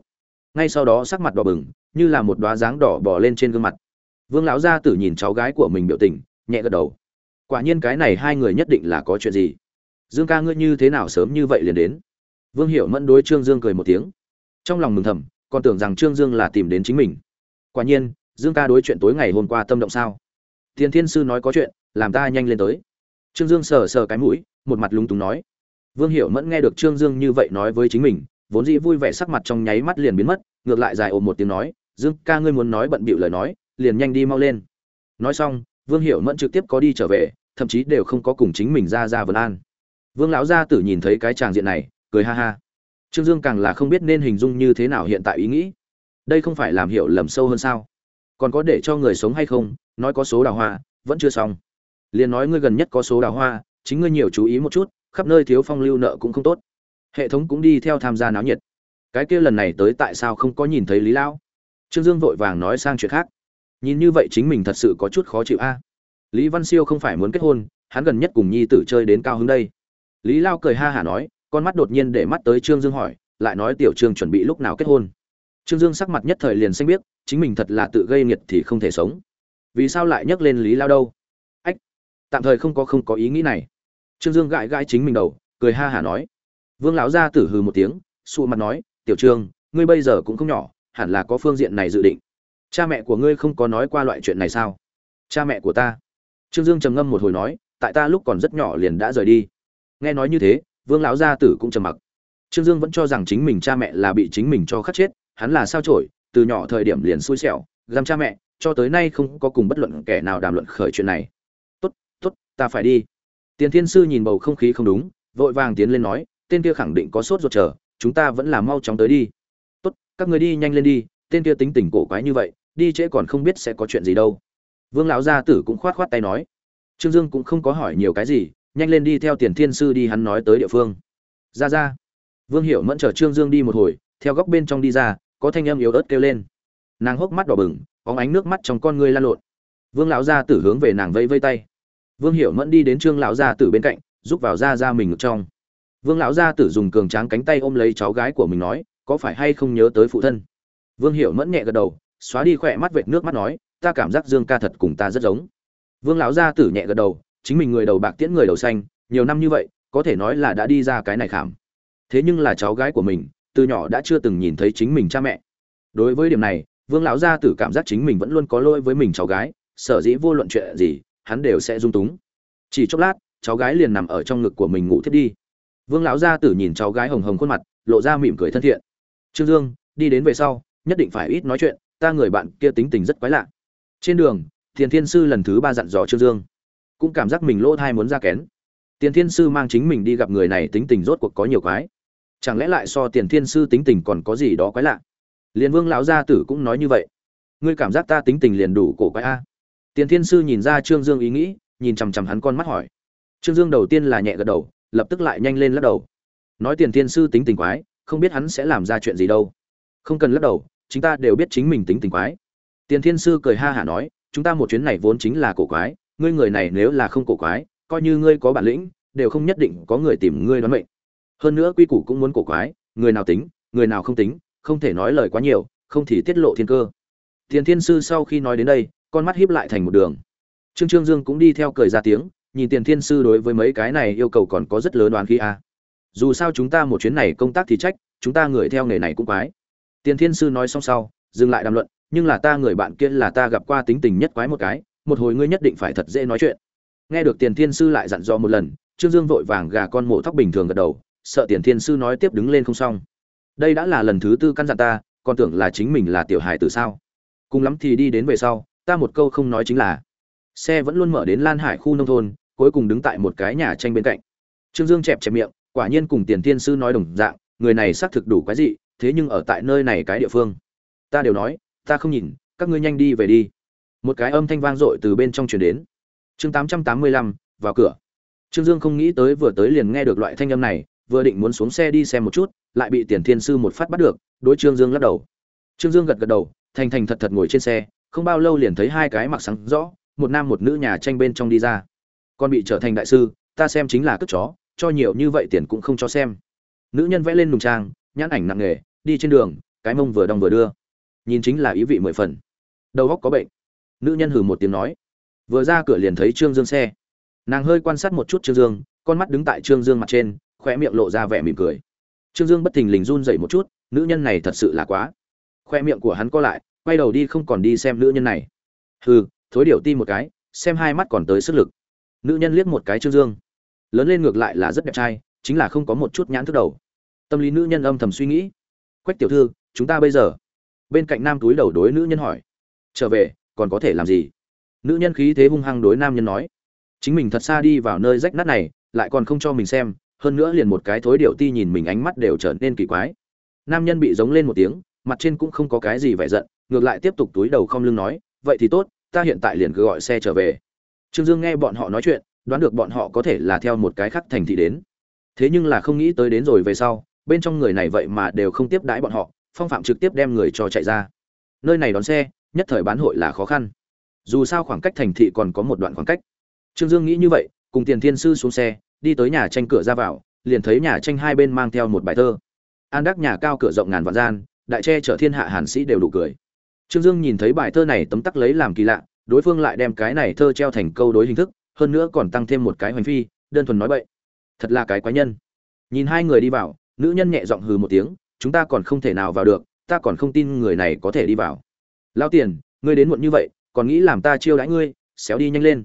Ngay sau đó sắc mặt đỏ bừng, như là một đóa dáng đỏ bò lên trên gương mặt. Vương lão gia tử nhìn cháu gái của mình biểu tình, nhẹ gật đầu. Quả nhiên cái này hai người nhất định là có chuyện gì? Dương ca ngươi như thế nào sớm như vậy liền đến? Vương hiểu mẫn đối trương dương cười một tiếng. Trong lòng mừng thầm, còn tưởng rằng trương dương là tìm đến chính mình. Quả nhiên, dương ca đối chuyện tối ngày hôm qua tâm động sao? Tiên thiên sư nói có chuyện, làm ta nhanh lên tới trương dương sờ sờ cái mũi, một mặt lúng túng nói. Vương hiểu mẫn nghe được trương dương như vậy nói với chính mình, vốn dĩ vui vẻ sắc mặt trong nháy mắt liền biến mất, ngược lại dài ồm một tiếng nói, dương ca ngươi muốn nói bận bịu lời nói, liền nhanh đi mau lên. Nói xong, vương hiểu mẫn trực tiếp có đi trở về, thậm chí đều không có cùng chính mình ra ra vân an. Vương lão gia tử nhìn thấy cái tràng diện này, cười ha ha. Trương dương càng là không biết nên hình dung như thế nào hiện tại ý nghĩ. Đây không phải làm hiểu lầm sâu hơn sao? Còn có để cho người sống hay không, nói có số đào hoa, vẫn chưa xong liền nói ngươi gần nhất có số đào hoa, chính ngươi nhiều chú ý một chút, khắp nơi thiếu phong lưu nợ cũng không tốt. Hệ thống cũng đi theo tham gia náo nhiệt. Cái kia lần này tới tại sao không có nhìn thấy lý lão? Trương dương vội vàng nói sang chuyện khác. Nhìn như vậy chính mình thật sự có chút khó chịu a. Lý văn siêu không phải muốn kết hôn, hắn gần nhất cùng nhi tử chơi đến cao hứng đây. Lý lao cười ha hả nói, con mắt đột nhiên để mắt tới trương dương hỏi, lại nói tiểu trương chuẩn bị lúc nào kết hôn. Trương dương sắc mặt nhất thời liền xanh biết chính mình thật là tự gây nghiệt thì không thể sống. Vì sao lại nhắc lên lý lao đâu? Tạm thời không có không có ý nghĩ này. Trương dương gãi gãi chính mình đầu, cười ha hả nói. Vương lão gia tử hừ một tiếng, sụ mặt nói, tiểu trương, ngươi bây giờ cũng không nhỏ, hẳn là có phương diện này dự định. Cha mẹ của ngươi không có nói qua loại chuyện này sao? Cha mẹ của ta. Trương dương trầm ngâm một hồi nói, tại ta lúc còn rất nhỏ liền đã rời đi. Nghe nói như thế, vương lão gia tử cũng trầm mặc. Trương dương vẫn cho rằng chính mình cha mẹ là bị chính mình cho khắc chết, hắn là sao trổi từ nhỏ thời điểm liền xui xẻo giam cha mẹ, cho tới nay không có cùng bất luận kẻ nào đàm luận khởi chuyện này ta phải đi. Tiền thiên sư nhìn bầu không khí không đúng, vội vàng tiến lên nói, tên kia khẳng định có sốt ruột chờ, chúng ta vẫn là mau chóng tới đi. Tốt, các người đi nhanh lên đi, tên kia tính tình cổ quái như vậy, đi trễ còn không biết sẽ có chuyện gì đâu. Vương lão gia tử cũng khoát khoát tay nói. Trương dương cũng không có hỏi nhiều cái gì, nhanh lên đi theo tiền thiên sư đi hắn nói tới địa phương. Ra ra. Vương hiểu mẫn chở trương dương đi một hồi, theo góc bên trong đi ra, có thanh âm yếu ớt kêu lên. Nàng hốc mắt đỏ bừng có ánh nước mắt trong con ngươi lan lộn. Vương lão gia tử hướng về nàng vây vây tay vương hiểu mẫn đi đến trương lão gia tử bên cạnh, giúp vào ra ra mình ngực trong. Vương lão gia tử dùng cường tráng cánh tay ôm lấy cháu gái của mình nói, có phải hay không nhớ tới phụ thân? Vương hiểu mẫn nhẹ gật đầu, xóa đi khỏe mắt vệt nước mắt nói, ta cảm giác dương ca thật cùng ta rất giống. Vương lão gia tử nhẹ gật đầu, chính mình người đầu bạc tiễn người đầu xanh, nhiều năm như vậy, có thể nói là đã đi ra cái này khảm. Thế nhưng là cháu gái của mình, từ nhỏ đã chưa từng nhìn thấy chính mình cha mẹ. Đối với điểm này, vương lão gia tử cảm giác chính mình vẫn luôn có lỗi với mình cháu gái, sở dĩ vô luận chuyện gì hắn đều sẽ dung túng. Chỉ chốc lát, cháu gái liền nằm ở trong ngực của mình ngủ thiết đi. Vương lão gia tử nhìn cháu gái hồng hồng khuôn mặt, lộ ra mỉm cười thân thiện. Trương dương, đi đến về sau, nhất định phải ít nói chuyện, ta người bạn kia tính tình rất quái lạ. Trên đường thiền thiên sư lần thứ ba dặn dò trương dương. Cũng cảm giác mình lỗ thai muốn ra kén. Tiền thiên sư mang chính mình đi gặp người này tính tình rốt cuộc có nhiều quái. Chẳng lẽ lại so tiền thiên sư tính tình còn có gì đó quái lạ? Liền vương lão gia tử cũng nói như vậy. Ngươi cảm giác ta tính tình liền đủ cổ quái a? Tiền thiên sư nhìn ra trương dương ý nghĩ, nhìn chằm chằm hắn con mắt hỏi. Trương dương đầu tiên là nhẹ gật đầu, lập tức lại nhanh lên lắc đầu. Nói tiền thiên sư tính tình quái, không biết hắn sẽ làm ra chuyện gì đâu. Không cần lắc đầu, chúng ta đều biết chính mình tính tình quái. Tiền thiên sư cười ha hả nói, chúng ta một chuyến này vốn chính là cổ quái, ngươi người này nếu là không cổ quái, coi như ngươi có bản lĩnh, đều không nhất định có người tìm ngươi đoán mệnh. Hơn nữa quy củ cũng muốn cổ quái, người nào tính, người nào không tính, không thể nói lời quá nhiều, không thì tiết lộ thiên cơ. Tiền thiên sư sau khi nói đến đây con mắt híp lại thành một đường. Trương trương dương cũng đi theo cười ra tiếng, nhìn tiền thiên sư đối với mấy cái này yêu cầu còn có rất lớn đoán khi a. Dù sao chúng ta một chuyến này công tác thì trách, chúng ta người theo nghề này cũng quái. Tiền thiên sư nói xong sau, dừng lại đàm luận, nhưng là ta người bạn kia là ta gặp qua tính tình nhất quái một cái, một hồi ngươi nhất định phải thật dễ nói chuyện. Nghe được tiền thiên sư lại dặn dò một lần, trương dương vội vàng gà con mổ tóc bình thường gật đầu, sợ tiền thiên sư nói tiếp đứng lên không xong. Đây đã là lần thứ tư căn dặn ta, còn tưởng là chính mình là tiểu hài từ sao? Cùng lắm thì đi đến về sau ta một câu không nói chính là, xe vẫn luôn mở đến lan hải khu nông thôn, cuối cùng đứng tại một cái nhà tranh bên cạnh. Trương dương chẹp chẹp miệng, quả nhiên cùng tiền thiên sư nói đồng dạng, người này xác thực đủ cái gì thế nhưng ở tại nơi này cái địa phương, ta đều nói, ta không nhìn, các ngươi nhanh đi về đi. Một cái âm thanh vang dội từ bên trong truyền đến. Chương tám trăm tám mươi lăm, vào cửa. Trương dương không nghĩ tới vừa tới liền nghe được loại thanh âm này, vừa định muốn xuống xe đi xem một chút, lại bị tiền thiên sư một phát bắt được, đối trương dương lắc đầu. Trương dương gật gật đầu, thành thành thật thật ngồi trên xe không bao lâu liền thấy hai cái mặc sáng rõ, một nam một nữ nhà tranh bên trong đi ra. Con bị trở thành đại sư, ta xem chính là cất chó, cho nhiều như vậy tiền cũng không cho xem. Nữ nhân vẽ lên nùng trang, nhãn ảnh nặng nghề đi trên đường, cái mông vừa đong vừa đưa. Nhìn chính là ý vị mười phần. Đầu góc có bệnh. Nữ nhân hừ một tiếng nói. Vừa ra cửa liền thấy trương dương xe. Nàng hơi quan sát một chút trương dương, con mắt đứng tại trương dương mặt trên khoe miệng lộ ra vẻ mỉm cười. Trương dương bất thình lình run dậy một chút, nữ nhân này thật sự là quá. Khoe miệng của hắn co lại quay đầu đi không còn đi xem nữ nhân này. Hừ, thối điệu ti một cái, xem hai mắt còn tới sức lực. Nữ nhân liếc một cái trương dương. Lớn lên ngược lại là rất đẹp trai, chính là không có một chút nhãn thức đầu. Tâm lý nữ nhân âm thầm suy nghĩ. Quách tiểu thư, chúng ta bây giờ? Bên cạnh nam túi đầu đối nữ nhân hỏi. Trở về, còn có thể làm gì? Nữ nhân khí thế hung hăng đối nam nhân nói. Chính mình thật xa đi vào nơi rách nát này, lại còn không cho mình xem, hơn nữa liền một cái thối điệu ti nhìn mình ánh mắt đều trở nên kỳ quái. Nam nhân bị giống lên một tiếng, mặt trên cũng không có cái gì vẻ giận ngược lại tiếp tục túi đầu không lưng nói, vậy thì tốt, ta hiện tại liền cứ gọi xe trở về. Trương dương nghe bọn họ nói chuyện, đoán được bọn họ có thể là theo một cái khác thành thị đến. Thế nhưng là không nghĩ tới đến rồi về sau, bên trong người này vậy mà đều không tiếp đãi bọn họ, phong phạm trực tiếp đem người cho chạy ra. Nơi này đón xe, nhất thời bán hội là khó khăn. Dù sao khoảng cách thành thị còn có một đoạn khoảng cách. Trương dương nghĩ như vậy, cùng tiền thiên sư xuống xe, đi tới nhà tranh cửa ra vào, liền thấy nhà tranh hai bên mang theo một bài thơ. An đắc nhà cao cửa rộng ngàn vạn gian, đại tre chở thiên hạ hàn sĩ đều đủ cười trương dương nhìn thấy bài thơ này tấm tắc lấy làm kỳ lạ, đối phương lại đem cái này thơ treo thành câu đối hình thức, hơn nữa còn tăng thêm một cái hoành phi, đơn thuần nói bậy. Thật là cái quái nhân. Nhìn hai người đi vào, nữ nhân nhẹ giọng hừ một tiếng, chúng ta còn không thể nào vào được, ta còn không tin người này có thể đi vào. Lao tiền, ngươi đến muộn như vậy, còn nghĩ làm ta chiêu đãi ngươi, xéo đi nhanh lên.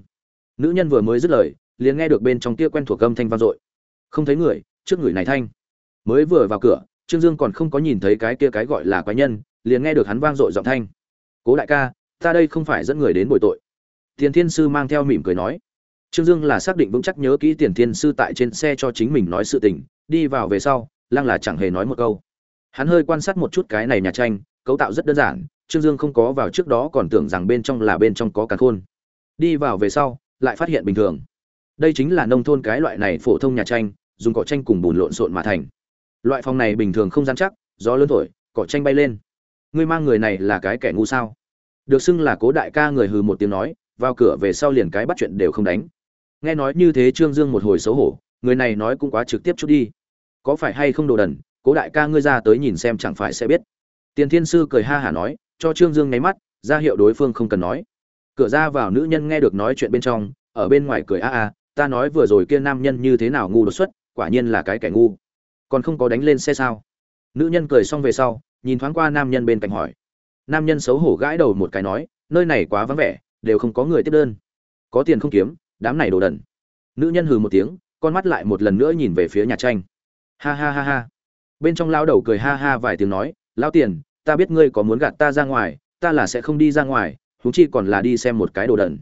Nữ nhân vừa mới dứt lời, liền nghe được bên trong kia quen thuộc âm thanh vang dội. Không thấy người, trước người này thanh. Mới vừa vào cửa, trương dương còn không có nhìn thấy cái kia cái gọi là quái nhân, liền nghe được hắn vang dội giọng thanh cố đại ca, ta đây không phải dẫn người đến bồi tội. Tiền thiên sư mang theo mỉm cười nói. Trương dương là xác định vững chắc nhớ kỹ tiền thiên sư tại trên xe cho chính mình nói sự tình, đi vào về sau, lăng là chẳng hề nói một câu. Hắn hơi quan sát một chút cái này nhà tranh, cấu tạo rất đơn giản, trương dương không có vào trước đó còn tưởng rằng bên trong là bên trong có càn khôn. Đi vào về sau, lại phát hiện bình thường. Đây chính là nông thôn cái loại này phổ thông nhà tranh, dùng cỏ tranh cùng bùn lộn xộn mà thành. Loại phòng này bình thường không dám chắc, gió lớn thổi, cỏ tranh bay lên. Ngươi mang người này là cái kẻ ngu sao? Được xưng là cố đại ca người hừ một tiếng nói, vào cửa về sau liền cái bắt chuyện đều không đánh. Nghe nói như thế trương dương một hồi xấu hổ, người này nói cũng quá trực tiếp chút đi. Có phải hay không đồ đần, cố đại ca ngươi ra tới nhìn xem chẳng phải sẽ biết. Tiền thiên sư cười ha hả nói, cho trương dương nháy mắt, ra hiệu đối phương không cần nói. Cửa ra vào nữ nhân nghe được nói chuyện bên trong, ở bên ngoài cười a a, ta nói vừa rồi kia nam nhân như thế nào ngu đột xuất, quả nhiên là cái kẻ ngu. Còn không có đánh lên xe sao? Nữ nhân cười xong về sau, nhìn thoáng qua nam nhân bên cạnh hỏi nam nhân xấu hổ gãi đầu một cái nói, nơi này quá vắng vẻ, đều không có người tiếp đơn. Có tiền không kiếm, đám này đồ đần. Nữ nhân hừ một tiếng, con mắt lại một lần nữa nhìn về phía nhà tranh. Ha ha ha ha. Bên trong lao đầu cười ha ha vài tiếng nói lao tiền, ta biết ngươi có muốn gạt ta ra ngoài, ta là sẽ không đi ra ngoài húng chi còn là đi xem một cái đồ đần.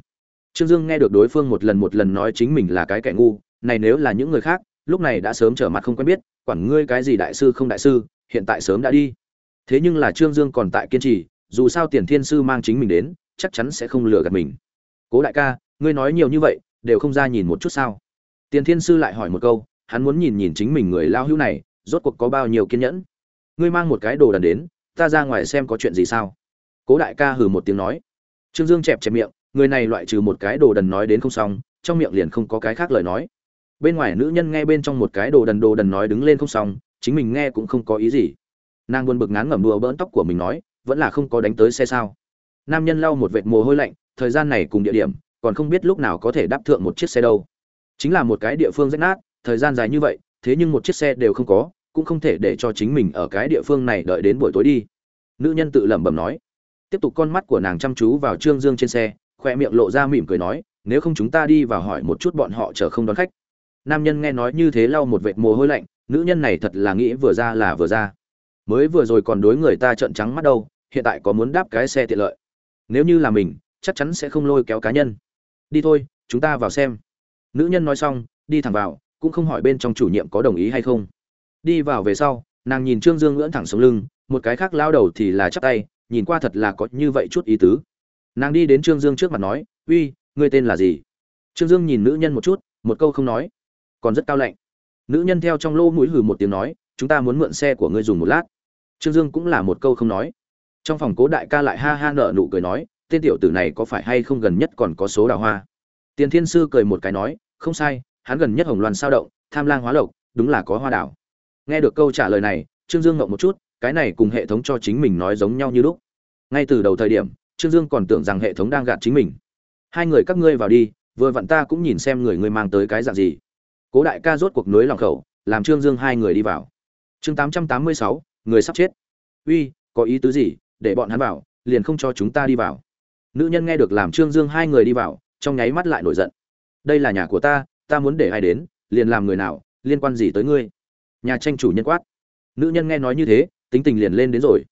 Trương dương nghe được đối phương một lần một lần nói chính mình là cái kẻ ngu, này nếu là những người khác, lúc này đã sớm trở mặt không quen biết, quản ngươi cái gì đại sư không đại sư, hiện tại sớm đã đi. Thế nhưng là trương dương còn tại kiên trì dù sao tiền thiên sư mang chính mình đến, chắc chắn sẽ không lừa gạt mình. Cố đại ca, ngươi nói nhiều như vậy, đều không ra nhìn một chút sao? Tiền thiên sư lại hỏi một câu, hắn muốn nhìn nhìn chính mình người lao hữu này, rốt cuộc có bao nhiêu kiên nhẫn. Ngươi mang một cái đồ đần đến, ta ra ngoài xem có chuyện gì sao? Cố đại ca hừ một tiếng nói. Trương dương chẹp chẹp miệng, người này loại trừ một cái đồ đần nói đến không xong, trong miệng liền không có cái khác lời nói. Bên ngoài nữ nhân nghe bên trong một cái đồ đần đồ đần nói đứng lên không xong, chính mình nghe cũng không có ý gì. Nàng buồn bực ngán ngẩm đùa bỡn tóc của mình nói vẫn là không có đánh tới xe sao. Nam nhân lau một vệt mồ hôi lạnh, thời gian này cùng địa điểm, còn không biết lúc nào có thể đáp thượng một chiếc xe đâu. Chính là một cái địa phương rách nát, thời gian dài như vậy, thế nhưng một chiếc xe đều không có, cũng không thể để cho chính mình ở cái địa phương này đợi đến buổi tối đi. Nữ nhân tự lẩm bẩm nói. Tiếp tục con mắt của nàng chăm chú vào trương dương trên xe, khoe miệng lộ ra mỉm cười nói, nếu không chúng ta đi vào hỏi một chút bọn họ chờ không đón khách. Nam nhân nghe nói như thế lau một vệt mồ hôi lạnh, nữ nhân này thật là nghĩ vừa ra là vừa ra. Mới vừa rồi còn đối người ta trợn trắng mắt đâu hiện tại có muốn đáp cái xe tiện lợi. Nếu như là mình, chắc chắn sẽ không lôi kéo cá nhân. Đi thôi, chúng ta vào xem. Nữ nhân nói xong, đi thẳng vào, cũng không hỏi bên trong chủ nhiệm có đồng ý hay không. Đi vào về sau, nàng nhìn trương dương ngưỡng thẳng xuống lưng, một cái khác lao đầu thì là chắp tay, nhìn qua thật là có như vậy chút ý tứ. Nàng đi đến trương dương trước mặt nói, uy, ngươi tên là gì? Trương dương nhìn nữ nhân một chút, một câu không nói. Còn rất cao lạnh. Nữ nhân theo trong lô mũi hừ một tiếng nói, chúng ta muốn mượn xe của ngươi dùng một lát. Trương dương cũng là một câu không nói trong phòng cố đại ca lại ha ha nợ nụ cười nói, tên tiểu tử này có phải hay không gần nhất còn có số đào hoa? Tiền thiên sư cười một cái nói, không sai, hắn gần nhất hồng loan sao động, tham lang hóa lộc, đúng là có hoa đảo. Nghe được câu trả lời này, trương dương ngộng một chút, cái này cùng hệ thống cho chính mình nói giống nhau như lúc. Ngay từ đầu thời điểm, trương dương còn tưởng rằng hệ thống đang gạt chính mình. Hai người các ngươi vào đi, vừa vặn ta cũng nhìn xem người ngươi mang tới cái dạng gì. Cố đại ca rốt cuộc nối lòng khẩu, làm trương dương hai người đi vào. Chương tám trăm tám mươi sáu, người sắp chết. Uy, có ý tứ gì? Để bọn hắn vào, liền không cho chúng ta đi vào. Nữ nhân nghe được làm trương dương hai người đi vào, trong nháy mắt lại nổi giận. Đây là nhà của ta ta muốn để ai đến, liền làm người nào, liên quan gì tới ngươi? Nhà tranh chủ nhân quát. Nữ nhân nghe nói như thế, tính tình liền lên đến rồi.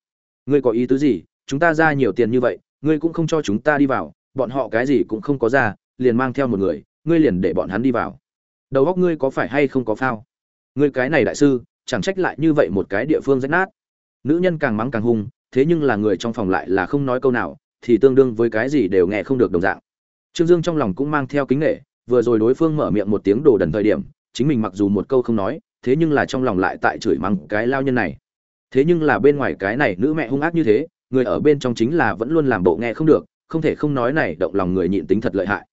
Ngươi có ý tứ gì? Chúng ta ra nhiều tiền như vậy, ngươi cũng không cho chúng ta đi vào, bọn họ cái gì cũng không có ra, liền mang theo một người, ngươi liền để bọn hắn đi vào. Đầu óc ngươi có phải hay không có phao? Ngươi cái này đại sư, chẳng trách lại như vậy một cái địa phương rách nát. Nữ nhân càng mắng càng hung thế nhưng là người trong phòng lại là không nói câu nào, thì tương đương với cái gì đều nghe không được đồng dạng. Trương dương trong lòng cũng mang theo kính nghệ vừa rồi đối phương mở miệng một tiếng đồ đần thời điểm, chính mình mặc dù một câu không nói, thế nhưng là trong lòng lại tại chửi mắng cái lao nhân này. Thế nhưng là bên ngoài cái này nữ mẹ hung ác như thế, người ở bên trong chính là vẫn luôn làm bộ nghe không được, không thể không nói này động lòng người nhịn tính thật lợi hại.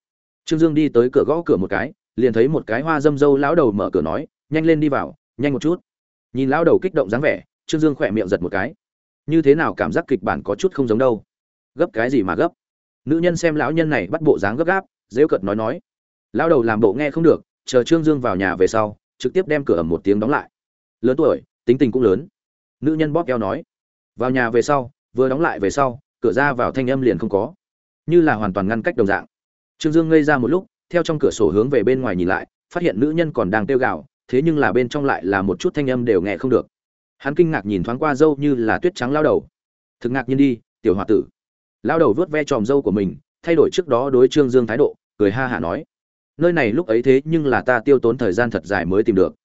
Trương dương đi tới cửa gõ cửa một cái, liền thấy một cái hoa dâm dâu lão đầu mở cửa nói, nhanh lên đi vào, nhanh một chút. Nhìn lão đầu kích động dáng vẻ, trương dương khỏe miệng giật một cái như thế nào cảm giác kịch bản có chút không giống đâu. Gấp cái gì mà gấp? Nữ nhân xem lão nhân này bắt bộ dáng gấp gáp dễ cợt nói nói. Lão đầu làm bộ nghe không được, chờ trương dương vào nhà về sau, trực tiếp đem cửa ẩm một tiếng đóng lại. Lớn tuổi, tính tình cũng lớn. Nữ nhân bóp eo nói. Vào nhà về sau, vừa đóng lại về sau, cửa ra vào thanh âm liền không có. Như là hoàn toàn ngăn cách đồng dạng. Trương dương ngây ra một lúc, theo trong cửa sổ hướng về bên ngoài nhìn lại, phát hiện nữ nhân còn đang kêu gào, thế nhưng là bên trong lại là một chút thanh âm đều nghe không được hắn kinh ngạc nhìn thoáng qua dâu như là tuyết trắng lao đầu. Thực ngạc nhiên đi, tiểu h o a tử. Lao đầu vớt ve tròm dâu của mình, thay đổi trước đó đối trương dương thái độ, cười ha hả nói. Nơi này lúc ấy thế nhưng là ta tiêu tốn thời gian thật dài mới tìm được.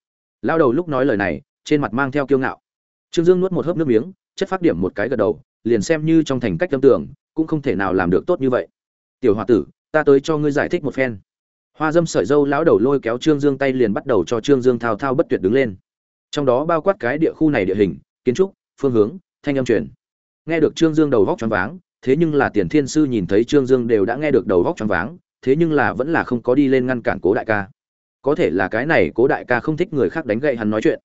Lao đầu lúc nói lời này, trên mặt mang theo kiêu ngạo. Trương dương nuốt một hớp nước miếng, chất phát điểm một cái gật đầu, liền xem như trong thành cách tâm tưởng cũng không thể nào làm được tốt như vậy. Tiểu h o a tử, ta tới cho ngươi giải thích một phen. Hoa dâm sợi dâu lão đầu lôi kéo trương dương tay liền bắt đầu cho trương dương thao thao bất tuyệt đứng lên trong đó bao quát cái địa khu này địa hình, kiến trúc, phương hướng, thanh âm truyền. Nghe được trương dương đầu vóc choáng váng, thế nhưng là tiền thiên sư nhìn thấy trương dương đều đã nghe được đầu vóc choáng váng, thế nhưng là vẫn là không có đi lên ngăn cản cố đại ca. Có thể là cái này cố đại ca không thích người khác đánh gậy hắn nói chuyện.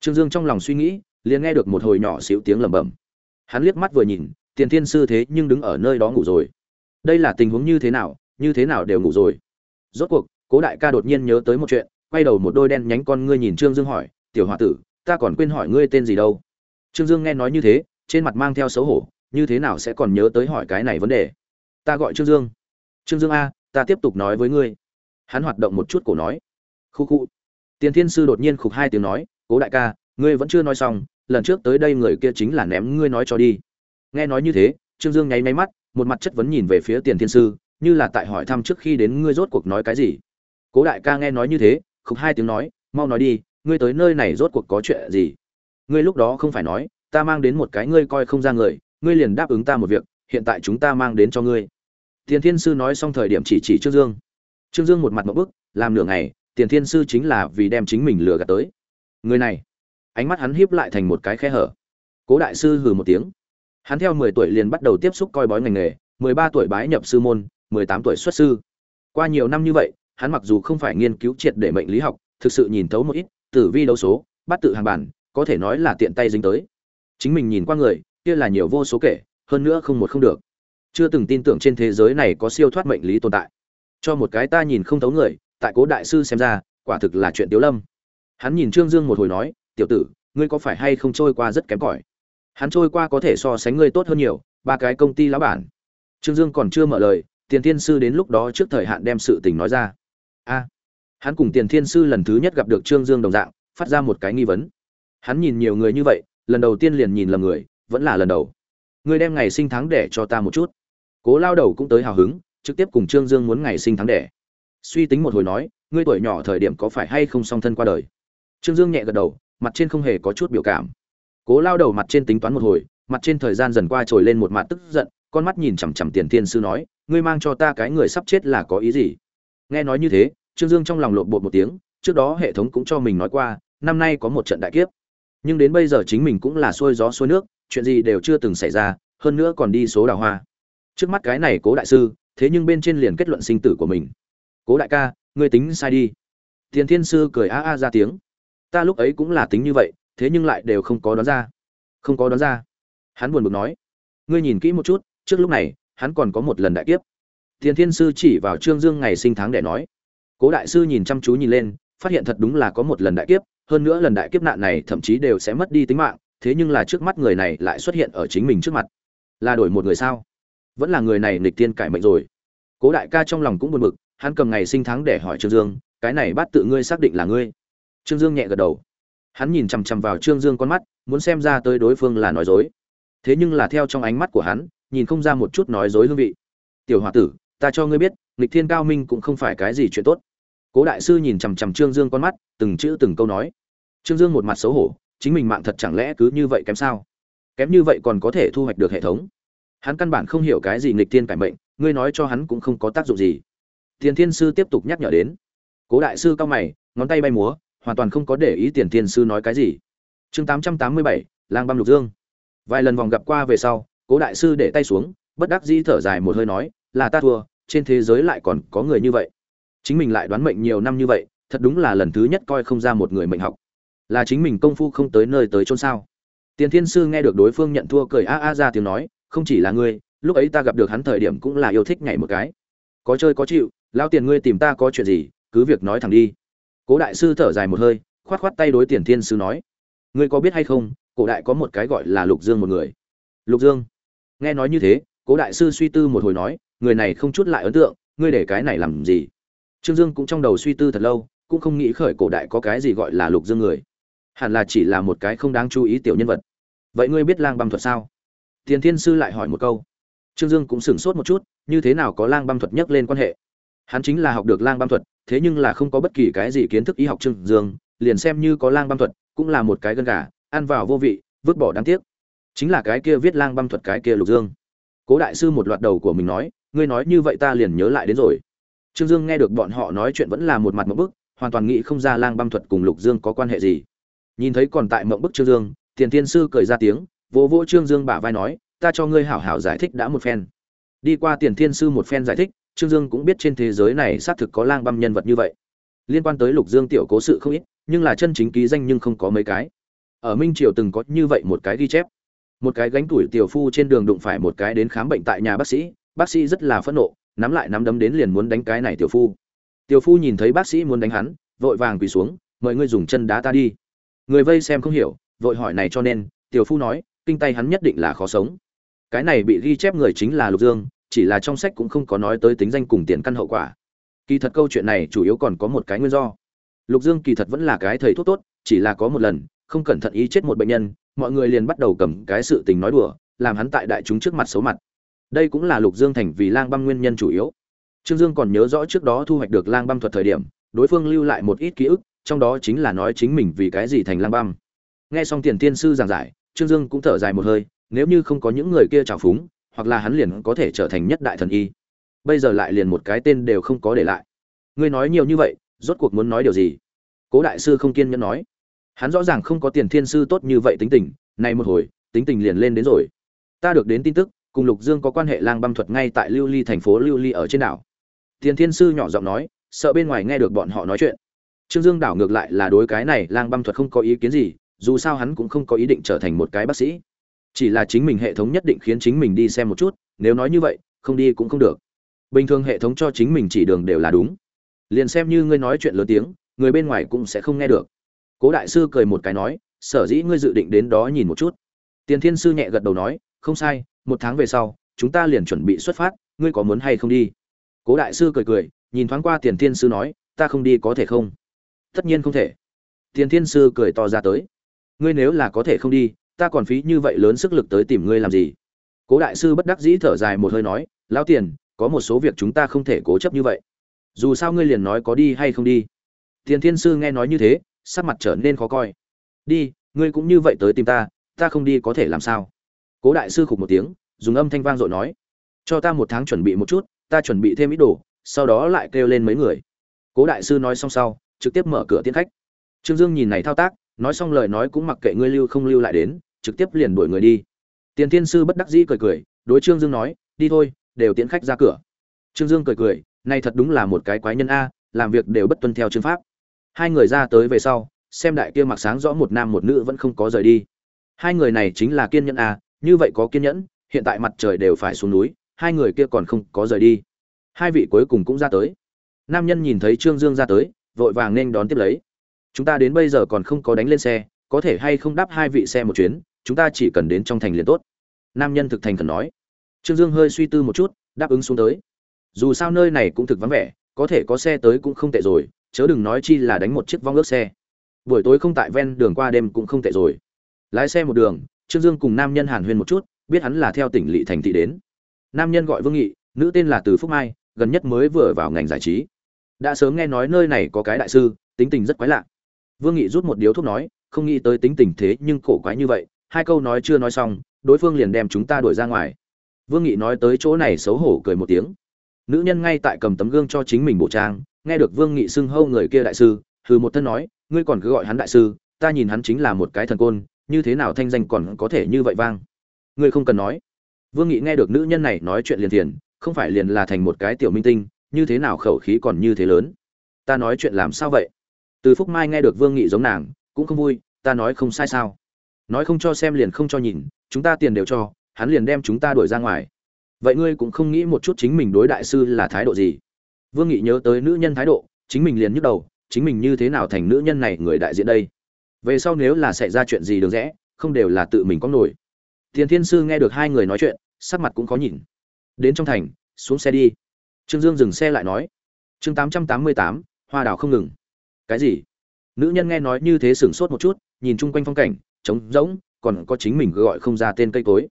Trương dương trong lòng suy nghĩ, liền nghe được một hồi nhỏ xíu tiếng lẩm bẩm. Hắn liếc mắt vừa nhìn, tiền thiên sư thế nhưng đứng ở nơi đó ngủ rồi. Đây là tình huống như thế nào, như thế nào đều ngủ rồi. Rốt cuộc, cố đại ca đột nhiên nhớ tới một chuyện, quay đầu một đôi đen nhánh con ngươi nhìn trương dương hỏi tiểu hòa tử, ta còn quên hỏi ngươi tên gì đâu. Trương dương nghe nói như thế, trên mặt mang theo xấu hổ, như thế nào sẽ còn nhớ tới hỏi cái này vấn đề? Ta gọi trương dương. Trương dương a, ta tiếp tục nói với ngươi. Hắn hoạt động một chút cổ nói. Khu khu. Tiền thiên sư đột nhiên khục hai tiếng nói, cố đại ca, ngươi vẫn chưa nói xong, lần trước tới đây người kia chính là ném ngươi nói cho đi. Nghe nói như thế, trương dương nháy máy mắt, một mặt chất vấn nhìn về phía tiền thiên sư, như là tại hỏi thăm trước khi đến ngươi rốt cuộc nói cái gì. Cố đại ca nghe nói như thế, khục hai tiếng nói, mau nói đi ngươi tới nơi này rốt cuộc có chuyện gì? Ngươi lúc đó không phải nói, ta mang đến một cái ngươi coi không ra người, ngươi liền đáp ứng ta một việc, hiện tại chúng ta mang đến cho ngươi. Tiền thiên sư nói xong thời điểm chỉ chỉ trương dương. Trương dương một mặt một bức, làm nửa ngày, tiền thiên sư chính là vì đem chính mình lừa gạt tới. Người này, ánh mắt hắn híp lại thành một cái khe hở. Cố đại sư hừ một tiếng. Hắn theo mười tuổi liền bắt đầu tiếp xúc coi bói ngành nghề, mười ba tuổi bái nhập sư môn, mười tám tuổi xuất sư. Qua nhiều năm như vậy, hắn mặc dù không phải nghiên cứu triệt để mệnh lý học, thực sự nhìn thấu một ít tử vi đấu số, bắt tự hàng bản, có thể nói là tiện tay dính tới. Chính mình nhìn qua người, kia là nhiều vô số kể, hơn nữa không một không được. Chưa từng tin tưởng trên thế giới này có siêu thoát mệnh lý tồn tại. Cho một cái ta nhìn không thấu người, tại cố đại sư xem ra, quả thực là chuyện tiếu lâm. Hắn nhìn trương dương một hồi nói, tiểu tử, ngươi có phải hay không trôi qua rất kém cỏi? Hắn trôi qua có thể so sánh ngươi tốt hơn nhiều, ba cái công ty lá bản. Trương dương còn chưa mở lời, tiền tiên sư đến lúc đó trước thời hạn đem sự tình nói ra. A hắn cùng tiền thiên sư lần thứ nhất gặp được trương dương đồng dạng, phát ra một cái nghi vấn. Hắn nhìn nhiều người như vậy, lần đầu tiên liền nhìn lầm người, vẫn là lần đầu. Ngươi đem ngày sinh tháng đẻ cho ta một chút. Cố lao đầu cũng tới hào hứng, trực tiếp cùng trương dương muốn ngày sinh tháng đẻ. Suy tính một hồi nói, ngươi tuổi nhỏ thời điểm có phải hay không song thân qua đời? Trương dương nhẹ gật đầu, mặt trên không hề có chút biểu cảm. Cố lao đầu mặt trên tính toán một hồi, mặt trên thời gian dần qua trồi lên một mặt tức giận, con mắt nhìn chằm chằm tiền thiên sư nói, ngươi mang cho ta cái người sắp chết là có ý gì? Nghe nói như thế trương dương trong lòng lộn bột một tiếng, trước đó hệ thống cũng cho mình nói qua, năm nay có một trận đại kiếp. Nhưng đến bây giờ chính mình cũng là xuôi gió xuôi nước, chuyện gì đều chưa từng xảy ra, hơn nữa còn đi số đào hoa. Trước mắt cái này cố đại sư, thế nhưng bên trên liền kết luận sinh tử của mình. Cố đại ca, ngươi tính sai đi. Tiền thiên sư cười a a ra tiếng. Ta lúc ấy cũng là tính như vậy, thế nhưng lại đều không có đoán ra. Không có đoán ra. Hắn buồn bực nói. Ngươi nhìn kỹ một chút, trước lúc này, hắn còn có một lần đại kiếp. Tiền thiên sư chỉ vào trương dương ngày sinh tháng để nói cố đại sư nhìn chăm chú nhìn lên, phát hiện thật đúng là có một lần đại kiếp, hơn nữa lần đại kiếp nạn này thậm chí đều sẽ mất đi tính mạng, thế nhưng là trước mắt người này lại xuất hiện ở chính mình trước mặt. Là đổi một người sao? Vẫn là người này nghịch tiên cải mệnh rồi. Cố đại ca trong lòng cũng buồn bực, hắn cầm ngày sinh tháng để hỏi trương dương, cái này bắt tự ngươi xác định là ngươi? Trương dương nhẹ gật đầu. Hắn nhìn chằm chằm vào trương dương con mắt, muốn xem ra tới đối phương là nói dối. Thế nhưng là theo trong ánh mắt của hắn, nhìn không ra một chút nói dối hương vị. Tiểu h o a tử, ta cho ngươi biết, nghịch thiên cao minh cũng không phải cái gì chuyện tốt cố đại sư nhìn chằm chằm trương dương con mắt, từng chữ từng câu nói. Trương dương một mặt xấu hổ, chính mình mạng thật chẳng lẽ cứ như vậy kém sao? Kém như vậy còn có thể thu hoạch được hệ thống? Hắn căn bản không hiểu cái gì nghịch thiên cải mệnh, ngươi nói cho hắn cũng không có tác dụng gì. Tiền thiên sư tiếp tục nhắc nhở đến. Cố đại sư cao mày, ngón tay bay múa, hoàn toàn không có để ý tiền thiên sư nói cái gì. Chương tám trăm tám mươi bảy, lang băm lục dương. Vài lần vòng gặp qua về sau, cố đại sư để tay xuống, bất đắc dĩ thở dài một hơi nói, là ta thua, trên thế giới lại còn có người như vậy chính mình lại đoán mệnh nhiều năm như vậy, thật đúng là lần thứ nhất coi không ra một người mệnh học. Là chính mình công phu không tới nơi tới chôn sao? Tiền thiên sư nghe được đối phương nhận thua cười a a ra tiếng nói, không chỉ là ngươi, lúc ấy ta gặp được hắn thời điểm cũng là yêu thích nhảy một cái. Có chơi có chịu lao tiền ngươi tìm ta có chuyện gì, cứ việc nói thẳng đi. Cố đại sư thở dài một hơi, khoát khoát tay đối tiền thiên sư nói. Ngươi có biết hay không, cổ đại có một cái gọi là lục dương một người. Lục dương. Nghe nói như thế, cố đại sư suy tư một hồi nói, người này không chút lại ấn tượng, ngươi để cái này làm gì? Trương dương cũng trong đầu suy tư thật lâu, cũng không nghĩ khởi cổ đại có cái gì gọi là lục dương người. Hẳn là chỉ là một cái không đáng chú ý tiểu nhân vật. Vậy ngươi biết lang băm thuật sao? Tiền thiên sư lại hỏi một câu. Trương dương cũng sửng sốt một chút, như thế nào có lang băm thuật nhắc lên quan hệ? Hắn chính là học được lang băm thuật, thế nhưng là không có bất kỳ cái gì kiến thức y học trương dương, liền xem như có lang băm thuật, cũng là một cái gân gà, ăn vào vô vị, vứt bỏ đáng tiếc. Chính là cái kia viết lang băm thuật cái kia lục dương. Cố đại sư một loạt đầu của mình nói, ngươi nói như vậy ta liền nhớ lại đến rồi trương dương nghe được bọn họ nói chuyện vẫn là một mặt mộng bức, hoàn toàn nghĩ không ra lang băm thuật cùng lục dương có quan hệ gì. Nhìn thấy còn tại mộng bức trương dương, tiền tiên sư cười ra tiếng, vỗ vỗ trương dương bả vai nói, ta cho ngươi hảo hảo giải thích đã một phen. Đi qua tiền thiên sư một phen giải thích, trương dương cũng biết trên thế giới này xác thực có lang băm nhân vật như vậy. Liên quan tới lục dương tiểu cố sự không ít, nhưng là chân chính ký danh nhưng không có mấy cái. Ở minh triều từng có như vậy một cái ghi chép. Một cái gánh tuổi tiểu phu trên đường đụng phải một cái đến khám bệnh tại nhà bác sĩ bác sĩ rất là phẫn nộ nắm lại nắm đấm đến liền muốn đánh cái này tiểu phu. Tiểu phu nhìn thấy bác sĩ muốn đánh hắn, vội vàng quỳ xuống, mời ngươi dùng chân đá ta đi. Người vây xem không hiểu, vội hỏi này cho nên, tiểu phu nói, kinh tay hắn nhất định là khó sống. Cái này bị ghi chép người chính là lục dương, chỉ là trong sách cũng không có nói tới tính danh cùng tiền căn hậu quả. Kỳ thật câu chuyện này chủ yếu còn có một cái nguyên do. Lục dương kỳ thật vẫn là cái thầy thuốc tốt, chỉ là có một lần, không cẩn thận ý chết một bệnh nhân, mọi người liền bắt đầu cầm cái sự tình nói đùa, làm hắn tại đại chúng trước mặt xấu mặt đây cũng là lục dương thành vì lang băm nguyên nhân chủ yếu. Trương dương còn nhớ rõ trước đó thu hoạch được lang băm thuật thời điểm, đối phương lưu lại một ít ký ức, trong đó chính là nói chính mình vì cái gì thành lang băm. Nghe xong tiền tiên sư giảng giải, trương dương cũng thở dài một hơi, nếu như không có những người kia trào phúng, hoặc là hắn liền có thể trở thành nhất đại thần y. Bây giờ lại liền một cái tên đều không có để lại. Ngươi nói nhiều như vậy, rốt cuộc muốn nói điều gì? Cố đại sư không kiên nhẫn nói. Hắn rõ ràng không có tiền thiên sư tốt như vậy tính tình, nay một hồi, tính tình liền lên đến rồi. Ta được đến tin tức cùng lục dương có quan hệ lang băm thuật ngay tại lưu ly thành phố lưu ly ở trên đảo. Tiền thiên sư nhỏ giọng nói, sợ bên ngoài nghe được bọn họ nói chuyện. Trương dương đảo ngược lại là đối cái này lang băm thuật không có ý kiến gì, dù sao hắn cũng không có ý định trở thành một cái bác sĩ. Chỉ là chính mình hệ thống nhất định khiến chính mình đi xem một chút, nếu nói như vậy, không đi cũng không được. Bình thường hệ thống cho chính mình chỉ đường đều là đúng. Liền xem như ngươi nói chuyện lớn tiếng, người bên ngoài cũng sẽ không nghe được. Cố đại sư cười một cái nói, sở dĩ ngươi dự định đến đó nhìn một chút. Tiền thiên sư nhẹ gật đầu nói, không sai một tháng về sau, chúng ta liền chuẩn bị xuất phát, ngươi có muốn hay không đi? Cố đại sư cười cười, nhìn thoáng qua tiền thiên sư nói, ta không đi có thể không? Tất nhiên không thể. Tiền thiên sư cười to ra tới. Ngươi nếu là có thể không đi, ta còn phí như vậy lớn sức lực tới tìm ngươi làm gì? Cố đại sư bất đắc dĩ thở dài một hơi nói, lão tiền, có một số việc chúng ta không thể cố chấp như vậy. Dù sao ngươi liền nói có đi hay không đi. Tiền thiên sư nghe nói như thế, sắc mặt trở nên khó coi. Đi, ngươi cũng như vậy tới tìm ta ta không đi có thể làm sao? Cố đại sư khục một tiếng, dùng âm thanh vang dội nói, cho ta một tháng chuẩn bị một chút, ta chuẩn bị thêm ít đồ, sau đó lại kêu lên mấy người. Cố đại sư nói xong sau, trực tiếp mở cửa tiến khách. Trương dương nhìn này thao tác, nói xong lời nói cũng mặc kệ ngươi lưu không lưu lại đến, trực tiếp liền đuổi người đi. Tiền thiên sư bất đắc dĩ cười cười, đối trương dương nói, đi thôi, đều tiến khách ra cửa. Trương dương cười cười, này thật đúng là một cái quái nhân a, làm việc đều bất tuân theo chương pháp. Hai người ra tới về sau, xem đại kia mặc sáng rõ một nam một nữ vẫn không có rời đi. Hai người này chính là kiên nhân a như vậy có kiên nhẫn, hiện tại mặt trời đều phải xuống núi, hai người kia còn không có rời đi. Hai vị cuối cùng cũng ra tới. Nam nhân nhìn thấy trương dương ra tới, vội vàng nên đón tiếp lấy. Chúng ta đến bây giờ còn không có đánh lên xe, có thể hay không đáp hai vị xe một chuyến, chúng ta chỉ cần đến trong thành liền tốt. Nam nhân thực thành cần nói. Trương dương hơi suy tư một chút, đáp ứng xuống tới. Dù sao nơi này cũng thực vắng vẻ, có thể có xe tới cũng không tệ rồi, chớ đừng nói chi là đánh một chiếc vong ước xe. Buổi tối không tại ven đường qua đêm cũng không tệ rồi. Lái xe một đường trương dương cùng nam nhân hàn huyên một chút, biết hắn là theo tỉnh lỵ thành thị đến. Nam nhân gọi vương nghị, nữ tên là từ phúc mai, gần nhất mới vừa vào ngành giải trí. Đã sớm nghe nói nơi này có cái đại sư, tính tình rất quái lạ. Vương nghị rút một điếu thuốc nói, không nghĩ tới tính tình thế nhưng cổ quái như vậy, hai câu nói chưa nói xong, đối phương liền đem chúng ta đuổi ra ngoài. Vương nghị nói tới chỗ này xấu hổ cười một tiếng. Nữ nhân ngay tại cầm tấm gương cho chính mình bộ trang, nghe được vương nghị xưng hâu người kia đại sư, hừ một thân nói, ngươi còn cứ gọi hắn đại sư, ta nhìn hắn chính là một cái thần côn như thế nào thanh danh còn có thể như vậy vang? Ngươi không cần nói. Vương nghị nghe được nữ nhân này nói chuyện liền thiền, không phải liền là thành một cái tiểu minh tinh, như thế nào khẩu khí còn như thế lớn? Ta nói chuyện làm sao vậy? Từ phúc mai nghe được vương nghị giống nàng, cũng không vui, ta nói không sai sao? Nói không cho xem liền không cho nhìn, chúng ta tiền đều cho, hắn liền đem chúng ta đuổi ra ngoài. Vậy ngươi cũng không nghĩ một chút chính mình đối đại sư là thái độ gì? Vương nghị nhớ tới nữ nhân thái độ, chính mình liền nhức đầu, chính mình như thế nào thành nữ nhân này người đại diện đây? Về sau nếu là xảy ra chuyện gì được rẽ, không đều là tự mình có nổi. Tiền thiên sư nghe được hai người nói chuyện, sắc mặt cũng khó nhìn. Đến trong thành, xuống xe đi. Trương dương dừng xe lại nói. Chương tám trăm tám mươi tám, hoa đào không ngừng. Cái gì? Nữ nhân nghe nói như thế sửng sốt một chút, nhìn chung quanh phong cảnh, trống rỗng, còn có chính mình gọi không ra tên cây cối.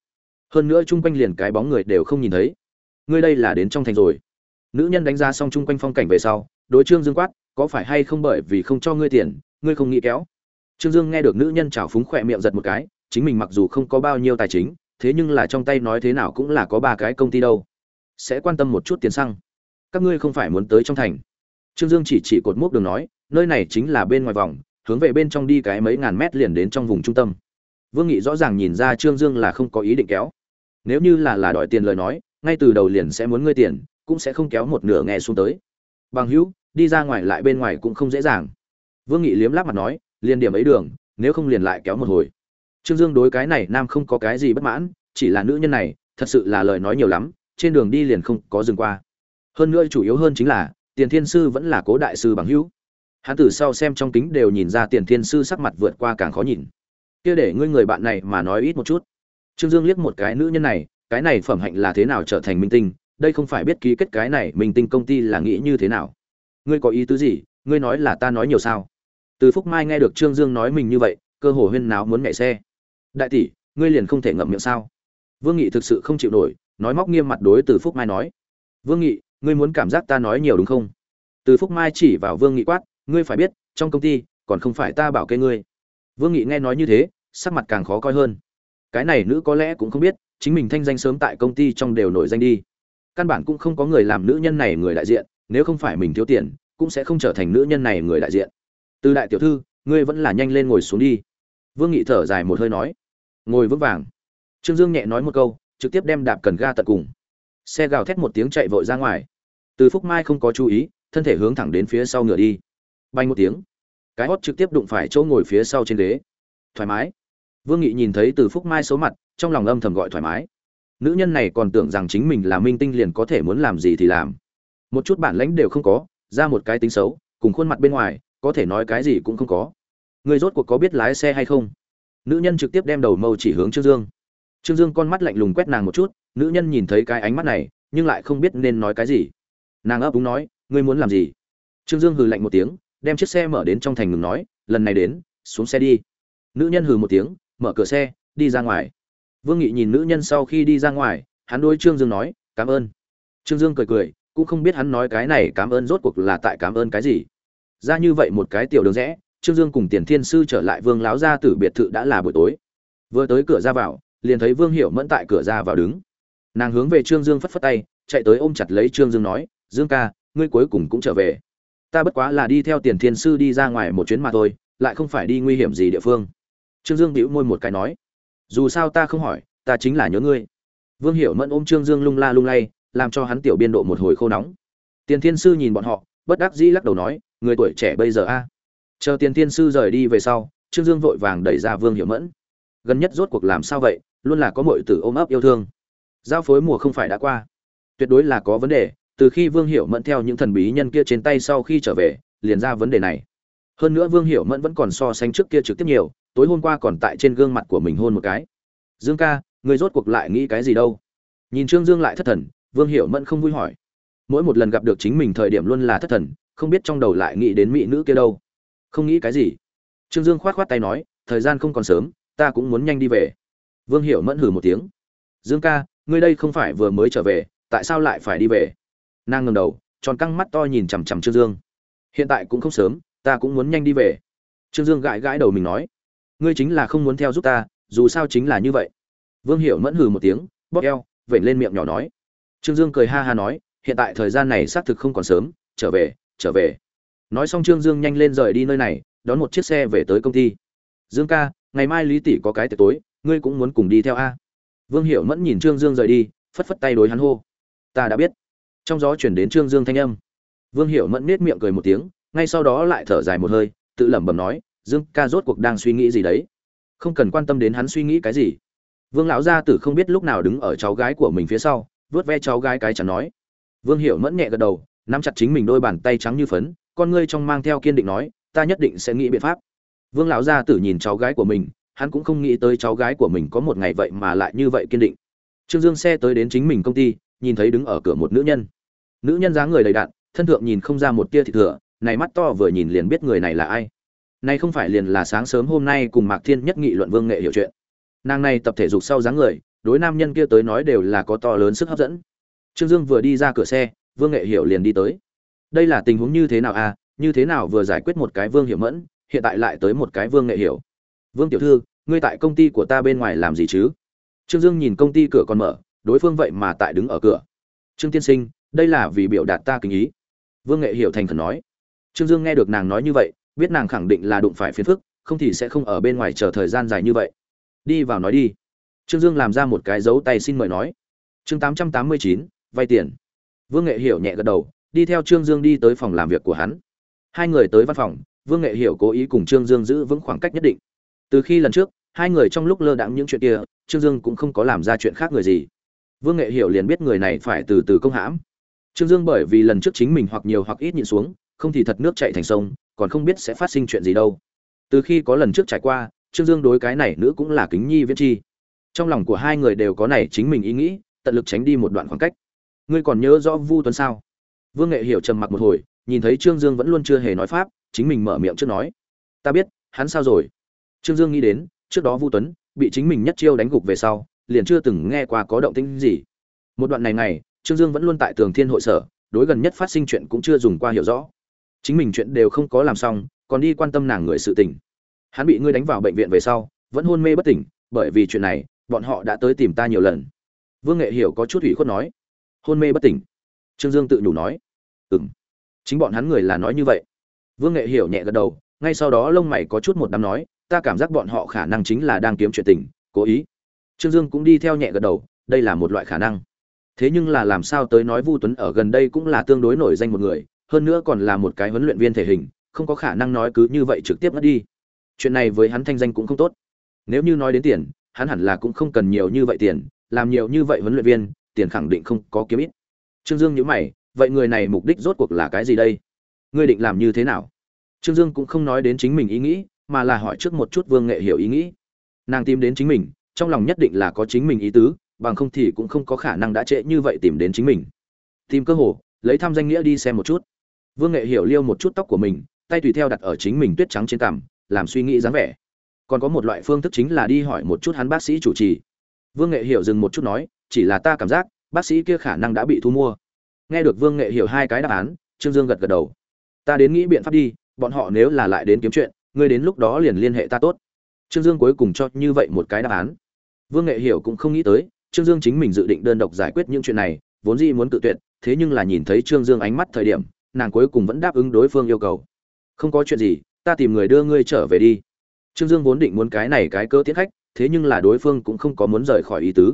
Hơn nữa chung quanh liền cái bóng người đều không nhìn thấy. Ngươi đây là đến trong thành rồi. Nữ nhân đánh giá xong chung quanh phong cảnh về sau, đối trương dương quát, có phải hay không bởi vì không cho ngươi tiền, ngươi không nghĩ kéo? Trương dương nghe được nữ nhân chảo phúng khỏe miệng giật một cái, chính mình mặc dù không có bao nhiêu tài chính, thế nhưng là trong tay nói thế nào cũng là có ba cái công ty đâu. Sẽ quan tâm một chút tiền xăng. Các ngươi không phải muốn tới trong thành. Trương dương chỉ chỉ cột mốc đường nói, nơi này chính là bên ngoài vòng, hướng về bên trong đi cái mấy ngàn mét liền đến trong vùng trung tâm. Vương nghị rõ ràng nhìn ra trương dương là không có ý định kéo. Nếu như là là đòi tiền lời nói, ngay từ đầu liền sẽ muốn ngươi tiền, cũng sẽ không kéo một nửa nghe xuống tới. Bằng hữu, đi ra ngoài lại bên ngoài cũng không dễ dàng. Vương nghị liếm láp mặt nói liền điểm ấy đường, nếu không liền lại kéo một hồi. Trương dương đối cái này nam không có cái gì bất mãn, chỉ là nữ nhân này, thật sự là lời nói nhiều lắm, trên đường đi liền không có dừng qua. Hơn nữa chủ yếu hơn chính là, tiền thiên sư vẫn là cố đại sư bằng hữu. Hắn từ sau xem trong kính đều nhìn ra tiền thiên sư sắc mặt vượt qua càng khó nhìn. Kia để ngươi người bạn này mà nói ít một chút. Trương dương liếc một cái nữ nhân này, cái này phẩm hạnh là thế nào trở thành minh tinh, đây không phải biết ký kết cái này minh tinh công ty là nghĩ như thế nào. Ngươi có ý tứ gì? Ngươi nói là ta nói nhiều sao? Từ phúc mai nghe được trương dương nói mình như vậy, cơ hồ huyên náo muốn nhảy xe. Đại tỷ, ngươi liền không thể ngậm miệng sao? Vương nghị thực sự không chịu nổi, nói móc nghiêm mặt đối từ phúc mai nói. Vương nghị, ngươi muốn cảm giác ta nói nhiều đúng không? Từ phúc mai chỉ vào vương nghị quát, ngươi phải biết, trong công ty, còn không phải ta bảo kê ngươi. Vương nghị nghe nói như thế, sắc mặt càng khó coi hơn. Cái này nữ có lẽ cũng không biết, chính mình thanh danh sớm tại công ty trong đều nổi danh đi. Căn bản cũng không có người làm nữ nhân này người đại diện, nếu không phải mình thiếu tiền, cũng sẽ không trở thành nữ nhân này người đại diện từ đại tiểu thư, ngươi vẫn là nhanh lên ngồi xuống đi. Vương nghị thở dài một hơi nói. Ngồi vững vàng. Trương dương nhẹ nói một câu, trực tiếp đem đạp cần ga tận cùng. Xe gào thét một tiếng chạy vội ra ngoài. Từ phúc mai không có chú ý, thân thể hướng thẳng đến phía sau ngựa đi. Bay một tiếng. Cái hót trực tiếp đụng phải chỗ ngồi phía sau trên ghế. Thoải mái. Vương nghị nhìn thấy từ phúc mai số mặt, trong lòng âm thầm gọi thoải mái. Nữ nhân này còn tưởng rằng chính mình là minh tinh liền có thể muốn làm gì thì làm. Một chút bản lãnh đều không có, ra một cái tính xấu, cùng khuôn mặt bên ngoài có thể nói cái gì cũng không có. Người rốt cuộc có biết lái xe hay không? Nữ nhân trực tiếp đem đầu mâu chỉ hướng trương dương. Trương dương con mắt lạnh lùng quét nàng một chút, nữ nhân nhìn thấy cái ánh mắt này, nhưng lại không biết nên nói cái gì. Nàng ấp úng nói, ngươi muốn làm gì? Trương dương hừ lạnh một tiếng, đem chiếc xe mở đến trong thành ngừng nói, lần này đến, xuống xe đi. Nữ nhân hừ một tiếng, mở cửa xe, đi ra ngoài. Vương nghị nhìn nữ nhân sau khi đi ra ngoài, hắn đôi trương dương nói, cảm ơn. Trương dương cười cười, cũng không biết hắn nói cái này cảm ơn rốt cuộc là tại cảm ơn cái gì ra như vậy một cái tiểu đường rẽ, trương dương cùng tiền thiên sư trở lại vương láo ra từ biệt thự đã là buổi tối. Vừa tới cửa ra vào, liền thấy vương hiểu mẫn tại cửa ra vào đứng. Nàng hướng về trương dương phất phất tay, chạy tới ôm chặt lấy trương dương nói, dương ca, ngươi cuối cùng cũng trở về. Ta bất quá là đi theo tiền thiên sư đi ra ngoài một chuyến mà thôi, lại không phải đi nguy hiểm gì địa phương. Trương dương bĩu môi một cái nói, dù sao ta không hỏi, ta chính là nhớ ngươi. Vương hiểu mẫn ôm trương dương lung la lung lay, làm cho hắn tiểu biên độ một hồi khô nóng. Tiền thiên sư nhìn bọn họ, bất đắc dĩ lắc đầu nói người tuổi trẻ bây giờ a? Chờ tiền thiên sư rời đi về sau, trương dương vội vàng đẩy ra vương hiểu mẫn. Gần nhất rốt cuộc làm sao vậy? Luôn là có mọi tử ôm ấp yêu thương. Giao phối mùa không phải đã qua. Tuyệt đối là có vấn đề. Từ khi vương hiểu mẫn theo những thần bí nhân kia trên tay sau khi trở về, liền ra vấn đề này. Hơn nữa vương hiểu mẫn vẫn còn so sánh trước kia trực tiếp nhiều, tối hôm qua còn tại trên gương mặt của mình hôn một cái. Dương ca, người rốt cuộc lại nghĩ cái gì đâu? Nhìn trương dương lại thất thần, vương hiểu mẫn không vui hỏi. Mỗi một lần gặp được chính mình thời điểm luôn là thất thần không biết trong đầu lại nghĩ đến mỹ nữ kia đâu. Không nghĩ cái gì. Trương dương khoát khoát tay nói, thời gian không còn sớm, ta cũng muốn nhanh đi về. Vương hiểu mẫn hử một tiếng. Dương ca, ngươi đây không phải vừa mới trở về, tại sao lại phải đi về? Nàng ngầm đầu, tròn căng mắt to nhìn chằm chằm trương dương. Hiện tại cũng không sớm, ta cũng muốn nhanh đi về. Trương dương gãi gãi đầu mình nói, ngươi chính là không muốn theo giúp ta, dù sao chính là như vậy. Vương hiểu mẫn hừ một tiếng, bóp eo, vểnh lên miệng nhỏ nói. Trương dương cười ha ha nói, hiện tại thời gian này xác thực không còn sớm, trở về trở về. Nói xong trương dương nhanh lên rời đi nơi này, đón một chiếc xe về tới công ty. Dương ca, ngày mai lý tỷ có cái tiệc tối, ngươi cũng muốn cùng đi theo a? Vương hiểu mẫn nhìn trương dương rời đi, phất phất tay đối hắn hô. Ta đã biết. Trong gió chuyển đến trương dương thanh âm. Vương hiểu mẫn nết miệng cười một tiếng, ngay sau đó lại thở dài một hơi, tự lẩm bẩm nói, dương ca rốt cuộc đang suy nghĩ gì đấy? Không cần quan tâm đến hắn suy nghĩ cái gì. Vương lão gia tử không biết lúc nào đứng ở cháu gái của mình phía sau vớt ve cháu gái cái chẳng nói. Vương hiểu mẫn nhẹ gật đầu nắm chặt chính mình đôi bàn tay trắng như phấn, con ngươi trong mang theo kiên định nói, ta nhất định sẽ nghĩ biện pháp. Vương lão gia tử nhìn cháu gái của mình, hắn cũng không nghĩ tới cháu gái của mình có một ngày vậy mà lại như vậy kiên định. Trương dương xe tới đến chính mình công ty, nhìn thấy đứng ở cửa một nữ nhân. Nữ nhân dáng người đầy đặn, thân thượng nhìn không ra một tia thịt thừa, này mắt to vừa nhìn liền biết người này là ai. Này không phải liền là sáng sớm hôm nay cùng mạc thiên nhất nghị luận vương nghệ hiểu chuyện. Nàng này tập thể dục sau dáng người, đối nam nhân kia tới nói đều là có to lớn sức hấp dẫn. Trương dương vừa đi ra cửa xe vương nghệ hiểu liền đi tới. Đây là tình huống như thế nào à? Như thế nào vừa giải quyết một cái vương hiểu mẫn, hiện tại lại tới một cái vương nghệ hiểu? Vương tiểu thư, ngươi tại công ty của ta bên ngoài làm gì chứ? Trương dương nhìn công ty cửa còn mở, đối phương vậy mà tại đứng ở cửa. Trương tiên sinh, đây là vì biểu đạt ta kính ý. Vương nghệ hiểu thành khẩn nói. Trương dương nghe được nàng nói như vậy, biết nàng khẳng định là đụng phải phiền phức, không thì sẽ không ở bên ngoài chờ thời gian dài như vậy. Đi vào nói đi. Trương dương làm ra một cái dấu tay xin mời nói. Chương tám trăm tám mươi chín, vay tiền vương nghệ hiểu nhẹ gật đầu, đi theo trương dương đi tới phòng làm việc của hắn. Hai người tới văn phòng, vương nghệ hiểu cố ý cùng trương dương giữ vững khoảng cách nhất định. Từ khi lần trước, hai người trong lúc lơ đãng những chuyện kia, trương dương cũng không có làm ra chuyện khác người gì. Vương nghệ hiểu liền biết người này phải từ từ công hãm. Trương dương bởi vì lần trước chính mình hoặc nhiều hoặc ít nhịn xuống, không thì thật nước chạy thành sông, còn không biết sẽ phát sinh chuyện gì đâu. Từ khi có lần trước trải qua, trương dương đối cái này nữ cũng là kính nhi viễn chi. Trong lòng của hai người đều có này chính mình ý nghĩ, tận lực tránh đi một đoạn khoảng cách ngươi còn nhớ rõ vu tuấn sao? Vương nghệ hiểu trầm mặc một hồi, nhìn thấy trương dương vẫn luôn chưa hề nói pháp, chính mình mở miệng trước nói. Ta biết, hắn sao rồi? Trương dương nghĩ đến, trước đó vu tuấn bị chính mình nhất chiêu đánh gục về sau, liền chưa từng nghe qua có động tĩnh gì. Một đoạn này này trương dương vẫn luôn tại tường thiên hội sở, đối gần nhất phát sinh chuyện cũng chưa dùng qua hiểu rõ. Chính mình chuyện đều không có làm xong, còn đi quan tâm nàng người sự tình. Hắn bị ngươi đánh vào bệnh viện về sau, vẫn hôn mê bất tỉnh, bởi vì chuyện này, bọn họ đã tới tìm ta nhiều lần. Vương nghệ hiểu có chút ủy khuất nói hôn mê bất tỉnh. Trương dương tự nhủ nói ừ m chính bọn hắn người là nói như vậy. Vương nghệ hiểu nhẹ gật đầu, ngay sau đó lông mày có chút một đám nói, ta cảm giác bọn họ khả năng chính là đang kiếm chuyện tình, cố ý. Trương dương cũng đi theo nhẹ gật đầu, đây là một loại khả năng. Thế nhưng là làm sao tới nói vu tuấn ở gần đây cũng là tương đối nổi danh một người, hơn nữa còn là một cái huấn luyện viên thể hình, không có khả năng nói cứ như vậy trực tiếp mất đi. Chuyện này với hắn thanh danh cũng không tốt. Nếu như nói đến tiền, hắn hẳn là cũng không cần nhiều như vậy tiền, làm nhiều như vậy huấn luyện viên tiền khẳng định không có kiếm ít. Trương dương nhữ mày, vậy người này mục đích rốt cuộc là cái gì đây? Ngươi định làm như thế nào? Trương dương cũng không nói đến chính mình ý nghĩ, mà là hỏi trước một chút vương nghệ hiểu ý nghĩ. Nàng tìm đến chính mình, trong lòng nhất định là có chính mình ý tứ, bằng không thì cũng không có khả năng đã trễ như vậy tìm đến chính mình. Tìm cơ hồ, lấy thăm danh nghĩa đi xem một chút. Vương nghệ hiểu liêu một chút tóc của mình, tay tùy theo đặt ở chính mình tuyết trắng trên cằm, làm suy nghĩ dáng vẻ. Còn có một loại phương thức chính là đi hỏi một chút hắn bác sĩ chủ trì. Vương nghệ hiểu dừng một chút nói chỉ là ta cảm giác, bác sĩ kia khả năng đã bị thu mua. Nghe được vương nghệ hiểu hai cái đáp án, trương dương gật gật đầu. Ta đến nghĩ biện pháp đi, bọn họ nếu là lại đến kiếm chuyện, ngươi đến lúc đó liền liên hệ ta tốt. Trương dương cuối cùng cho như vậy một cái đáp án. Vương nghệ hiểu cũng không nghĩ tới, trương dương chính mình dự định đơn độc giải quyết những chuyện này, vốn dĩ muốn tự tuyệt, thế nhưng là nhìn thấy trương dương ánh mắt thời điểm, nàng cuối cùng vẫn đáp ứng đối phương yêu cầu. Không có chuyện gì, ta tìm người đưa ngươi trở về đi. Trương dương vốn định muốn cái này cái cơ tiến khách, thế nhưng là đối phương cũng không có muốn rời khỏi ý tứ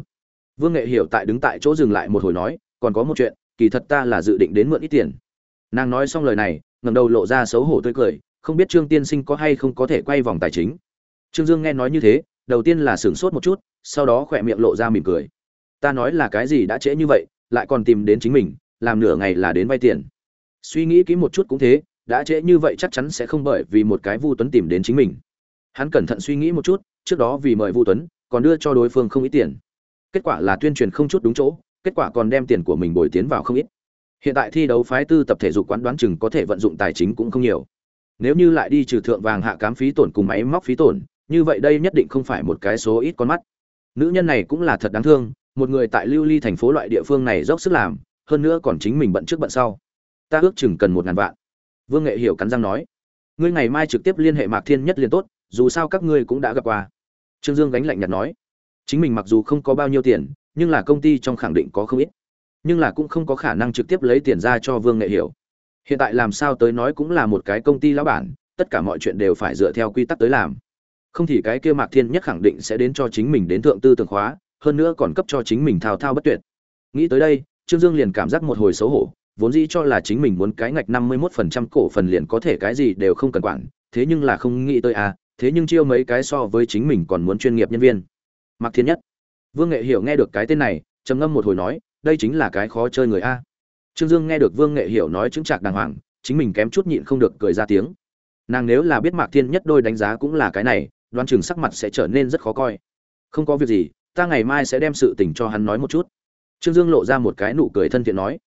vương nghệ hiểu tại đứng tại chỗ dừng lại một hồi nói, còn có một chuyện, kỳ thật ta là dự định đến mượn ít tiền. Nàng nói xong lời này, ngẩng đầu lộ ra xấu hổ tươi cười, không biết trương tiên sinh có hay không có thể quay vòng tài chính. Trương dương nghe nói như thế, đầu tiên là sửng sốt một chút, sau đó khỏe miệng lộ ra mỉm cười. Ta nói là cái gì đã trễ như vậy, lại còn tìm đến chính mình, làm nửa ngày là đến vay tiền. Suy nghĩ kỹ một chút cũng thế, đã trễ như vậy chắc chắn sẽ không bởi vì một cái vu tuấn tìm đến chính mình. Hắn cẩn thận suy nghĩ một chút, trước đó vì mời vu tuấn, còn đưa cho đối phương không ít tiền kết quả là tuyên truyền không chút đúng chỗ, kết quả còn đem tiền của mình bồi tiến vào không ít. Hiện tại thi đấu phái tư tập thể dục quán đoán chừng có thể vận dụng tài chính cũng không nhiều. Nếu như lại đi trừ thượng vàng hạ cám phí tổn cùng máy móc phí tổn, như vậy đây nhất định không phải một cái số ít con mắt. Nữ nhân này cũng là thật đáng thương, một người tại lưu ly thành phố loại địa phương này dốc sức làm, hơn nữa còn chính mình bận trước bận sau. Ta ước chừng cần một ngàn vạn. Vương nghệ hiểu cắn răng nói. Ngươi ngày mai trực tiếp liên hệ mạc thiên nhất liền tốt, dù sao các ngươi cũng đã gặp qua. Trương dương gánh lạnh nhạt nói chính mình mặc dù không có bao nhiêu tiền, nhưng là công ty trong khẳng định có không ít. Nhưng là cũng không có khả năng trực tiếp lấy tiền ra cho vương nghệ hiểu. Hiện tại làm sao tới nói cũng là một cái công ty lão bản, tất cả mọi chuyện đều phải dựa theo quy tắc tới làm. Không thì cái kia mạc thiên nhất khẳng định sẽ đến cho chính mình đến thượng tư tường khóa, hơn nữa còn cấp cho chính mình thao thao bất tuyệt. Nghĩ tới đây, trương dương liền cảm giác một hồi xấu hổ, vốn dĩ cho là chính mình muốn cái ngạch năm mươi mốt phần trăm cổ phần liền có thể cái gì đều không cần quản, thế nhưng là không nghĩ tới à thế nhưng chiêu mấy cái so với chính mình còn muốn chuyên nghiệp nhân viên mạc thiên nhất. Vương nghệ hiểu nghe được cái tên này, trầm ngâm một hồi nói, đây chính là cái khó chơi người a. Trương dương nghe được vương nghệ hiểu nói chứng trạc đàng hoàng, chính mình kém chút nhịn không được cười ra tiếng. Nàng nếu là biết mạc thiên nhất đôi đánh giá cũng là cái này đoan chừng sắc mặt sẽ trở nên rất khó coi. Không có việc gì, ta ngày mai sẽ đem sự tình cho hắn nói một chút. Trương dương lộ ra một cái nụ cười thân thiện nói.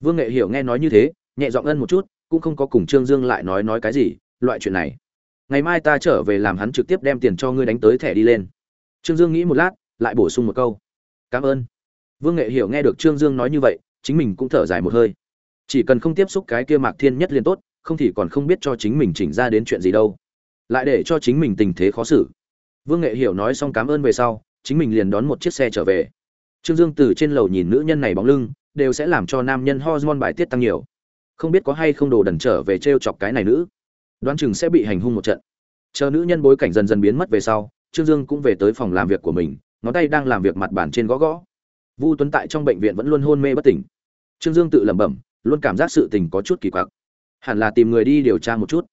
Vương nghệ hiểu nghe nói như thế, nhẹ giọng ân một chút, cũng không có cùng trương dương lại nói nói cái gì, loại chuyện này. Ngày mai ta trở về làm hắn trực tiếp đem tiền cho ngươi đánh tới thẻ đi lên trương dương nghĩ một lát, lại bổ sung một câu. Cảm ơn. Vương nghệ hiểu nghe được trương dương nói như vậy, chính mình cũng thở dài một hơi. Chỉ cần không tiếp xúc cái kia mạc thiên nhất liền tốt, không thì còn không biết cho chính mình chỉnh ra đến chuyện gì đâu. Lại để cho chính mình tình thế khó xử. Vương nghệ hiểu nói xong cảm ơn về sau, chính mình liền đón một chiếc xe trở về. Trương dương từ trên lầu nhìn nữ nhân này bóng lưng, đều sẽ làm cho nam nhân hormone bài tiết tăng nhiều. Không biết có hay không đồ đần trở về trêu chọc cái này nữ. Đoán chừng sẽ bị hành hung một trận. Chờ nữ nhân bối cảnh dần dần biến mất về sau trương dương cũng về tới phòng làm việc của mình, ngón tay đang làm việc mặt bàn trên gõ gõ. Vu tuấn tại trong bệnh viện vẫn luôn hôn mê bất tỉnh. Trương dương tự lẩm bẩm, luôn cảm giác sự tình có chút kỳ quặc. Hẳn là tìm người đi điều tra một chút.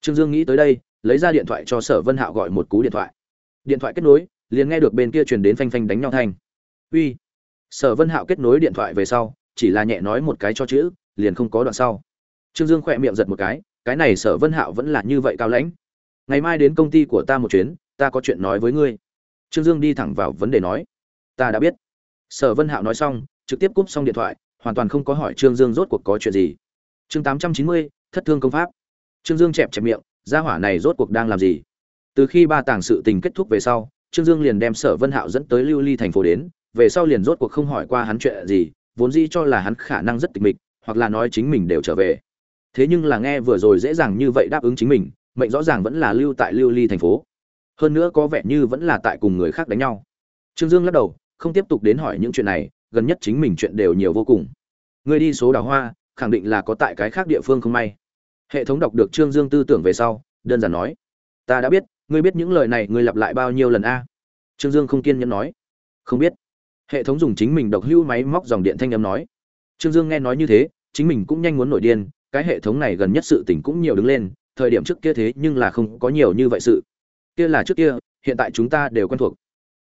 Trương dương nghĩ tới đây, lấy ra điện thoại cho sở vân hạo gọi một cú điện thoại. Điện thoại kết nối, liền nghe được bên kia truyền đến phanh phanh đánh nhau thanh. Uy. Sở vân hạo kết nối điện thoại về sau, chỉ là nhẹ nói một cái cho chữ, liền không có đoạn sau. Trương dương khỏe miệng giật một cái cái này sở vân hạo vẫn là như vậy cao lãnh. Ngày mai đến công ty của ta một chuyến ta có chuyện nói với ngươi. Trương dương đi thẳng vào vấn đề nói. Ta đã biết. Sở vân hạo nói xong, trực tiếp cúp xong điện thoại, hoàn toàn không có hỏi trương dương rốt cuộc có chuyện gì. Chương tám trăm chín mươi, thất thương công pháp. Trương dương chẹp chẹp miệng, gia hỏa này rốt cuộc đang làm gì? Từ khi ba tàng sự tình kết thúc về sau, trương dương liền đem sở vân hạo dẫn tới lưu ly thành phố đến, về sau liền rốt cuộc không hỏi qua hắn chuyện gì, vốn dĩ cho là hắn khả năng rất tịch mịch, hoặc là nói chính mình đều trở về. Thế nhưng là nghe vừa rồi dễ dàng như vậy đáp ứng chính mình, mệnh rõ ràng vẫn là lưu tại lưu ly thành phố hơn nữa có vẻ như vẫn là tại cùng người khác đánh nhau. Trương dương lắc đầu, không tiếp tục đến hỏi những chuyện này, gần nhất chính mình chuyện đều nhiều vô cùng. Người đi số đào hoa, khẳng định là có tại cái khác địa phương không may. Hệ thống đọc được trương dương tư tưởng về sau, đơn giản nói, ta đã biết, ngươi biết những lời này, ngươi lặp lại bao nhiêu lần a? Trương dương không kiên nhẫn nói, không biết. Hệ thống dùng chính mình độc hưu máy móc dòng điện thanh âm nói, trương dương nghe nói như thế, chính mình cũng nhanh muốn nổi điên, cái hệ thống này gần nhất sự tình cũng nhiều đứng lên, thời điểm trước kia thế nhưng là không có nhiều như vậy sự kia là trước kia, hiện tại chúng ta đều quen thuộc.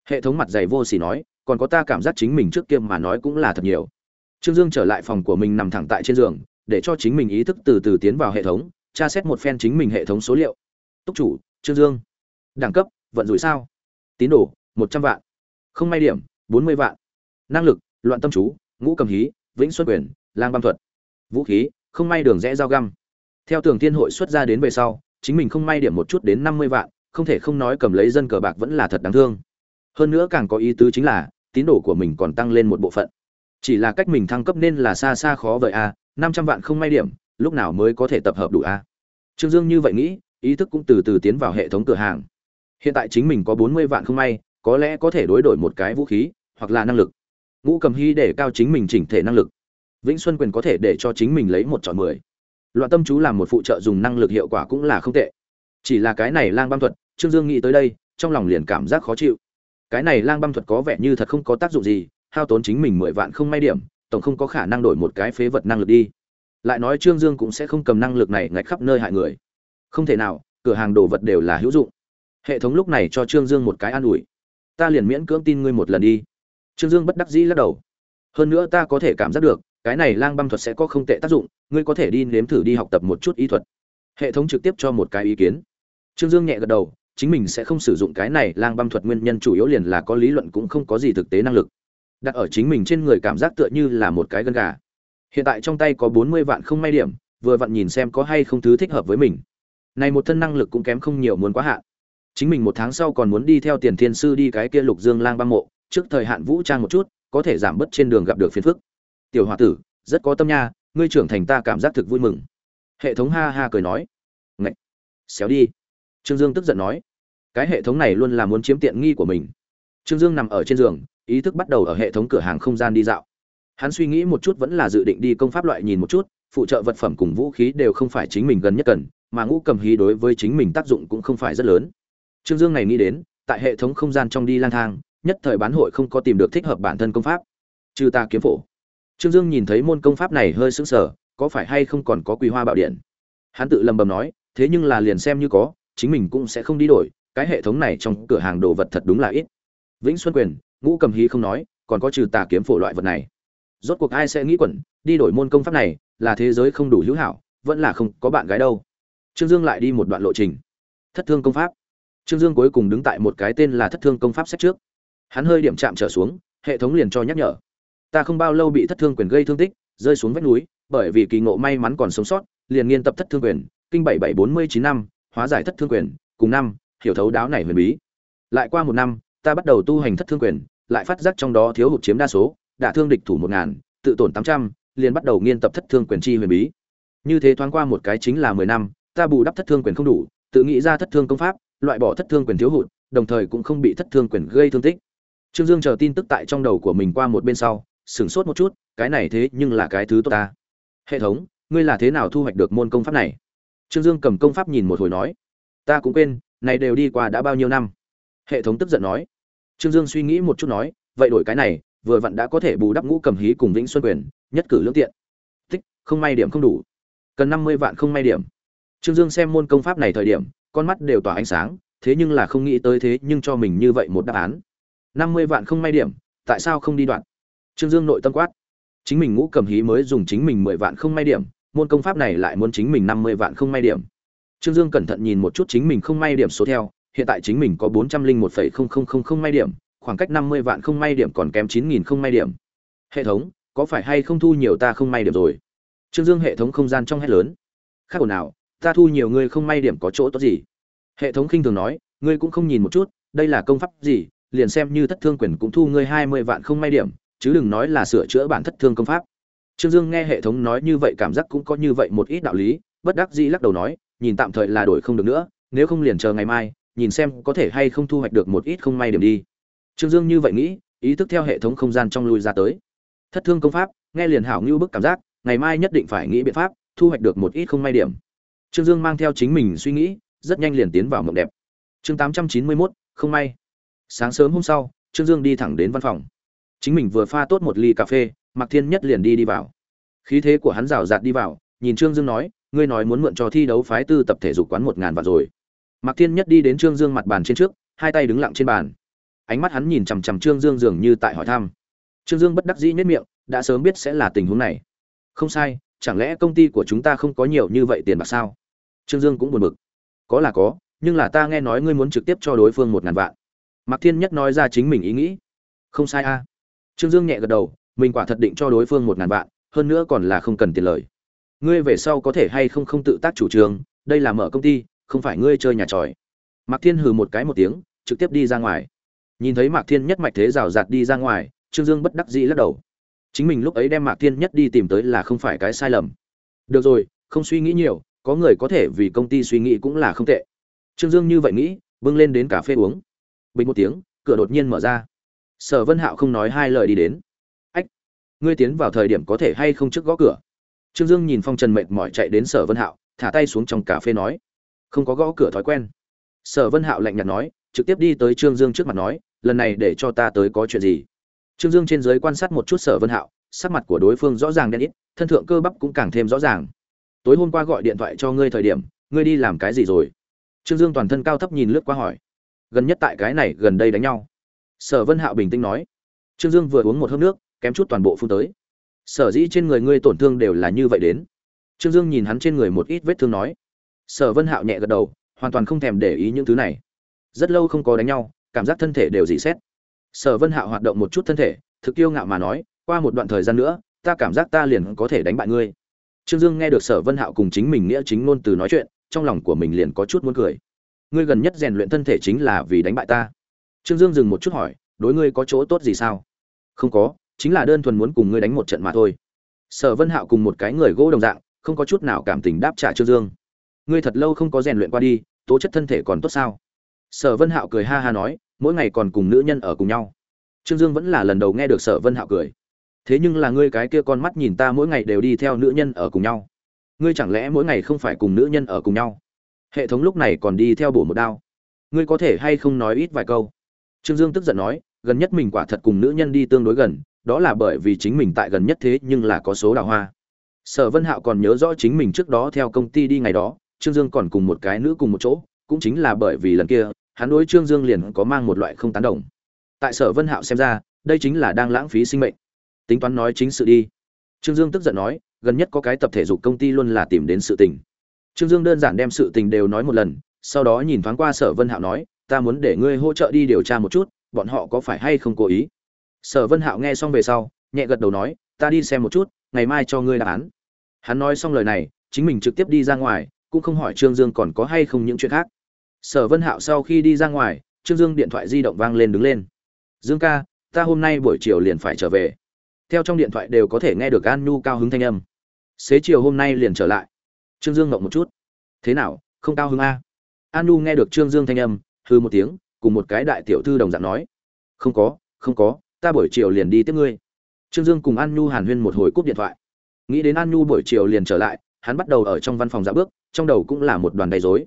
Hệ thống mặt dày vô sỉ nói, còn có ta cảm giác chính mình trước kia mà nói cũng là thật nhiều. Trương dương trở lại phòng của mình nằm thẳng tại trên giường, để cho chính mình ý thức từ từ tiến vào hệ thống, tra xét một phen chính mình hệ thống số liệu. Túc chủ, trương dương. Đẳng cấp, vận rủi sao? Tín đồ, một trăm vạn. Không may điểm, bốn mươi vạn. Năng lực, loạn tâm chú, ngũ cầm hí, vĩnh xuân quyền, lang băm thuật. Vũ khí, không may đường rẽ dao găm. Theo tường thiên hội xuất ra đến về sau, chính mình không may điểm một chút đến năm mươi vạn không thể không nói cầm lấy dân cờ bạc vẫn là thật đáng thương. Hơn nữa càng có ý tứ chính là, tín đồ của mình còn tăng lên một bộ phận. Chỉ là cách mình thăng cấp nên là xa xa khó vậy a, năm trăm vạn không may điểm, lúc nào mới có thể tập hợp đủ a? Trương dương như vậy nghĩ, ý thức cũng từ từ tiến vào hệ thống cửa hàng. Hiện tại chính mình có bốn mươi vạn không may, có lẽ có thể đối đổi một cái vũ khí, hoặc là năng lực. Ngũ cầm hy để cao chính mình chỉnh thể năng lực. Vĩnh xuân quyền có thể để cho chính mình lấy một chọn mười. Loạn tâm chú làm một phụ trợ dùng năng lực hiệu quả cũng là không tệ. Chỉ là cái này lang Băng thuật trương dương nghĩ tới đây, trong lòng liền cảm giác khó chịu. Cái này lang băm thuật có vẻ như thật không có tác dụng gì, hao tốn chính mình mười vạn không may điểm, tổng không có khả năng đổi một cái phế vật năng lực đi. Lại nói trương dương cũng sẽ không cầm năng lực này ngạch khắp nơi hại người. Không thể nào, cửa hàng đồ vật đều là hữu dụng. Hệ thống lúc này cho trương dương một cái an ủi. Ta liền miễn cưỡng tin ngươi một lần đi. Trương dương bất đắc dĩ lắc đầu. Hơn nữa ta có thể cảm giác được, cái này lang băm thuật sẽ có không tệ tác dụng, ngươi có thể đi nếm thử đi học tập một chút y thuật. Hệ thống trực tiếp cho một cái ý kiến. Trương dương nhẹ gật đầu chính mình sẽ không sử dụng cái này lang băm thuật nguyên nhân chủ yếu liền là có lý luận cũng không có gì thực tế năng lực. Đặt ở chính mình trên người cảm giác tựa như là một cái gân gà. Hiện tại trong tay có bốn mươi vạn không may điểm, vừa vặn nhìn xem có hay không thứ thích hợp với mình. Này một thân năng lực cũng kém không nhiều muốn quá hạn. Chính mình một tháng sau còn muốn đi theo tiền thiên sư đi cái kia lục dương lang băng mộ, trước thời hạn vũ trang một chút, có thể giảm bớt trên đường gặp được phiền phức. Tiểu h o a tử, rất có tâm nha, ngươi trưởng thành ta cảm giác thực vui mừng. Hệ thống ha ha cười nói. Ngậy! xéo đi. Trương dương tức giận nói cái hệ thống này luôn là muốn chiếm tiện nghi của mình. Trương dương nằm ở trên giường, ý thức bắt đầu ở hệ thống cửa hàng không gian đi dạo. Hắn suy nghĩ một chút vẫn là dự định đi công pháp loại nhìn một chút, phụ trợ vật phẩm cùng vũ khí đều không phải chính mình gần nhất cần, mà ngũ cầm hí đối với chính mình tác dụng cũng không phải rất lớn. Trương dương này nghĩ đến, tại hệ thống không gian trong đi lang thang, nhất thời bán hội không có tìm được thích hợp bản thân công pháp. Trừ ta kiếm phổ. Trương dương nhìn thấy môn công pháp này hơi sững sờ, có phải hay không còn có quý hoa bảo điện? Hắn tự lầm bầm nói, thế nhưng là liền xem như có, chính mình cũng sẽ không đi đổi cái hệ thống này trong cửa hàng đồ vật thật đúng là ít. Vĩnh xuân quyền, ngũ cầm hí không nói, còn có trừ tà kiếm phổ loại vật này. Rốt cuộc ai sẽ nghĩ quẩn, đi đổi môn công pháp này là thế giới không đủ hữu hảo, vẫn là không có bạn gái đâu. Trương dương lại đi một đoạn lộ trình. Thất thương công pháp. Trương dương cuối cùng đứng tại một cái tên là thất thương công pháp sách trước. Hắn hơi điểm chạm trở xuống, hệ thống liền cho nhắc nhở. Ta không bao lâu bị thất thương quyền gây thương tích, rơi xuống vách núi, bởi vì kỳ ngộ may mắn còn sống sót, liền nghiên tập thất thương quyền, kinh bảy bảy bốn mươi chín năm, hóa giải thất thương quyền, cùng năm hiểu thấu đáo này huyền bí. Lại qua một năm, ta bắt đầu tu hành thất thương quyền, lại phát giác trong đó thiếu hụt chiếm đa số đả thương địch thủ một ngàn, tự tổn tám trăm, liền bắt đầu nghiên tập thất thương quyền chi huyền bí. Như thế thoáng qua một cái chính là mười năm, ta bù đắp thất thương quyền không đủ, tự nghĩ ra thất thương công pháp, loại bỏ thất thương quyền thiếu hụt, đồng thời cũng không bị thất thương quyền gây thương tích. Trương dương chờ tin tức tại trong đầu của mình qua một bên sau, sửng sốt một chút, cái này thế nhưng là cái thứ tốt ta. Hệ thống, ngươi là thế nào thu hoạch được môn công pháp này? Trương dương cầm công pháp nhìn một hồi nói. Ta cũng quên này đều đi qua đã bao nhiêu năm? Hệ thống tức giận nói. Trương dương suy nghĩ một chút nói, vậy đổi cái này, vừa vặn đã có thể bù đắp ngũ cầm hí cùng vĩnh xuân quyền, nhất cử lương tiện. Tích không may điểm không đủ. Cần năm mươi vạn không may điểm. Trương dương xem môn công pháp này thời điểm, con mắt đều tỏa ánh sáng, thế nhưng là không nghĩ tới thế nhưng cho mình như vậy một đáp án. Năm mươi vạn không may điểm, tại sao không đi đoạn? Trương dương nội tâm quát. Chính mình ngũ cầm hí mới dùng chính mình mười vạn không may điểm, môn công pháp này lại muốn chính mình năm mươi vạn không may điểm trương dương cẩn thận nhìn một chút chính mình không may điểm số theo, hiện tại chính mình có bốn trăm linh một phẩy không không không không may điểm, khoảng cách năm mươi vạn không may điểm còn kém chín nghìn không may điểm. Hệ thống, có phải hay không thu nhiều ta không may điểm rồi? Trương dương hệ thống không gian trong hết lớn. Khác ồn nào ta thu nhiều ngươi không may điểm có chỗ tốt gì? Hệ thống khinh thường nói, ngươi cũng không nhìn một chút, đây là công pháp gì, liền xem như thất thương quyền cũng thu ngươi hai mươi vạn không may điểm, chứ đừng nói là sửa chữa bản thất thương công pháp. Trương dương nghe hệ thống nói như vậy cảm giác cũng có như vậy một ít đạo lý, bất đắc dĩ lắc đầu nói nhìn tạm thời là đổi không được nữa, nếu không liền chờ ngày mai, nhìn xem có thể hay không thu hoạch được một ít không may điểm đi. Trương dương như vậy nghĩ, ý thức theo hệ thống không gian trong lui ra tới. Thất thương công pháp, nghe liền hảo ngưu bức cảm giác, ngày mai nhất định phải nghĩ biện pháp, thu hoạch được một ít không may điểm. Trương dương mang theo chính mình suy nghĩ, rất nhanh liền tiến vào mộng đẹp. Chương tám trăm chín mươi mốt, không may. Sáng sớm hôm sau, trương dương đi thẳng đến văn phòng. Chính mình vừa pha tốt một ly cà phê, mạc thiên nhất liền đi đi vào. Khí thế của hắn rào rạt đi vào, nhìn trương dương nói ngươi nói muốn mượn cho thi đấu phái tư tập thể dục quán một ngàn vạn rồi. Mạc thiên nhất đi đến trương dương mặt bàn trên trước, hai tay đứng lặng trên bàn. Ánh mắt hắn nhìn chằm chằm trương dương dường như tại hỏi thăm. Trương dương bất đắc dĩ nhất miệng, đã sớm biết sẽ là tình huống này. Không sai, chẳng lẽ công ty của chúng ta không có nhiều như vậy tiền bạc sao? Trương dương cũng buồn bực. Có là có, nhưng là ta nghe nói ngươi muốn trực tiếp cho đối phương một ngàn vạn. Mạc thiên nhất nói ra chính mình ý nghĩ. Không sai a. Trương dương nhẹ gật đầu, mình quả thật định cho đối phương một ngàn vạn, hơn nữa còn là không cần tiền lời ngươi về sau có thể hay không không tự tác chủ trương, đây là mở công ty, không phải ngươi chơi nhà tròi. Mạc thiên hừ một cái một tiếng, trực tiếp đi ra ngoài. Nhìn thấy mạc thiên nhất mạch thế rào rạt đi ra ngoài, trương dương bất đắc dĩ lắc đầu. Chính mình lúc ấy đem mạc thiên nhất đi tìm tới là không phải cái sai lầm. Được rồi, không suy nghĩ nhiều, có người có thể vì công ty suy nghĩ cũng là không tệ. Trương dương như vậy nghĩ, bưng lên đến cà phê uống. Bình một tiếng, cửa đột nhiên mở ra. Sở vân hạo không nói hai lời đi đến. Ách, ngươi tiến vào thời điểm có thể hay không trước gõ cửa? Trương dương nhìn phong trần mệt mỏi chạy đến sở vân hạo, thả tay xuống trong cà phê nói, không có gõ cửa thói quen. Sở vân hạo lạnh nhạt nói, trực tiếp đi tới trương dương trước mặt nói, lần này để cho ta tới có chuyện gì? Trương dương trên giới quan sát một chút sở vân hạo, sắc mặt của đối phương rõ ràng đen ít, thân thượng cơ bắp cũng càng thêm rõ ràng. Tối hôm qua gọi điện thoại cho ngươi thời điểm, ngươi đi làm cái gì rồi? Trương dương toàn thân cao thấp nhìn lướt qua hỏi. Gần nhất tại cái này gần đây đánh nhau. Sở vân hạo bình tĩnh nói. Trương dương vừa uống một hớp nước, kém chút toàn bộ phun tới sở dĩ trên người ngươi tổn thương đều là như vậy đến. Trương dương nhìn hắn trên người một ít vết thương nói. Sở vân hạo nhẹ gật đầu, hoàn toàn không thèm để ý những thứ này. Rất lâu không có đánh nhau, cảm giác thân thể đều dị xét. Sở vân hạo hoạt động một chút thân thể, thực yêu ngạo mà nói, qua một đoạn thời gian nữa, ta cảm giác ta liền có thể đánh bại ngươi. Trương dương nghe được sở vân hạo cùng chính mình nghĩa chính ngôn từ nói chuyện, trong lòng của mình liền có chút muốn cười. Ngươi gần nhất rèn luyện thân thể chính là vì đánh bại ta. Trương dương dừng một chút hỏi, đối ngươi có chỗ tốt gì sao? Không có chính là đơn thuần muốn cùng ngươi đánh một trận mà thôi. Sở vân hạo cùng một cái người gỗ đồng dạng, không có chút nào cảm tình đáp trả trương dương. Ngươi thật lâu không có rèn luyện qua đi, tố chất thân thể còn tốt sao? Sở vân hạo cười ha ha nói, mỗi ngày còn cùng nữ nhân ở cùng nhau. Trương dương vẫn là lần đầu nghe được sở vân hạo cười. Thế nhưng là ngươi cái kia con mắt nhìn ta mỗi ngày đều đi theo nữ nhân ở cùng nhau. Ngươi chẳng lẽ mỗi ngày không phải cùng nữ nhân ở cùng nhau? Hệ thống lúc này còn đi theo bổ một đao. Ngươi có thể hay không nói ít vài câu? Trương dương tức giận nói, gần nhất mình quả thật cùng nữ nhân đi tương đối gần đó là bởi vì chính mình tại gần nhất thế nhưng là có số đào hoa. Sở vân hạo còn nhớ rõ chính mình trước đó theo công ty đi ngày đó, trương dương còn cùng một cái nữ cùng một chỗ, cũng chính là bởi vì lần kia, hắn đối trương dương liền có mang một loại không tán đồng. Tại sở vân hạo xem ra, đây chính là đang lãng phí sinh mệnh. Tính toán nói chính sự đi. Trương dương tức giận nói, gần nhất có cái tập thể dục công ty luôn là tìm đến sự tình. Trương dương đơn giản đem sự tình đều nói một lần, sau đó nhìn thoáng qua sở vân hạo nói, ta muốn để ngươi hỗ trợ đi điều tra một chút, bọn họ có phải hay không cố ý? Sở vân hạo nghe xong về sau, nhẹ gật đầu nói, ta đi xem một chút, ngày mai cho ngươi đáp án. Hắn nói xong lời này, chính mình trực tiếp đi ra ngoài, cũng không hỏi trương dương còn có hay không những chuyện khác. Sở vân hạo sau khi đi ra ngoài, trương dương điện thoại di động vang lên đứng lên. Dương ca, ta hôm nay buổi chiều liền phải trở về. Theo trong điện thoại đều có thể nghe được an nhu cao hứng thanh âm. Xế chiều hôm nay liền trở lại. Trương dương ngộng một chút. Thế nào, không cao hứng a an nhu nghe được trương dương thanh âm hư một tiếng, cùng một cái đại tiểu thư đồng dạng nói. Không có không có ta buổi chiều liền đi tiếp ngươi. Trương dương cùng an nhu hàn huyên một hồi cúp điện thoại. Nghĩ đến an nhu buổi chiều liền trở lại, hắn bắt đầu ở trong văn phòng dạ bước, trong đầu cũng là một đoàn đầy dối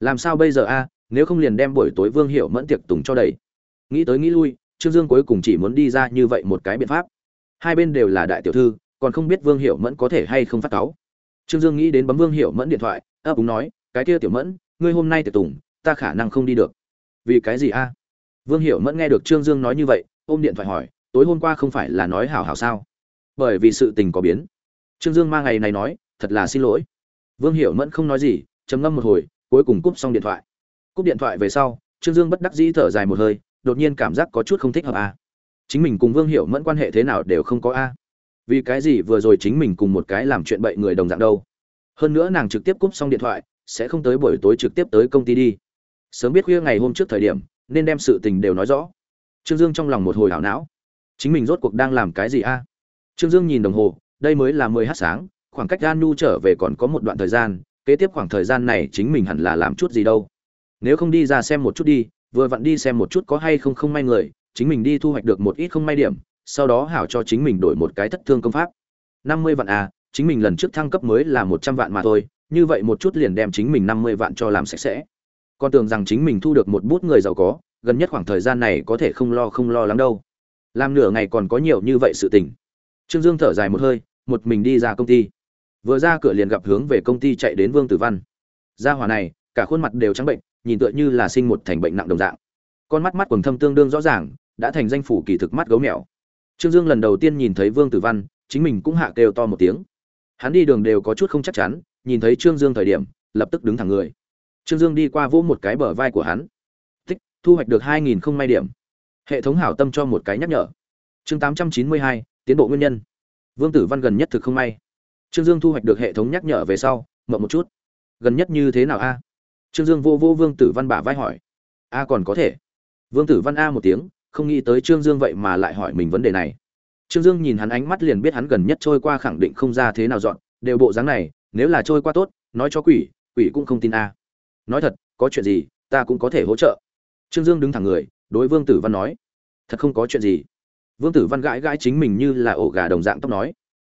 làm sao bây giờ a? Nếu không liền đem buổi tối vương hiệu mẫn tiệc tùng cho đầy. Nghĩ tới nghĩ lui, trương dương cuối cùng chỉ muốn đi ra như vậy một cái biện pháp. Hai bên đều là đại tiểu thư, còn không biết vương hiệu mẫn có thể hay không phát cáu. Trương dương nghĩ đến bấm vương hiệu mẫn điện thoại, ấp úng nói, cái kia tiểu mẫn, ngươi hôm nay tiệc tùng, ta khả năng không đi được. Vì cái gì a? Vương hiệu mẫn nghe được trương dương nói như vậy ôm điện thoại hỏi, tối hôm qua không phải là nói hảo hảo sao? Bởi vì sự tình có biến. Trương dương mang ngày này nói, thật là xin lỗi. Vương Hiểu mẫn không nói gì, trầm ngâm một hồi, cuối cùng cúp xong điện thoại. Cúp điện thoại về sau, trương dương bất đắc dĩ thở dài một hơi, đột nhiên cảm giác có chút không thích hợp a. Chính mình cùng vương Hiểu mẫn quan hệ thế nào đều không có a. Vì cái gì vừa rồi chính mình cùng một cái làm chuyện bậy người đồng dạng đâu? Hơn nữa nàng trực tiếp cúp xong điện thoại, sẽ không tới buổi tối trực tiếp tới công ty đi. Sớm biết khuya ngày hôm trước thời điểm, nên đem sự tình đều nói rõ trương dương trong lòng một hồi hảo não. Chính mình rốt cuộc đang làm cái gì a? Trương dương nhìn đồng hồ, đây mới là mười h sáng, khoảng cách gan nu trở về còn có một đoạn thời gian, kế tiếp khoảng thời gian này chính mình hẳn là làm chút gì đâu. Nếu không đi ra xem một chút đi, vừa vặn đi xem một chút có hay không không may người, chính mình đi thu hoạch được một ít không may điểm, sau đó hảo cho chính mình đổi một cái thất thương công pháp. Năm mươi vạn à chính mình lần trước thăng cấp mới là một trăm vạn mà thôi, như vậy một chút liền đem chính mình năm mươi vạn cho làm sạch sẽ. Con tưởng rằng chính mình thu được một bút người giàu có gần nhất khoảng thời gian này có thể không lo không lo lắng đâu. Làm nửa ngày còn có nhiều như vậy sự tình. Trương dương thở dài một hơi, một mình đi ra công ty. Vừa ra cửa liền gặp hướng về công ty chạy đến vương tử văn. Gia hỏa này, cả khuôn mặt đều trắng bệnh, nhìn tựa như là sinh một thành bệnh nặng đồng dạng. Con mắt mắt quầng thâm tương đương rõ ràng, đã thành danh phủ kỳ thực mắt gấu mèo. Trương dương lần đầu tiên nhìn thấy vương tử văn, chính mình cũng hạ kêu to một tiếng. Hắn đi đường đều có chút không chắc chắn, nhìn thấy trương dương thời điểm, lập tức đứng thẳng người. Trương dương đi qua vỗ một cái bờ vai của hắn thu hoạch được hai nghìn không may điểm. Hệ thống hảo tâm cho một cái nhắc nhở. Chương tám trăm chín mươi hai, tiến bộ nguyên nhân. Vương tử văn gần nhất thực không may. Trương dương thu hoạch được hệ thống nhắc nhở về sau, mộng một chút. Gần nhất như thế nào a? Trương dương vô vô vương tử văn bả vai hỏi. A còn có thể. Vương tử văn a một tiếng, không nghĩ tới trương dương vậy mà lại hỏi mình vấn đề này. Trương dương nhìn hắn ánh mắt liền biết hắn gần nhất trôi qua khẳng định không ra thế nào dọn, đều bộ dáng này, nếu là trôi qua tốt, nói cho quỷ quỷ cũng không tin a. Nói thật, có chuyện gì, ta cũng có thể hỗ trợ trương dương đứng thẳng người, đối vương tử văn nói, thật không có chuyện gì. Vương tử văn gãi gãi chính mình như là ổ gà đồng dạng tóc nói.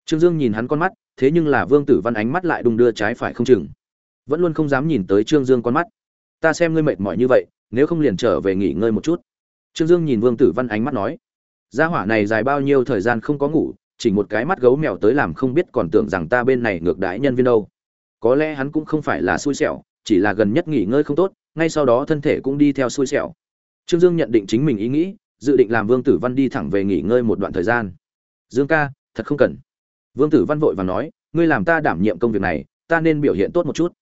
Trương dương nhìn hắn con mắt, thế nhưng là vương tử văn ánh mắt lại đung đưa trái phải không chừng. Vẫn luôn không dám nhìn tới trương dương con mắt. Ta xem ngươi mệt mỏi như vậy, nếu không liền trở về nghỉ ngơi một chút. Trương dương nhìn vương tử văn ánh mắt nói, gia hỏa này dài bao nhiêu thời gian không có ngủ, chỉ một cái mắt gấu mèo tới làm không biết còn tưởng rằng ta bên này ngược đãi nhân viên đâu. Có lẽ hắn cũng không phải là xui xẻo, chỉ là gần nhất nghỉ ngơi không tốt ngay sau đó thân thể cũng đi theo xui xẻo. Trương dương nhận định chính mình ý nghĩ, dự định làm vương tử văn đi thẳng về nghỉ ngơi một đoạn thời gian. Dương ca, thật không cần. Vương tử văn vội và nói, ngươi làm ta đảm nhiệm công việc này, ta nên biểu hiện tốt một chút.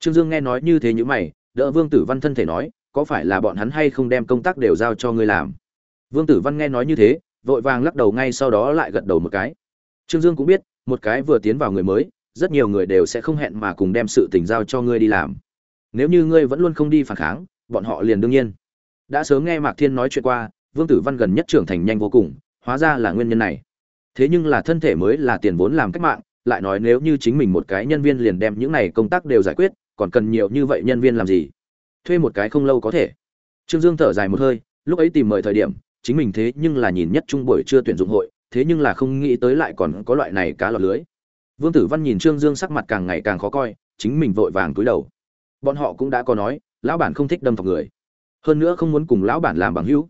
Trương dương nghe nói như thế như mày, đỡ vương tử văn thân thể nói, có phải là bọn hắn hay không đem công tác đều giao cho ngươi làm? Vương tử văn nghe nói như thế, vội vàng lắc đầu ngay sau đó lại gật đầu một cái. Trương dương cũng biết, một cái vừa tiến vào người mới, rất nhiều người đều sẽ không hẹn mà cùng đem sự tình giao cho ngươi đi làm nếu như ngươi vẫn luôn không đi phản kháng, bọn họ liền đương nhiên. Đã sớm nghe mạc thiên nói chuyện qua, vương tử văn gần nhất trưởng thành nhanh vô cùng, hóa ra là nguyên nhân này. Thế nhưng là thân thể mới là tiền vốn làm cách mạng, lại nói nếu như chính mình một cái nhân viên liền đem những này công tác đều giải quyết, còn cần nhiều như vậy nhân viên làm gì? Thuê một cái không lâu có thể. Trương dương thở dài một hơi, lúc ấy tìm mời thời điểm, chính mình thế nhưng là nhìn nhất trung buổi chưa tuyển dụng hội, thế nhưng là không nghĩ tới lại còn có loại này cá lọt lưới. Vương tử văn nhìn trương dương sắc mặt càng ngày càng khó coi, chính mình vội vàng túi đầu bọn họ cũng đã có nói, lão bản không thích đâm thọc người. Hơn nữa không muốn cùng lão bản làm bằng hữu.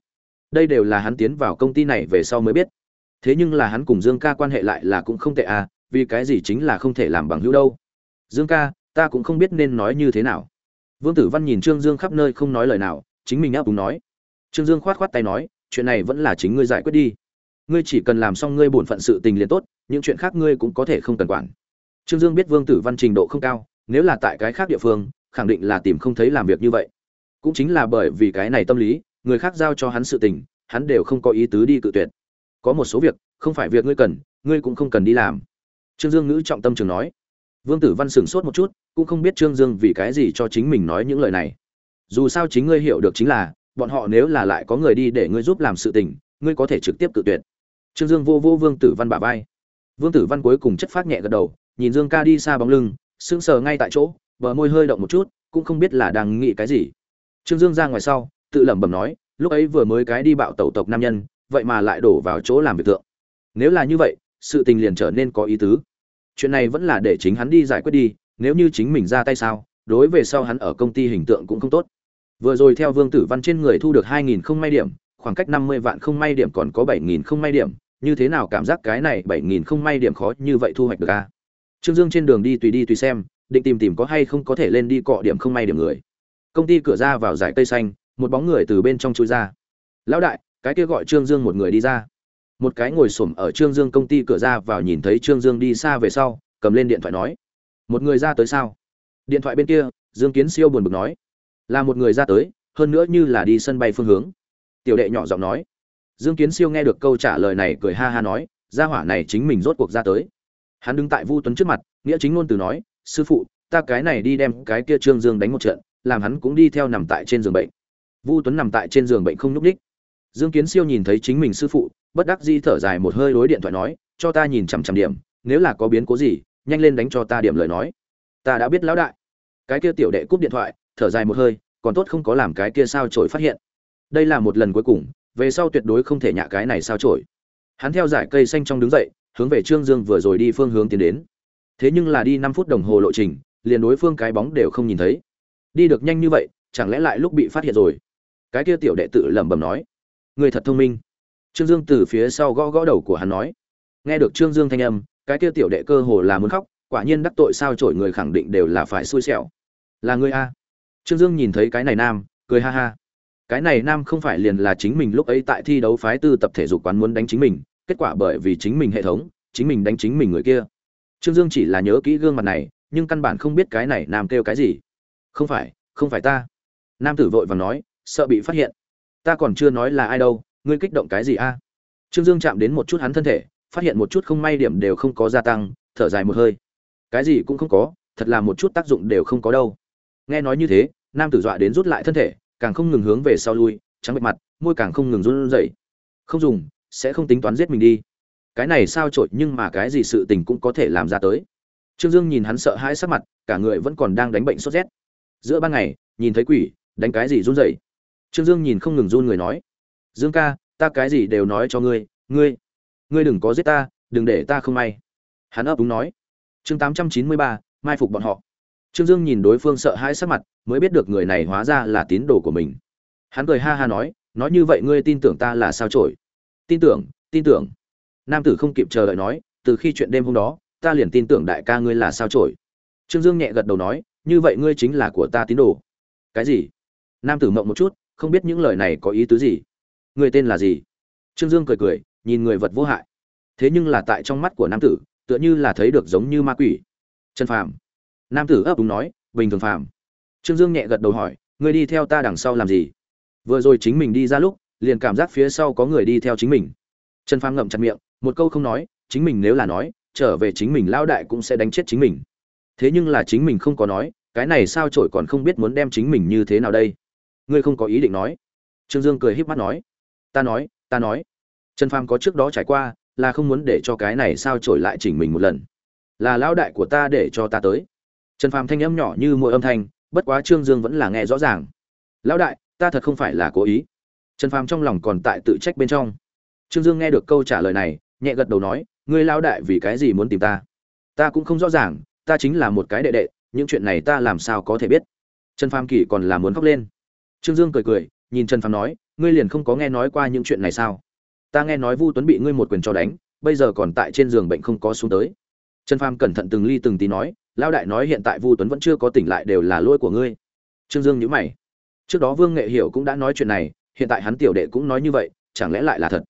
Đây đều là hắn tiến vào công ty này về sau mới biết. Thế nhưng là hắn cùng dương ca quan hệ lại là cũng không tệ à vì cái gì chính là không thể làm bằng hữu đâu. Dương ca, ta cũng không biết nên nói như thế nào. Vương tử văn nhìn trương dương khắp nơi không nói lời nào, chính mình áp đúng nói. Trương dương khoát khoát tay nói, chuyện này vẫn là chính ngươi giải quyết đi. Ngươi chỉ cần làm xong ngươi bổn phận sự tình liền tốt, những chuyện khác ngươi cũng có thể không cần quản. Trương dương biết vương tử văn trình độ không cao, nếu là tại cái khác địa phương khẳng định là tìm không thấy làm việc như vậy. Cũng chính là bởi vì cái này tâm lý, người khác giao cho hắn sự tình, hắn đều không có ý tứ đi cự tuyệt. Có một số việc, không phải việc ngươi cần, ngươi cũng không cần đi làm. Trương dương ngữ trọng tâm trường nói. Vương tử văn sửng sốt một chút, cũng không biết trương dương vì cái gì cho chính mình nói những lời này. Dù sao chính ngươi hiểu được chính là, bọn họ nếu là lại có người đi để ngươi giúp làm sự tình, ngươi có thể trực tiếp cự tuyệt. Trương dương vô vô vương tử văn bà vai. Vương tử văn cuối cùng chất phát nhẹ gật đầu, nhìn dương ca đi xa bóng lưng, sững sờ ngay tại chỗ bờ môi hơi động một chút, cũng không biết là đang nghĩ cái gì. Trương dương ra ngoài sau, tự lẩm bẩm nói, lúc ấy vừa mới cái đi bạo tẩu tộc nam nhân, vậy mà lại đổ vào chỗ làm việc tượng nếu là như vậy, sự tình liền trở nên có ý tứ. Chuyện này vẫn là để chính hắn đi giải quyết đi, nếu như chính mình ra tay sao, đối về sau hắn ở công ty hình tượng cũng không tốt. Vừa rồi theo vương tử văn trên người thu được hai nghìn không may điểm, khoảng cách năm mươi vạn không may điểm còn có bảy nghìn không may điểm, như thế nào cảm giác cái này bảy nghìn không may điểm khó như vậy thu hoạch được a trương dương trên đường đi tùy đi tùy xem định tìm tìm có hay không có thể lên đi cọ điểm không may điểm người. Công ty cửa ra vào dải cây xanh, một bóng người từ bên trong chui ra. Lão đại, cái kia gọi trương dương một người đi ra. Một cái ngồi xổm ở trương dương công ty cửa ra vào nhìn thấy trương dương đi xa về sau, cầm lên điện thoại nói. Một người ra tới sao? Điện thoại bên kia, dương kiến siêu buồn bực nói. Là một người ra tới, hơn nữa như là đi sân bay phương hướng. Tiểu đệ nhỏ giọng nói. Dương kiến siêu nghe được câu trả lời này cười ha ha nói, gia hỏa này chính mình rốt cuộc ra tới. Hắn đứng tại vu tuấn trước mặt, nghĩa chính ngôn từ nói sư phụ, ta cái này đi đem cái kia trương dương đánh một trận, làm hắn cũng đi theo nằm tại trên giường bệnh. Vu tuấn nằm tại trên giường bệnh không nhúc ních dương kiến siêu nhìn thấy chính mình sư phụ, bất đắc di thở dài một hơi đối điện thoại nói, cho ta nhìn chằm chằm điểm, nếu là có biến cố gì, nhanh lên đánh cho ta điểm lời nói. Ta đã biết lão đại. Cái kia tiểu đệ cúp điện thoại, thở dài một hơi, còn tốt không có làm cái kia sao trổi phát hiện. Đây là một lần cuối cùng, về sau tuyệt đối không thể nhạ cái này sao trổi hắn theo giải cây xanh trong đứng dậy, hướng về trương dương vừa rồi đi phương hướng tiến đến thế nhưng là đi năm phút đồng hồ lộ trình, liền đối phương cái bóng đều không nhìn thấy. Đi được nhanh như vậy, chẳng lẽ lại lúc bị phát hiện rồi? Cái kia tiểu đệ tự lẩm bẩm nói. Người thật thông minh. Trương dương từ phía sau gõ gõ đầu của hắn nói. Nghe được trương dương thanh âm, cái kia tiểu đệ cơ hồ là muốn khóc, quả nhiên đắc tội sao trổi người khẳng định đều là phải xui xẻo. Là người a? Trương dương nhìn thấy cái này nam, cười ha ha. Cái này nam không phải liền là chính mình lúc ấy tại thi đấu phái tư tập thể dục quán muốn đánh chính mình, kết quả bởi vì chính mình hệ thống, chính mình đánh chính mình người kia trương dương chỉ là nhớ kỹ gương mặt này, nhưng căn bản không biết cái này nam kêu cái gì. Không phải không phải ta. Nam tử vội và nói, sợ bị phát hiện. Ta còn chưa nói là ai đâu, ngươi kích động cái gì a? Trương dương chạm đến một chút hắn thân thể, phát hiện một chút không may điểm đều không có gia tăng, thở dài một hơi. Cái gì cũng không có, thật là một chút tác dụng đều không có đâu. Nghe nói như thế, nam tử dọa đến rút lại thân thể, càng không ngừng hướng về sau lui, trắng bệch mặt, môi càng không ngừng run rẩy. Không dùng, sẽ không tính toán giết mình đi cái này sao trội nhưng mà cái gì sự tình cũng có thể làm ra tới. Trương dương nhìn hắn sợ hãi sắc mặt, cả người vẫn còn đang đánh bệnh sốt rét. Giữa ban ngày, nhìn thấy quỷ, đánh cái gì run rẩy. Trương dương nhìn không ngừng run người nói, dương ca, ta cái gì đều nói cho ngươi ngươi ngươi đừng có giết ta, đừng để ta không may. Hắn ấp đúng nói, chương tám trăm chín mươi ba, mai phục bọn họ. Trương dương nhìn đối phương sợ hãi sắc mặt, mới biết được người này hóa ra là tín đồ của mình. Hắn cười ha ha nói nói như vậy ngươi tin tưởng ta là sao trổi tin tưởng tin tưởng nam tử không kịp chờ đợi nói, từ khi chuyện đêm hôm đó, ta liền tin tưởng đại ca ngươi là sao trổi trương dương nhẹ gật đầu nói, như vậy ngươi chính là của ta tín đồ. Cái gì? Nam tử mộng một chút, không biết những lời này có ý tứ gì. Người tên là gì? Trương dương cười cười, nhìn người vật vô hại. Thế nhưng là tại trong mắt của nam tử, tựa như là thấy được giống như ma quỷ. Trần phàm. Nam tử ấp úng nói, bình thường phàm. Trương dương nhẹ gật đầu hỏi, ngươi đi theo ta đằng sau làm gì? Vừa rồi chính mình đi ra lúc, liền cảm giác phía sau có người đi theo chính mình. Trần phàm ngậm chặt miệng một câu không nói, chính mình nếu là nói, trở về chính mình lao đại cũng sẽ đánh chết chính mình. Thế nhưng là chính mình không có nói, cái này sao trổi còn không biết muốn đem chính mình như thế nào đây? Ngươi không có ý định nói. Trương dương cười híp mắt nói. Ta nói ta nói. Trần phàm có trước đó trải qua, là không muốn để cho cái này sao trổi lại chỉnh mình một lần. Là lão đại của ta để cho ta tới. Trần phàm thanh âm nhỏ như mỗi âm thanh, bất quá trương dương vẫn là nghe rõ ràng. Lão đại, ta thật không phải là cố ý. Trần phàm trong lòng còn tại tự trách bên trong. Trương dương nghe được câu trả lời này nhẹ gật đầu nói, ngươi lão đại vì cái gì muốn tìm ta? Ta cũng không rõ ràng, ta chính là một cái đệ đệ, những chuyện này ta làm sao có thể biết? Trần phàm kỳ còn là muốn khóc lên. Trương dương cười cười, nhìn trần phàm nói, ngươi liền không có nghe nói qua những chuyện này sao? Ta nghe nói vu tuấn bị ngươi một quyền cho đánh, bây giờ còn tại trên giường bệnh không có xuống tới. Trần phàm cẩn thận từng ly từng tí nói lao đại nói hiện tại vu tuấn vẫn chưa có tỉnh lại đều là lỗi của ngươi. Trương dương nhữ mày. Trước đó vương nghệ hiểu cũng đã nói chuyện này, hiện tại hắn tiểu đệ cũng nói như vậy, chẳng lẽ lại là thật?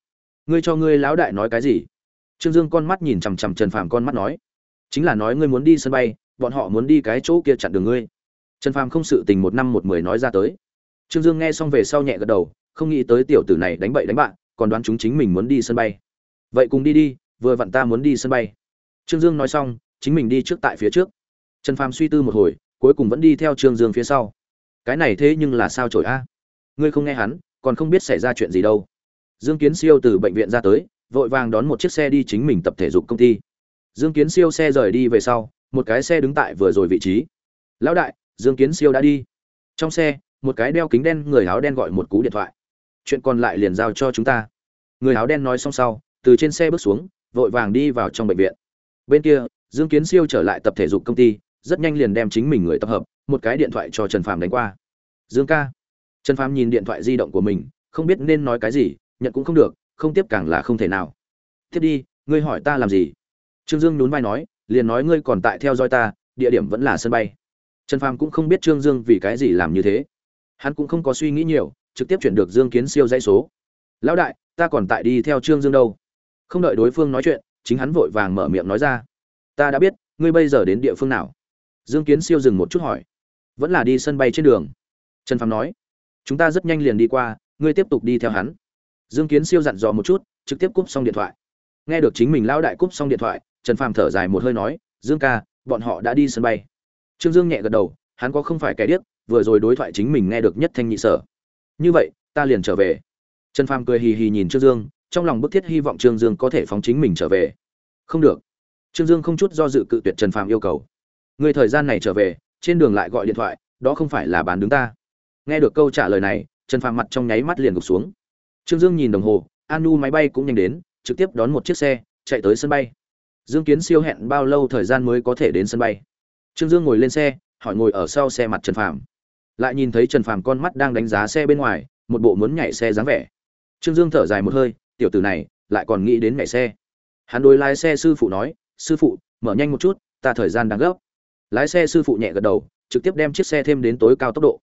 Ngươi cho ngươi lão đại nói cái gì? Trương dương con mắt nhìn chằm chằm trần phàm con mắt nói, chính là nói ngươi muốn đi sân bay, bọn họ muốn đi cái chỗ kia chặn đường ngươi. Trần phàm không sự tình một năm một mười nói ra tới. Trương dương nghe xong về sau nhẹ gật đầu, không nghĩ tới tiểu tử này đánh bậy đánh bạn, còn đoán chúng chính mình muốn đi sân bay. Vậy cùng đi đi, vừa vặn ta muốn đi sân bay. Trương dương nói xong, chính mình đi trước tại phía trước. Trần phàm suy tư một hồi, cuối cùng vẫn đi theo trương dương phía sau. Cái này thế nhưng là sao trổi a? Ngươi không nghe hắn, còn không biết xảy ra chuyện gì đâu dương kiến siêu từ bệnh viện ra tới, vội vàng đón một chiếc xe đi chính mình tập thể dục công ty. Dương kiến siêu xe rời đi về sau, một cái xe đứng tại vừa rồi vị trí. Lão đại, dương kiến siêu đã đi. Trong xe, một cái đeo kính đen, người áo đen gọi một cú điện thoại. Chuyện còn lại liền giao cho chúng ta. Người áo đen nói xong sau, từ trên xe bước xuống, vội vàng đi vào trong bệnh viện. Bên kia, dương kiến siêu trở lại tập thể dục công ty, rất nhanh liền đem chính mình người tập hợp, một cái điện thoại cho trần phàm đánh qua. Dương ca. Trần phàm nhìn điện thoại di động của mình, không biết nên nói cái gì nhận cũng không được, không tiếp càng là không thể nào. Tiếp đi, ngươi hỏi ta làm gì? Trương dương nhún vai nói, liền nói ngươi còn tại theo dõi ta, địa điểm vẫn là sân bay. Trần phàm cũng không biết trương dương vì cái gì làm như thế. Hắn cũng không có suy nghĩ nhiều, trực tiếp chuyển được dương kiến siêu dãy số. Lão đại, ta còn tại đi theo trương dương đâu. Không đợi đối phương nói chuyện, chính hắn vội vàng mở miệng nói ra. Ta đã biết, ngươi bây giờ đến địa phương nào? Dương kiến siêu dừng một chút hỏi. Vẫn là đi sân bay trên đường. Trần phàm nói. Chúng ta rất nhanh liền đi qua, ngươi tiếp tục đi theo hắn dương kiến siêu dặn dò một chút, trực tiếp cúp xong điện thoại. Nghe được chính mình lão đại cúp xong điện thoại, trần phàm thở dài một hơi nói, dương ca, bọn họ đã đi sân bay. Trương dương nhẹ gật đầu, hắn có không phải kẻ điếc, vừa rồi đối thoại chính mình nghe được nhất thanh nhị sở. Như vậy, ta liền trở về. Trần phàm cười hì hì nhìn trương dương, trong lòng bức thiết hy vọng trương dương có thể phóng chính mình trở về. Không được. Trương dương không chút do dự cự tuyệt trần phàm yêu cầu. Người thời gian này trở về, trên đường lại gọi điện thoại, đó không phải là bán đứng ta. Nghe được câu trả lời này, trần phàm mặt trong nháy mắt liền gục xuống trương dương nhìn đồng hồ, Anu máy bay cũng nhanh đến, trực tiếp đón một chiếc xe, chạy tới sân bay. Dương kiến siêu hẹn bao lâu thời gian mới có thể đến sân bay? Trương dương ngồi lên xe, hỏi ngồi ở sau xe mặt trần phàm. Lại nhìn thấy trần phàm con mắt đang đánh giá xe bên ngoài, một bộ muốn nhảy xe dáng vẻ. Trương dương thở dài một hơi, tiểu tử này, lại còn nghĩ đến nhảy xe. Hắn đối lái xe sư phụ nói, sư phụ, mở nhanh một chút, ta thời gian đang gấp. Lái xe sư phụ nhẹ gật đầu, trực tiếp đem chiếc xe thêm đến tối cao tốc độ.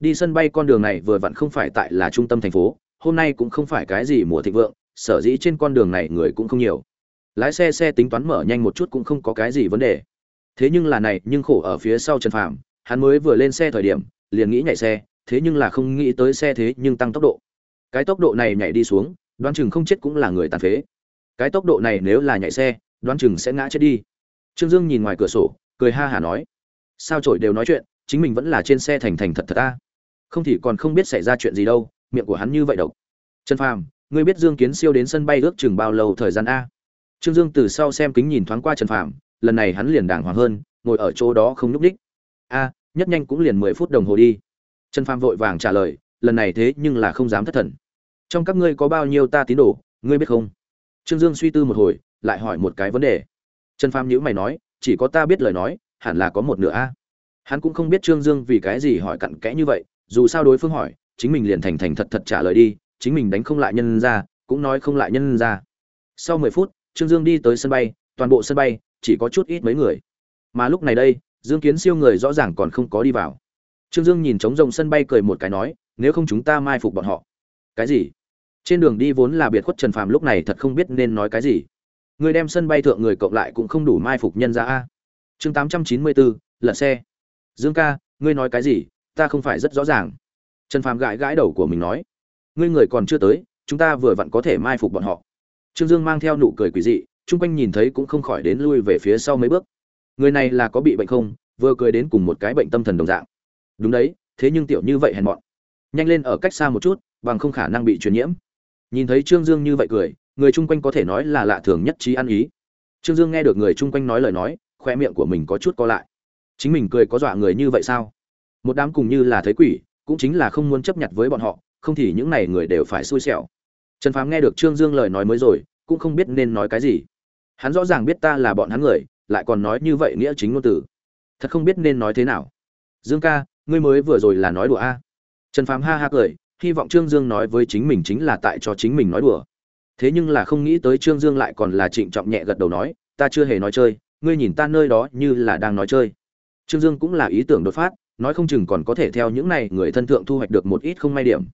Đi sân bay con đường này vừa vặn không phải tại là trung tâm thành phố hôm nay cũng không phải cái gì mùa thịnh vượng, sở dĩ trên con đường này người cũng không nhiều. Lái xe xe tính toán mở nhanh một chút cũng không có cái gì vấn đề. Thế nhưng là này, nhưng khổ ở phía sau trần phàm, hắn mới vừa lên xe thời điểm, liền nghĩ nhảy xe, thế nhưng là không nghĩ tới xe thế nhưng tăng tốc độ. Cái tốc độ này nhảy đi xuống, đoán chừng không chết cũng là người tàn phế. Cái tốc độ này nếu là nhảy xe, đoán chừng sẽ ngã chết đi. Trương dương nhìn ngoài cửa sổ, cười ha hả nói, sao trổi đều nói chuyện, chính mình vẫn là trên xe thành thành thật thật ta không thì còn không biết xảy ra chuyện gì đâu miệng của hắn như vậy độc. Trần phàm, ngươi biết dương kiến siêu đến sân bay ước chừng bao lâu thời gian a? Trương dương từ sau xem kính nhìn thoáng qua trần phàm, lần này hắn liền đàng hoàng hơn, ngồi ở chỗ đó không nhúc đích a, nhất nhanh cũng liền mười phút đồng hồ đi. Trần phàm vội vàng trả lời, lần này thế nhưng là không dám thất thần. Trong các ngươi có bao nhiêu ta tín đồ, ngươi biết không? Trương dương suy tư một hồi, lại hỏi một cái vấn đề. Trần phàm nhữ mày nói, chỉ có ta biết lời nói, hẳn là có một nửa a. Hắn cũng không biết trương dương vì cái gì hỏi cặn kẽ như vậy, dù sao đối phương hỏi chính mình liền thành thành thật thật trả lời đi, chính mình đánh không lại nhân ra, cũng nói không lại nhân ra. Sau mười phút, trương dương đi tới sân bay, toàn bộ sân bay chỉ có chút ít mấy người. Mà lúc này đây, dương kiến siêu người rõ ràng còn không có đi vào. Trương dương nhìn trống rồng sân bay cười một cái nói, nếu không chúng ta mai phục bọn họ. Cái gì? Trên đường đi vốn là biệt khuất trần phàm lúc này thật không biết nên nói cái gì. Người đem sân bay thượng người cộng lại cũng không đủ mai phục nhân ra a. Chương tám trăm chín mươi bốn, lật xe. Dương ca, ngươi nói cái gì? Ta không phải rất rõ ràng trần phàm gãi gãi đầu của mình nói, ngươi người còn chưa tới, chúng ta vừa vặn có thể mai phục bọn họ. Trương dương mang theo nụ cười quỷ dị, chung quanh nhìn thấy cũng không khỏi đến lui về phía sau mấy bước. Người này là có bị bệnh không? Vừa cười đến cùng một cái bệnh tâm thần đồng dạng. Đúng đấy, thế nhưng tiểu như vậy hèn mọn. Nhanh lên ở cách xa một chút, bằng không khả năng bị truyền nhiễm. Nhìn thấy trương dương như vậy cười, người chung quanh có thể nói là lạ thường nhất trí ăn ý. Trương dương nghe được người chung quanh nói lời nói, khoe miệng của mình có chút co lại. Chính mình cười có dọa người như vậy sao? Một đám cùng như là thấy quỷ cũng chính là không muốn chấp nhận với bọn họ, không thì những này người đều phải xui xẻo. Trần phàm nghe được trương dương lời nói mới rồi, cũng không biết nên nói cái gì. Hắn rõ ràng biết ta là bọn hắn người, lại còn nói như vậy nghĩa chính ngôn từ. Thật không biết nên nói thế nào. Dương ca, ngươi mới vừa rồi là nói đùa a. Trần phàm ha ha cười, hy vọng trương dương nói với chính mình chính là tại cho chính mình nói đùa. Thế nhưng là không nghĩ tới trương dương lại còn là trịnh trọng nhẹ gật đầu nói, ta chưa hề nói chơi, ngươi nhìn ta nơi đó như là đang nói chơi. Trương dương cũng là ý tưởng đột phát nói không chừng còn có thể theo những này người thân thượng thu hoạch được một ít không may điểm.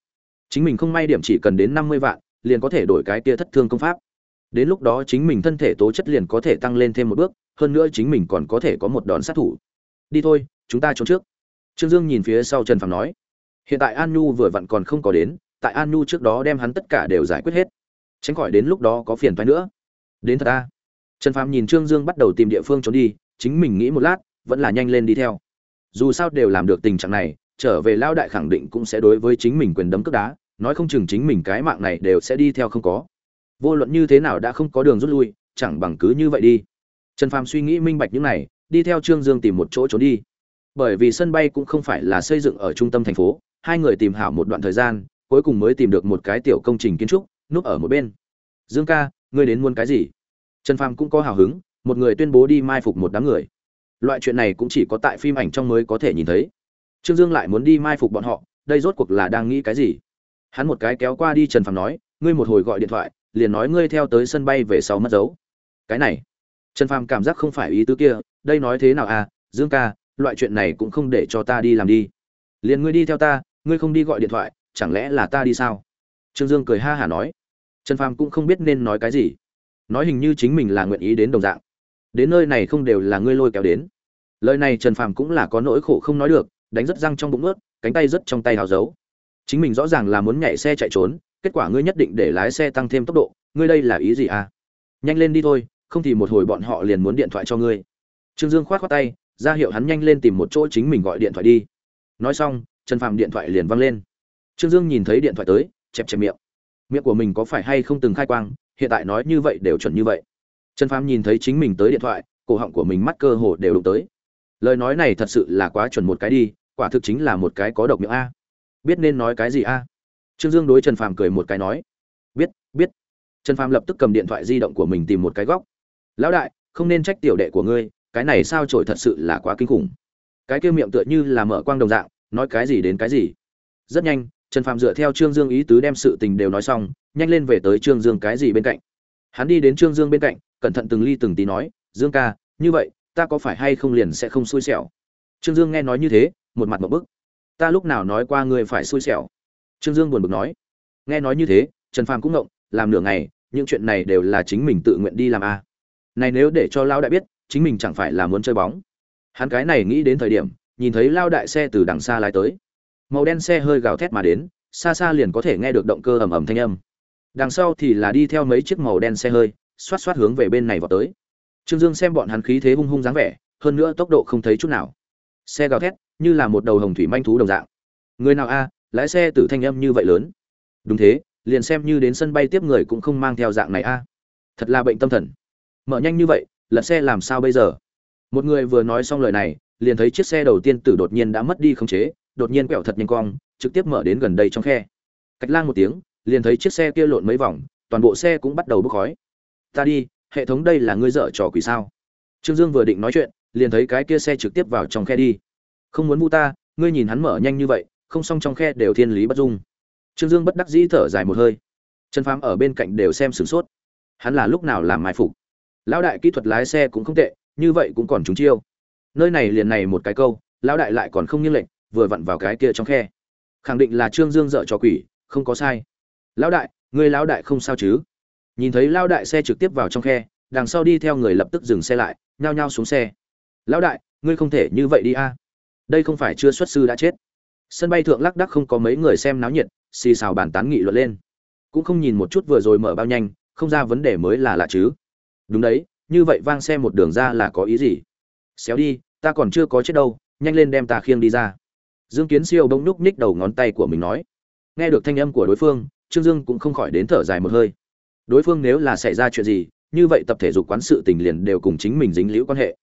Chính mình không may điểm chỉ cần đến năm mươi vạn, liền có thể đổi cái kia thất thương công pháp. Đến lúc đó chính mình thân thể tố chất liền có thể tăng lên thêm một bước, hơn nữa chính mình còn có thể có một đòn sát thủ. Đi thôi, chúng ta trốn trước. Trương dương nhìn phía sau trần phàm nói. Hiện tại an nhu vừa vặn còn không có đến, tại an nhu trước đó đem hắn tất cả đều giải quyết hết. Tránh khỏi đến lúc đó có phiền toái nữa. Đến thật ta trần phàm nhìn trương dương bắt đầu tìm địa phương trốn đi, chính mình nghĩ một lát, vẫn là nhanh lên đi theo dù sao đều làm được tình trạng này, trở về lao đại khẳng định cũng sẽ đối với chính mình quyền đấm cướp đá, nói không chừng chính mình cái mạng này đều sẽ đi theo không có. Vô luận như thế nào đã không có đường rút lui, chẳng bằng cứ như vậy đi. Trần phàm suy nghĩ minh bạch những này, đi theo trương dương tìm một chỗ trốn đi. Bởi vì sân bay cũng không phải là xây dựng ở trung tâm thành phố, hai người tìm hảo một đoạn thời gian, cuối cùng mới tìm được một cái tiểu công trình kiến trúc, núp ở một bên. Dương ca, ngươi đến muốn cái gì? Trần phàm cũng có hào hứng, một người tuyên bố đi mai phục một đám người loại chuyện này cũng chỉ có tại phim ảnh trong mới có thể nhìn thấy. Trương dương lại muốn đi mai phục bọn họ, đây rốt cuộc là đang nghĩ cái gì? Hắn một cái kéo qua đi trần phàm nói, ngươi một hồi gọi điện thoại, liền nói ngươi theo tới sân bay về sau mất dấu. Cái này, trần phàm cảm giác không phải ý tứ kia, đây nói thế nào à dương ca, loại chuyện này cũng không để cho ta đi làm đi. Liền ngươi đi theo ta, ngươi không đi gọi điện thoại, chẳng lẽ là ta đi sao? Trương dương cười ha hả nói. Trần phàm cũng không biết nên nói cái gì. Nói hình như chính mình là nguyện ý đến đồng dạng đến nơi này không đều là ngươi lôi kéo đến. Lời này trần phàm cũng là có nỗi khổ không nói được, đánh rất răng trong bụng ướt cánh tay rất trong tay hào giấu. Chính mình rõ ràng là muốn nhảy xe chạy trốn, kết quả ngươi nhất định để lái xe tăng thêm tốc độ, ngươi đây là ý gì à? Nhanh lên đi thôi, không thì một hồi bọn họ liền muốn điện thoại cho ngươi. Trương dương khoát khoác tay, ra hiệu hắn nhanh lên tìm một chỗ chính mình gọi điện thoại đi. Nói xong, trần phàm điện thoại liền văng lên. Trương dương nhìn thấy điện thoại tới, chẹp chẹp miệng. Miệng của mình có phải hay không từng khai quang, hiện tại nói như vậy đều chuẩn như vậy trần phàm nhìn thấy chính mình tới điện thoại, cổ họng của mình mắt cơ hồ đều đụng tới. Lời nói này thật sự là quá chuẩn một cái đi, quả thực chính là một cái có độc miệng a. Biết nên nói cái gì a? Trương dương đối trần phàm cười một cái nói. Biết biết. Trần phàm lập tức cầm điện thoại di động của mình tìm một cái góc. Lão đại, không nên trách tiểu đệ của ngươi, cái này sao trổi thật sự là quá kinh khủng. Cái kia miệng tựa như là mở quang đồng dạng, nói cái gì đến cái gì. Rất nhanh, trần phàm dựa theo trương dương ý tứ đem sự tình đều nói xong, nhanh lên về tới trương dương cái gì bên cạnh. Hắn đi đến trương dương bên cạnh cẩn thận từng ly từng tí nói, dương ca, như vậy, ta có phải hay không liền sẽ không xui xẻo? Trương dương nghe nói như thế, một mặt một bức. Ta lúc nào nói qua ngươi phải xui xẻo? Trương dương buồn bực nói. Nghe nói như thế, trần phàm cũng ngộng, làm nửa ngày, những chuyện này đều là chính mình tự nguyện đi làm a à. này nếu để cho lao đại biết, chính mình chẳng phải là muốn chơi bóng. Hắn cái này nghĩ đến thời điểm, nhìn thấy lao đại xe từ đằng xa lái tới. Màu đen xe hơi gào thét mà đến, xa xa liền có thể nghe được động cơ ầm ầm thanh âm. Đằng sau thì là đi theo mấy chiếc màu đen xe hơi xoát xoát hướng về bên này vào tới. Trương dương xem bọn hắn khí thế hung hung dáng vẻ, hơn nữa tốc độ không thấy chút nào. Xe gào thét, như là một đầu hồng thủy manh thú đồng dạng. Người nào a, lái xe tử thanh âm như vậy lớn. Đúng thế, liền xem như đến sân bay tiếp người cũng không mang theo dạng này a. Thật là bệnh tâm thần. Mở nhanh như vậy, lật xe làm sao bây giờ? Một người vừa nói xong lời này, liền thấy chiếc xe đầu tiên tử đột nhiên đã mất đi khống chế, đột nhiên quẹo thật nhanh cong, trực tiếp mở đến gần đây trong khe. Cách lang một tiếng, liền thấy chiếc xe kia lộn mấy vòng, toàn bộ xe cũng bắt đầu bốc khói ta đi, hệ thống đây là ngươi dở trò quỷ sao? Trương dương vừa định nói chuyện, liền thấy cái kia xe trực tiếp vào trong khe đi. Không muốn vu ta, ngươi nhìn hắn mở nhanh như vậy, không xong trong khe đều thiên lý bất dung. Trương dương bất đắc dĩ thở dài một hơi. Trần phám ở bên cạnh đều xem sửng sốt. Hắn là lúc nào làm mai phục? Lão đại kỹ thuật lái xe cũng không tệ, như vậy cũng còn trúng chiêu. Nơi này liền này một cái câu, lão đại lại còn không nghiêng lệnh vừa vặn vào cái kia trong khe. Khẳng định là trương dương dợ trò quỷ, không có sai. Lão đại người lão đại không sao chứ? Nhìn thấy lão đại xe trực tiếp vào trong khe, đằng sau đi theo người lập tức dừng xe lại, nhao nhao xuống xe. Lão đại, ngươi không thể như vậy đi a. Đây không phải chưa xuất sư đã chết. Sân bay thượng lắc đắc không có mấy người xem náo nhiệt, xì xào bàn tán nghị luận lên. Cũng không nhìn một chút vừa rồi mở bao nhanh, không ra vấn đề mới là lạ chứ. Đúng đấy, như vậy vang xe một đường ra là có ý gì? Xéo đi, ta còn chưa có chết đâu, nhanh lên đem ta khiêng đi ra. Dương kiến siêu bỗng núc ních đầu ngón tay của mình nói. Nghe được thanh âm của đối phương, trương dương cũng không khỏi đến thở dài một hơi đối phương nếu là xảy ra chuyện gì, như vậy tập thể dục quán sự tình liền đều cùng chính mình dính liễu quan hệ.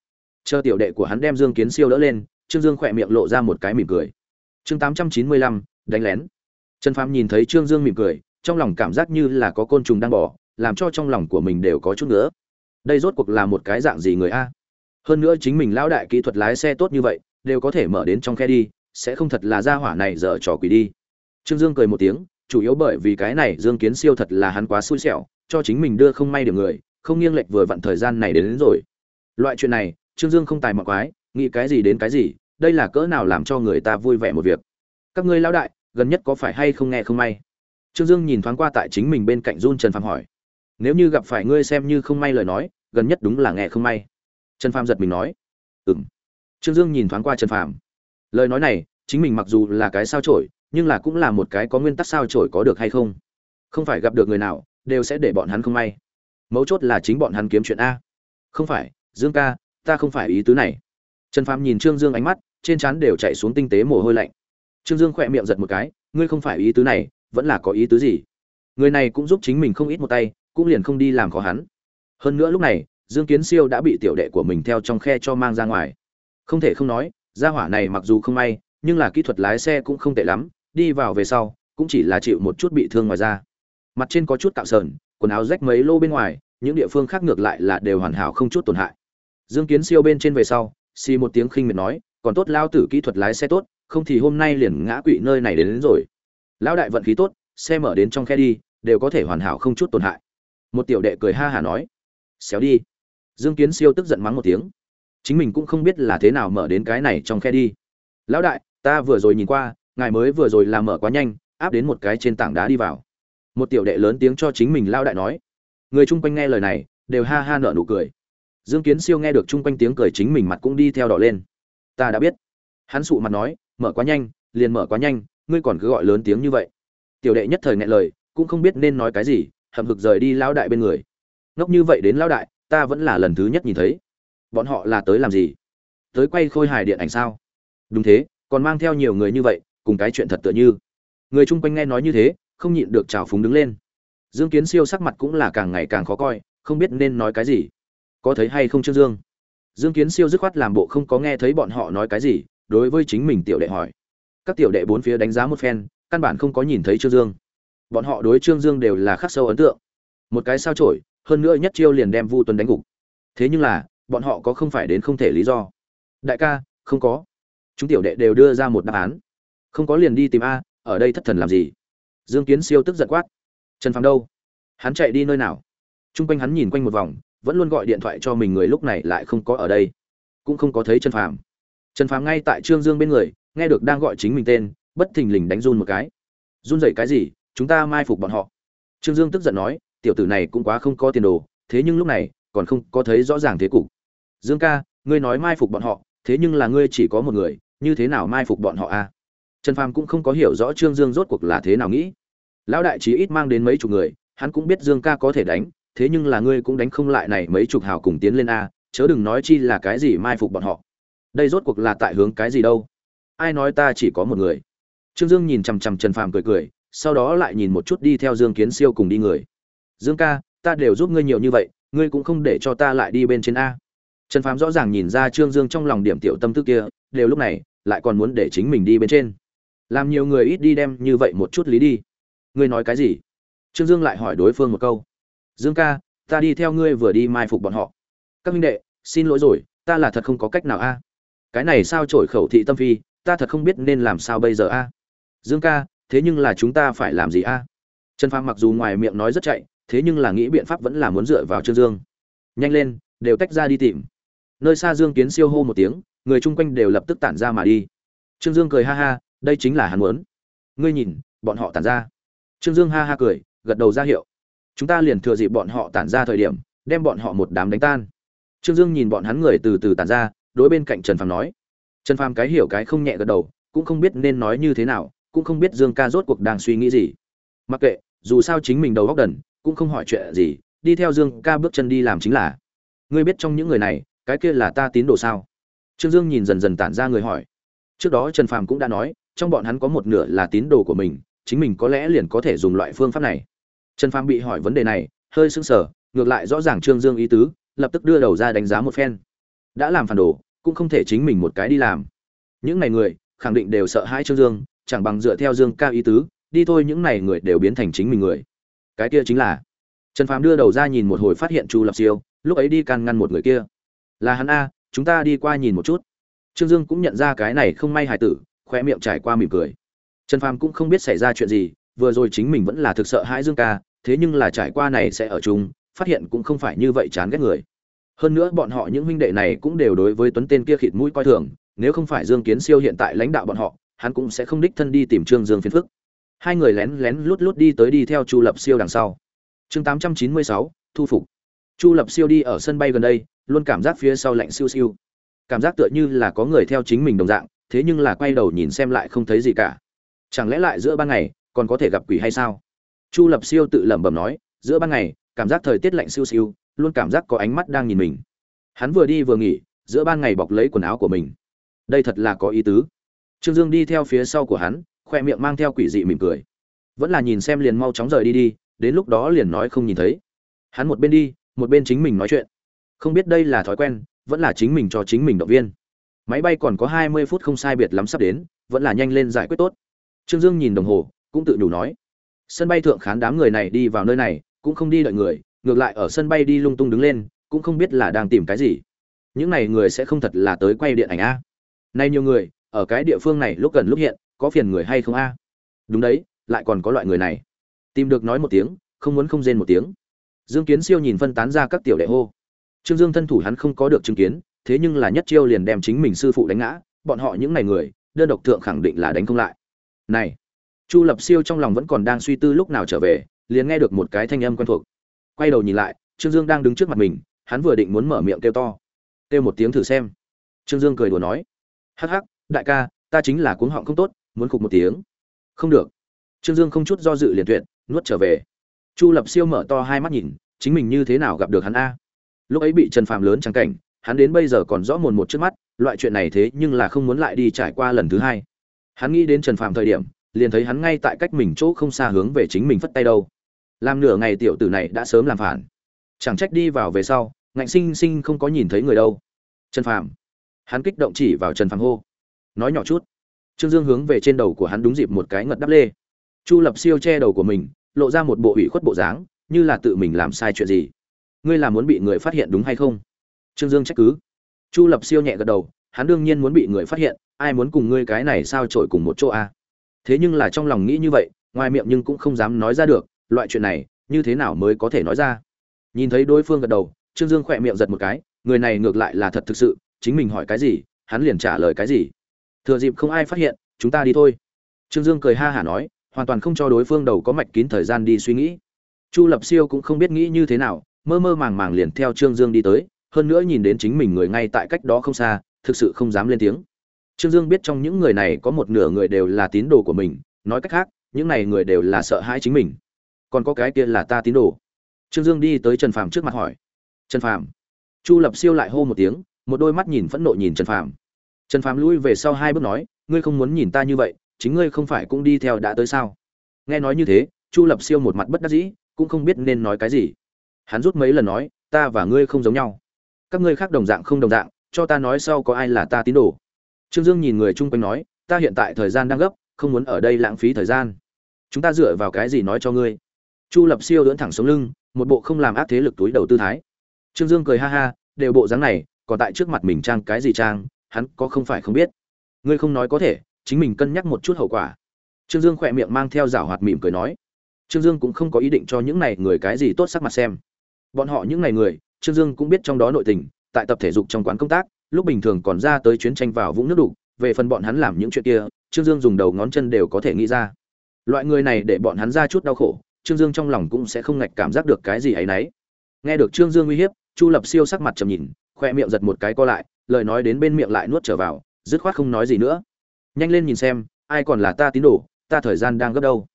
Chờ tiểu đệ của hắn đem dương kiến siêu đỡ lên, trương dương khỏe miệng lộ ra một cái mỉm cười. Chương tám trăm chín mươi lăm, đánh lén. Trần phàm nhìn thấy trương dương mỉm cười, trong lòng cảm giác như là có côn trùng đang bỏ làm cho trong lòng của mình đều có chút nữa đây rốt cuộc là một cái dạng gì người a? Hơn nữa chính mình lão đại kỹ thuật lái xe tốt như vậy, đều có thể mở đến trong khe đi, sẽ không thật là ra hỏa này dở trò quỷ đi. Trương dương cười một tiếng, chủ yếu bởi vì cái này dương kiến siêu thật là hắn quá xui xẻo cho chính mình đưa không may điểm người không nghiêng lệch vừa vặn thời gian này đến, đến rồi. Loại chuyện này trương dương không tài mọc quái nghĩ cái gì đến cái gì đây là cỡ nào làm cho người ta vui vẻ một việc. Các ngươi lão đại gần nhất có phải hay không nghe không may? Trương dương nhìn thoáng qua tại chính mình bên cạnh run trần phàm hỏi. Nếu như gặp phải ngươi xem như không may lời nói gần nhất đúng là nghe không may. Trần phàm giật mình nói. Ừm. Trương dương nhìn thoáng qua trần phàm. Lời nói này chính mình mặc dù là cái sao trổi nhưng là cũng là một cái có nguyên tắc sao trổi có được hay không? Không phải gặp được người nào đều sẽ để bọn hắn không may. Mấu chốt là chính bọn hắn kiếm chuyện a. Không phải, dương ca, ta không phải ý tứ này. Trần phàm nhìn trương dương ánh mắt, trên trán đều chạy xuống tinh tế mồ hôi lạnh. Trương dương khỏe miệng giật một cái, ngươi không phải ý tứ này, vẫn là có ý tứ gì? Người này cũng giúp chính mình không ít một tay, cũng liền không đi làm khó hắn. Hơn nữa lúc này, dương kiến siêu đã bị tiểu đệ của mình theo trong khe cho mang ra ngoài. Không thể không nói, gia hỏa này mặc dù không may, nhưng là kỹ thuật lái xe cũng không tệ lắm, đi vào về sau, cũng chỉ là chịu một chút bị thương ngoài ra mặt trên có chút tạo sờn quần áo rách mấy lô bên ngoài những địa phương khác ngược lại là đều hoàn hảo không chút tổn hại. Dương kiến siêu bên trên về sau xì một tiếng khinh miệt nói còn tốt lao tử kỹ thuật lái xe tốt không thì hôm nay liền ngã quỵ nơi này đến, đến rồi. Lão đại vận khí tốt xe mở đến trong khe đi đều có thể hoàn hảo không chút tổn hại. Một tiểu đệ cười ha hả nói xéo đi. Dương kiến siêu tức giận mắng một tiếng chính mình cũng không biết là thế nào mở đến cái này trong khe đi. Lão đại ta vừa rồi nhìn qua ngài mới vừa rồi làm mở quá nhanh áp đến một cái trên tảng đá đi vào một tiểu đệ lớn tiếng cho chính mình lao đại nói. Người chung quanh nghe lời này, đều ha ha nở nụ cười. Dương kiến siêu nghe được chung quanh tiếng cười chính mình mặt cũng đi theo đỏ lên. Ta đã biết. Hắn sụ mặt nói, mở quá nhanh, liền mở quá nhanh, ngươi còn cứ gọi lớn tiếng như vậy. Tiểu đệ nhất thời nghe lời, cũng không biết nên nói cái gì, hậm hực rời đi lao đại bên người. Ngốc như vậy đến lao đại, ta vẫn là lần thứ nhất nhìn thấy. Bọn họ là tới làm gì? Tới quay khôi hài điện ảnh sao? Đúng thế, còn mang theo nhiều người như vậy, cùng cái chuyện thật tựa như. Người chung quanh nghe nói như thế không nhịn được trào phúng đứng lên. Dương kiến siêu sắc mặt cũng là càng ngày càng khó coi, không biết nên nói cái gì. Có thấy hay không trương dương? Dương kiến siêu dứt khoát làm bộ không có nghe thấy bọn họ nói cái gì, đối với chính mình tiểu đệ hỏi. Các tiểu đệ bốn phía đánh giá một phen, căn bản không có nhìn thấy trương dương. Bọn họ đối trương dương đều là khắc sâu ấn tượng. Một cái sao trổi hơn nữa nhất chiêu liền đem vu tuấn đánh gục. Thế nhưng là, bọn họ có không phải đến không thể lý do? Đại ca, không có. Chúng tiểu đệ đều đưa ra một đáp án. Không có liền đi tìm a, ở đây thất thần làm gì? Dương kiến siêu tức giận quát. Trần phàm đâu? Hắn chạy đi nơi nào? T r u n g quanh hắn nhìn quanh một vòng, vẫn luôn gọi điện thoại cho mình người lúc này lại không có ở đây. Cũng không có thấy trần phàm. Trần phàm ngay tại trương dương bên người, nghe được đang gọi chính mình tên, bất thình lình đánh run một cái. Run dậy cái gì? Chúng ta mai phục bọn họ. Trương dương tức giận nói, tiểu tử này cũng quá không có tiền đồ, thế nhưng lúc này còn không có thấy rõ ràng thế cục. Dương ca, ngươi nói mai phục bọn họ, thế nhưng là ngươi chỉ có một người, như thế nào mai phục bọn họ a à? Trần phàm cũng không có hiểu rõ trương dương rốt cuộc là thế nào nghĩ. Lão đại chí ít mang đến mấy chục người, hắn cũng biết dương ca có thể đánh, thế nhưng là ngươi cũng đánh không lại này mấy chục hào cùng tiến lên a, chớ đừng nói chi là cái gì mai phục bọn họ. Đây rốt cuộc là tại hướng cái gì đâu? Ai nói ta chỉ có một người? Trương dương nhìn chằm chằm trần phàm cười cười, sau đó lại nhìn một chút đi theo dương kiến siêu cùng đi người. Dương ca, ta đều giúp ngươi nhiều như vậy, ngươi cũng không để cho ta lại đi bên trên a. Trần phàm rõ ràng nhìn ra trương dương trong lòng điểm tiểu tâm tư kia, đều lúc này lại còn muốn để chính mình đi bên trên làm nhiều người ít đi đem như vậy một chút lý đi. Ngươi nói cái gì? Trương dương lại hỏi đối phương một câu. Dương ca, ta đi theo ngươi vừa đi mai phục bọn họ. Các minh đệ, xin lỗi rồi, ta là thật không có cách nào a. Cái này sao trổi khẩu thị tâm phi, ta thật không biết nên làm sao bây giờ a. Dương ca, thế nhưng là chúng ta phải làm gì a? Trần phàm mặc dù ngoài miệng nói rất chạy, thế nhưng là nghĩ biện pháp vẫn là muốn dựa vào trương dương. Nhanh lên, đều tách ra đi tìm. Nơi xa dương kiến siêu hô một tiếng, người chung quanh đều lập tức tản ra mà đi. Trương dương cười ha ha đây chính là hắn muốn. Ngươi nhìn, bọn họ tản ra. Trương dương ha ha cười, gật đầu ra hiệu. Chúng ta liền thừa dịp bọn họ tản ra thời điểm, đem bọn họ một đám đánh tan. Trương dương nhìn bọn hắn người từ từ tản ra, đối bên cạnh trần phàm nói. Trần phàm cái hiểu cái không nhẹ gật đầu, cũng không biết nên nói như thế nào, cũng không biết dương ca rốt cuộc đang suy nghĩ gì. Mặc kệ, dù sao chính mình đầu góc đần, cũng không hỏi chuyện gì, đi theo dương ca bước chân đi làm chính là. Ngươi biết trong những người này, cái kia là ta tín đồ sao? Trương dương nhìn dần dần tản ra người hỏi. Trước đó trần phàm cũng đã nói trong bọn hắn có một nửa là tín đồ của mình, chính mình có lẽ liền có thể dùng loại phương pháp này. Trần phàm bị hỏi vấn đề này, hơi sững sờ, ngược lại rõ ràng trương dương ý tứ, lập tức đưa đầu ra đánh giá một phen. Đã làm phản đồ, cũng không thể chính mình một cái đi làm. Những này người, khẳng định đều sợ hãi trương dương, chẳng bằng dựa theo dương ca ý tứ, đi thôi những này người đều biến thành chính mình người. Cái kia chính là, trần phàm đưa đầu ra nhìn một hồi phát hiện chu lập siêu, lúc ấy đi can ngăn một người kia. Là hắn a, chúng ta đi qua nhìn một chút. Trương dương cũng nhận ra cái này không may hài tử khoe miệng trải qua mỉm cười. Trần phàm cũng không biết xảy ra chuyện gì, vừa rồi chính mình vẫn là thực sợ hãi dương ca, thế nhưng là trải qua này sẽ ở chung, phát hiện cũng không phải như vậy chán ghét người. Hơn nữa bọn họ những huynh đệ này cũng đều đối với tuấn tên kia khịt mũi coi thường, nếu không phải dương kiến siêu hiện tại lãnh đạo bọn họ, hắn cũng sẽ không đích thân đi tìm trương dương phiền phức. Hai người lén lén lút lút đi tới đi theo chu lập siêu đằng sau. Chương tám trăm chín mươi sáu, thu phục. Chu lập siêu đi ở sân bay gần đây, luôn cảm giác phía sau lạnh siêu siêu. Cảm giác tựa như là có người theo chính mình đồng dạng thế nhưng là quay đầu nhìn xem lại không thấy gì cả. Chẳng lẽ lại giữa ban ngày, còn có thể gặp quỷ hay sao? Chu lập siêu tự lẩm bẩm nói, giữa ban ngày, cảm giác thời tiết lạnh siêu siêu, luôn cảm giác có ánh mắt đang nhìn mình. Hắn vừa đi vừa nghỉ, giữa ban ngày bọc lấy quần áo của mình. Đây thật là có ý tứ. Trương dương đi theo phía sau của hắn, khoe miệng mang theo quỷ dị mỉm cười. Vẫn là nhìn xem liền mau chóng rời đi đi, đến lúc đó liền nói không nhìn thấy. Hắn một bên đi, một bên chính mình nói chuyện. Không biết đây là thói quen, vẫn là chính mình cho chính mình động viên máy bay còn có hai mươi phút không sai biệt lắm sắp đến, vẫn là nhanh lên giải quyết tốt. Trương dương nhìn đồng hồ, cũng tự đủ nói, sân bay thượng khán đám người này đi vào nơi này, cũng không đi đợi người, ngược lại ở sân bay đi lung tung đứng lên, cũng không biết là đang tìm cái gì. Những này người sẽ không thật là tới quay điện ảnh a. Nay nhiều người, ở cái địa phương này lúc gần lúc hiện, có phiền người hay không a? Đúng đấy, lại còn có loại người này. Tìm được nói một tiếng, không muốn không rên một tiếng. Dương kiến siêu nhìn phân tán ra các tiểu đệ hô. Trương dương thân thủ hắn không có được chứng kiến thế nhưng là nhất chiêu liền đem chính mình sư phụ đánh ngã, bọn họ những này người, đơn độc thượng khẳng định là đánh không lại. Này, chu lập siêu trong lòng vẫn còn đang suy tư lúc nào trở về, liền nghe được một cái thanh âm quen thuộc. Quay đầu nhìn lại, trương dương đang đứng trước mặt mình, hắn vừa định muốn mở miệng kêu to. Kêu một tiếng thử xem. Trương dương cười đùa nói, hắc hắc, đại ca, ta chính là cuống họng không tốt, muốn khục một tiếng. Không được. Trương dương không chút do dự liền tuyệt, nuốt trở về. Chu lập siêu mở to hai mắt nhìn, chính mình như thế nào gặp được hắn a? Lúc ấy bị trần phàm lớn trắng cảnh hắn đến bây giờ còn rõ mồn một trước mắt, loại chuyện này thế nhưng là không muốn lại đi trải qua lần thứ hai. Hắn nghĩ đến trần phàm thời điểm, liền thấy hắn ngay tại cách mình chỗ không xa hướng về chính mình phất tay đâu. Làm nửa ngày tiểu tử này đã sớm làm phản. Chẳng trách đi vào về sau, ngạnh sinh sinh không có nhìn thấy người đâu. Trần phàm. Hắn kích động chỉ vào trần phàm hô. Nói nhỏ chút. Trương dương hướng về trên đầu của hắn đúng dịp một cái ngật đắp lê. Chu lập siêu che đầu của mình, lộ ra một bộ ủy khuất bộ dáng, như là tự mình làm sai chuyện gì. Ngươi là muốn bị người phát hiện đúng hay không? Trương dương trách cứ. Chu lập siêu nhẹ gật đầu, hắn đương nhiên muốn bị người phát hiện, ai muốn cùng ngươi cái này sao trội cùng một chỗ a à? thế nhưng là trong lòng nghĩ như vậy, ngoài miệng nhưng cũng không dám nói ra được, loại chuyện này, như thế nào mới có thể nói ra? Nhìn thấy đối phương gật đầu, trương dương khỏe miệng giật một cái, người này ngược lại là thật thực sự, chính mình hỏi cái gì, hắn liền trả lời cái gì. Thừa dịp không ai phát hiện, chúng ta đi thôi. Trương dương cười ha hả nói, hoàn toàn không cho đối phương đầu có mạch kín thời gian đi suy nghĩ. Chu lập siêu cũng không biết nghĩ như thế nào, mơ mơ màng màng liền theo trương dương đi tới hơn nữa nhìn đến chính mình người ngay tại cách đó không xa, thực sự không dám lên tiếng. Trương dương biết trong những người này có một nửa người đều là tín đồ của mình, nói cách khác, những này người đều là sợ hãi chính mình. Còn có cái kia là ta tín đồ. Trương dương đi tới trần phàm trước mặt hỏi. Trần phàm. Chu lập siêu lại hô một tiếng, một đôi mắt nhìn phẫn nộ nhìn trần phàm. Trần phàm lui về sau hai bước nói, ngươi không muốn nhìn ta như vậy, chính ngươi không phải cũng đi theo đã tới sao? Nghe nói như thế, chu lập siêu một mặt bất đắc dĩ, cũng không biết nên nói cái gì. Hắn rút mấy lần nói, ta và ngươi không giống nhau các ngươi khác đồng dạng không đồng dạng, cho ta nói sau có ai là ta tín đồ. Trương dương nhìn người chung quanh nói, ta hiện tại thời gian đang gấp, không muốn ở đây lãng phí thời gian. Chúng ta dựa vào cái gì nói cho ngươi? Chu lập siêu lưỡn thẳng sống lưng, một bộ không làm áp thế lực túi đầu tư thái. Trương dương cười ha ha, đều bộ dáng này, còn tại trước mặt mình trang cái gì trang, hắn có không phải không biết. Ngươi không nói có thể, chính mình cân nhắc một chút hậu quả. Trương dương khỏe miệng mang theo rảo hoạt mỉm cười nói. Trương dương cũng không có ý định cho những này người cái gì tốt sắc mặt xem. Bọn họ những này người trương dương cũng biết trong đó nội tình, tại tập thể dục trong quán công tác, lúc bình thường còn ra tới chuyến tranh vào vũng nước đục, về phần bọn hắn làm những chuyện kia, trương dương dùng đầu ngón chân đều có thể nghĩ ra. Loại người này để bọn hắn ra chút đau khổ, trương dương trong lòng cũng sẽ không ngạch cảm giác được cái gì ấy nấy. Nghe được trương dương uy hiếp, chu lập siêu sắc mặt trầm nhìn, khoe miệng giật một cái co lại, lời nói đến bên miệng lại nuốt trở vào, dứt khoát không nói gì nữa. Nhanh lên nhìn xem, ai còn là ta tín đồ, ta thời gian đang gấp đâu.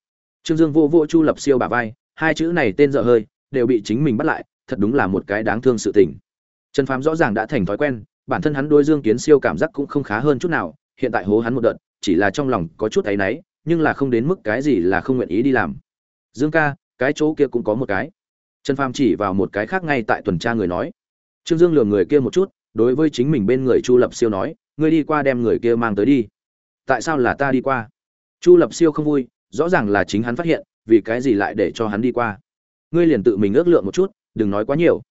Trương dương vô vô chu lập siêu bả vai, hai chữ này tên dở hơi, đều bị chính mình bắt lại thật đúng là một cái đáng thương sự tình. Trần phàm rõ ràng đã thành thói quen, bản thân hắn đôi dương kiến siêu cảm giác cũng không khá hơn chút nào, hiện tại hố hắn một đợt, chỉ là trong lòng có chút áy náy, nhưng là không đến mức cái gì là không nguyện ý đi làm. Dương ca, cái chỗ kia cũng có một cái. Trần phàm chỉ vào một cái khác ngay tại tuần tra người nói. Trương dương lườm người kia một chút, đối với chính mình bên người chu lập siêu nói, ngươi đi qua đem người kia mang tới đi. Tại sao là ta đi qua? Chu lập siêu không vui, rõ ràng là chính hắn phát hiện, vì cái gì lại để cho hắn đi qua. Ngươi liền tự mình ước lượng một chút đừng nói quá nhiều.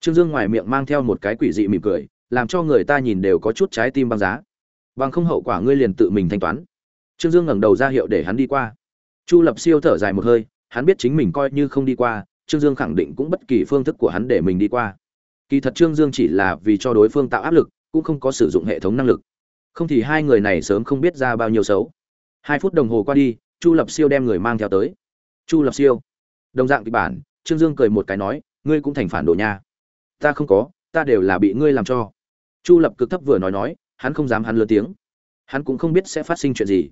Trương dương ngoài miệng mang theo một cái quỷ dị mỉm cười, làm cho người ta nhìn đều có chút trái tim băng giá. Bằng không hậu quả ngươi liền tự mình thanh toán. Trương dương ngẩng đầu ra hiệu để hắn đi qua. Chu lập siêu thở dài một hơi, hắn biết chính mình coi như không đi qua, trương dương khẳng định cũng bất kỳ phương thức của hắn để mình đi qua. Kỳ thật trương dương chỉ là vì cho đối phương tạo áp lực, cũng không có sử dụng hệ thống năng lực. Không thì hai người này sớm không biết ra bao nhiêu xấu. Hai phút đồng hồ qua đi, chu lập siêu đem người mang theo tới. Chu lập siêu. Đồng dạng kịch bản, trương dương cười một cái nói ngươi cũng thành phản đồ nha. Ta không có, ta đều là bị ngươi làm cho. Chu lập cực thấp vừa nói nói, hắn không dám hắn lớn tiếng. Hắn cũng không biết sẽ phát sinh chuyện gì.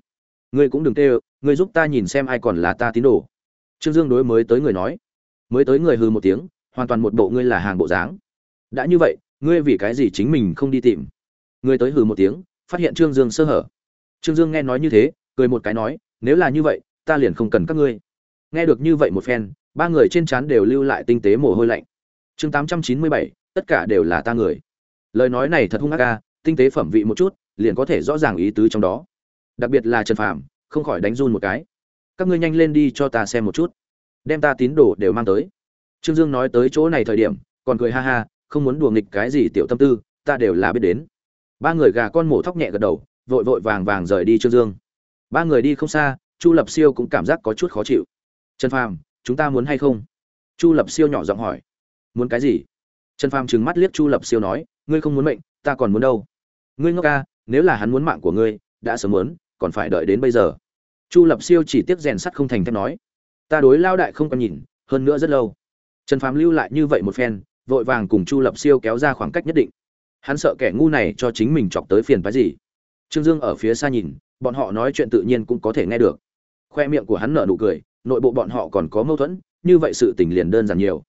Ngươi cũng đừng tê ngươi giúp ta nhìn xem ai còn là ta tín đồ. Trương dương đối mới tới người nói. Mới tới người hư một tiếng, hoàn toàn một bộ ngươi là hàng bộ dáng. Đã như vậy, ngươi vì cái gì chính mình không đi tìm? Ngươi tới hừ một tiếng, phát hiện trương dương sơ hở. Trương dương nghe nói như thế, cười một cái nói, nếu là như vậy, ta liền không cần các ngươi. Nghe được như vậy một phen ba người trên trán đều lưu lại tinh tế mồ hôi lạnh. Chương tám trăm chín mươi bảy, tất cả đều là ta người. Lời nói này thật hung ác ca tinh tế phẩm vị một chút, liền có thể rõ ràng ý tứ trong đó. Đặc biệt là trần phàm, không khỏi đánh run một cái. Các ngươi nhanh lên đi cho ta xem một chút. Đem ta tín đồ đều mang tới. Trương dương nói tới chỗ này thời điểm, còn cười ha ha, không muốn đùa nghịch cái gì tiểu tâm tư, ta đều là biết đến. Ba người gà con mổ thóc nhẹ gật đầu, vội vội vàng vàng rời đi trương dương. Ba người đi không xa, chu lập siêu cũng cảm giác có chút khó chịu. Trần phàm chúng ta muốn hay không? Chu lập siêu nhỏ giọng hỏi. Muốn cái gì? Trần phàm trừng mắt liếc chu lập siêu nói, ngươi không muốn mệnh, ta còn muốn đâu. Ngươi ngốc ca, nếu là hắn muốn mạng của ngươi, đã sớm muốn, còn phải đợi đến bây giờ. Chu lập siêu chỉ tiếc rèn sắt không thành thép nói. Ta đối lao đại không còn nhìn, hơn nữa rất lâu. Trần phàm lưu lại như vậy một phen, vội vàng cùng chu lập siêu kéo ra khoảng cách nhất định. Hắn sợ kẻ ngu này cho chính mình chọc tới phiền phái gì. Trương dương ở phía xa nhìn, bọn họ nói chuyện tự nhiên cũng có thể nghe được. Khoe miệng của hắn nở nụ cười nội bộ bọn họ còn có mâu thuẫn, như vậy sự tình liền đơn giản nhiều.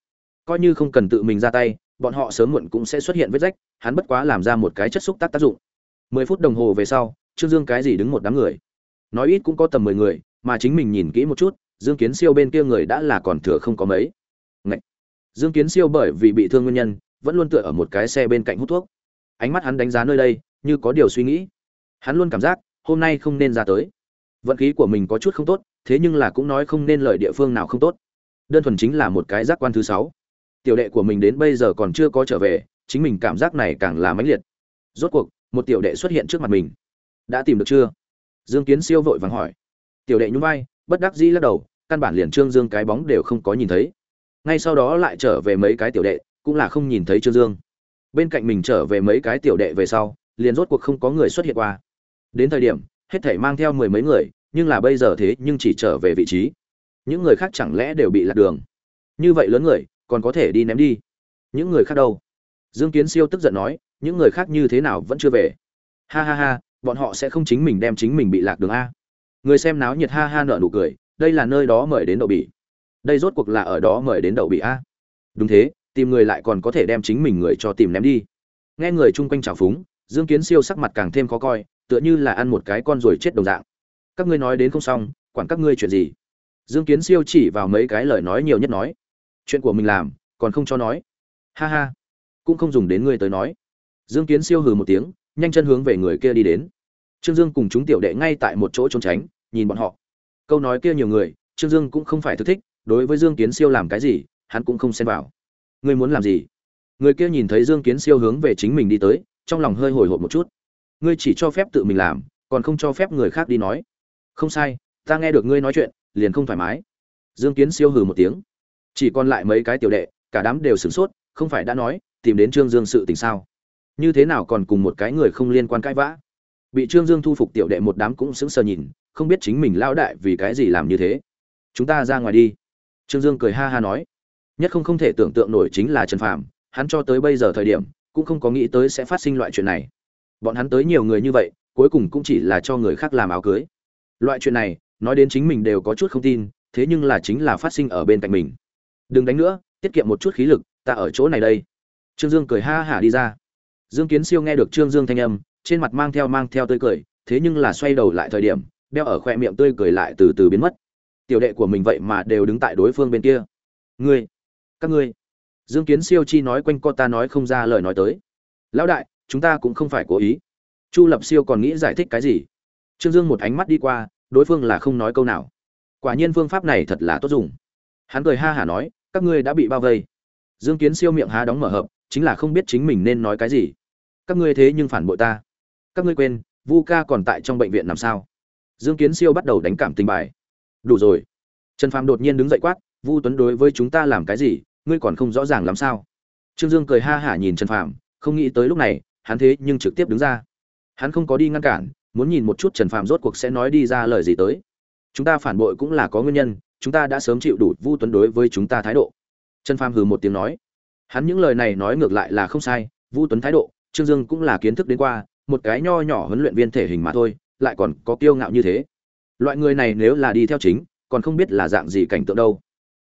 Coi như không cần tự mình ra tay, bọn họ sớm muộn cũng sẽ xuất hiện vết rách, hắn bất quá làm ra một cái chất xúc tác tác dụng. Mười phút đồng hồ về sau, trương dương cái gì đứng một đám người? Nói ít cũng có tầm mười người, mà chính mình nhìn kỹ một chút, dương kiến siêu bên kia người đã là còn thừa không có mấy. Ngậy! dương kiến siêu bởi vì bị thương nguyên nhân, vẫn luôn tựa ở một cái xe bên cạnh hút thuốc. Ánh mắt hắn đánh giá nơi đây, như có điều suy nghĩ. Hắn luôn cảm giác, hôm nay không nên ra tới vận khí của mình có chút không tốt, thế nhưng là cũng nói không nên lợi địa phương nào không tốt. Đơn thuần chính là một cái giác quan thứ sáu. Tiểu đệ của mình đến bây giờ còn chưa có trở về, chính mình cảm giác này càng là mãnh liệt. Rốt cuộc, một tiểu đệ xuất hiện trước mặt mình. Đã tìm được chưa? Dương kiến siêu vội vàng hỏi. Tiểu đệ nhún vai, bất đắc dĩ lắc đầu, căn bản liền trương dương cái bóng đều không có nhìn thấy. Ngay sau đó lại trở về mấy cái tiểu đệ, cũng là không nhìn thấy trương dương. Bên cạnh mình trở về mấy cái tiểu đệ về sau, liền rốt cuộc không có người xuất hiện qua. Đến thời điểm hết thảy mang theo mười mấy người, nhưng là bây giờ thế nhưng chỉ trở về vị trí. Những người khác chẳng lẽ đều bị lạc đường? Như vậy lớn người, còn có thể đi ném đi. Những người khác đâu? Dương kiến siêu tức giận nói, những người khác như thế nào vẫn chưa về? Ha ha ha, bọn họ sẽ không chính mình đem chính mình bị lạc đường a. Người xem náo nhiệt ha ha nở nụ cười, đây là nơi đó mời đến đậu bỉ. Đây rốt cuộc là ở đó mời đến đậu bỉ a. Đúng thế, tìm người lại còn có thể đem chính mình người cho tìm ném đi. Nghe người chung quanh trào phúng, dương kiến siêu sắc mặt càng thêm khó coi tựa như là ăn một cái con rồi chết đồng dạng. Các ngươi nói đến không xong, quản các ngươi chuyện gì? Dương kiến siêu chỉ vào mấy cái lời nói nhiều nhất nói. Chuyện của mình làm, còn không cho nói. Ha ha, cũng không dùng đến ngươi tới nói. Dương kiến siêu hừ một tiếng, nhanh chân hướng về người kia đi đến. Trương dương cùng chúng tiểu đệ ngay tại một chỗ trốn tránh, nhìn bọn họ. Câu nói kia nhiều người, trương dương cũng không phải thực thích, đối với dương kiến siêu làm cái gì, hắn cũng không xen vào. Ngươi muốn làm gì? Người kia nhìn thấy dương kiến siêu hướng về chính mình đi tới, trong lòng hơi hồi hộp một chút ngươi chỉ cho phép tự mình làm, còn không cho phép người khác đi nói. Không sai, ta nghe được ngươi nói chuyện, liền không thoải mái. Dương kiến siêu hừ một tiếng. Chỉ còn lại mấy cái tiểu đệ, cả đám đều sửng sốt, không phải đã nói, tìm đến trương dương sự tình sao? Như thế nào còn cùng một cái người không liên quan cãi vã? Bị trương dương thu phục tiểu đệ một đám cũng sững sờ nhìn, không biết chính mình lao đại vì cái gì làm như thế. Chúng ta ra ngoài đi. Trương dương cười ha ha nói. Nhất không không thể tưởng tượng nổi chính là trần phạm hắn cho tới bây giờ thời điểm, cũng không có nghĩ tới sẽ phát sinh loại chuyện này bọn hắn tới nhiều người như vậy, cuối cùng cũng chỉ là cho người khác làm áo cưới. Loại chuyện này, nói đến chính mình đều có chút không tin, thế nhưng là chính là phát sinh ở bên cạnh mình. Đừng đánh nữa, tiết kiệm một chút khí lực, ta ở chỗ này đây. Trương dương cười ha hả đi ra. Dương kiến siêu nghe được trương dương thanh âm, trên mặt mang theo mang theo tươi cười, thế nhưng là xoay đầu lại thời điểm, đeo ở khoe miệng tươi cười lại từ từ biến mất. Tiểu đệ của mình vậy mà đều đứng tại đối phương bên kia. Ngươi, các ngươi. Dương kiến siêu chi nói quanh co ta nói không ra lời nói tới. Lão đại chúng ta cũng không phải cố ý. Chu lập siêu còn nghĩ giải thích cái gì? Trương dương một ánh mắt đi qua, đối phương là không nói câu nào. Quả nhiên phương pháp này thật là tốt dùng. Hắn cười ha hả nói, các ngươi đã bị bao vây. Dương kiến siêu miệng há đóng mở hợp, chính là không biết chính mình nên nói cái gì. Các ngươi thế nhưng phản bội ta. Các ngươi quên, vu ca còn tại trong bệnh viện làm sao? Dương kiến siêu bắt đầu đánh cảm tình bài. Đủ rồi. Trần phàm đột nhiên đứng dậy quát, vu tuấn đối với chúng ta làm cái gì, ngươi còn không rõ ràng làm sao? Trương dương cười ha hả nhìn trần phàm, không nghĩ tới lúc này hắn thế nhưng trực tiếp đứng ra. Hắn không có đi ngăn cản, muốn nhìn một chút trần phàm rốt cuộc sẽ nói đi ra lời gì tới. Chúng ta phản bội cũng là có nguyên nhân, chúng ta đã sớm chịu đủ vu tuấn đối với chúng ta thái độ. Trần phàm hừ một tiếng nói. Hắn những lời này nói ngược lại là không sai, vu tuấn thái độ, trương dương cũng là kiến thức đến qua, một cái nho nhỏ huấn luyện viên thể hình mà thôi, lại còn có kiêu ngạo như thế. Loại người này nếu là đi theo chính, còn không biết là dạng gì cảnh tượng đâu.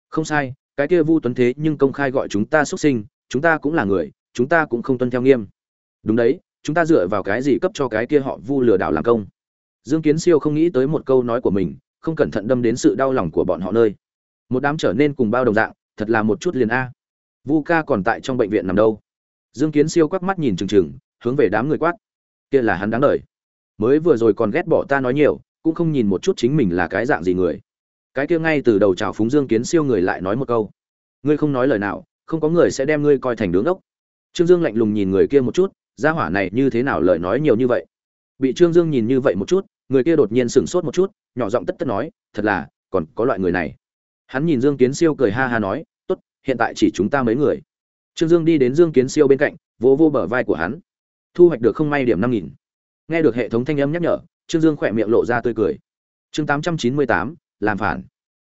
Không sai, cái kia vu tuấn thế nhưng công khai gọi chúng ta xuất sinh, chúng ta cũng là người, chúng ta cũng không tuân theo nghiêm đúng đấy, chúng ta dựa vào cái gì cấp cho cái kia họ vu lừa đảo làm công? Dương kiến siêu không nghĩ tới một câu nói của mình, không cẩn thận đâm đến sự đau lòng của bọn họ nơi. Một đám trở nên cùng bao đồng dạng, thật là một chút liền a. Vu ca còn tại trong bệnh viện nằm đâu? Dương kiến siêu quắc mắt nhìn trừng trừng hướng về đám người quát. Kia là hắn đáng đời. Mới vừa rồi còn ghét bỏ ta nói nhiều, cũng không nhìn một chút chính mình là cái dạng gì người. Cái kia ngay từ đầu chào phúng dương kiến siêu người lại nói một câu. Ngươi không nói lời nào, không có người sẽ đem ngươi coi thành đứng ốc trương dương lạnh lùng nhìn người kia một chút gia hỏa này như thế nào lời nói nhiều như vậy? Bị trương dương nhìn như vậy một chút, người kia đột nhiên sửng sốt một chút, nhỏ giọng tất tất nói, thật là, còn có loại người này. Hắn nhìn dương kiến siêu cười ha ha nói, tốt, hiện tại chỉ chúng ta mấy người. Trương dương đi đến dương kiến siêu bên cạnh, vỗ vô bờ vai của hắn. Thu hoạch được không may điểm năm nghìn. Nghe được hệ thống thanh âm nhắc nhở, trương dương khỏe miệng lộ ra tươi cười. Chương tám trăm chín mươi tám, làm phản.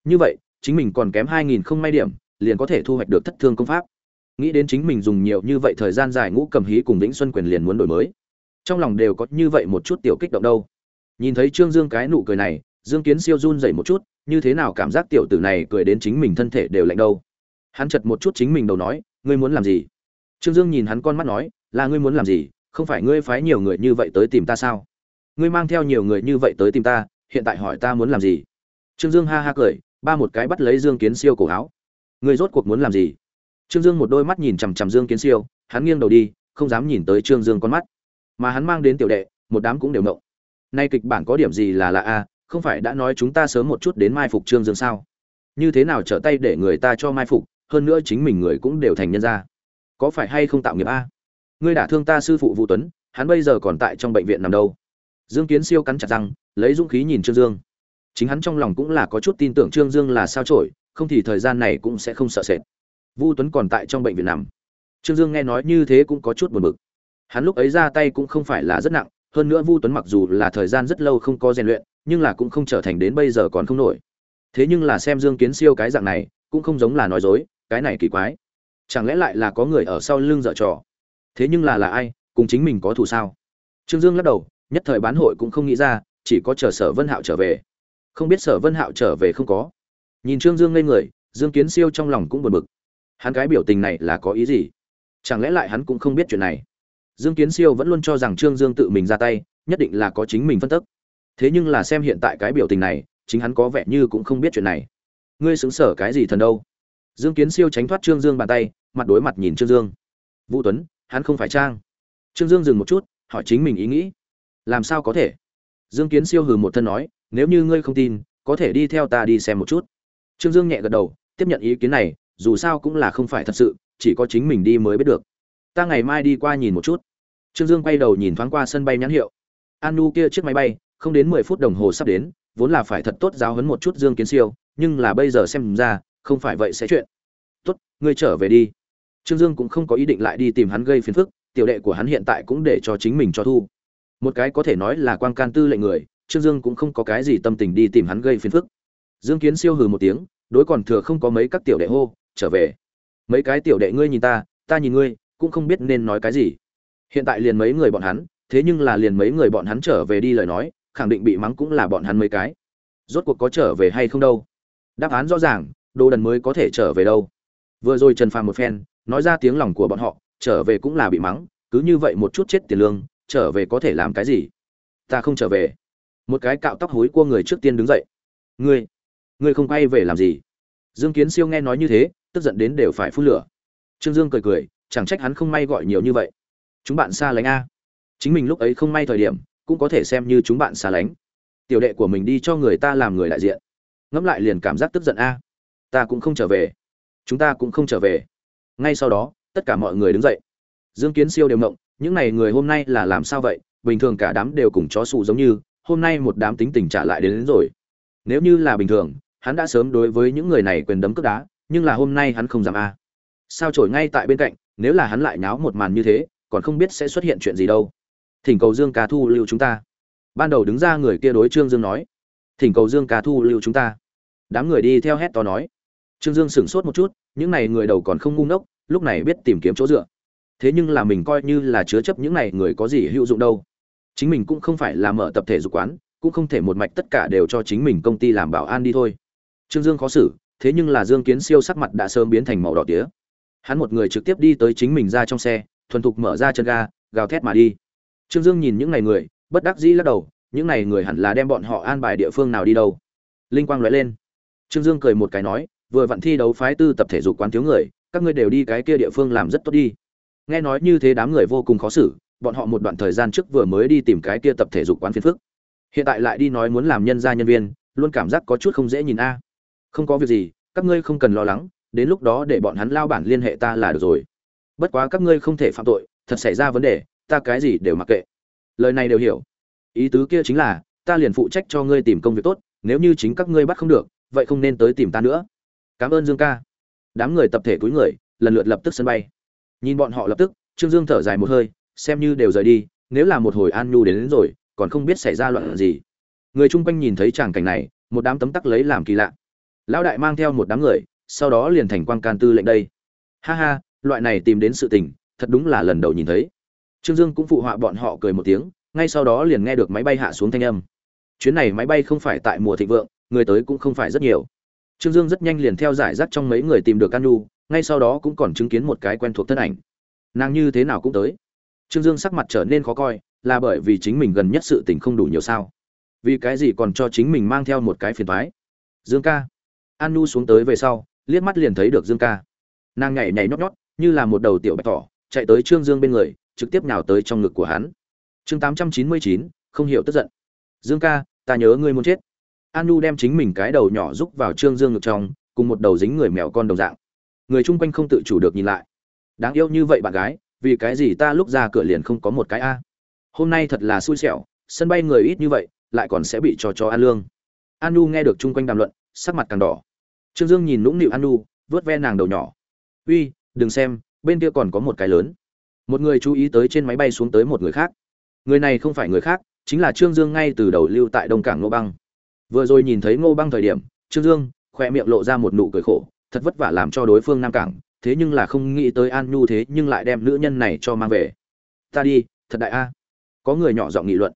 Như vậy, chính mình còn kém hai nghìn không may điểm, liền có thể thu hoạch được thất thương công pháp nghĩ đến chính mình dùng nhiều như vậy thời gian dài ngũ cầm hí cùng vĩnh xuân quyền liền muốn đổi mới. Trong lòng đều có như vậy một chút tiểu kích động đâu. Nhìn thấy trương dương cái nụ cười này, dương kiến siêu run dậy một chút, như thế nào cảm giác tiểu tử này cười đến chính mình thân thể đều lạnh đâu. Hắn chật một chút chính mình đầu nói, ngươi muốn làm gì? Trương dương nhìn hắn con mắt nói, là ngươi muốn làm gì? Không phải ngươi phái nhiều người như vậy tới tìm ta sao? Ngươi mang theo nhiều người như vậy tới tìm ta, hiện tại hỏi ta muốn làm gì? Trương dương ha ha cười, ba một cái bắt lấy dương kiến siêu cổ áo. Ngươi rốt cuộc muốn làm gì? Trương dương một đôi mắt nhìn chằm chằm dương kiến siêu hắn nghiêng đầu đi không dám nhìn tới trương dương con mắt. Mà hắn mang đến tiểu đệ một đám cũng đều nộng nay kịch bản có điểm gì là lạ a không phải đã nói chúng ta sớm một chút đến mai phục trương dương sao? Như thế nào trở tay để người ta cho mai phục hơn nữa chính mình người cũng đều thành nhân ra có phải hay không tạo nghiệp a? Ngươi đả thương ta sư phụ vũ tuấn hắn bây giờ còn tại trong bệnh viện nằm đâu? Dương kiến siêu cắn chặt răng lấy dũng khí nhìn trương dương. Chính hắn trong lòng cũng là có chút tin tưởng trương dương là sao chổi, không thì thời gian này cũng sẽ không sợ sệt vu tuấn còn tại trong bệnh viện nằm. Trương dương nghe nói như thế cũng có chút buồn bực. Hắn lúc ấy ra tay cũng không phải là rất nặng, hơn nữa vu tuấn mặc dù là thời gian rất lâu không có rèn luyện, nhưng là cũng không trở thành đến bây giờ còn không nổi. Thế nhưng là xem dương kiến siêu cái dạng này, cũng không giống là nói dối, cái này kỳ quái. Chẳng lẽ lại là có người ở sau lưng giở trò? Thế nhưng là là ai, cùng chính mình có thù sao? Trương dương lắc đầu, nhất thời bán hội cũng không nghĩ ra, chỉ có chờ sở vân hạo trở về. Không biết sở vân hạo trở về không có. Nhìn trương dương ngây người, dương kiến siêu trong lòng cũng buồn bực hắn cái biểu tình này là có ý gì? Chẳng lẽ lại hắn cũng không biết chuyện này? Dương kiến siêu vẫn luôn cho rằng trương dương tự mình ra tay, nhất định là có chính mình phân tức. Thế nhưng là xem hiện tại cái biểu tình này, chính hắn có vẻ như cũng không biết chuyện này. Ngươi xứng sở cái gì thần đâu? Dương kiến siêu tránh thoát trương dương bàn tay, mặt đối mặt nhìn trương dương. Vũ tuấn, hắn không phải trang. Trương dương dừng một chút, hỏi chính mình ý nghĩ. Làm sao có thể? Dương kiến siêu hừ một thân nói, nếu như ngươi không tin, có thể đi theo ta đi xem một chút. Trương dương nhẹ gật đầu, tiếp nhận ý kiến này dù sao cũng là không phải thật sự, chỉ có chính mình đi mới biết được. Ta ngày mai đi qua nhìn một chút. Trương dương quay đầu nhìn thoáng qua sân bay nhãn hiệu. An nu kia chiếc máy bay, không đến mười phút đồng hồ sắp đến, vốn là phải thật tốt giáo hấn một chút dương kiến siêu, nhưng là bây giờ xem ra, không phải vậy sẽ chuyện. Tốt, ngươi trở về đi. Trương dương cũng không có ý định lại đi tìm hắn gây phiền phức, tiểu đệ của hắn hiện tại cũng để cho chính mình cho thu. Một cái có thể nói là quan can tư lệnh người, trương dương cũng không có cái gì tâm tình đi tìm hắn gây phiền phức. Dương kiến siêu hừ một tiếng, đối còn thừa không có mấy các tiểu đệ hô trở về. Mấy cái tiểu đệ ngươi nhìn ta ta nhìn ngươi, cũng không biết nên nói cái gì. Hiện tại liền mấy người bọn hắn, thế nhưng là liền mấy người bọn hắn trở về đi lời nói, khẳng định bị mắng cũng là bọn hắn mấy cái. Rốt cuộc có trở về hay không đâu? Đáp án rõ ràng, đồ đần mới có thể trở về đâu. Vừa rồi trần phàm một phen, nói ra tiếng lòng của bọn họ, trở về cũng là bị mắng, cứ như vậy một chút chết tiền lương, trở về có thể làm cái gì? Ta không trở về. Một cái cạo tóc hối của người trước tiên đứng dậy. Ngươi ngươi không quay về làm gì? Dương kiến siêu nghe nói như thế tức giận đến đều phải phun lửa. Trương dương cười cười chẳng trách hắn không may gọi nhiều như vậy. Chúng bạn xa lánh a. Chính mình lúc ấy không may thời điểm cũng có thể xem như chúng bạn xa lánh. Tiểu đệ của mình đi cho người ta làm người đại diện. Ngẫm lại liền cảm giác tức giận a. Ta cũng không trở về. Chúng ta cũng không trở về. Ngay sau đó tất cả mọi người đứng dậy. Dương kiến siêu đều mộng những n à y người hôm nay là làm sao vậy? Bình thường cả đám đều cùng chó sụ giống như hôm nay một đám tính tình trả lại đến, đến rồi. Nếu như là bình thường hắn đã sớm đối với những người này quyền đấm cướp đá nhưng là hôm nay hắn không dám a. Sao trổi ngay tại bên cạnh, nếu là hắn lại nháo một màn như thế, còn không biết sẽ xuất hiện chuyện gì đâu. Thỉnh cầu dương ca thu lưu chúng ta. Ban đầu đứng ra người kia đối trương dương nói. Thỉnh cầu dương ca thu lưu chúng ta. Đám người đi theo hét to nói. Trương dương sửng sốt một chút, những này người đầu còn không ngu ngốc, lúc này biết tìm kiếm chỗ dựa. Thế nhưng là mình coi như là chứa chấp những này người có gì hữu dụng đâu. Chính mình cũng không phải là mở tập thể dục quán, cũng không thể một mạch tất cả đều cho chính mình công ty làm bảo an đi thôi. Trương dương khó xử thế nhưng là dương kiến siêu sắc mặt đã sớm biến thành màu đỏ tía. Hắn một người trực tiếp đi tới chính mình ra trong xe, thuần thục mở ra chân ga, gào thét mà đi. Trương dương nhìn những này người, bất đắc dĩ lắc đầu, những này người hẳn là đem bọn họ an bài địa phương nào đi đâu. Linh quang lóe lên. Trương dương cười một cái nói, vừa vặn thi đấu phái tư tập thể dục quán thiếu người, các ngươi đều đi cái kia địa phương làm rất tốt đi. Nghe nói như thế đám người vô cùng khó xử, bọn họ một đoạn thời gian trước vừa mới đi tìm cái kia tập thể dục quán phiền phức. Hiện tại lại đi nói muốn làm nhân gia nhân viên, luôn cảm giác có chút không dễ nhìn a không có việc gì các ngươi không cần lo lắng đến lúc đó để bọn hắn lao bản liên hệ ta là được rồi. Bất quá các ngươi không thể phạm tội thật xảy ra vấn đề ta cái gì đều mặc kệ. Lời này đều hiểu. Ý tứ kia chính là ta liền phụ trách cho ngươi tìm công việc tốt nếu như chính các ngươi bắt không được vậy không nên tới tìm ta nữa. Cảm ơn dương ca. Đám người tập thể cúi người lần lượt lập tức sân bay. Nhìn bọn họ lập tức trương dương thở dài một hơi xem như đều rời đi nếu là một hồi an nhu đến, đến rồi còn không biết xảy ra loạn gì. Người chung quanh nhìn thấy tràng cảnh này một đám tấm tắc lấy làm kỳ lạ lão đại mang theo một đám người, sau đó liền thành quan can tư lệnh đây. Ha ha, loại này tìm đến sự tình, thật đúng là lần đầu nhìn thấy. Trương dương cũng phụ họa bọn họ cười một tiếng, ngay sau đó liền nghe được máy bay hạ xuống thanh âm. Chuyến này máy bay không phải tại mùa thịnh vượng, người tới cũng không phải rất nhiều. Trương dương rất nhanh liền theo giải rác trong mấy người tìm được can nhu ngay sau đó cũng còn chứng kiến một cái quen thuộc thân ảnh. Nàng như thế nào cũng tới. Trương dương sắc mặt trở nên khó coi, là bởi vì chính mình gần nhất sự tình không đủ nhiều sao. Vì cái gì còn cho chính mình mang theo một cái phiền thoái dương ca an nhu xuống tới về sau, liếc mắt liền thấy được dương ca. Nàng nhảy nhảy nhót nhót, như là một đầu tiểu bạch thỏ, chạy tới trương dương bên người, trực tiếp nhào tới trong ngực của hắn. Chương tám trăm chín mươi chín, không hiểu tức giận. Dương ca, ta nhớ ngươi muốn chết. An nhu đem chính mình cái đầu nhỏ rúc vào trương dương ngực trong, cùng một đầu dính người mèo con đồng dạng. Người chung quanh không tự chủ được nhìn lại. Đáng yêu như vậy bạn gái, vì cái gì ta lúc ra cửa liền không có một cái a? Hôm nay thật là xui xẻo, sân bay người ít như vậy, lại còn sẽ bị cho cho an lương. An nu nghe được chung quanh đàm luận, sắc mặt càng đỏ trương dương nhìn nũng nịu an nu, vớt ve nàng đầu nhỏ. Uy, đừng xem, bên kia còn có một cái lớn. Một người chú ý tới trên máy bay xuống tới một người khác. Người này không phải người khác, chính là trương dương ngay từ đầu lưu tại đông cảng ngô băng. Vừa rồi nhìn thấy ngô băng thời điểm, trương dương khoe miệng lộ ra một nụ cười khổ, thật vất vả làm cho đối phương nam cảng, thế nhưng là không nghĩ tới an nhu thế nhưng lại đem nữ nhân này cho mang về. Ta đi, thật đại a. Có người nhỏ giọng nghị luận.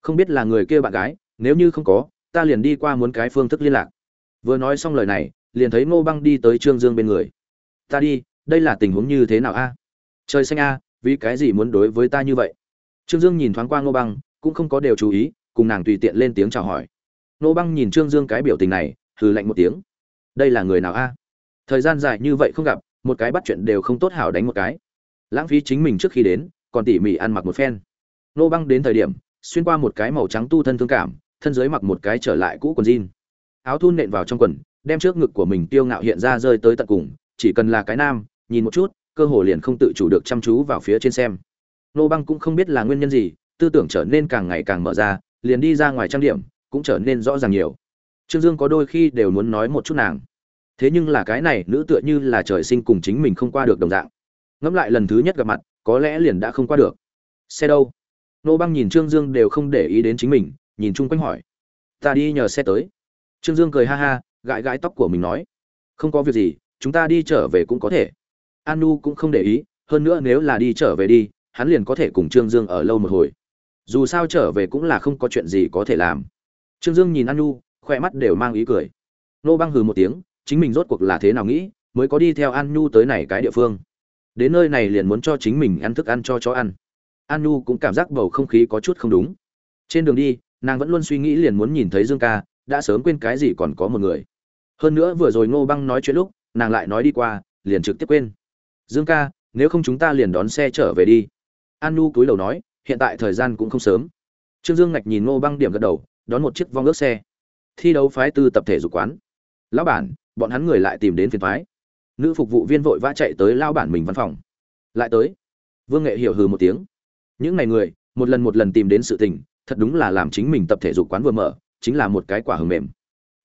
Không biết là người kia bạn gái, nếu như không có, ta liền đi qua muốn cái phương thức liên lạc. Vừa nói xong lời này liền thấy ngô băng đi tới trương dương bên người. Ta đi, đây là tình huống như thế nào a? Trời xanh a, vì cái gì muốn đối với ta như vậy? Trương dương nhìn thoáng qua ngô băng, cũng không có đều chú ý, cùng nàng tùy tiện lên tiếng chào hỏi. Ngô băng nhìn trương dương cái biểu tình này, hừ lạnh một tiếng. Đây là người nào a? Thời gian dài như vậy không gặp, một cái bắt chuyện đều không tốt hảo đánh một cái. Lãng phí chính mình trước khi đến, còn tỉ mỉ ăn mặc một phen. Ngô băng đến thời điểm, xuyên qua một cái màu trắng tu thân thương cảm, thân dưới mặc một cái trở lại cũ quần jean. Áo thun nện vào trong quần đem trước ngực của mình tiêu ngạo hiện ra rơi tới tận cùng, chỉ cần là cái nam, nhìn một chút, cơ hồ liền không tự chủ được chăm chú vào phía trên xem. Nô băng cũng không biết là nguyên nhân gì, tư tưởng trở nên càng ngày càng mở ra, liền đi ra ngoài trang điểm, cũng trở nên rõ ràng nhiều. Trương dương có đôi khi đều muốn nói một chút nàng. Thế nhưng là cái này nữ tựa như là trời sinh cùng chính mình không qua được đồng dạng. Ngẫm lại lần thứ nhất gặp mặt, có lẽ liền đã không qua được. Xe đâu? Nô băng nhìn trương dương đều không để ý đến chính mình, nhìn chung quanh hỏi. Ta đi nhờ xe tới. Trương dương cười ha ha gãi gãi tóc của mình nói, không có việc gì, chúng ta đi trở về cũng có thể. An nu cũng không để ý, hơn nữa nếu là đi trở về đi, hắn liền có thể cùng trương dương ở lâu một hồi. Dù sao trở về cũng là không có chuyện gì có thể làm. Trương dương nhìn an nu khoe mắt đều mang ý cười. Nô băng hừ một tiếng, chính mình rốt cuộc là thế nào nghĩ, mới có đi theo an nu tới này cái địa phương. Đến nơi này liền muốn cho chính mình ăn thức ăn cho chó ăn. An nu cũng cảm giác bầu không khí có chút không đúng. Trên đường đi, nàng vẫn luôn suy nghĩ liền muốn nhìn thấy dương ca, đã sớm quên cái gì còn có một người hơn nữa vừa rồi ngô băng nói chuyện lúc, nàng lại nói đi qua, liền trực tiếp quên. Dương ca, nếu không chúng ta liền đón xe trở về đi. An nu cúi đầu nói, hiện tại thời gian cũng không sớm. Trương dương ngạch nhìn ngô băng điểm gật đầu, đón một chiếc vong ước xe. Thi đấu phái tư tập thể dục quán. Lão bản, bọn hắn người lại tìm đến phiền thoái nữ phục vụ viên vội vã chạy tới lao bản mình văn phòng. Lại tới. Vương nghệ hiểu hừ một tiếng. Những ngày người, một lần một lần tìm đến sự tình, thật đúng là làm chính mình tập thể dục quán vừa mở, chính là một cái quả hầm mềm.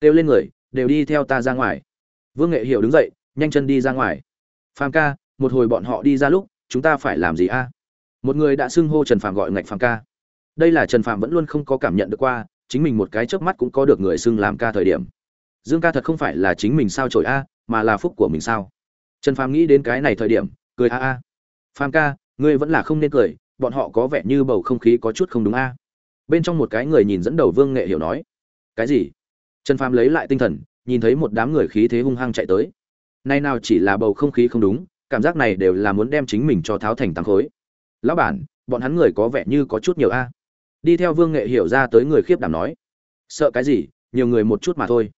Kêu lên người đều đi theo ta ra ngoài. Vương nghệ hiểu đứng dậy, nhanh chân đi ra ngoài. Phàm ca, một hồi bọn họ đi ra lúc, chúng ta phải làm gì a? Một người đã xưng hô trần phàm gọi ngạch phàm ca. Đây là trần phàm vẫn luôn không có cảm nhận được qua, chính mình một cái chớp mắt cũng có được người xưng làm ca thời điểm. Dương ca thật không phải là chính mình sao trổi a, mà là phúc của mình sao? Trần phàm nghĩ đến cái này thời điểm, cười a a. Phàm ca, ngươi vẫn là không nên cười, bọn họ có vẻ như bầu không khí có chút không đúng a. Bên trong một cái người nhìn dẫn đầu vương nghệ hiểu nói, cái gì? Trần phàm lấy lại tinh thần, nhìn thấy một đám người khí thế hung hăng chạy tới. Nay nào chỉ là bầu không khí không đúng, cảm giác này đều là muốn đem chính mình cho tháo thành tăng khối. Lão bản, bọn hắn người có vẻ như có chút nhiều a. Đi theo vương nghệ hiểu ra tới người khiếp đảm nói. Sợ cái gì, nhiều người một chút mà thôi.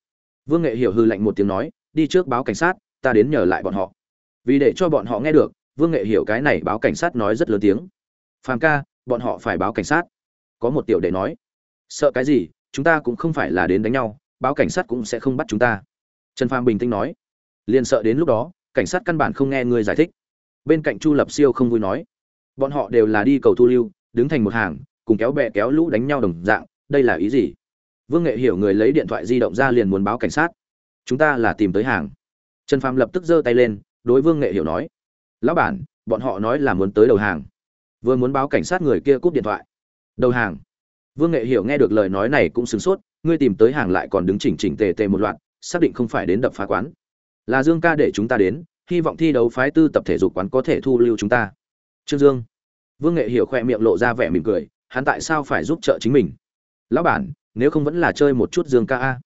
Vương nghệ hiểu hư lạnh một tiếng nói, đi trước báo cảnh sát, ta đến nhờ lại bọn họ. Vì để cho bọn họ nghe được, vương nghệ hiểu cái này báo cảnh sát nói rất lớn tiếng. Phàm ca, bọn họ phải báo cảnh sát. Có một tiểu đệ nói. Sợ cái gì, chúng ta cũng không phải là đến đánh nhau báo cảnh sát cũng sẽ không bắt chúng ta. Trần phàm bình tĩnh nói. Liền sợ đến lúc đó, cảnh sát căn bản không nghe người giải thích. Bên cạnh chu lập siêu không vui nói. Bọn họ đều là đi cầu thu lưu, đứng thành một hàng, cùng kéo bè kéo lũ đánh nhau đồng dạng, đây là ý gì? Vương nghệ hiểu người lấy điện thoại di động ra liền muốn báo cảnh sát. Chúng ta là tìm tới hàng. Trần phàm lập tức giơ tay lên, đối vương nghệ hiểu nói. Lão bản, bọn họ nói là muốn tới đầu hàng. Vừa muốn báo cảnh sát người kia cúp điện thoại. Đầu hàng. Vương nghệ hiểu nghe được lời nói này cũng sửng sốt ngươi tìm tới hàng lại còn đứng chỉnh chỉnh tề tề một loạt, xác định không phải đến đập phá quán. Là dương ca để chúng ta đến, hy vọng thi đấu phái tư tập thể dục quán có thể thu lưu chúng ta. Trương dương. Vương nghệ hiểu khoe miệng lộ ra vẻ mỉm cười, hắn tại sao phải giúp trợ chính mình? Lão bản, nếu không vẫn là chơi một chút dương ca a.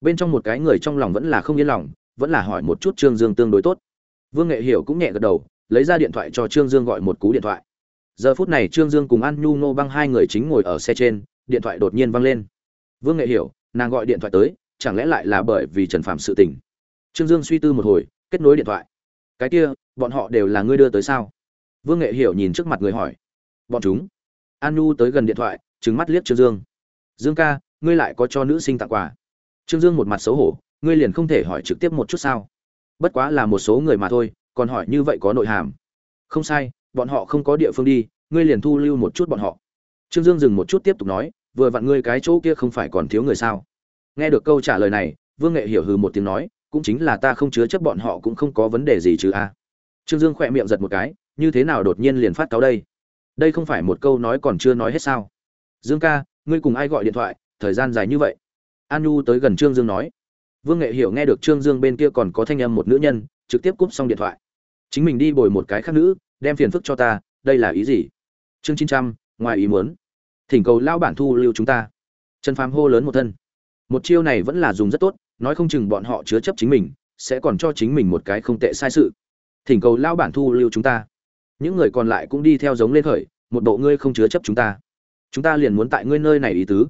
Bên trong một cái người trong lòng vẫn là không yên lòng, vẫn là hỏi một chút trương dương tương đối tốt. Vương nghệ hiểu cũng nhẹ gật đầu, lấy ra điện thoại cho trương dương gọi một cú điện thoại. Giờ phút này trương dương cùng an nhu nô băng hai người chính ngồi ở xe trên, điện thoại đột nhiên văng lên vương nghệ hiểu, nàng gọi điện thoại tới, chẳng lẽ lại là bởi vì trần phạm sự tình? Trương dương suy tư một hồi, kết nối điện thoại. Cái kia, bọn họ đều là ngươi đưa tới sao? Vương nghệ hiểu nhìn trước mặt người hỏi. Bọn chúng. An nhu tới gần điện thoại, trừng mắt liếc trương dương. Dương ca, ngươi lại có cho nữ sinh tặng quà. Trương dương một mặt xấu hổ, ngươi liền không thể hỏi trực tiếp một chút sao? Bất quá là một số người mà thôi, còn hỏi như vậy có nội hàm. Không sai, bọn họ không có địa phương đi, ngươi liền thu lưu một chút bọn họ. Trương dương dừng một chút tiếp tục nói vừa vặn ngươi cái chỗ kia không phải còn thiếu người sao? Nghe được câu trả lời này, vương nghệ hiểu hừ một tiếng nói, cũng chính là ta không chứa chấp bọn họ cũng không có vấn đề gì chứ a. Trương dương khỏe miệng giật một cái, như thế nào đột nhiên liền phát cáo đây? Đây không phải một câu nói còn chưa nói hết sao? Dương ca, ngươi cùng ai gọi điện thoại, thời gian dài như vậy? An nhu tới gần trương dương nói. Vương nghệ hiểu nghe được trương dương bên kia còn có thanh âm một nữ nhân, trực tiếp cúp xong điện thoại. Chính mình đi bồi một cái khác nữ, đem phiền phức cho ta, đây là ý gì? Chương chín trăm, ngoài ý muốn thỉnh cầu lao bản thu lưu chúng ta. Trần phàm hô lớn một thân. Một chiêu này vẫn là dùng rất tốt, nói không chừng bọn họ chứa chấp chính mình, sẽ còn cho chính mình một cái không tệ sai sự. Thỉnh cầu lao bản thu lưu chúng ta. Những người còn lại cũng đi theo giống lên khởi, một bộ ngươi không chứa chấp chúng ta. Chúng ta liền muốn tại ngươi nơi này ý tứ.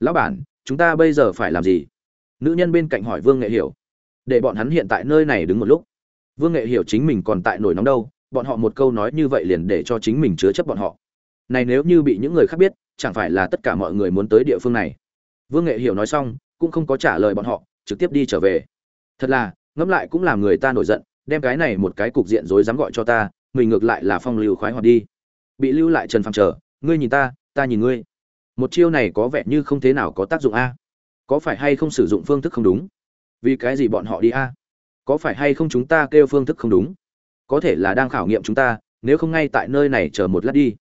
Lão bản, chúng ta bây giờ phải làm gì? Nữ nhân bên cạnh hỏi vương nghệ hiểu. Để bọn hắn hiện tại nơi này đứng một lúc. Vương nghệ hiểu chính mình còn tại nổi nóng đâu, bọn họ một câu nói như vậy liền để cho chính mình chứa chấp bọn họ. Này nếu như bị những người khác biết chẳng phải là tất cả mọi người muốn tới địa phương này. Vương nghệ hiểu nói xong, cũng không có trả lời bọn họ, trực tiếp đi trở về. Thật là, ngẫm lại cũng làm người ta nổi giận, đem cái này một cái cục diện rối dám gọi cho ta, mình ngược lại là phong lưu khoái hoạt đi. Bị lưu lại trần phàm chờ, ngươi nhìn ta ta nhìn ngươi. Một chiêu này có vẻ như không thế nào có tác dụng a. Có phải hay không sử dụng phương thức không đúng? Vì cái gì bọn họ đi a? Có phải hay không chúng ta kêu phương thức không đúng? Có thể là đang khảo nghiệm chúng ta, nếu không ngay tại nơi này chờ một lát đi.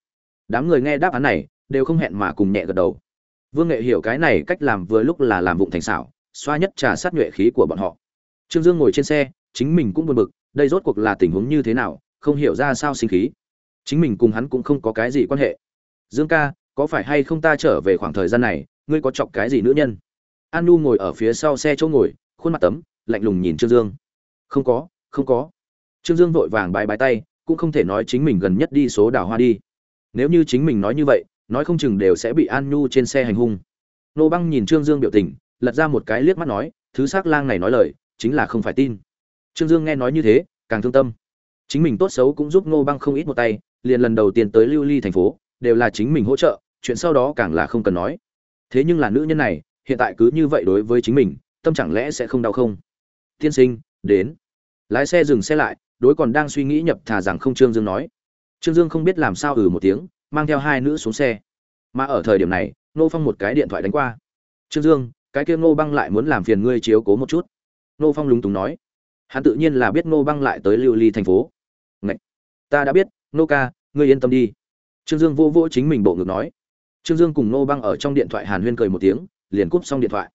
Đám người nghe đáp án này đều không hẹn mà cùng nhẹ gật đầu. Vương nghệ hiểu cái này cách làm vừa lúc là làm vụng thành xảo, xoa nhất trà sát nhuệ khí của bọn họ. Trương dương ngồi trên xe, chính mình cũng buồn bực, đây rốt cuộc là tình huống như thế nào, không hiểu ra sao sinh khí. Chính mình cùng hắn cũng không có cái gì quan hệ. Dương ca, có phải hay không ta trở về khoảng thời gian này, ngươi có chọc cái gì nữ nhân? An nu ngồi ở phía sau xe chỗ ngồi, khuôn mặt tấm, lạnh lùng nhìn trương dương. Không có không có. Trương dương vội vàng bái bái tay, cũng không thể nói chính mình gần nhất đi số đào hoa đi. Nếu như chính mình nói như vậy nói không chừng đều sẽ bị an nhu trên xe hành hung. Nô băng nhìn trương dương biểu tình, lật ra một cái liếc mắt nói, thứ xác lang này nói lời, chính là không phải tin. Trương dương nghe nói như thế, càng thương tâm. Chính mình tốt xấu cũng giúp ngô băng không ít một tay, liền lần đầu tiên tới lưu ly thành phố, đều là chính mình hỗ trợ, chuyện sau đó càng là không cần nói. Thế nhưng là nữ nhân này, hiện tại cứ như vậy đối với chính mình, tâm chẳng lẽ sẽ không đau không? Tiên sinh, đến. Lái xe dừng xe lại, đối còn đang suy nghĩ nhập thà rằng không trương dương nói. Trương dương không biết làm sao ừ một tiếng mang theo hai nữ xuống xe. Mà ở thời điểm này nô phong một cái điện thoại đánh qua. Trương dương, cái kia ngô băng lại muốn làm phiền ngươi chiếu cố một chút. Nô phong lúng túng nói. Hắn tự nhiên là biết ngô băng lại tới lưu ly thành phố. Ngậy! ta đã biết nô ca, ngươi yên tâm đi. Trương dương vô vô chính mình bộ ngực nói. Trương dương cùng nô băng ở trong điện thoại hàn huyên cười một tiếng, liền cúp xong điện thoại.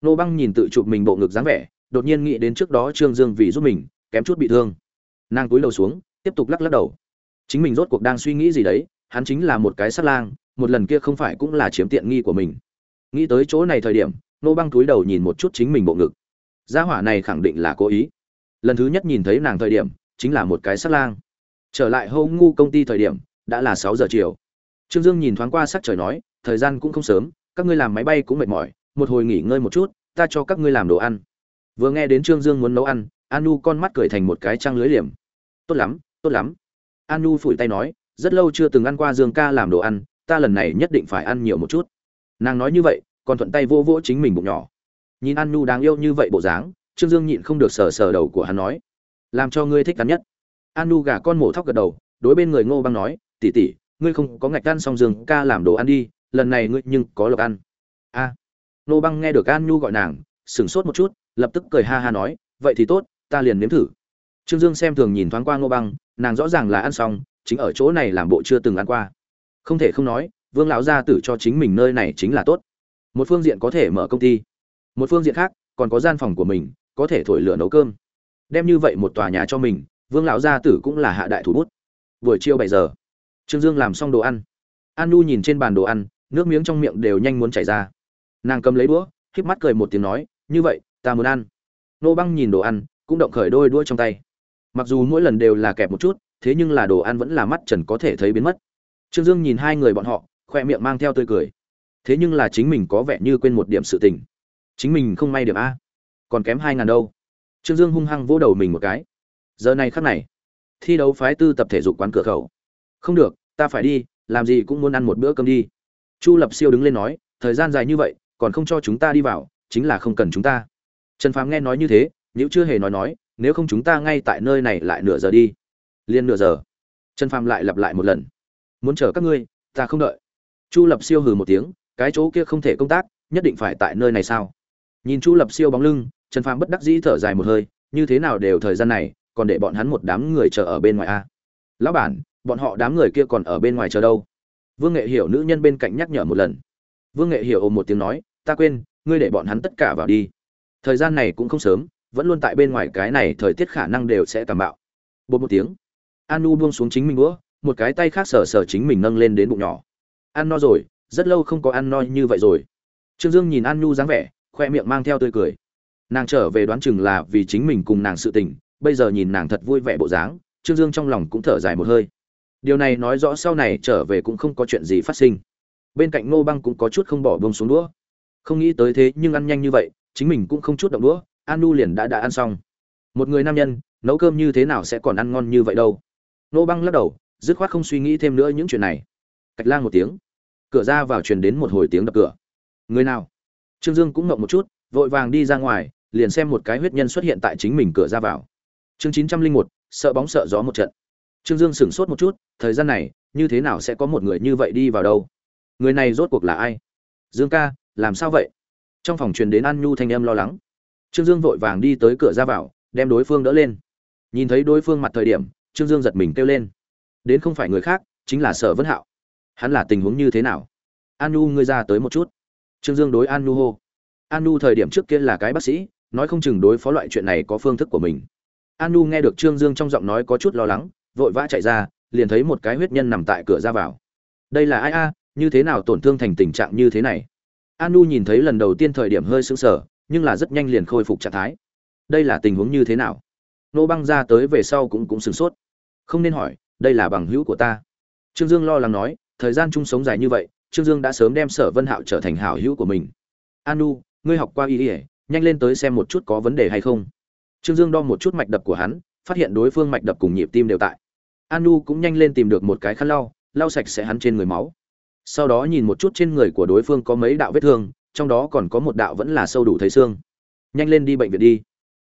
Nô băng nhìn tự chụp mình bộ ngực dáng vẻ, đột nhiên nghĩ đến trước đó trương dương vì giúp mình, kém chút bị thương. Nàng cúi đầu xuống, tiếp tục lắc lắc đầu. Chính mình rốt cuộc đang suy nghĩ gì đấy hắn chính là một cái sát lang, một lần kia không phải cũng là chiếm tiện nghi của mình. Nghĩ tới chỗ này thời điểm nô băng cúi đầu nhìn một chút chính mình bộ ngực. Gia hỏa này khẳng định là cố ý. Lần thứ nhất nhìn thấy nàng thời điểm, chính là một cái sát lang. Trở lại hô ngu công ty thời điểm, đã là sáu giờ chiều. Trương dương nhìn thoáng qua sắc trời nói, thời gian cũng không sớm, các ngươi làm máy bay cũng mệt mỏi, một hồi nghỉ ngơi một chút, ta cho các ngươi làm đồ ăn. Vừa nghe đến trương dương muốn nấu ăn, anu con mắt cười thành một cái trăng lưới liềm. Tốt lắm tốt lắm. Anu phủi tay nói rất lâu chưa từng ăn qua dương ca làm đồ ăn, ta lần này nhất định phải ăn nhiều một chút. Nàng nói như vậy, còn thuận tay vô vỗ chính mình bụng nhỏ. Nhìn anu đáng yêu như vậy bộ dáng, trương dương nhịn không được sờ sờ đầu của hắn nói, làm cho ngươi thích cắn nhất. Anu gà con mổ thóc gật đầu, đối bên người ngô băng nói tỉ tỉ ngươi không có ngạch ăn xong dương ca làm đồ ăn đi, lần này ngươi nhưng có lộc ăn. A. À. ngô băng nghe được an nhu gọi nàng, sửng sốt một chút, lập tức cười ha ha nói, vậy thì tốt, ta liền nếm thử. Trương dương xem thường nhìn thoáng qua ngô băng, nàng rõ ràng là ăn xong chính ở chỗ này làm bộ chưa từng ăn qua. Không thể không nói, vương lão gia tử cho chính mình nơi này chính là tốt. Một phương diện có thể mở công ty, một phương diện khác, còn có gian phòng của mình, có thể thổi lửa nấu cơm. Đem như vậy một tòa nhà cho mình, vương lão gia tử cũng là hạ đại thủ bút. Buổi chiều bảy giờ, trương dương làm xong đồ ăn. An nu nhìn trên bàn đồ ăn, nước miếng trong miệng đều nhanh muốn chảy ra. Nàng cầm lấy đũa híp mắt cười một tiếng nói, như vậy, ta muốn ăn. Nô băng nhìn đồ ăn, cũng động khởi đôi đũa trong tay. Mặc dù mỗi lần đều là kẹp một chút thế nhưng là đồ ăn vẫn là mắt trần có thể thấy biến mất. Trương dương nhìn hai người bọn họ, khoe miệng mang theo tươi cười. Thế nhưng là chính mình có vẻ như quên một điểm sự tình. Chính mình không may điểm a. Còn kém hai ngàn đâu. Trương dương hung hăng vỗ đầu mình một cái. Giờ này khắc này, thi đấu phái tư tập thể dục quán cửa khẩu. Không được, ta phải đi, làm gì cũng muốn ăn một bữa cơm đi. Chu lập siêu đứng lên nói, thời gian dài như vậy, còn không cho chúng ta đi vào, chính là không cần chúng ta. Trần phàm nghe nói như thế, nếu chưa hề nói nói, nếu không chúng ta ngay tại nơi này lại nửa giờ đi liên nửa giờ. Trần phàm lại lặp lại một lần. Muốn chờ các ngươi, ta không đợi. Chu lập siêu hừ một tiếng, cái chỗ kia không thể công tác, nhất định phải tại nơi này sao? Nhìn chu lập siêu bóng lưng, trần phàm bất đắc dĩ thở dài một hơi, như thế nào đều thời gian này, còn để bọn hắn một đám người chờ ở bên ngoài a? Lão bản, bọn họ đám người kia còn ở bên ngoài chờ đâu? Vương nghệ hiểu nữ nhân bên cạnh nhắc nhở một lần. Vương nghệ hiểu ôm một tiếng nói, ta quên, ngươi để bọn hắn tất cả vào đi. Thời gian này cũng không sớm, vẫn luôn tại bên ngoài cái này thời tiết khả năng đều sẽ cảm bạo. Bột một tiếng anu buông xuống chính mình đũa, một cái tay khác sờ sờ chính mình nâng lên đến bụng nhỏ. Ăn no rồi, rất lâu không có ăn no như vậy rồi. Trương dương nhìn an nhu dáng vẻ, khoe miệng mang theo tươi cười. Nàng trở về đoán chừng là vì chính mình cùng nàng sự tình, bây giờ nhìn nàng thật vui vẻ bộ dáng, trương dương trong lòng cũng thở dài một hơi. Điều này nói rõ sau này trở về cũng không có chuyện gì phát sinh. Bên cạnh ngô băng cũng có chút không bỏ bông xuống đũa. Không nghĩ tới thế nhưng ăn nhanh như vậy, chính mình cũng không chút động đũa an nu liền đã đã ăn xong. Một người nam nhân, nấu cơm như thế nào sẽ còn ăn ngon như vậy đâu? Nô băng lắc đầu, dứt khoát không suy nghĩ thêm nữa những chuyện này. Cạch lang một tiếng. Cửa ra vào truyền đến một hồi tiếng đập cửa. Người nào? Trương dương cũng ngậm một chút, vội vàng đi ra ngoài, liền xem một cái huyết nhân xuất hiện tại chính mình cửa ra vào. Chương chín trăm linh một, sợ bóng sợ gió một trận. Trương dương sửng sốt một chút, thời gian này, như thế nào sẽ có một người như vậy đi vào đâu? Người này rốt cuộc là ai? Dương ca, làm sao vậy? Trong phòng truyền đến an nhu thanh em lo lắng. Trương dương vội vàng đi tới cửa ra vào, đem đối phương đỡ lên. Nhìn thấy đối phương mặt thời điểm trương dương giật mình kêu lên. Đến không phải người khác, chính là sở vân hạo. Hắn là tình huống như thế nào? An nu, ngươi ra tới một chút. Trương dương đối an nu hô. An nu thời điểm trước kia là cái bác sĩ, nói không chừng đối phó loại chuyện này có phương thức của mình. An nu nghe được trương dương trong giọng nói có chút lo lắng, vội vã chạy ra, liền thấy một cái huyết nhân nằm tại cửa ra vào. Đây là ai a? Như thế nào tổn thương thành tình trạng như thế này? An nu nhìn thấy lần đầu tiên thời điểm hơi sững sờ, nhưng là rất nhanh liền khôi phục trạng thái. Đây là tình huống như thế nào? Nô băng ra tới về sau cũng cũng sửng sốt không nên hỏi, đây là bằng hữu của ta. Trương dương lo lắng nói, thời gian chung sống dài như vậy, trương dương đã sớm đem sở vân hạo trở thành hảo hữu của mình. Anu, ngươi học qua y ỉa nhanh lên tới xem một chút có vấn đề hay không. Trương dương đo một chút mạch đập của hắn, phát hiện đối phương mạch đập cùng nhịp tim đều tại. Anu cũng nhanh lên tìm được một cái khăn lau lau sạch sẽ hắn trên người máu. Sau đó nhìn một chút trên người của đối phương có mấy đạo vết thương, trong đó còn có một đạo vẫn là sâu đủ thấy xương. Nhanh lên đi bệnh viện đi.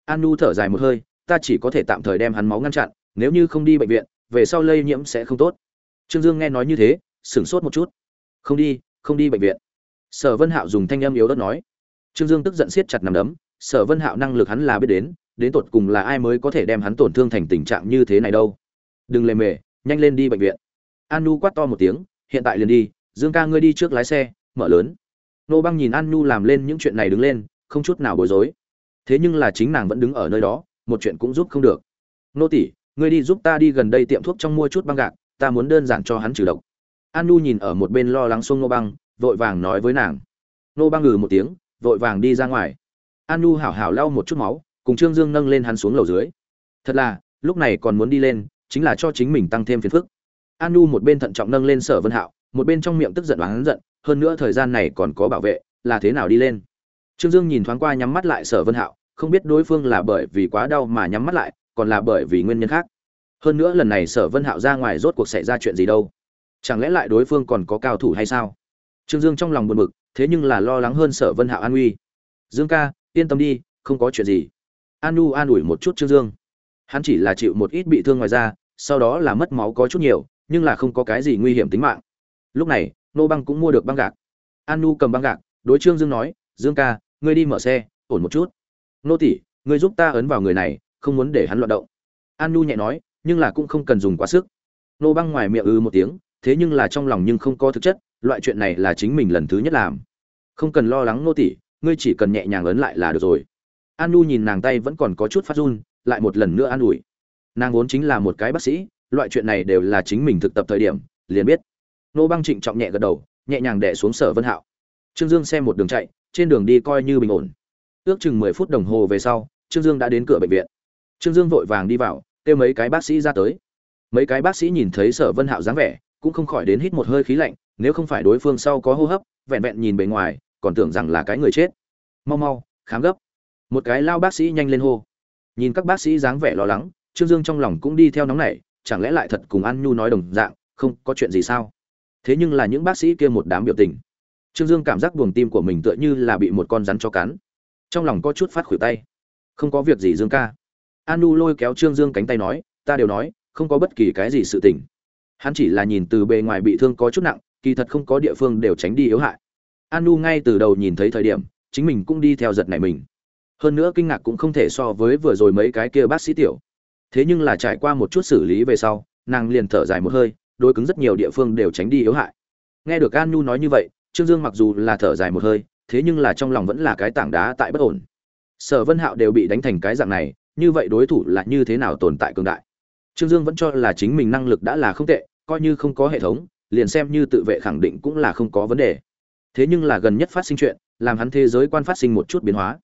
Anu thở dài một hơi, ta chỉ có thể tạm thời đem hắn máu ngăn chặn nếu như không đi bệnh viện, về sau lây nhiễm sẽ không tốt. Trương dương nghe nói như thế, sửng sốt một chút. Không đi không đi bệnh viện. Sở vân hạo dùng thanh âm yếu đất nói. Trương dương tức giận siết chặt nằm đấm. Sở vân hạo năng lực hắn là biết đến đến tột cùng là ai mới có thể đem hắn tổn thương thành tình trạng như thế này đâu. Đừng lề mề, nhanh lên đi bệnh viện. An nu quát to một tiếng, hiện tại liền đi, dương ca ngươi đi trước lái xe, mở lớn. Nô băng nhìn an nu làm lên những chuyện này đứng lên, không chút nào bối rối. Thế nhưng là chính nàng vẫn đứng ở nơi đó, một chuyện cũng giúp không được. Nô tỷ ngươi đi giúp ta đi gần đây tiệm thuốc trong mua chút băng gạc, ta muốn đơn giản cho hắn trừ độc. An nu nhìn ở một bên lo lắng xuông nô băng, vội vàng nói với nàng. Nô băng ngừ một tiếng, vội vàng đi ra ngoài. An nu hảo hảo lau một chút máu, cùng trương dương nâng lên hắn xuống lầu dưới. Thật là, lúc này còn muốn đi lên, chính là cho chính mình tăng thêm phiền phức. An nu một bên thận trọng nâng lên sở vân hạo, một bên trong miệng tức giận oán giận, hơn nữa thời gian này còn có bảo vệ, là thế nào đi lên? Trương dương nhìn thoáng qua nhắm mắt lại sở vân hạo, không biết đối phương là bởi vì quá đau mà nhắm mắt lại còn là bởi vì nguyên nhân khác. Hơn nữa lần này sở vân hạo ra ngoài rốt cuộc xảy ra chuyện gì đâu? Chẳng lẽ lại đối phương còn có cao thủ hay sao? Trương dương trong lòng buồn bực, thế nhưng là lo lắng hơn sở vân hạo an uy. Dương ca, yên tâm đi, không có chuyện gì. An nu an ủi một chút trương dương. Hắn chỉ là chịu một ít bị thương ngoài ra sau đó là mất máu có chút nhiều, nhưng là không có cái gì nguy hiểm tính mạng. Lúc này, nô băng cũng mua được băng gạc. An nu cầm băng gạc, đối trương dương nói, dương ca, ngươi đi mở xe, ổn một chút. Nô tỷ, ngươi giúp ta ấn vào người này không muốn để hắn loạn động. An nhu nhẹ nói, nhưng là cũng không cần dùng quá sức. Nô băng ngoài miệng ư một tiếng, thế nhưng là trong lòng nhưng không có thực chất, loại chuyện này là chính mình lần thứ nhất làm. Không cần lo lắng nô tỷ, ngươi chỉ cần nhẹ nhàng ấn lại là được rồi. An nhu nhìn nàng tay vẫn còn có chút phát run, lại một lần nữa an ủi. Nàng vốn chính là một cái bác sĩ, loại chuyện này đều là chính mình thực tập thời điểm, liền biết. Nô băng trịnh trọng nhẹ gật đầu, nhẹ nhàng đẻ xuống sở vân hạo. Trương dương xem một đường chạy, trên đường đi coi như bình ổn. Ước chừng mười phút đồng hồ về sau, trương dương đã đến cửa bệnh viện trương dương vội vàng đi vào, kêu mấy cái bác sĩ ra tới. Mấy cái bác sĩ nhìn thấy sở vân hạo dáng vẻ, cũng không khỏi đến hít một hơi khí lạnh, nếu không phải đối phương sau có hô hấp, vẹn vẹn nhìn bề ngoài, còn tưởng rằng là cái người chết. Mau mau, khám gấp. Một cái lao bác sĩ nhanh lên hô. Nhìn các bác sĩ dáng vẻ lo lắng, trương dương trong lòng cũng đi theo nóng nảy, chẳng lẽ lại thật cùng an nhu nói đồng dạng, không có chuyện gì sao? Thế nhưng là những bác sĩ kia một đám biểu tình. Trương dương cảm giác buồng tim của mình tựa như là bị một con rắn cho cắn. Trong lòng có chút phát khuỷu tay. Không có việc gì dương ca an lôi kéo trương dương cánh tay nói, ta đều nói, không có bất kỳ cái gì sự tình. Hắn chỉ là nhìn từ bề ngoài bị thương có chút nặng, kỳ thật không có địa phương đều tránh đi yếu hại. An ngay từ đầu nhìn thấy thời điểm, chính mình cũng đi theo giật này mình. Hơn nữa kinh ngạc cũng không thể so với vừa rồi mấy cái kia bác sĩ tiểu. Thế nhưng là trải qua một chút xử lý về sau, nàng liền thở dài một hơi đôi cứng rất nhiều địa phương đều tránh đi yếu hại. Nghe được an nhu nói như vậy, trương dương mặc dù là thở dài một hơi, thế nhưng là trong lòng vẫn là cái tảng đá tại bất ổn. Sở vân hạo đều bị đánh thành cái dạng này như vậy đối thủ là như thế nào tồn tại cường đại? Trương dương vẫn cho là chính mình năng lực đã là không tệ, coi như không có hệ thống, liền xem như tự vệ khẳng định cũng là không có vấn đề. Thế nhưng là gần nhất phát sinh chuyện, làm hắn thế giới quan phát sinh một chút biến hóa.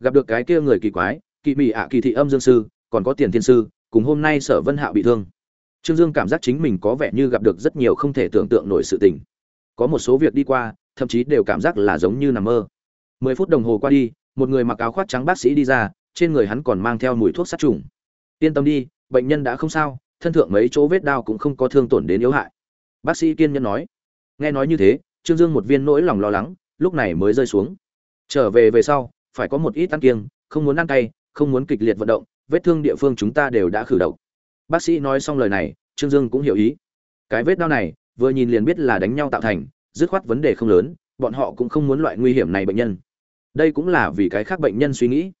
Gặp được cái kia người kỳ quái kỳ mị ạ kỳ thị âm dương sư, còn có tiền thiên sư, cùng hôm nay sở vân hạo bị thương. Trương dương cảm giác chính mình có vẻ như gặp được rất nhiều không thể tưởng tượng nổi sự tình. Có một số việc đi qua, thậm chí đều cảm giác là giống như nằm mơ. Mười phút đồng hồ qua đi, một người mặc áo khoác trắng bác sĩ đi ra trên người hắn còn mang theo mùi thuốc sát trùng. Yên tâm đi, bệnh nhân đã không sao, thân thượng mấy chỗ vết đau cũng không có thương tổn đến yếu hại. Bác sĩ kiên nhẫn nói. Nghe nói như thế, trương dương một viên nỗi lòng lo lắng, lúc này mới rơi xuống. Trở về về sau, phải có một ít ăn kiêng, không muốn ăn cay, không muốn kịch liệt vận động, vết thương địa phương chúng ta đều đã khử độc. Bác sĩ nói xong lời này, trương dương cũng hiểu ý. Cái vết đau này, vừa nhìn liền biết là đánh nhau tạo thành, dứt khoát vấn đề không lớn, bọn họ cũng không muốn loại nguy hiểm này bệnh nhân. Đây cũng là vì cái khác bệnh nhân suy nghĩ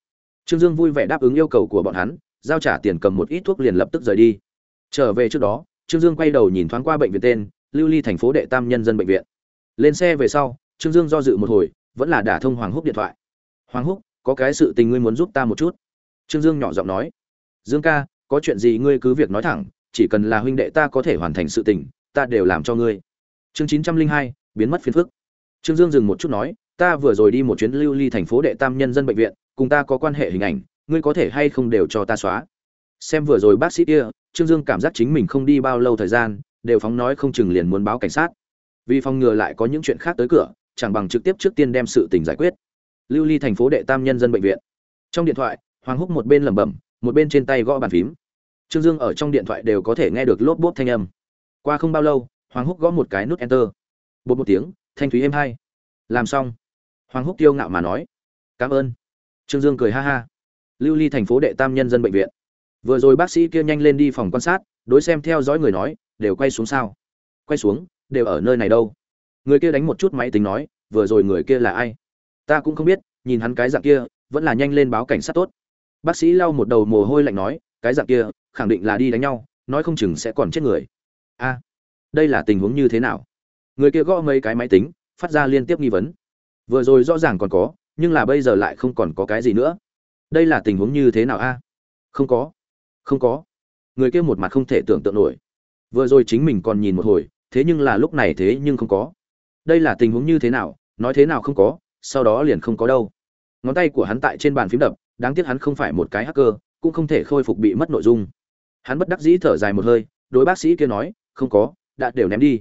trương dương vui vẻ đáp ứng yêu cầu của bọn hắn, giao trả tiền cầm một ít thuốc liền lập tức rời đi. Trở về trước đó, trương dương quay đầu nhìn thoáng qua bệnh viện tên, lưu ly thành phố đệ tam nhân dân bệnh viện. Lên xe về sau, trương dương do dự một hồi, vẫn là đả thông hoàng húc điện thoại. Hoàng húc, có cái sự tình ngươi muốn giúp ta một chút? Trương dương nhỏ giọng nói. Dương ca, có chuyện gì ngươi cứ việc nói thẳng, chỉ cần là huynh đệ ta có thể hoàn thành sự tình, ta đều làm cho ngươi. Chương chín trăm linh hai, biến mất phiền phức. Trương dương dừng một chút nói, ta vừa rồi đi một chuyến lưu ly thành phố đệ tam nhân dân bệnh viện cùng ta có quan hệ hình ảnh, ngươi có thể hay không đều cho ta xóa. Xem vừa rồi bác sĩ kia, trương dương cảm giác chính mình không đi bao lâu thời gian, đều phóng nói không chừng liền muốn báo cảnh sát. Vì phòng ngừa lại có những chuyện khác tới cửa, chẳng bằng trực tiếp trước tiên đem sự tình giải quyết. Lưu ly thành phố đệ tam nhân dân bệnh viện. Trong điện thoại, hoàng húc một bên lẩm bẩm, một bên trên tay gõ bàn phím. Trương dương ở trong điện thoại đều có thể nghe được lốp bốp thanh âm. Qua không bao lâu, hoàng húc gõ một cái nút enter. Bột một tiếng, thanh thúy êm hai. Làm xong. Hoàng húc tiêu ngạo mà nói, cảm ơn trương dương cười ha ha. Lưu ly thành phố đệ tam nhân dân bệnh viện. Vừa rồi bác sĩ kia nhanh lên đi phòng quan sát, đối xem theo dõi người nói, đều quay xuống sao? Quay xuống, đều ở nơi này đâu? Người kia đánh một chút máy tính nói, vừa rồi người kia là ai? Ta cũng không biết, nhìn hắn cái dạng kia, vẫn là nhanh lên báo cảnh sát tốt. Bác sĩ lau một đầu mồ hôi lạnh nói, cái dạng kia, khẳng định là đi đánh nhau, nói không chừng sẽ còn chết người. A, đây là tình huống như thế nào? Người kia gõ mấy cái máy tính, phát ra liên tiếp nghi vấn. Vừa rồi rõ ràng còn có nhưng là bây giờ lại không còn có cái gì nữa. Đây là tình huống như thế nào a? Không có. Không có. Người kia một mặt không thể tưởng tượng nổi. Vừa rồi chính mình còn nhìn một hồi, thế nhưng là lúc này thế nhưng không có. Đây là tình huống như thế nào, nói thế nào không có, sau đó liền không có đâu. Ngón tay của hắn tại trên bàn phím đập, đáng tiếc hắn không phải một cái hacker, cũng không thể khôi phục bị mất nội dung. Hắn bất đắc dĩ thở dài một hơi, đối bác sĩ kia nói, không có, đã đều ném đi.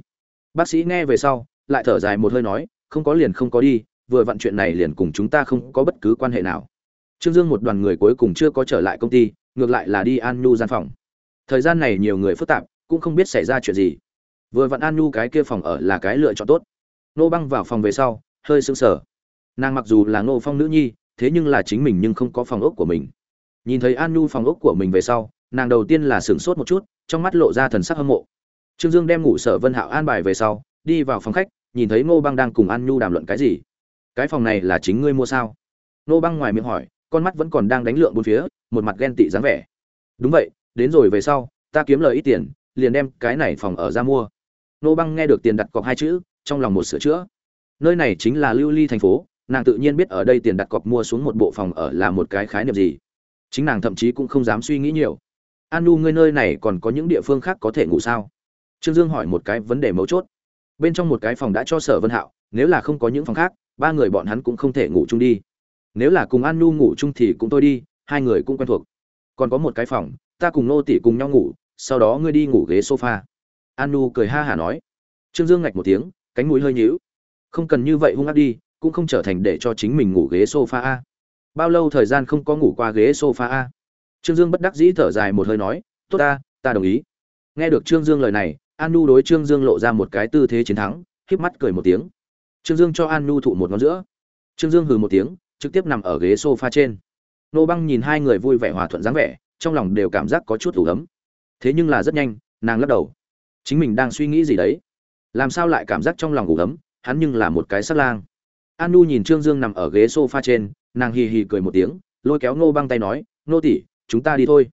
Bác sĩ nghe về sau, lại thở dài một hơi nói, không có liền không có đi vừa vặn chuyện này liền cùng chúng ta không có bất cứ quan hệ nào. Trương dương một đoàn người cuối cùng chưa có trở lại công ty, ngược lại là đi an nhu gian phòng. Thời gian này nhiều người phức tạp, cũng không biết xảy ra chuyện gì. Vừa vặn an nhu cái kia phòng ở là cái lựa chọn tốt. Nô băng vào phòng về sau, hơi sững sờ. Nàng mặc dù là ngô phong nữ nhi, thế nhưng là chính mình nhưng không có phòng ốc của mình. Nhìn thấy an nhu phòng ốc của mình về sau, nàng đầu tiên là sửng sốt một chút, trong mắt lộ ra thần sắc hâm mộ. Trương dương đem ngủ sở vân hạo an bài về sau, đi vào phòng khách, nhìn thấy ngô băng đang cùng an nhu đàm luận cái gì cái phòng này là chính ngươi mua sao? Nô băng ngoài miệng hỏi, con mắt vẫn còn đang đánh lượng bốn phía, một mặt ghen tị dáng vẻ. Đúng vậy, đến rồi về sau, ta kiếm lời ít tiền, liền đem cái này phòng ở ra mua. Nô băng nghe được tiền đặt cọc hai chữ, trong lòng một sửa chữa. Nơi này chính là lưu ly thành phố, nàng tự nhiên biết ở đây tiền đặt cọc mua xuống một bộ phòng ở là một cái khái niệm gì. Chính nàng thậm chí cũng không dám suy nghĩ nhiều. An nu ngươi nơi này còn có những địa phương khác có thể ngủ sao? Trương dương hỏi một cái vấn đề mấu chốt. Bên trong một cái phòng đã cho sở vân hạo, nếu là không có những phòng khác ba người bọn hắn cũng không thể ngủ chung đi. Nếu là cùng an nu ngủ chung thì cũng tôi đi, hai người cũng quen thuộc. Còn có một cái phòng, ta cùng nô tỷ cùng nhau ngủ, sau đó ngươi đi ngủ ghế sofa. An nu cười ha hả nói. Trương dương ngạch một tiếng, cánh mũi hơi nhíu. Không cần như vậy hung ác đi, cũng không trở thành để cho chính mình ngủ ghế sofa a. Bao lâu thời gian không có ngủ qua ghế sofa a? Trương dương bất đắc dĩ thở dài một hơi nói, tốt ta ta đồng ý. Nghe được trương dương lời này, an nu đối trương dương lộ ra một cái tư thế chiến thắng, híp mắt cười một tiếng trương dương cho an nhu thụ một ngón giữa. Trương dương hừ một tiếng, trực tiếp nằm ở ghế sofa trên. Nô băng nhìn hai người vui vẻ hòa thuận dáng vẻ, trong lòng đều cảm giác có chút u ấm. Thế nhưng là rất nhanh, nàng lắc đầu. Chính mình đang suy nghĩ gì đấy? Làm sao lại cảm giác trong lòng u ấm? Hắn nhưng là một cái sắt lang. An nu nhìn trương dương nằm ở ghế sofa trên, nàng hì hì cười một tiếng, lôi kéo nô băng tay nói, nô tỷ, chúng ta đi thôi.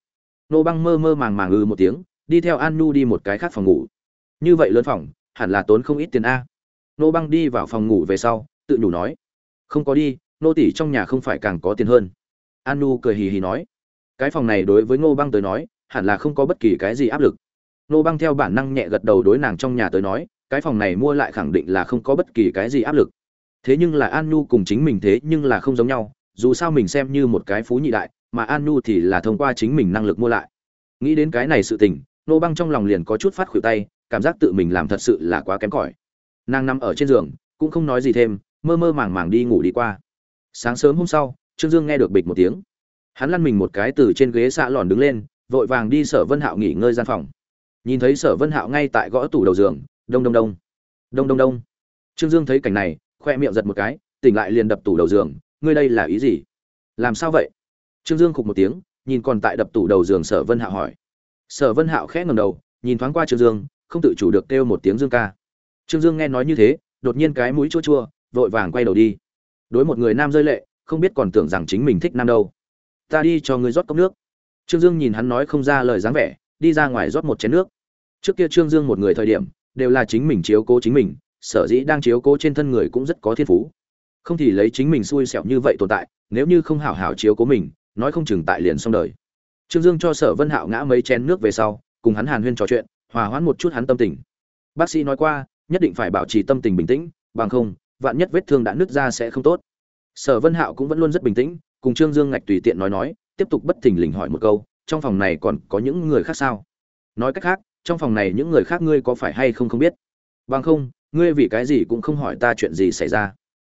Nô băng mơ mơ màng màng ư một tiếng, đi theo an nu đi một cái khác phòng ngủ. Như vậy lớn phòng, hẳn là tốn không ít tiền a nô băng đi vào phòng ngủ về sau, tự nhủ nói, không có đi, nô tỷ trong nhà không phải càng có tiền hơn. An nu cười hì hì nói, cái phòng này đối với ngô băng tới nói, hẳn là không có bất kỳ cái gì áp lực. Nô băng theo bản năng nhẹ gật đầu đối nàng trong nhà tới nói, cái phòng này mua lại khẳng định là không có bất kỳ cái gì áp lực. Thế nhưng là an nu cùng chính mình thế nhưng là không giống nhau, dù sao mình xem như một cái phú nhị đại, mà an nu thì là thông qua chính mình năng lực mua lại. Nghĩ đến cái này sự tình nô băng trong lòng liền có chút phát khuỷu tay, cảm giác tự mình làm thật sự là quá kém cỏi nàng nằm ở trên giường, cũng không nói gì thêm, mơ mơ màng màng đi ngủ đi qua. Sáng sớm hôm sau, trương dương nghe được bịch một tiếng. Hắn lăn mình một cái từ trên ghế xạ lòn đứng lên, vội vàng đi sở vân hạo nghỉ ngơi gian phòng. Nhìn thấy sở vân hạo ngay tại gõ tủ đầu giường, đông đông đông. Đông đông đông. Trương dương thấy cảnh này, khoe miệng giật một cái, tỉnh lại liền đập tủ đầu giường, ngươi đây là ý gì? Làm sao vậy? Trương dương khục một tiếng, nhìn còn tại đập tủ đầu giường sở vân hạo hỏi. Sở vân hạo khẽ ngầm đầu, nhìn thoáng qua trương dương, không tự chủ được kêu một tiếng dương ca trương dương nghe nói như thế, đột nhiên cái mũi chua chua, vội vàng quay đầu đi. Đối một người nam rơi lệ, không biết còn tưởng rằng chính mình thích nam đâu. Ta đi cho ngươi rót cốc nước. Trương dương nhìn hắn nói không ra lời dáng vẻ, đi ra ngoài rót một chén nước. Trước kia trương dương một người thời điểm, đều là chính mình chiếu cố chính mình, sở dĩ đang chiếu cố trên thân người cũng rất có thiên phú. Không thì lấy chính mình xui xẻo như vậy tồn tại, nếu như không hảo hảo chiếu cố mình, nói không chừng tại liền xong đời. Trương dương cho sở vân hạo ngã mấy chén nước về sau, cùng hắn hàn huyên trò chuyện, hòa hoãn một chút hắn tâm tình. Bác sĩ nói qua nhất định phải bảo trì tâm tình bình tĩnh, bằng không, vạn nhất vết thương đã nứt ra sẽ không tốt. Sở vân hạo cũng vẫn luôn rất bình tĩnh, cùng trương dương ngạch tùy tiện nói nói, tiếp tục bất thình lình hỏi một câu, trong phòng này còn có những người khác sao? Nói cách khác, trong phòng này những người khác ngươi có phải hay không không biết? Bằng không, ngươi vì cái gì cũng không hỏi ta chuyện gì xảy ra.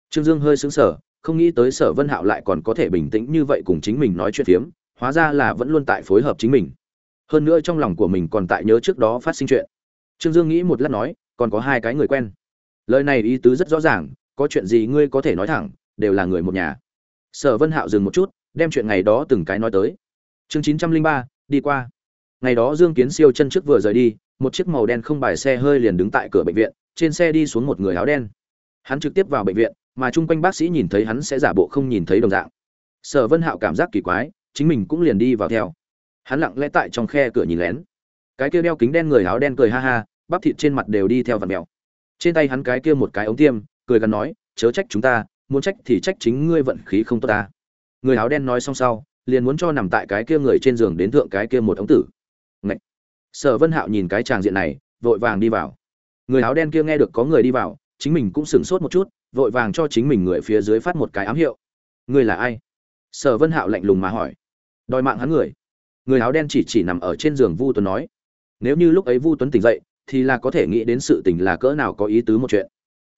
Trương dương hơi xứng sở không nghĩ tới sở vân hạo lại còn có thể bình tĩnh như vậy cùng chính mình nói chuyện phiếm, hóa ra là vẫn luôn tại phối hợp chính mình. Hơn nữa trong lòng của mình còn tại nhớ trước đó phát sinh chuyện. Trương dương nghĩ một lát nói còn có hai cái người quen. Lời này ý tứ rất rõ ràng, có chuyện gì ngươi có thể nói thẳng, đều là người một nhà. Sở vân hạo dừng một chút, đem chuyện ngày đó từng cái nói tới. Chương chín trăm linh ba, đi qua. Ngày đó dương kiến siêu chân trước vừa rời đi, một chiếc màu đen không bài xe hơi liền đứng tại cửa bệnh viện, trên xe đi xuống một người áo đen. Hắn trực tiếp vào bệnh viện, mà chung quanh bác sĩ nhìn thấy hắn sẽ giả bộ không nhìn thấy đồng dạng. Sở vân hạo cảm giác kỳ quái, chính mình cũng liền đi vào theo. Hắn lặng lẽ tại trong khe cửa nhìn lén. Cái kia đeo kính đen người áo đen cười ha ha bắp thịt trên mặt đều đi theo vạt mèo. Trên tay hắn cái kia một cái ống tiêm, cười gắn nói, chớ trách chúng ta, muốn trách thì trách chính ngươi vận khí không tốt ta. Người áo đen nói xong sau, liền muốn cho nằm tại cái kia người trên giường đến thượng cái kia một ống tử. Ngậy! sở vân hạo nhìn cái tràng diện này, vội vàng đi vào. Người áo đen kia nghe được có người đi vào, chính mình cũng sửng sốt một chút, vội vàng cho chính mình người phía dưới phát một cái ám hiệu. Ngươi là ai? Sở vân hạo lạnh lùng mà hỏi. Đòi mạng hắn người. Người áo đen chỉ chỉ nằm ở trên giường vu tuấn nói. Nếu như lúc ấy vu tuấn tỉnh dậy thì là có thể nghĩ đến sự tình là cỡ nào có ý tứ một chuyện.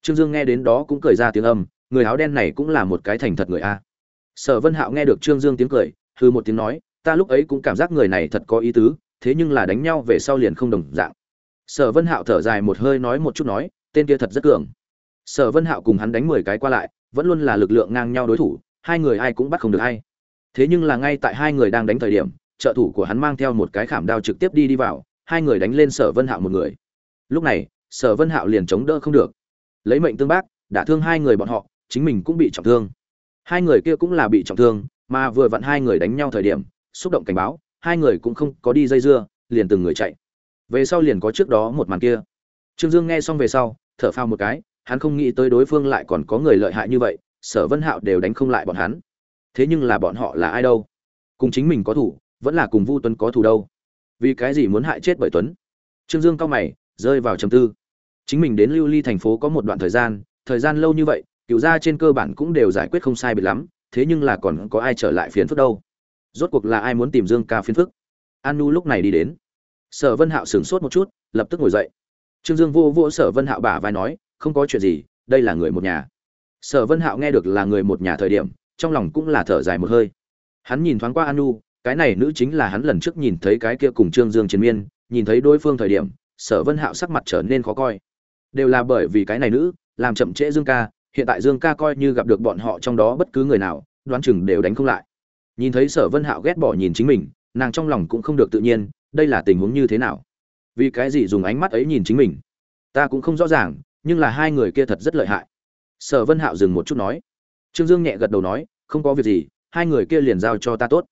Trương dương nghe đến đó cũng cười ra tiếng âm, người áo đen này cũng là một cái thành thật người a. Sở vân hạo nghe được trương dương tiếng cười hư một tiếng nói, ta lúc ấy cũng cảm giác người này thật có ý tứ, thế nhưng là đánh nhau về sau liền không đồng dạng. Sở vân hạo thở dài một hơi nói một chút nói, tên kia thật rất cường. Sở vân hạo cùng hắn đánh mười cái qua lại, vẫn luôn là lực lượng ngang nhau đối thủ, hai người ai cũng bắt không được hay thế nhưng là ngay tại hai người đang đánh thời điểm, trợ thủ của hắn mang theo một cái khảm đao trực tiếp đi đi vào hai người đánh lên sở vân hạo một người lúc này sở vân hạo liền chống đỡ không được lấy mệnh tương bác đã thương hai người bọn họ chính mình cũng bị trọng thương hai người kia cũng là bị trọng thương mà vừa vặn hai người đánh nhau thời điểm xúc động cảnh báo hai người cũng không có đi dây dưa liền từng người chạy về sau liền có trước đó một màn kia trương dương nghe xong về sau thở phao một cái hắn không nghĩ tới đối phương lại còn có người lợi hại như vậy sở vân hạo đều đánh không lại bọn hắn thế nhưng là bọn họ là ai đâu cùng chính mình có thủ vẫn là cùng vu tuấn có thủ đâu vì cái gì muốn hại chết bởi tuấn? Trương dương cao mày, rơi vào trầm tư. Chính mình đến lưu ly thành phố có một đoạn thời gian thời gian lâu như vậy, cựu gia trên cơ bản cũng đều giải quyết không sai biệt lắm, thế nhưng là còn có ai trở lại phiền phức đâu? Rốt cuộc là ai muốn tìm dương ca phiền phức? An nu lúc này đi đến. Sở vân hạo sửng sốt một chút, lập tức ngồi dậy. Trương dương vô vô sở vân hạo bả vai nói, không có chuyện gì, đây là người một nhà. Sở vân hạo nghe được là người một nhà thời điểm, trong lòng cũng là thở dài một hơi. Hắn nhìn thoáng qua an nu cái này nữ chính là hắn lần trước nhìn thấy cái kia cùng trương dương chiến miên, nhìn thấy đối phương thời điểm, sở vân hạo sắc mặt trở nên khó coi. Đều là bởi vì cái này nữ, làm chậm trễ dương ca, hiện tại dương ca coi như gặp được bọn họ trong đó bất cứ người nào, đoán chừng đều đánh không lại. Nhìn thấy sở vân hạo ghét bỏ nhìn chính mình, nàng trong lòng cũng không được tự nhiên, đây là tình huống như thế nào? Vì cái gì dùng ánh mắt ấy nhìn chính mình? Ta cũng không rõ ràng, nhưng là hai người kia thật rất lợi hại. Sở vân hạo dừng một chút nói. Trương dương nhẹ gật đầu nói, không có việc gì, hai người kia liền giao cho ta tốt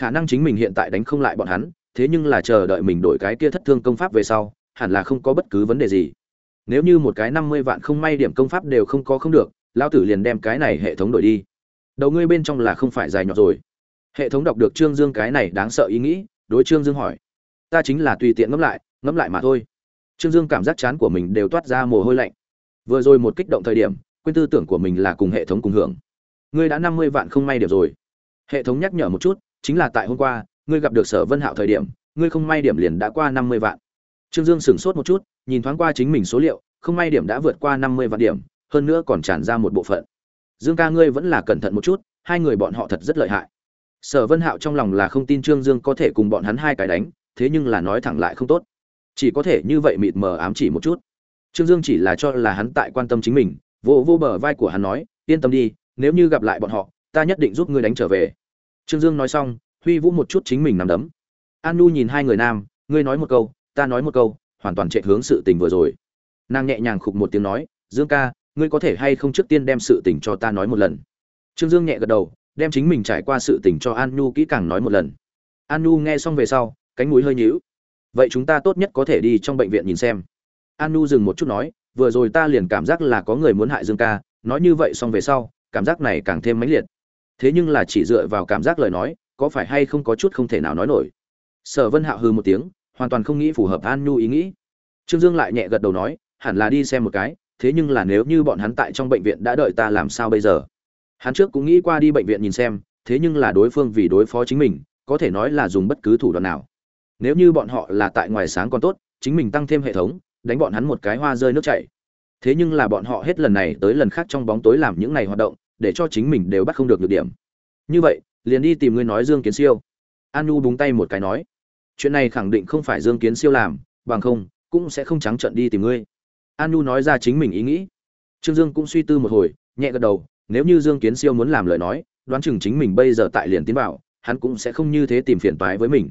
khả năng chính mình hiện tại đánh không lại bọn hắn, thế nhưng là chờ đợi mình đổi cái kia thất thương công pháp về sau, hẳn là không có bất cứ vấn đề gì. Nếu như một cái năm mươi vạn không may điểm công pháp đều không có không được lao tử liền đem cái này hệ thống đổi đi. Đầu ngươi bên trong là không phải dài nhọt rồi. Hệ thống đọc được trương dương cái này đáng sợ ý nghĩ, đối trương dương hỏi. Ta chính là tùy tiện ngẫm lại ngẫm lại mà thôi. Trương dương cảm giác chán của mình đều toát ra mồ hôi lạnh. Vừa rồi một kích động thời điểm, quên tư tưởng của mình là cùng hệ thống cùng hưởng. Ngươi đã năm mươi vạn không may điểm rồi. Hệ thống nhắc nhở một chút chính là tại hôm qua, ngươi gặp được sở vân hạo thời điểm, ngươi không may điểm liền đã qua năm mươi vạn. Trương dương sửng sốt một chút, nhìn thoáng qua chính mình số liệu, không may điểm đã vượt qua năm mươi vạn điểm, hơn nữa còn tràn ra một bộ phận. Dương ca ngươi vẫn là cẩn thận một chút, hai người bọn họ thật rất lợi hại. Sở vân hạo trong lòng là không tin trương dương có thể cùng bọn hắn hai cái đánh, thế nhưng là nói thẳng lại không tốt. Chỉ có thể như vậy mịt mờ ám chỉ một chút. Trương dương chỉ là cho là hắn tại quan tâm chính mình, vô vô bờ vai của hắn nói, yên tâm đi, nếu như gặp lại bọn họ, ta nhất định giúp ngươi đánh trở về trương dương nói xong, huy vũ một chút chính mình nằm đấm. An nu nhìn hai người nam, ngươi nói một câu, ta nói một câu, hoàn toàn chạy hướng sự tình vừa rồi. Nàng nhẹ nhàng khục một tiếng nói, dương ca, ngươi có thể hay không trước tiên đem sự tình cho ta nói một lần? Trương dương nhẹ gật đầu, đem chính mình trải qua sự tình cho an nu kỹ càng nói một lần. An nu nghe xong về sau, cánh mũi hơi nhíu. Vậy chúng ta tốt nhất có thể đi trong bệnh viện nhìn xem. An nu dừng một chút nói, vừa rồi ta liền cảm giác là có người muốn hại dương ca, nói như vậy xong về sau, cảm giác này càng thêm mãnh liệt thế nhưng là chỉ dựa vào cảm giác lời nói, có phải hay không có chút không thể nào nói nổi. Sở vân hạo hư một tiếng, hoàn toàn không nghĩ phù hợp an nhu ý nghĩ. Trương dương lại nhẹ gật đầu nói, hẳn là đi xem một cái, thế nhưng là nếu như bọn hắn tại trong bệnh viện đã đợi ta làm sao bây giờ? Hắn trước cũng nghĩ qua đi bệnh viện nhìn xem, thế nhưng là đối phương vì đối phó chính mình, có thể nói là dùng bất cứ thủ đoạn nào. Nếu như bọn họ là tại ngoài sáng còn tốt, chính mình tăng thêm hệ thống, đánh bọn hắn một cái hoa rơi nước chảy. Thế nhưng là bọn họ hết lần này tới lần khác trong bóng tối làm những này hoạt động để cho chính mình đều bắt không được nhược điểm. Như vậy, liền đi tìm ngươi nói dương kiến siêu. An nhu búng tay một cái nói, chuyện này khẳng định không phải dương kiến siêu làm, bằng không, cũng sẽ không trắng trợn đi tìm ngươi. An nhu nói ra chính mình ý nghĩ. Trương dương cũng suy tư một hồi, nhẹ gật đầu, nếu như dương kiến siêu muốn làm lời nói, đoán chừng chính mình bây giờ tại liền tiến vào, hắn cũng sẽ không như thế tìm phiền toái với mình.